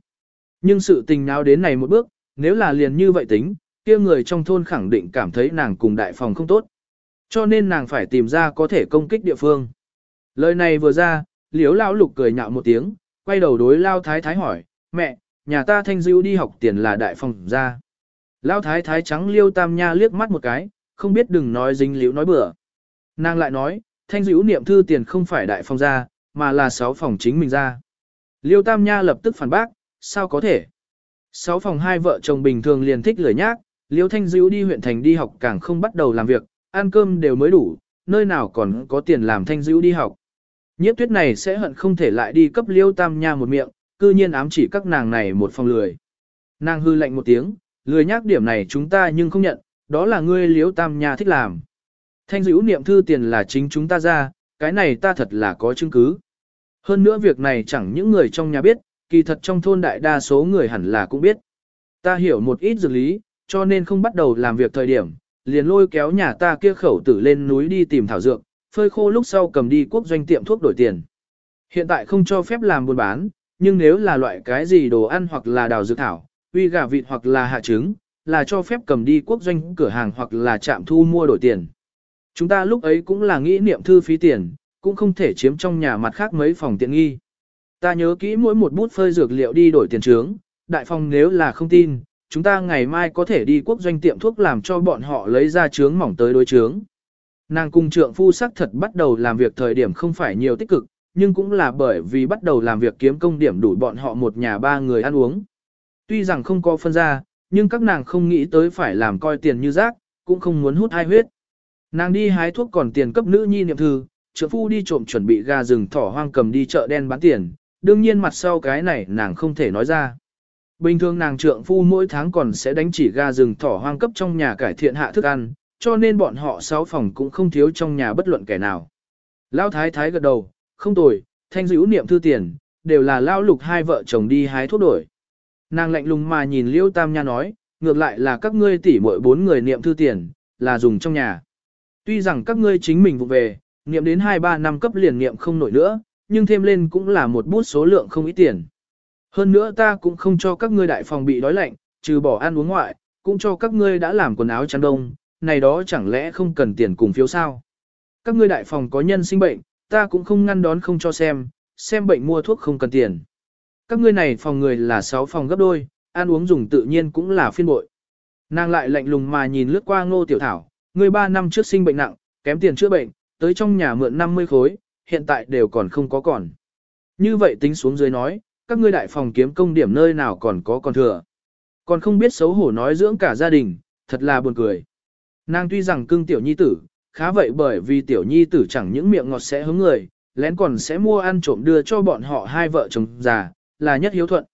Nhưng sự tình nào đến này một bước, nếu là liền như vậy tính, kia người trong thôn khẳng định cảm thấy nàng cùng đại phòng không tốt. Cho nên nàng phải tìm ra có thể công kích địa phương. Lời này vừa ra, liếu lao lục cười nhạo một tiếng, quay đầu đối lao thái thái hỏi, mẹ, nhà ta thanh dữ đi học tiền là đại phòng ra. Lao thái thái trắng liêu tam nha liếc mắt một cái, không biết đừng nói dính liễu nói bừa. Nàng lại nói, thanh dữ niệm thư tiền không phải đại phòng ra, mà là sáu phòng chính mình ra. Liêu tam nha lập tức phản bác, sao có thể? Sáu phòng hai vợ chồng bình thường liền thích lười nhác, liêu thanh dữ đi huyện thành đi học càng không bắt đầu làm việc, ăn cơm đều mới đủ, nơi nào còn có tiền làm thanh dữ đi học. Nhiếp tuyết này sẽ hận không thể lại đi cấp liêu tam nha một miệng, cư nhiên ám chỉ các nàng này một phòng lười. Nàng hư lạnh một tiếng, lười nhắc điểm này chúng ta nhưng không nhận, đó là ngươi liếu tam nhà thích làm. Thanh dữ niệm thư tiền là chính chúng ta ra, cái này ta thật là có chứng cứ. Hơn nữa việc này chẳng những người trong nhà biết, kỳ thật trong thôn đại đa số người hẳn là cũng biết. Ta hiểu một ít dược lý, cho nên không bắt đầu làm việc thời điểm, liền lôi kéo nhà ta kia khẩu tử lên núi đi tìm thảo dược, phơi khô lúc sau cầm đi quốc doanh tiệm thuốc đổi tiền. Hiện tại không cho phép làm buôn bán, nhưng nếu là loại cái gì đồ ăn hoặc là đào dược thảo, uy gà vịt hoặc là hạ trứng, là cho phép cầm đi quốc doanh cửa hàng hoặc là trạm thu mua đổi tiền. Chúng ta lúc ấy cũng là nghĩ niệm thư phí tiền, cũng không thể chiếm trong nhà mặt khác mấy phòng tiện nghi. Ta nhớ kỹ mỗi một bút phơi dược liệu đi đổi tiền trướng, đại phòng nếu là không tin, chúng ta ngày mai có thể đi quốc doanh tiệm thuốc làm cho bọn họ lấy ra trướng mỏng tới đối trướng. Nàng cùng trượng phu sắc thật bắt đầu làm việc thời điểm không phải nhiều tích cực, nhưng cũng là bởi vì bắt đầu làm việc kiếm công điểm đủ bọn họ một nhà ba người ăn uống. Tuy rằng không có phân ra, nhưng các nàng không nghĩ tới phải làm coi tiền như rác, cũng không muốn hút hai huyết. Nàng đi hái thuốc còn tiền cấp nữ nhi niệm thư, trưởng phu đi trộm chuẩn bị gà rừng thỏ hoang cầm đi chợ đen bán tiền, đương nhiên mặt sau cái này nàng không thể nói ra. Bình thường nàng trượng phu mỗi tháng còn sẽ đánh chỉ gà rừng thỏ hoang cấp trong nhà cải thiện hạ thức ăn, cho nên bọn họ sáu phòng cũng không thiếu trong nhà bất luận kẻ nào. Lão thái thái gật đầu, không tồi, thanh dữ niệm thư tiền, đều là lao lục hai vợ chồng đi hái thuốc đổi. Nàng lạnh lùng mà nhìn Liêu Tam Nha nói, ngược lại là các ngươi tỷ muội bốn người niệm thư tiền, là dùng trong nhà. Tuy rằng các ngươi chính mình vụ về, niệm đến 2-3 năm cấp liền niệm không nổi nữa, nhưng thêm lên cũng là một bút số lượng không ít tiền. Hơn nữa ta cũng không cho các ngươi đại phòng bị đói lạnh, trừ bỏ ăn uống ngoại, cũng cho các ngươi đã làm quần áo chăn đông, này đó chẳng lẽ không cần tiền cùng phiếu sao. Các ngươi đại phòng có nhân sinh bệnh, ta cũng không ngăn đón không cho xem, xem bệnh mua thuốc không cần tiền. Các ngươi này phòng người là 6 phòng gấp đôi, ăn uống dùng tự nhiên cũng là phiên bội. Nàng lại lạnh lùng mà nhìn lướt qua ngô tiểu thảo, người 3 năm trước sinh bệnh nặng, kém tiền chữa bệnh, tới trong nhà mượn 50 khối, hiện tại đều còn không có còn. Như vậy tính xuống dưới nói, các ngươi đại phòng kiếm công điểm nơi nào còn có còn thừa. Còn không biết xấu hổ nói dưỡng cả gia đình, thật là buồn cười. Nàng tuy rằng cưng tiểu nhi tử, khá vậy bởi vì tiểu nhi tử chẳng những miệng ngọt sẽ hứng người, lén còn sẽ mua ăn trộm đưa cho bọn họ hai vợ chồng già, là nhất hiếu thuận.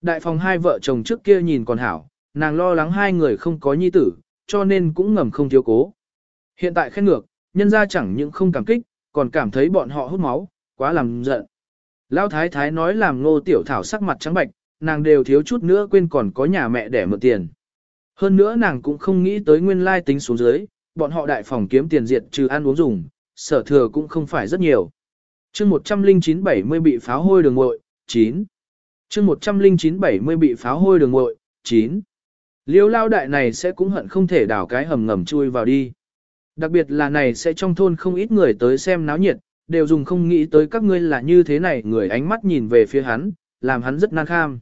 Đại phòng hai vợ chồng trước kia nhìn còn hảo, nàng lo lắng hai người không có nhi tử, cho nên cũng ngầm không thiếu cố. Hiện tại khen ngược, nhân ra chẳng những không cảm kích, còn cảm thấy bọn họ hút máu, quá làm giận. Lão thái thái nói làm ngô tiểu thảo sắc mặt trắng bạch, nàng đều thiếu chút nữa quên còn có nhà mẹ để mượn tiền. Hơn nữa nàng cũng không nghĩ tới nguyên lai tính xuống dưới, bọn họ đại phòng kiếm tiền diệt trừ ăn uống dùng, sở thừa cũng không phải rất nhiều. chương 109-70 bị pháo hôi đường ngội, 9 chương 109-70 bị pháo hôi đường ngội, 9. Liêu lao đại này sẽ cũng hận không thể đào cái hầm ngầm chui vào đi. Đặc biệt là này sẽ trong thôn không ít người tới xem náo nhiệt, đều dùng không nghĩ tới các ngươi là như thế này người ánh mắt nhìn về phía hắn, làm hắn rất nan kham.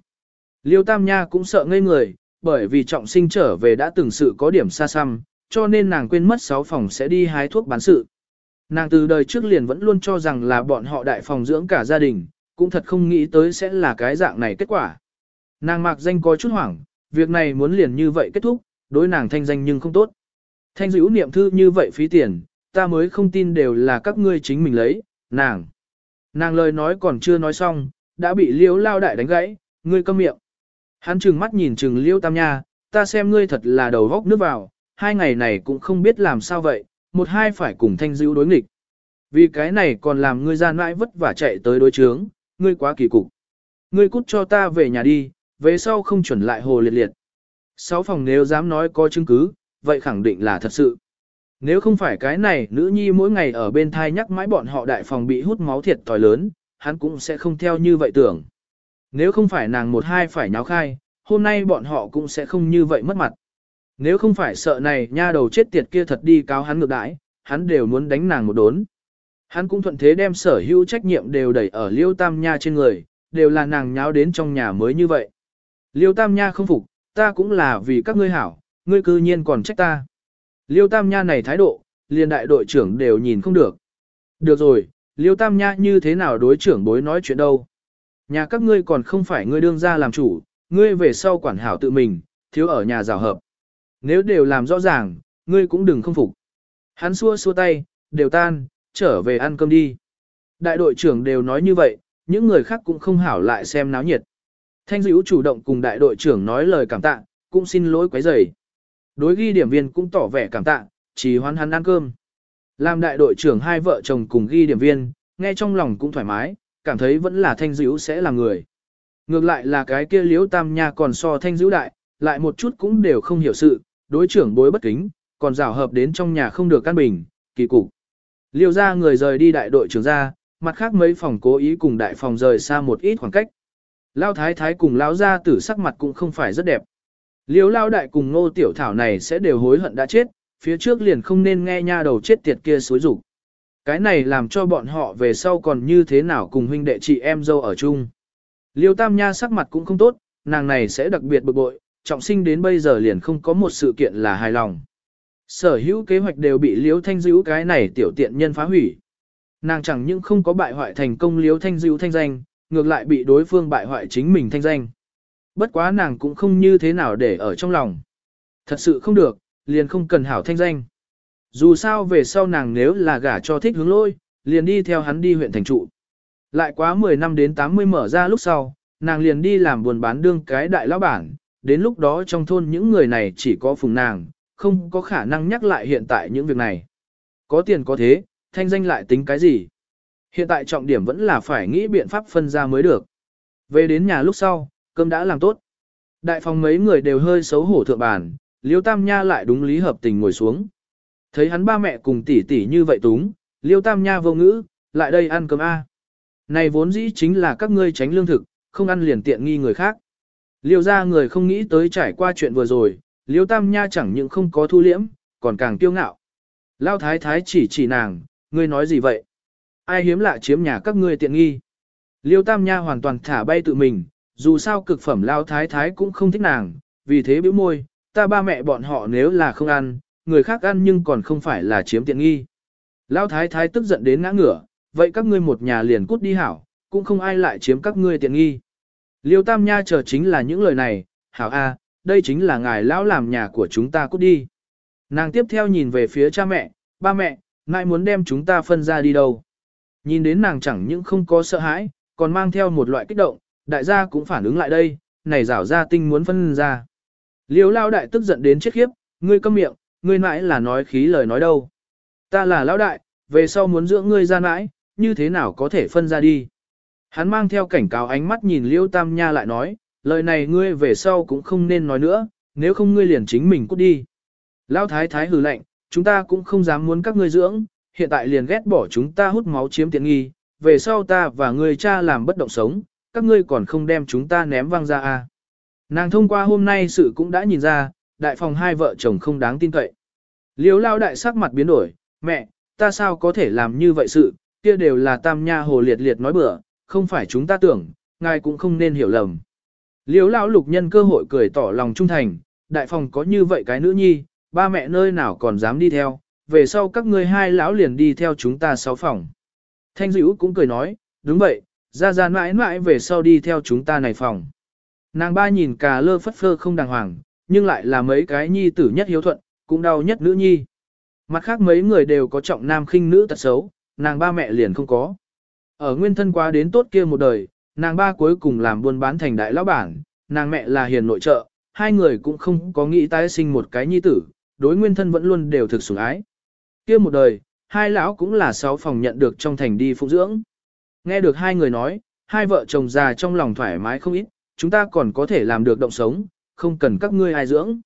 Liêu Tam Nha cũng sợ ngây người, bởi vì trọng sinh trở về đã từng sự có điểm xa xăm, cho nên nàng quên mất sáu phòng sẽ đi hái thuốc bán sự. Nàng từ đời trước liền vẫn luôn cho rằng là bọn họ đại phòng dưỡng cả gia đình, cũng thật không nghĩ tới sẽ là cái dạng này kết quả. Nàng mạc danh có chút hoảng, việc này muốn liền như vậy kết thúc, đối nàng thanh danh nhưng không tốt. Thanh dữ niệm thư như vậy phí tiền, ta mới không tin đều là các ngươi chính mình lấy, nàng. Nàng lời nói còn chưa nói xong, đã bị liễu lao đại đánh gãy, ngươi câm miệng. Hắn trừng mắt nhìn trừng liễu tam nha, ta xem ngươi thật là đầu góc nước vào, hai ngày này cũng không biết làm sao vậy, một hai phải cùng thanh dữ đối nghịch. Vì cái này còn làm ngươi gian mãi vất vả chạy tới đối chướng, ngươi quá kỳ cục. Ngươi cút cho ta về nhà đi, về sau không chuẩn lại hồ liệt liệt. Sáu phòng nếu dám nói có chứng cứ, vậy khẳng định là thật sự. Nếu không phải cái này, nữ nhi mỗi ngày ở bên thai nhắc mãi bọn họ đại phòng bị hút máu thiệt tỏi lớn, hắn cũng sẽ không theo như vậy tưởng. Nếu không phải nàng một hai phải nháo khai, hôm nay bọn họ cũng sẽ không như vậy mất mặt. Nếu không phải sợ này nha đầu chết tiệt kia thật đi cáo hắn ngược đãi, hắn đều muốn đánh nàng một đốn. Hắn cũng thuận thế đem sở hữu trách nhiệm đều đẩy ở Liêu Tam Nha trên người, đều là nàng nháo đến trong nhà mới như vậy. Liêu Tam Nha không phục, ta cũng là vì các ngươi hảo, ngươi cư nhiên còn trách ta. Liêu Tam Nha này thái độ, liền đại đội trưởng đều nhìn không được. Được rồi, Liêu Tam Nha như thế nào đối trưởng bối nói chuyện đâu. Nhà các ngươi còn không phải ngươi đương ra làm chủ, ngươi về sau quản hảo tự mình, thiếu ở nhà rào hợp. Nếu đều làm rõ ràng, ngươi cũng đừng không phục. Hắn xua xua tay, đều tan, trở về ăn cơm đi. Đại đội trưởng đều nói như vậy, những người khác cũng không hảo lại xem náo nhiệt. Thanh dữ chủ động cùng đại đội trưởng nói lời cảm tạ, cũng xin lỗi quấy rầy. Đối ghi điểm viên cũng tỏ vẻ cảm tạ, chỉ hoan hắn ăn cơm. Làm đại đội trưởng hai vợ chồng cùng ghi điểm viên, nghe trong lòng cũng thoải mái, cảm thấy vẫn là thanh dữ sẽ là người. Ngược lại là cái kia liếu tam nha còn so thanh dữ đại, lại một chút cũng đều không hiểu sự, đối trưởng bối bất kính, còn rào hợp đến trong nhà không được căn bình, kỳ cục. Liêu ra người rời đi đại đội trưởng ra, mặt khác mấy phòng cố ý cùng đại phòng rời xa một ít khoảng cách. Lao thái thái cùng lão gia tử sắc mặt cũng không phải rất đẹp. Liêu lao đại cùng ngô tiểu thảo này sẽ đều hối hận đã chết, phía trước liền không nên nghe nha đầu chết tiệt kia xối rủ. Cái này làm cho bọn họ về sau còn như thế nào cùng huynh đệ chị em dâu ở chung. Liêu tam nha sắc mặt cũng không tốt, nàng này sẽ đặc biệt bực bội, trọng sinh đến bây giờ liền không có một sự kiện là hài lòng. Sở hữu kế hoạch đều bị Liễu thanh dữ cái này tiểu tiện nhân phá hủy. Nàng chẳng những không có bại hoại thành công Liễu thanh dữ thanh danh, ngược lại bị đối phương bại hoại chính mình thanh danh. Bất quá nàng cũng không như thế nào để ở trong lòng. Thật sự không được, liền không cần hảo thanh danh. Dù sao về sau nàng nếu là gả cho thích hướng lôi, liền đi theo hắn đi huyện thành trụ. Lại quá 10 năm đến 80 mở ra lúc sau, nàng liền đi làm buồn bán đương cái đại lão bản, đến lúc đó trong thôn những người này chỉ có phùng nàng, không có khả năng nhắc lại hiện tại những việc này. Có tiền có thế, thanh danh lại tính cái gì? Hiện tại trọng điểm vẫn là phải nghĩ biện pháp phân ra mới được. Về đến nhà lúc sau, cơm đã làm tốt. Đại phòng mấy người đều hơi xấu hổ thượng bàn, Liêu Tam Nha lại đúng lý hợp tình ngồi xuống. Thấy hắn ba mẹ cùng tỷ tỷ như vậy túng, Liêu Tam Nha vô ngữ, lại đây ăn cơm A. Này vốn dĩ chính là các ngươi tránh lương thực, không ăn liền tiện nghi người khác. Liêu ra người không nghĩ tới trải qua chuyện vừa rồi, Liêu Tam Nha chẳng những không có thu liễm, còn càng kiêu ngạo. Lao Thái Thái chỉ chỉ nàng, ngươi nói gì vậy? Ai hiếm lạ chiếm nhà các ngươi tiện nghi? Liêu Tam Nha hoàn toàn thả bay tự mình, dù sao cực phẩm Lao Thái Thái cũng không thích nàng, vì thế bĩu môi, ta ba mẹ bọn họ nếu là không ăn, người khác ăn nhưng còn không phải là chiếm tiện nghi. Lao Thái Thái tức giận đến ngã ngửa, vậy các ngươi một nhà liền cút đi hảo, cũng không ai lại chiếm các ngươi tiện nghi. Liêu Tam Nha chờ chính là những lời này, hảo a, đây chính là ngài lão làm nhà của chúng ta cút đi. Nàng tiếp theo nhìn về phía cha mẹ, ba mẹ, ngài muốn đem chúng ta phân ra đi đâu. Nhìn đến nàng chẳng những không có sợ hãi, còn mang theo một loại kích động, đại gia cũng phản ứng lại đây, này rảo ra tinh muốn phân ra. Liêu lao đại tức giận đến chết khiếp, ngươi câm miệng, ngươi mãi là nói khí lời nói đâu. Ta là lão đại, về sau muốn dưỡng ngươi ra mãi, như thế nào có thể phân ra đi. Hắn mang theo cảnh cáo ánh mắt nhìn Liêu Tam Nha lại nói, lời này ngươi về sau cũng không nên nói nữa, nếu không ngươi liền chính mình cút đi. Lão thái thái hừ lạnh, chúng ta cũng không dám muốn các ngươi dưỡng, hiện tại liền ghét bỏ chúng ta hút máu chiếm tiện nghi, về sau ta và ngươi cha làm bất động sống, các ngươi còn không đem chúng ta ném văng ra à. Nàng thông qua hôm nay sự cũng đã nhìn ra, đại phòng hai vợ chồng không đáng tin cậy. Liếu lao đại sắc mặt biến đổi, mẹ, ta sao có thể làm như vậy sự, kia đều là tam nha hồ liệt liệt nói bừa, không phải chúng ta tưởng, ngài cũng không nên hiểu lầm. Liếu lão lục nhân cơ hội cười tỏ lòng trung thành, đại phòng có như vậy cái nữ nhi, ba mẹ nơi nào còn dám đi theo, về sau các ngươi hai lão liền đi theo chúng ta sáu phòng. Thanh dữ cũng cười nói, đúng vậy, ra ra mãi mãi về sau đi theo chúng ta này phòng. Nàng ba nhìn cà lơ phất phơ không đàng hoàng, nhưng lại là mấy cái nhi tử nhất hiếu thuận, cũng đau nhất nữ nhi. Mặt khác mấy người đều có trọng nam khinh nữ tật xấu, nàng ba mẹ liền không có. Ở nguyên thân quá đến tốt kia một đời, nàng ba cuối cùng làm buôn bán thành đại lão bản, nàng mẹ là hiền nội trợ, hai người cũng không có nghĩ tái sinh một cái nhi tử, đối nguyên thân vẫn luôn đều thực sủng ái. Kia một đời, hai lão cũng là sáu phòng nhận được trong thành đi phụ dưỡng. Nghe được hai người nói, hai vợ chồng già trong lòng thoải mái không ít, chúng ta còn có thể làm được động sống, không cần các ngươi ai dưỡng.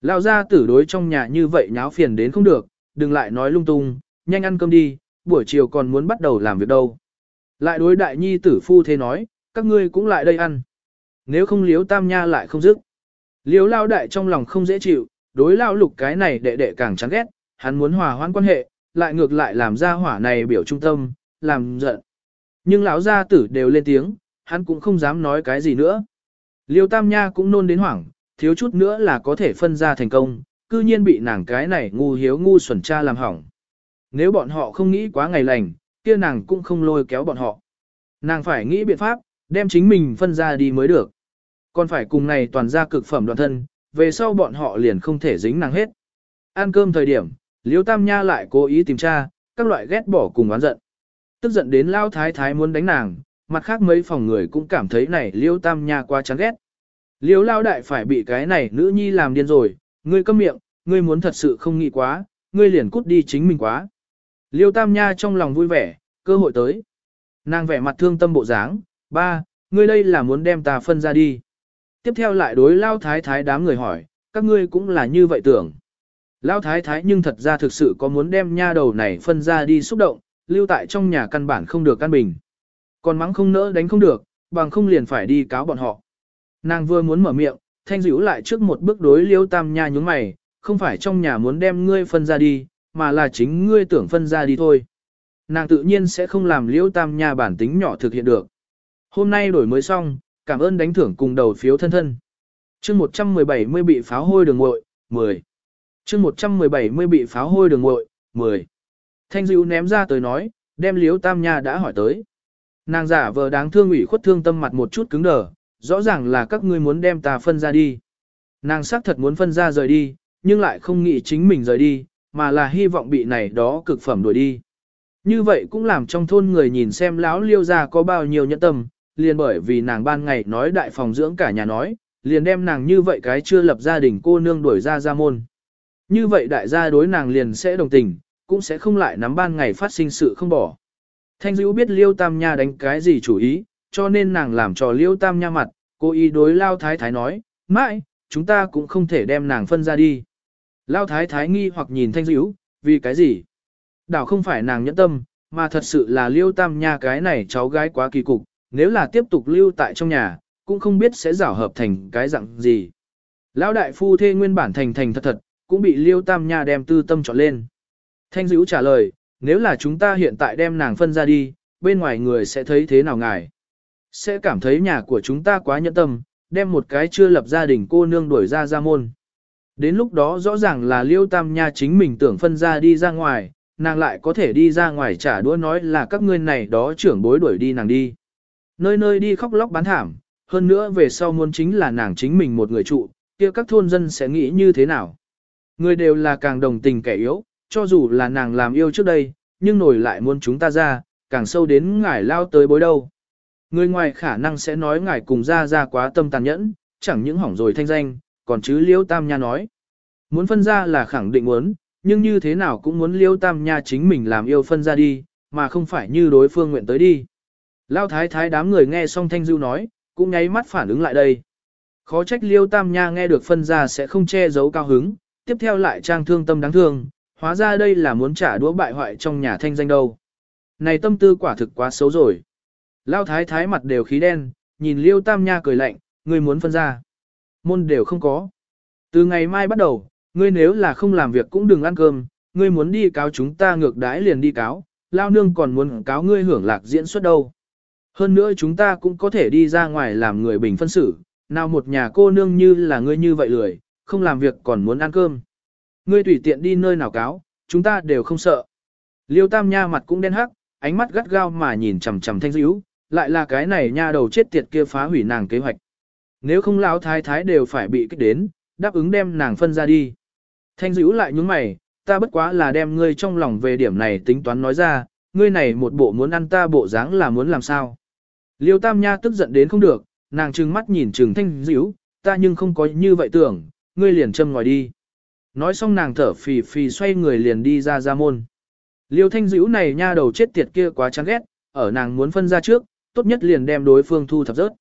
Lão gia tử đối trong nhà như vậy nháo phiền đến không được, đừng lại nói lung tung, nhanh ăn cơm đi, buổi chiều còn muốn bắt đầu làm việc đâu. Lại đối đại nhi tử phu thế nói, các ngươi cũng lại đây ăn. Nếu không liếu tam nha lại không dứt. Liếu lao đại trong lòng không dễ chịu, đối lao lục cái này đệ đệ càng chán ghét, hắn muốn hòa hoãn quan hệ, lại ngược lại làm ra hỏa này biểu trung tâm, làm giận. Nhưng lão gia tử đều lên tiếng, hắn cũng không dám nói cái gì nữa. Liêu tam nha cũng nôn đến hoảng, thiếu chút nữa là có thể phân ra thành công, cư nhiên bị nàng cái này ngu hiếu ngu xuẩn cha làm hỏng. Nếu bọn họ không nghĩ quá ngày lành, kia nàng cũng không lôi kéo bọn họ. Nàng phải nghĩ biện pháp, đem chính mình phân ra đi mới được. Còn phải cùng này toàn ra cực phẩm đoàn thân, về sau bọn họ liền không thể dính nàng hết. Ăn cơm thời điểm, Liêu Tam Nha lại cố ý tìm tra, các loại ghét bỏ cùng oán giận. Tức giận đến Lao Thái Thái muốn đánh nàng, mặt khác mấy phòng người cũng cảm thấy này Liêu Tam Nha quá chán ghét. Liêu Lao Đại phải bị cái này nữ nhi làm điên rồi, ngươi câm miệng, ngươi muốn thật sự không nghĩ quá, ngươi liền cút đi chính mình quá. Liêu Tam Nha trong lòng vui vẻ, cơ hội tới. Nàng vẻ mặt thương tâm bộ dáng, ba, ngươi đây là muốn đem ta phân ra đi. Tiếp theo lại đối Lao Thái Thái đám người hỏi, các ngươi cũng là như vậy tưởng. Lao Thái Thái nhưng thật ra thực sự có muốn đem nha đầu này phân ra đi xúc động, lưu tại trong nhà căn bản không được căn bình. Còn mắng không nỡ đánh không được, bằng không liền phải đi cáo bọn họ. Nàng vừa muốn mở miệng, thanh dữ lại trước một bước đối liêu tam nha nhúng mày, không phải trong nhà muốn đem ngươi phân ra đi, mà là chính ngươi tưởng phân ra đi thôi. Nàng tự nhiên sẽ không làm liễu tam nha bản tính nhỏ thực hiện được. Hôm nay đổi mới xong, cảm ơn đánh thưởng cùng đầu phiếu thân thân. chương 117 mươi bị pháo hôi đường ngội, 10. chương 117 mươi bị pháo hôi đường ngội, 10. Thanh dữ ném ra tới nói, đem liếu tam nha đã hỏi tới. Nàng giả vờ đáng thương ủy khuất thương tâm mặt một chút cứng đờ, rõ ràng là các ngươi muốn đem ta phân ra đi. Nàng xác thật muốn phân ra rời đi, nhưng lại không nghĩ chính mình rời đi, mà là hy vọng bị này đó cực phẩm đuổi đi. Như vậy cũng làm trong thôn người nhìn xem lão liêu ra có bao nhiêu nhẫn tâm, liền bởi vì nàng ban ngày nói đại phòng dưỡng cả nhà nói, liền đem nàng như vậy cái chưa lập gia đình cô nương đuổi ra ra môn. Như vậy đại gia đối nàng liền sẽ đồng tình, cũng sẽ không lại nắm ban ngày phát sinh sự không bỏ. Thanh dữ biết liêu tam nha đánh cái gì chủ ý, cho nên nàng làm trò liêu tam nha mặt, cô ý đối lao thái thái nói, mãi, chúng ta cũng không thể đem nàng phân ra đi. Lao thái thái nghi hoặc nhìn thanh dữ, vì cái gì? Đảo không phải nàng nhẫn tâm, mà thật sự là liêu tam nha cái này cháu gái quá kỳ cục, nếu là tiếp tục lưu tại trong nhà, cũng không biết sẽ rảo hợp thành cái dạng gì. Lão đại phu thê nguyên bản thành thành thật thật, cũng bị liêu tam nha đem tư tâm chọn lên. Thanh dữ trả lời, nếu là chúng ta hiện tại đem nàng phân ra đi, bên ngoài người sẽ thấy thế nào ngài? Sẽ cảm thấy nhà của chúng ta quá nhẫn tâm, đem một cái chưa lập gia đình cô nương đuổi ra ra môn. Đến lúc đó rõ ràng là liêu tam nha chính mình tưởng phân ra đi ra ngoài, nàng lại có thể đi ra ngoài trả đũa nói là các ngươi này đó trưởng bối đuổi đi nàng đi. Nơi nơi đi khóc lóc bán thảm, hơn nữa về sau muốn chính là nàng chính mình một người trụ, kia các thôn dân sẽ nghĩ như thế nào. Người đều là càng đồng tình kẻ yếu, cho dù là nàng làm yêu trước đây, nhưng nổi lại muốn chúng ta ra, càng sâu đến ngải lao tới bối đâu. Người ngoài khả năng sẽ nói ngải cùng ra ra quá tâm tàn nhẫn, chẳng những hỏng rồi thanh danh, còn chứ liêu tam nha nói. Muốn phân ra là khẳng định muốn, nhưng như thế nào cũng muốn liêu tam nha chính mình làm yêu phân ra đi, mà không phải như đối phương nguyện tới đi. Lao thái thái đám người nghe xong thanh du nói, cũng nháy mắt phản ứng lại đây. Khó trách liêu tam nha nghe được phân ra sẽ không che giấu cao hứng, tiếp theo lại trang thương tâm đáng thương, hóa ra đây là muốn trả đũa bại hoại trong nhà thanh danh đâu. Này tâm tư quả thực quá xấu rồi. Lao thái thái mặt đều khí đen, nhìn liêu tam nha cười lạnh, ngươi muốn phân ra. Môn đều không có. Từ ngày mai bắt đầu, ngươi nếu là không làm việc cũng đừng ăn cơm, ngươi muốn đi cáo chúng ta ngược đãi liền đi cáo, lao nương còn muốn cáo ngươi hưởng lạc diễn xuất đâu. Hơn nữa chúng ta cũng có thể đi ra ngoài làm người bình phân xử, nào một nhà cô nương như là ngươi như vậy lười, không làm việc còn muốn ăn cơm. Ngươi tùy tiện đi nơi nào cáo, chúng ta đều không sợ. Liêu tam nha mặt cũng đen hắc, ánh mắt gắt gao mà nhìn chằm chằm thanh dữ, lại là cái này nha đầu chết tiệt kia phá hủy nàng kế hoạch. Nếu không lão thái thái đều phải bị kích đến, đáp ứng đem nàng phân ra đi. Thanh dữ lại nhướng mày, ta bất quá là đem ngươi trong lòng về điểm này tính toán nói ra, ngươi này một bộ muốn ăn ta bộ dáng là muốn làm sao. Liêu tam nha tức giận đến không được, nàng trừng mắt nhìn trừng thanh dữ, ta nhưng không có như vậy tưởng, ngươi liền châm ngòi đi. Nói xong nàng thở phì phì xoay người liền đi ra ra môn. Liêu thanh dữ này nha đầu chết tiệt kia quá chán ghét, ở nàng muốn phân ra trước, tốt nhất liền đem đối phương thu thập rớt.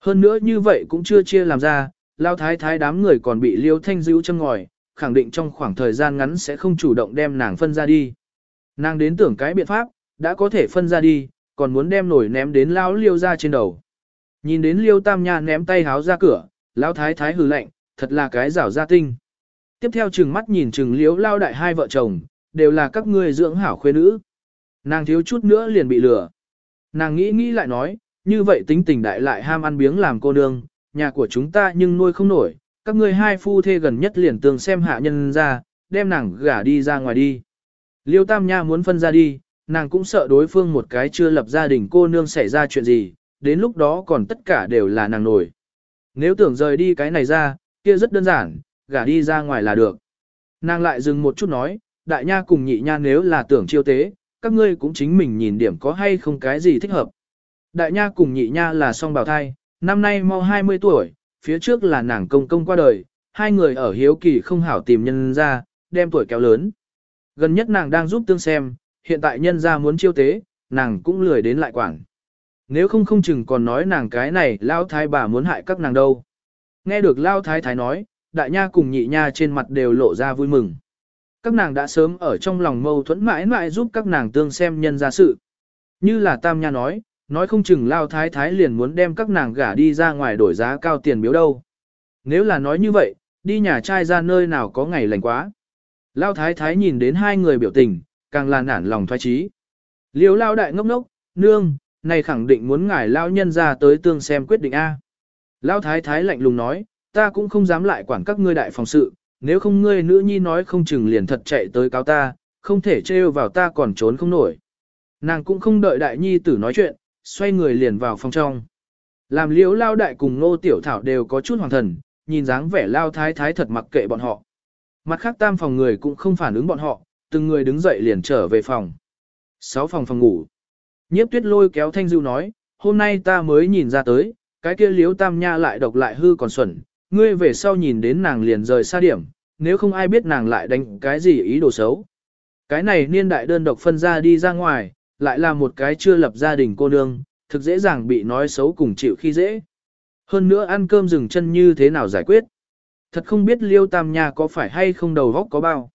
Hơn nữa như vậy cũng chưa chia làm ra, lao thái thái đám người còn bị liêu thanh dữ châm ngòi, khẳng định trong khoảng thời gian ngắn sẽ không chủ động đem nàng phân ra đi. Nàng đến tưởng cái biện pháp, đã có thể phân ra đi, còn muốn đem nổi ném đến lao liêu ra trên đầu. Nhìn đến liêu tam nha ném tay háo ra cửa, lao thái thái hừ lạnh, thật là cái rảo gia tinh. Tiếp theo chừng mắt nhìn chừng liếu lao đại hai vợ chồng, đều là các ngươi dưỡng hảo khuê nữ. Nàng thiếu chút nữa liền bị lừa. Nàng nghĩ nghĩ lại nói, như vậy tính tình đại lại ham ăn biếng làm cô nương, nhà của chúng ta nhưng nuôi không nổi, các ngươi hai phu thê gần nhất liền tường xem hạ nhân ra, đem nàng gả đi ra ngoài đi. Liêu Tam Nha muốn phân ra đi, nàng cũng sợ đối phương một cái chưa lập gia đình cô nương xảy ra chuyện gì, đến lúc đó còn tất cả đều là nàng nổi. Nếu tưởng rời đi cái này ra, kia rất đơn giản, gả đi ra ngoài là được. Nàng lại dừng một chút nói, đại nha cùng nhị nha nếu là tưởng chiêu tế, các ngươi cũng chính mình nhìn điểm có hay không cái gì thích hợp. Đại nha cùng nhị nha là song bào thai, năm nay mau 20 tuổi, phía trước là nàng công công qua đời, hai người ở hiếu kỳ không hảo tìm nhân ra, đem tuổi kéo lớn. Gần nhất nàng đang giúp tương xem, hiện tại nhân ra muốn chiêu tế, nàng cũng lười đến lại quảng. Nếu không không chừng còn nói nàng cái này lao thái bà muốn hại các nàng đâu. Nghe được lao thái thái nói, đại nha cùng nhị nha trên mặt đều lộ ra vui mừng. Các nàng đã sớm ở trong lòng mâu thuẫn mãi mãi giúp các nàng tương xem nhân ra sự. Như là tam nha nói, nói không chừng lao thái thái liền muốn đem các nàng gả đi ra ngoài đổi giá cao tiền biếu đâu. Nếu là nói như vậy, đi nhà trai ra nơi nào có ngày lành quá. Lao thái thái nhìn đến hai người biểu tình, càng là nản lòng thoái trí. Liêu lao đại ngốc ngốc, nương, này khẳng định muốn ngài lao nhân ra tới tương xem quyết định A. Lao thái thái lạnh lùng nói, ta cũng không dám lại quản các ngươi đại phòng sự, nếu không ngươi nữ nhi nói không chừng liền thật chạy tới cáo ta, không thể trêu vào ta còn trốn không nổi. Nàng cũng không đợi đại nhi tử nói chuyện, xoay người liền vào phòng trong. Làm liễu lao đại cùng ngô tiểu thảo đều có chút hoàng thần, nhìn dáng vẻ lao thái thái thật mặc kệ bọn họ. Mặt khác tam phòng người cũng không phản ứng bọn họ, từng người đứng dậy liền trở về phòng. Sáu phòng phòng ngủ. Nhiếp tuyết lôi kéo thanh dư nói, hôm nay ta mới nhìn ra tới, cái kia liếu tam nha lại độc lại hư còn xuẩn, ngươi về sau nhìn đến nàng liền rời xa điểm, nếu không ai biết nàng lại đánh cái gì ý đồ xấu. Cái này niên đại đơn độc phân ra đi ra ngoài, lại là một cái chưa lập gia đình cô nương, thực dễ dàng bị nói xấu cùng chịu khi dễ. Hơn nữa ăn cơm dừng chân như thế nào giải quyết. Thật không biết liêu tam nha có phải hay không đầu góc có bao.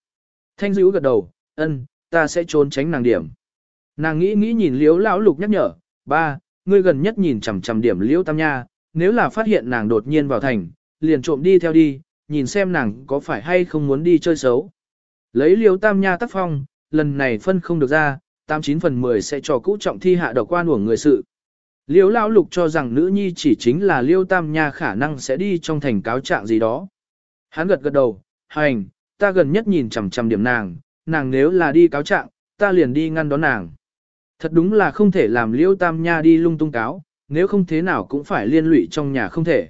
Thanh dữ gật đầu, ân, ta sẽ trốn tránh nàng điểm. Nàng nghĩ nghĩ nhìn liếu lão lục nhắc nhở, ba, ngươi gần nhất nhìn chằm chằm điểm liêu tam nha, nếu là phát hiện nàng đột nhiên vào thành, liền trộm đi theo đi, nhìn xem nàng có phải hay không muốn đi chơi xấu. Lấy liêu tam nha tác phong, lần này phân không được ra, 89 phần 10 sẽ cho cũ trọng thi hạ độc quan uổng người sự. Liêu lão lục cho rằng nữ nhi chỉ chính là liêu tam nha khả năng sẽ đi trong thành cáo trạng gì đó. Hắn gật gật đầu, hành, ta gần nhất nhìn chằm chằm điểm nàng, nàng nếu là đi cáo trạng, ta liền đi ngăn đón nàng. Thật đúng là không thể làm liêu tam nha đi lung tung cáo, nếu không thế nào cũng phải liên lụy trong nhà không thể.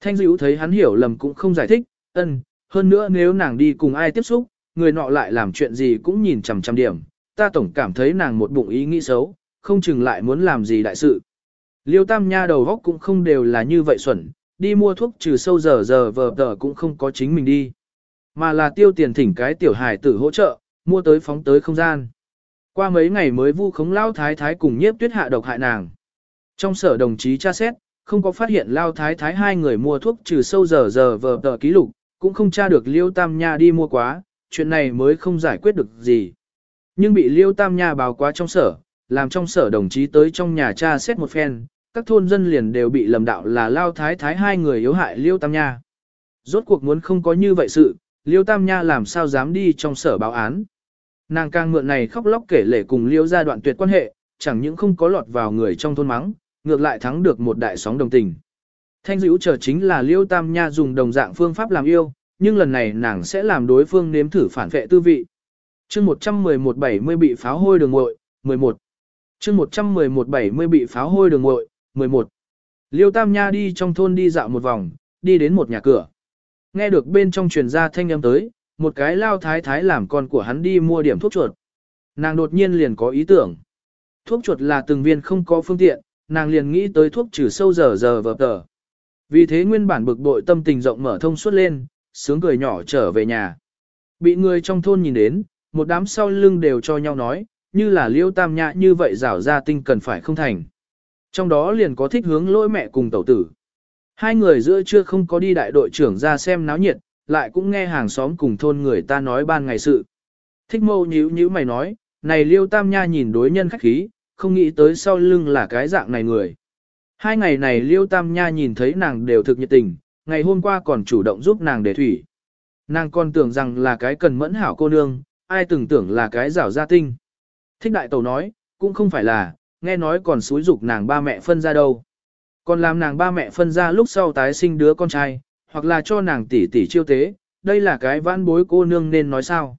Thanh dữ thấy hắn hiểu lầm cũng không giải thích, ân, hơn nữa nếu nàng đi cùng ai tiếp xúc, người nọ lại làm chuyện gì cũng nhìn chằm chằm điểm, ta tổng cảm thấy nàng một bụng ý nghĩ xấu, không chừng lại muốn làm gì đại sự. Liêu tam nha đầu góc cũng không đều là như vậy xuẩn, đi mua thuốc trừ sâu giờ giờ vờ tờ cũng không có chính mình đi. Mà là tiêu tiền thỉnh cái tiểu hài tử hỗ trợ, mua tới phóng tới không gian. Qua mấy ngày mới vu khống lao thái thái cùng nhiếp tuyết hạ độc hại nàng. Trong sở đồng chí tra xét, không có phát hiện lao thái thái hai người mua thuốc trừ sâu giờ giờ vờ tờ ký lục, cũng không tra được liêu tam nha đi mua quá, chuyện này mới không giải quyết được gì. Nhưng bị liêu tam nha báo quá trong sở, làm trong sở đồng chí tới trong nhà cha xét một phen, các thôn dân liền đều bị lầm đạo là lao thái thái hai người yếu hại liêu tam nha. Rốt cuộc muốn không có như vậy sự, liêu tam nha làm sao dám đi trong sở báo án. Nàng càng mượn này khóc lóc kể lể cùng liêu ra đoạn tuyệt quan hệ, chẳng những không có lọt vào người trong thôn mắng, ngược lại thắng được một đại sóng đồng tình. Thanh dữ chờ chính là liêu tam nha dùng đồng dạng phương pháp làm yêu, nhưng lần này nàng sẽ làm đối phương nếm thử phản vệ tư vị chương 111-70 bị pháo hôi đường ngội, 11. chương 111-70 bị pháo hôi đường ngội, 11. Liêu tam nha đi trong thôn đi dạo một vòng, đi đến một nhà cửa. Nghe được bên trong truyền ra thanh âm tới, một cái lao thái thái làm con của hắn đi mua điểm thuốc chuột. Nàng đột nhiên liền có ý tưởng. Thuốc chuột là từng viên không có phương tiện, nàng liền nghĩ tới thuốc trừ sâu giờ giờ vờ tờ. Vì thế nguyên bản bực bội tâm tình rộng mở thông suốt lên, sướng cười nhỏ trở về nhà. Bị người trong thôn nhìn đến, một đám sau lưng đều cho nhau nói, như là liêu tam nhã như vậy rảo ra tinh cần phải không thành. Trong đó liền có thích hướng lỗi mẹ cùng tẩu tử. Hai người giữa chưa không có đi đại đội trưởng ra xem náo nhiệt, lại cũng nghe hàng xóm cùng thôn người ta nói ban ngày sự. Thích mâu nhíu nhíu mày nói, này liêu tam nha nhìn đối nhân khách khí, không nghĩ tới sau lưng là cái dạng này người. Hai ngày này liêu tam nha nhìn thấy nàng đều thực nhiệt tình, ngày hôm qua còn chủ động giúp nàng để thủy. Nàng còn tưởng rằng là cái cần mẫn hảo cô nương, ai từng tưởng là cái rảo gia tinh. Thích đại tẩu nói, cũng không phải là, nghe nói còn xúi dục nàng ba mẹ phân ra đâu. Còn làm nàng ba mẹ phân ra lúc sau tái sinh đứa con trai, hoặc là cho nàng tỷ tỷ chiêu tế, đây là cái vãn bối cô nương nên nói sao.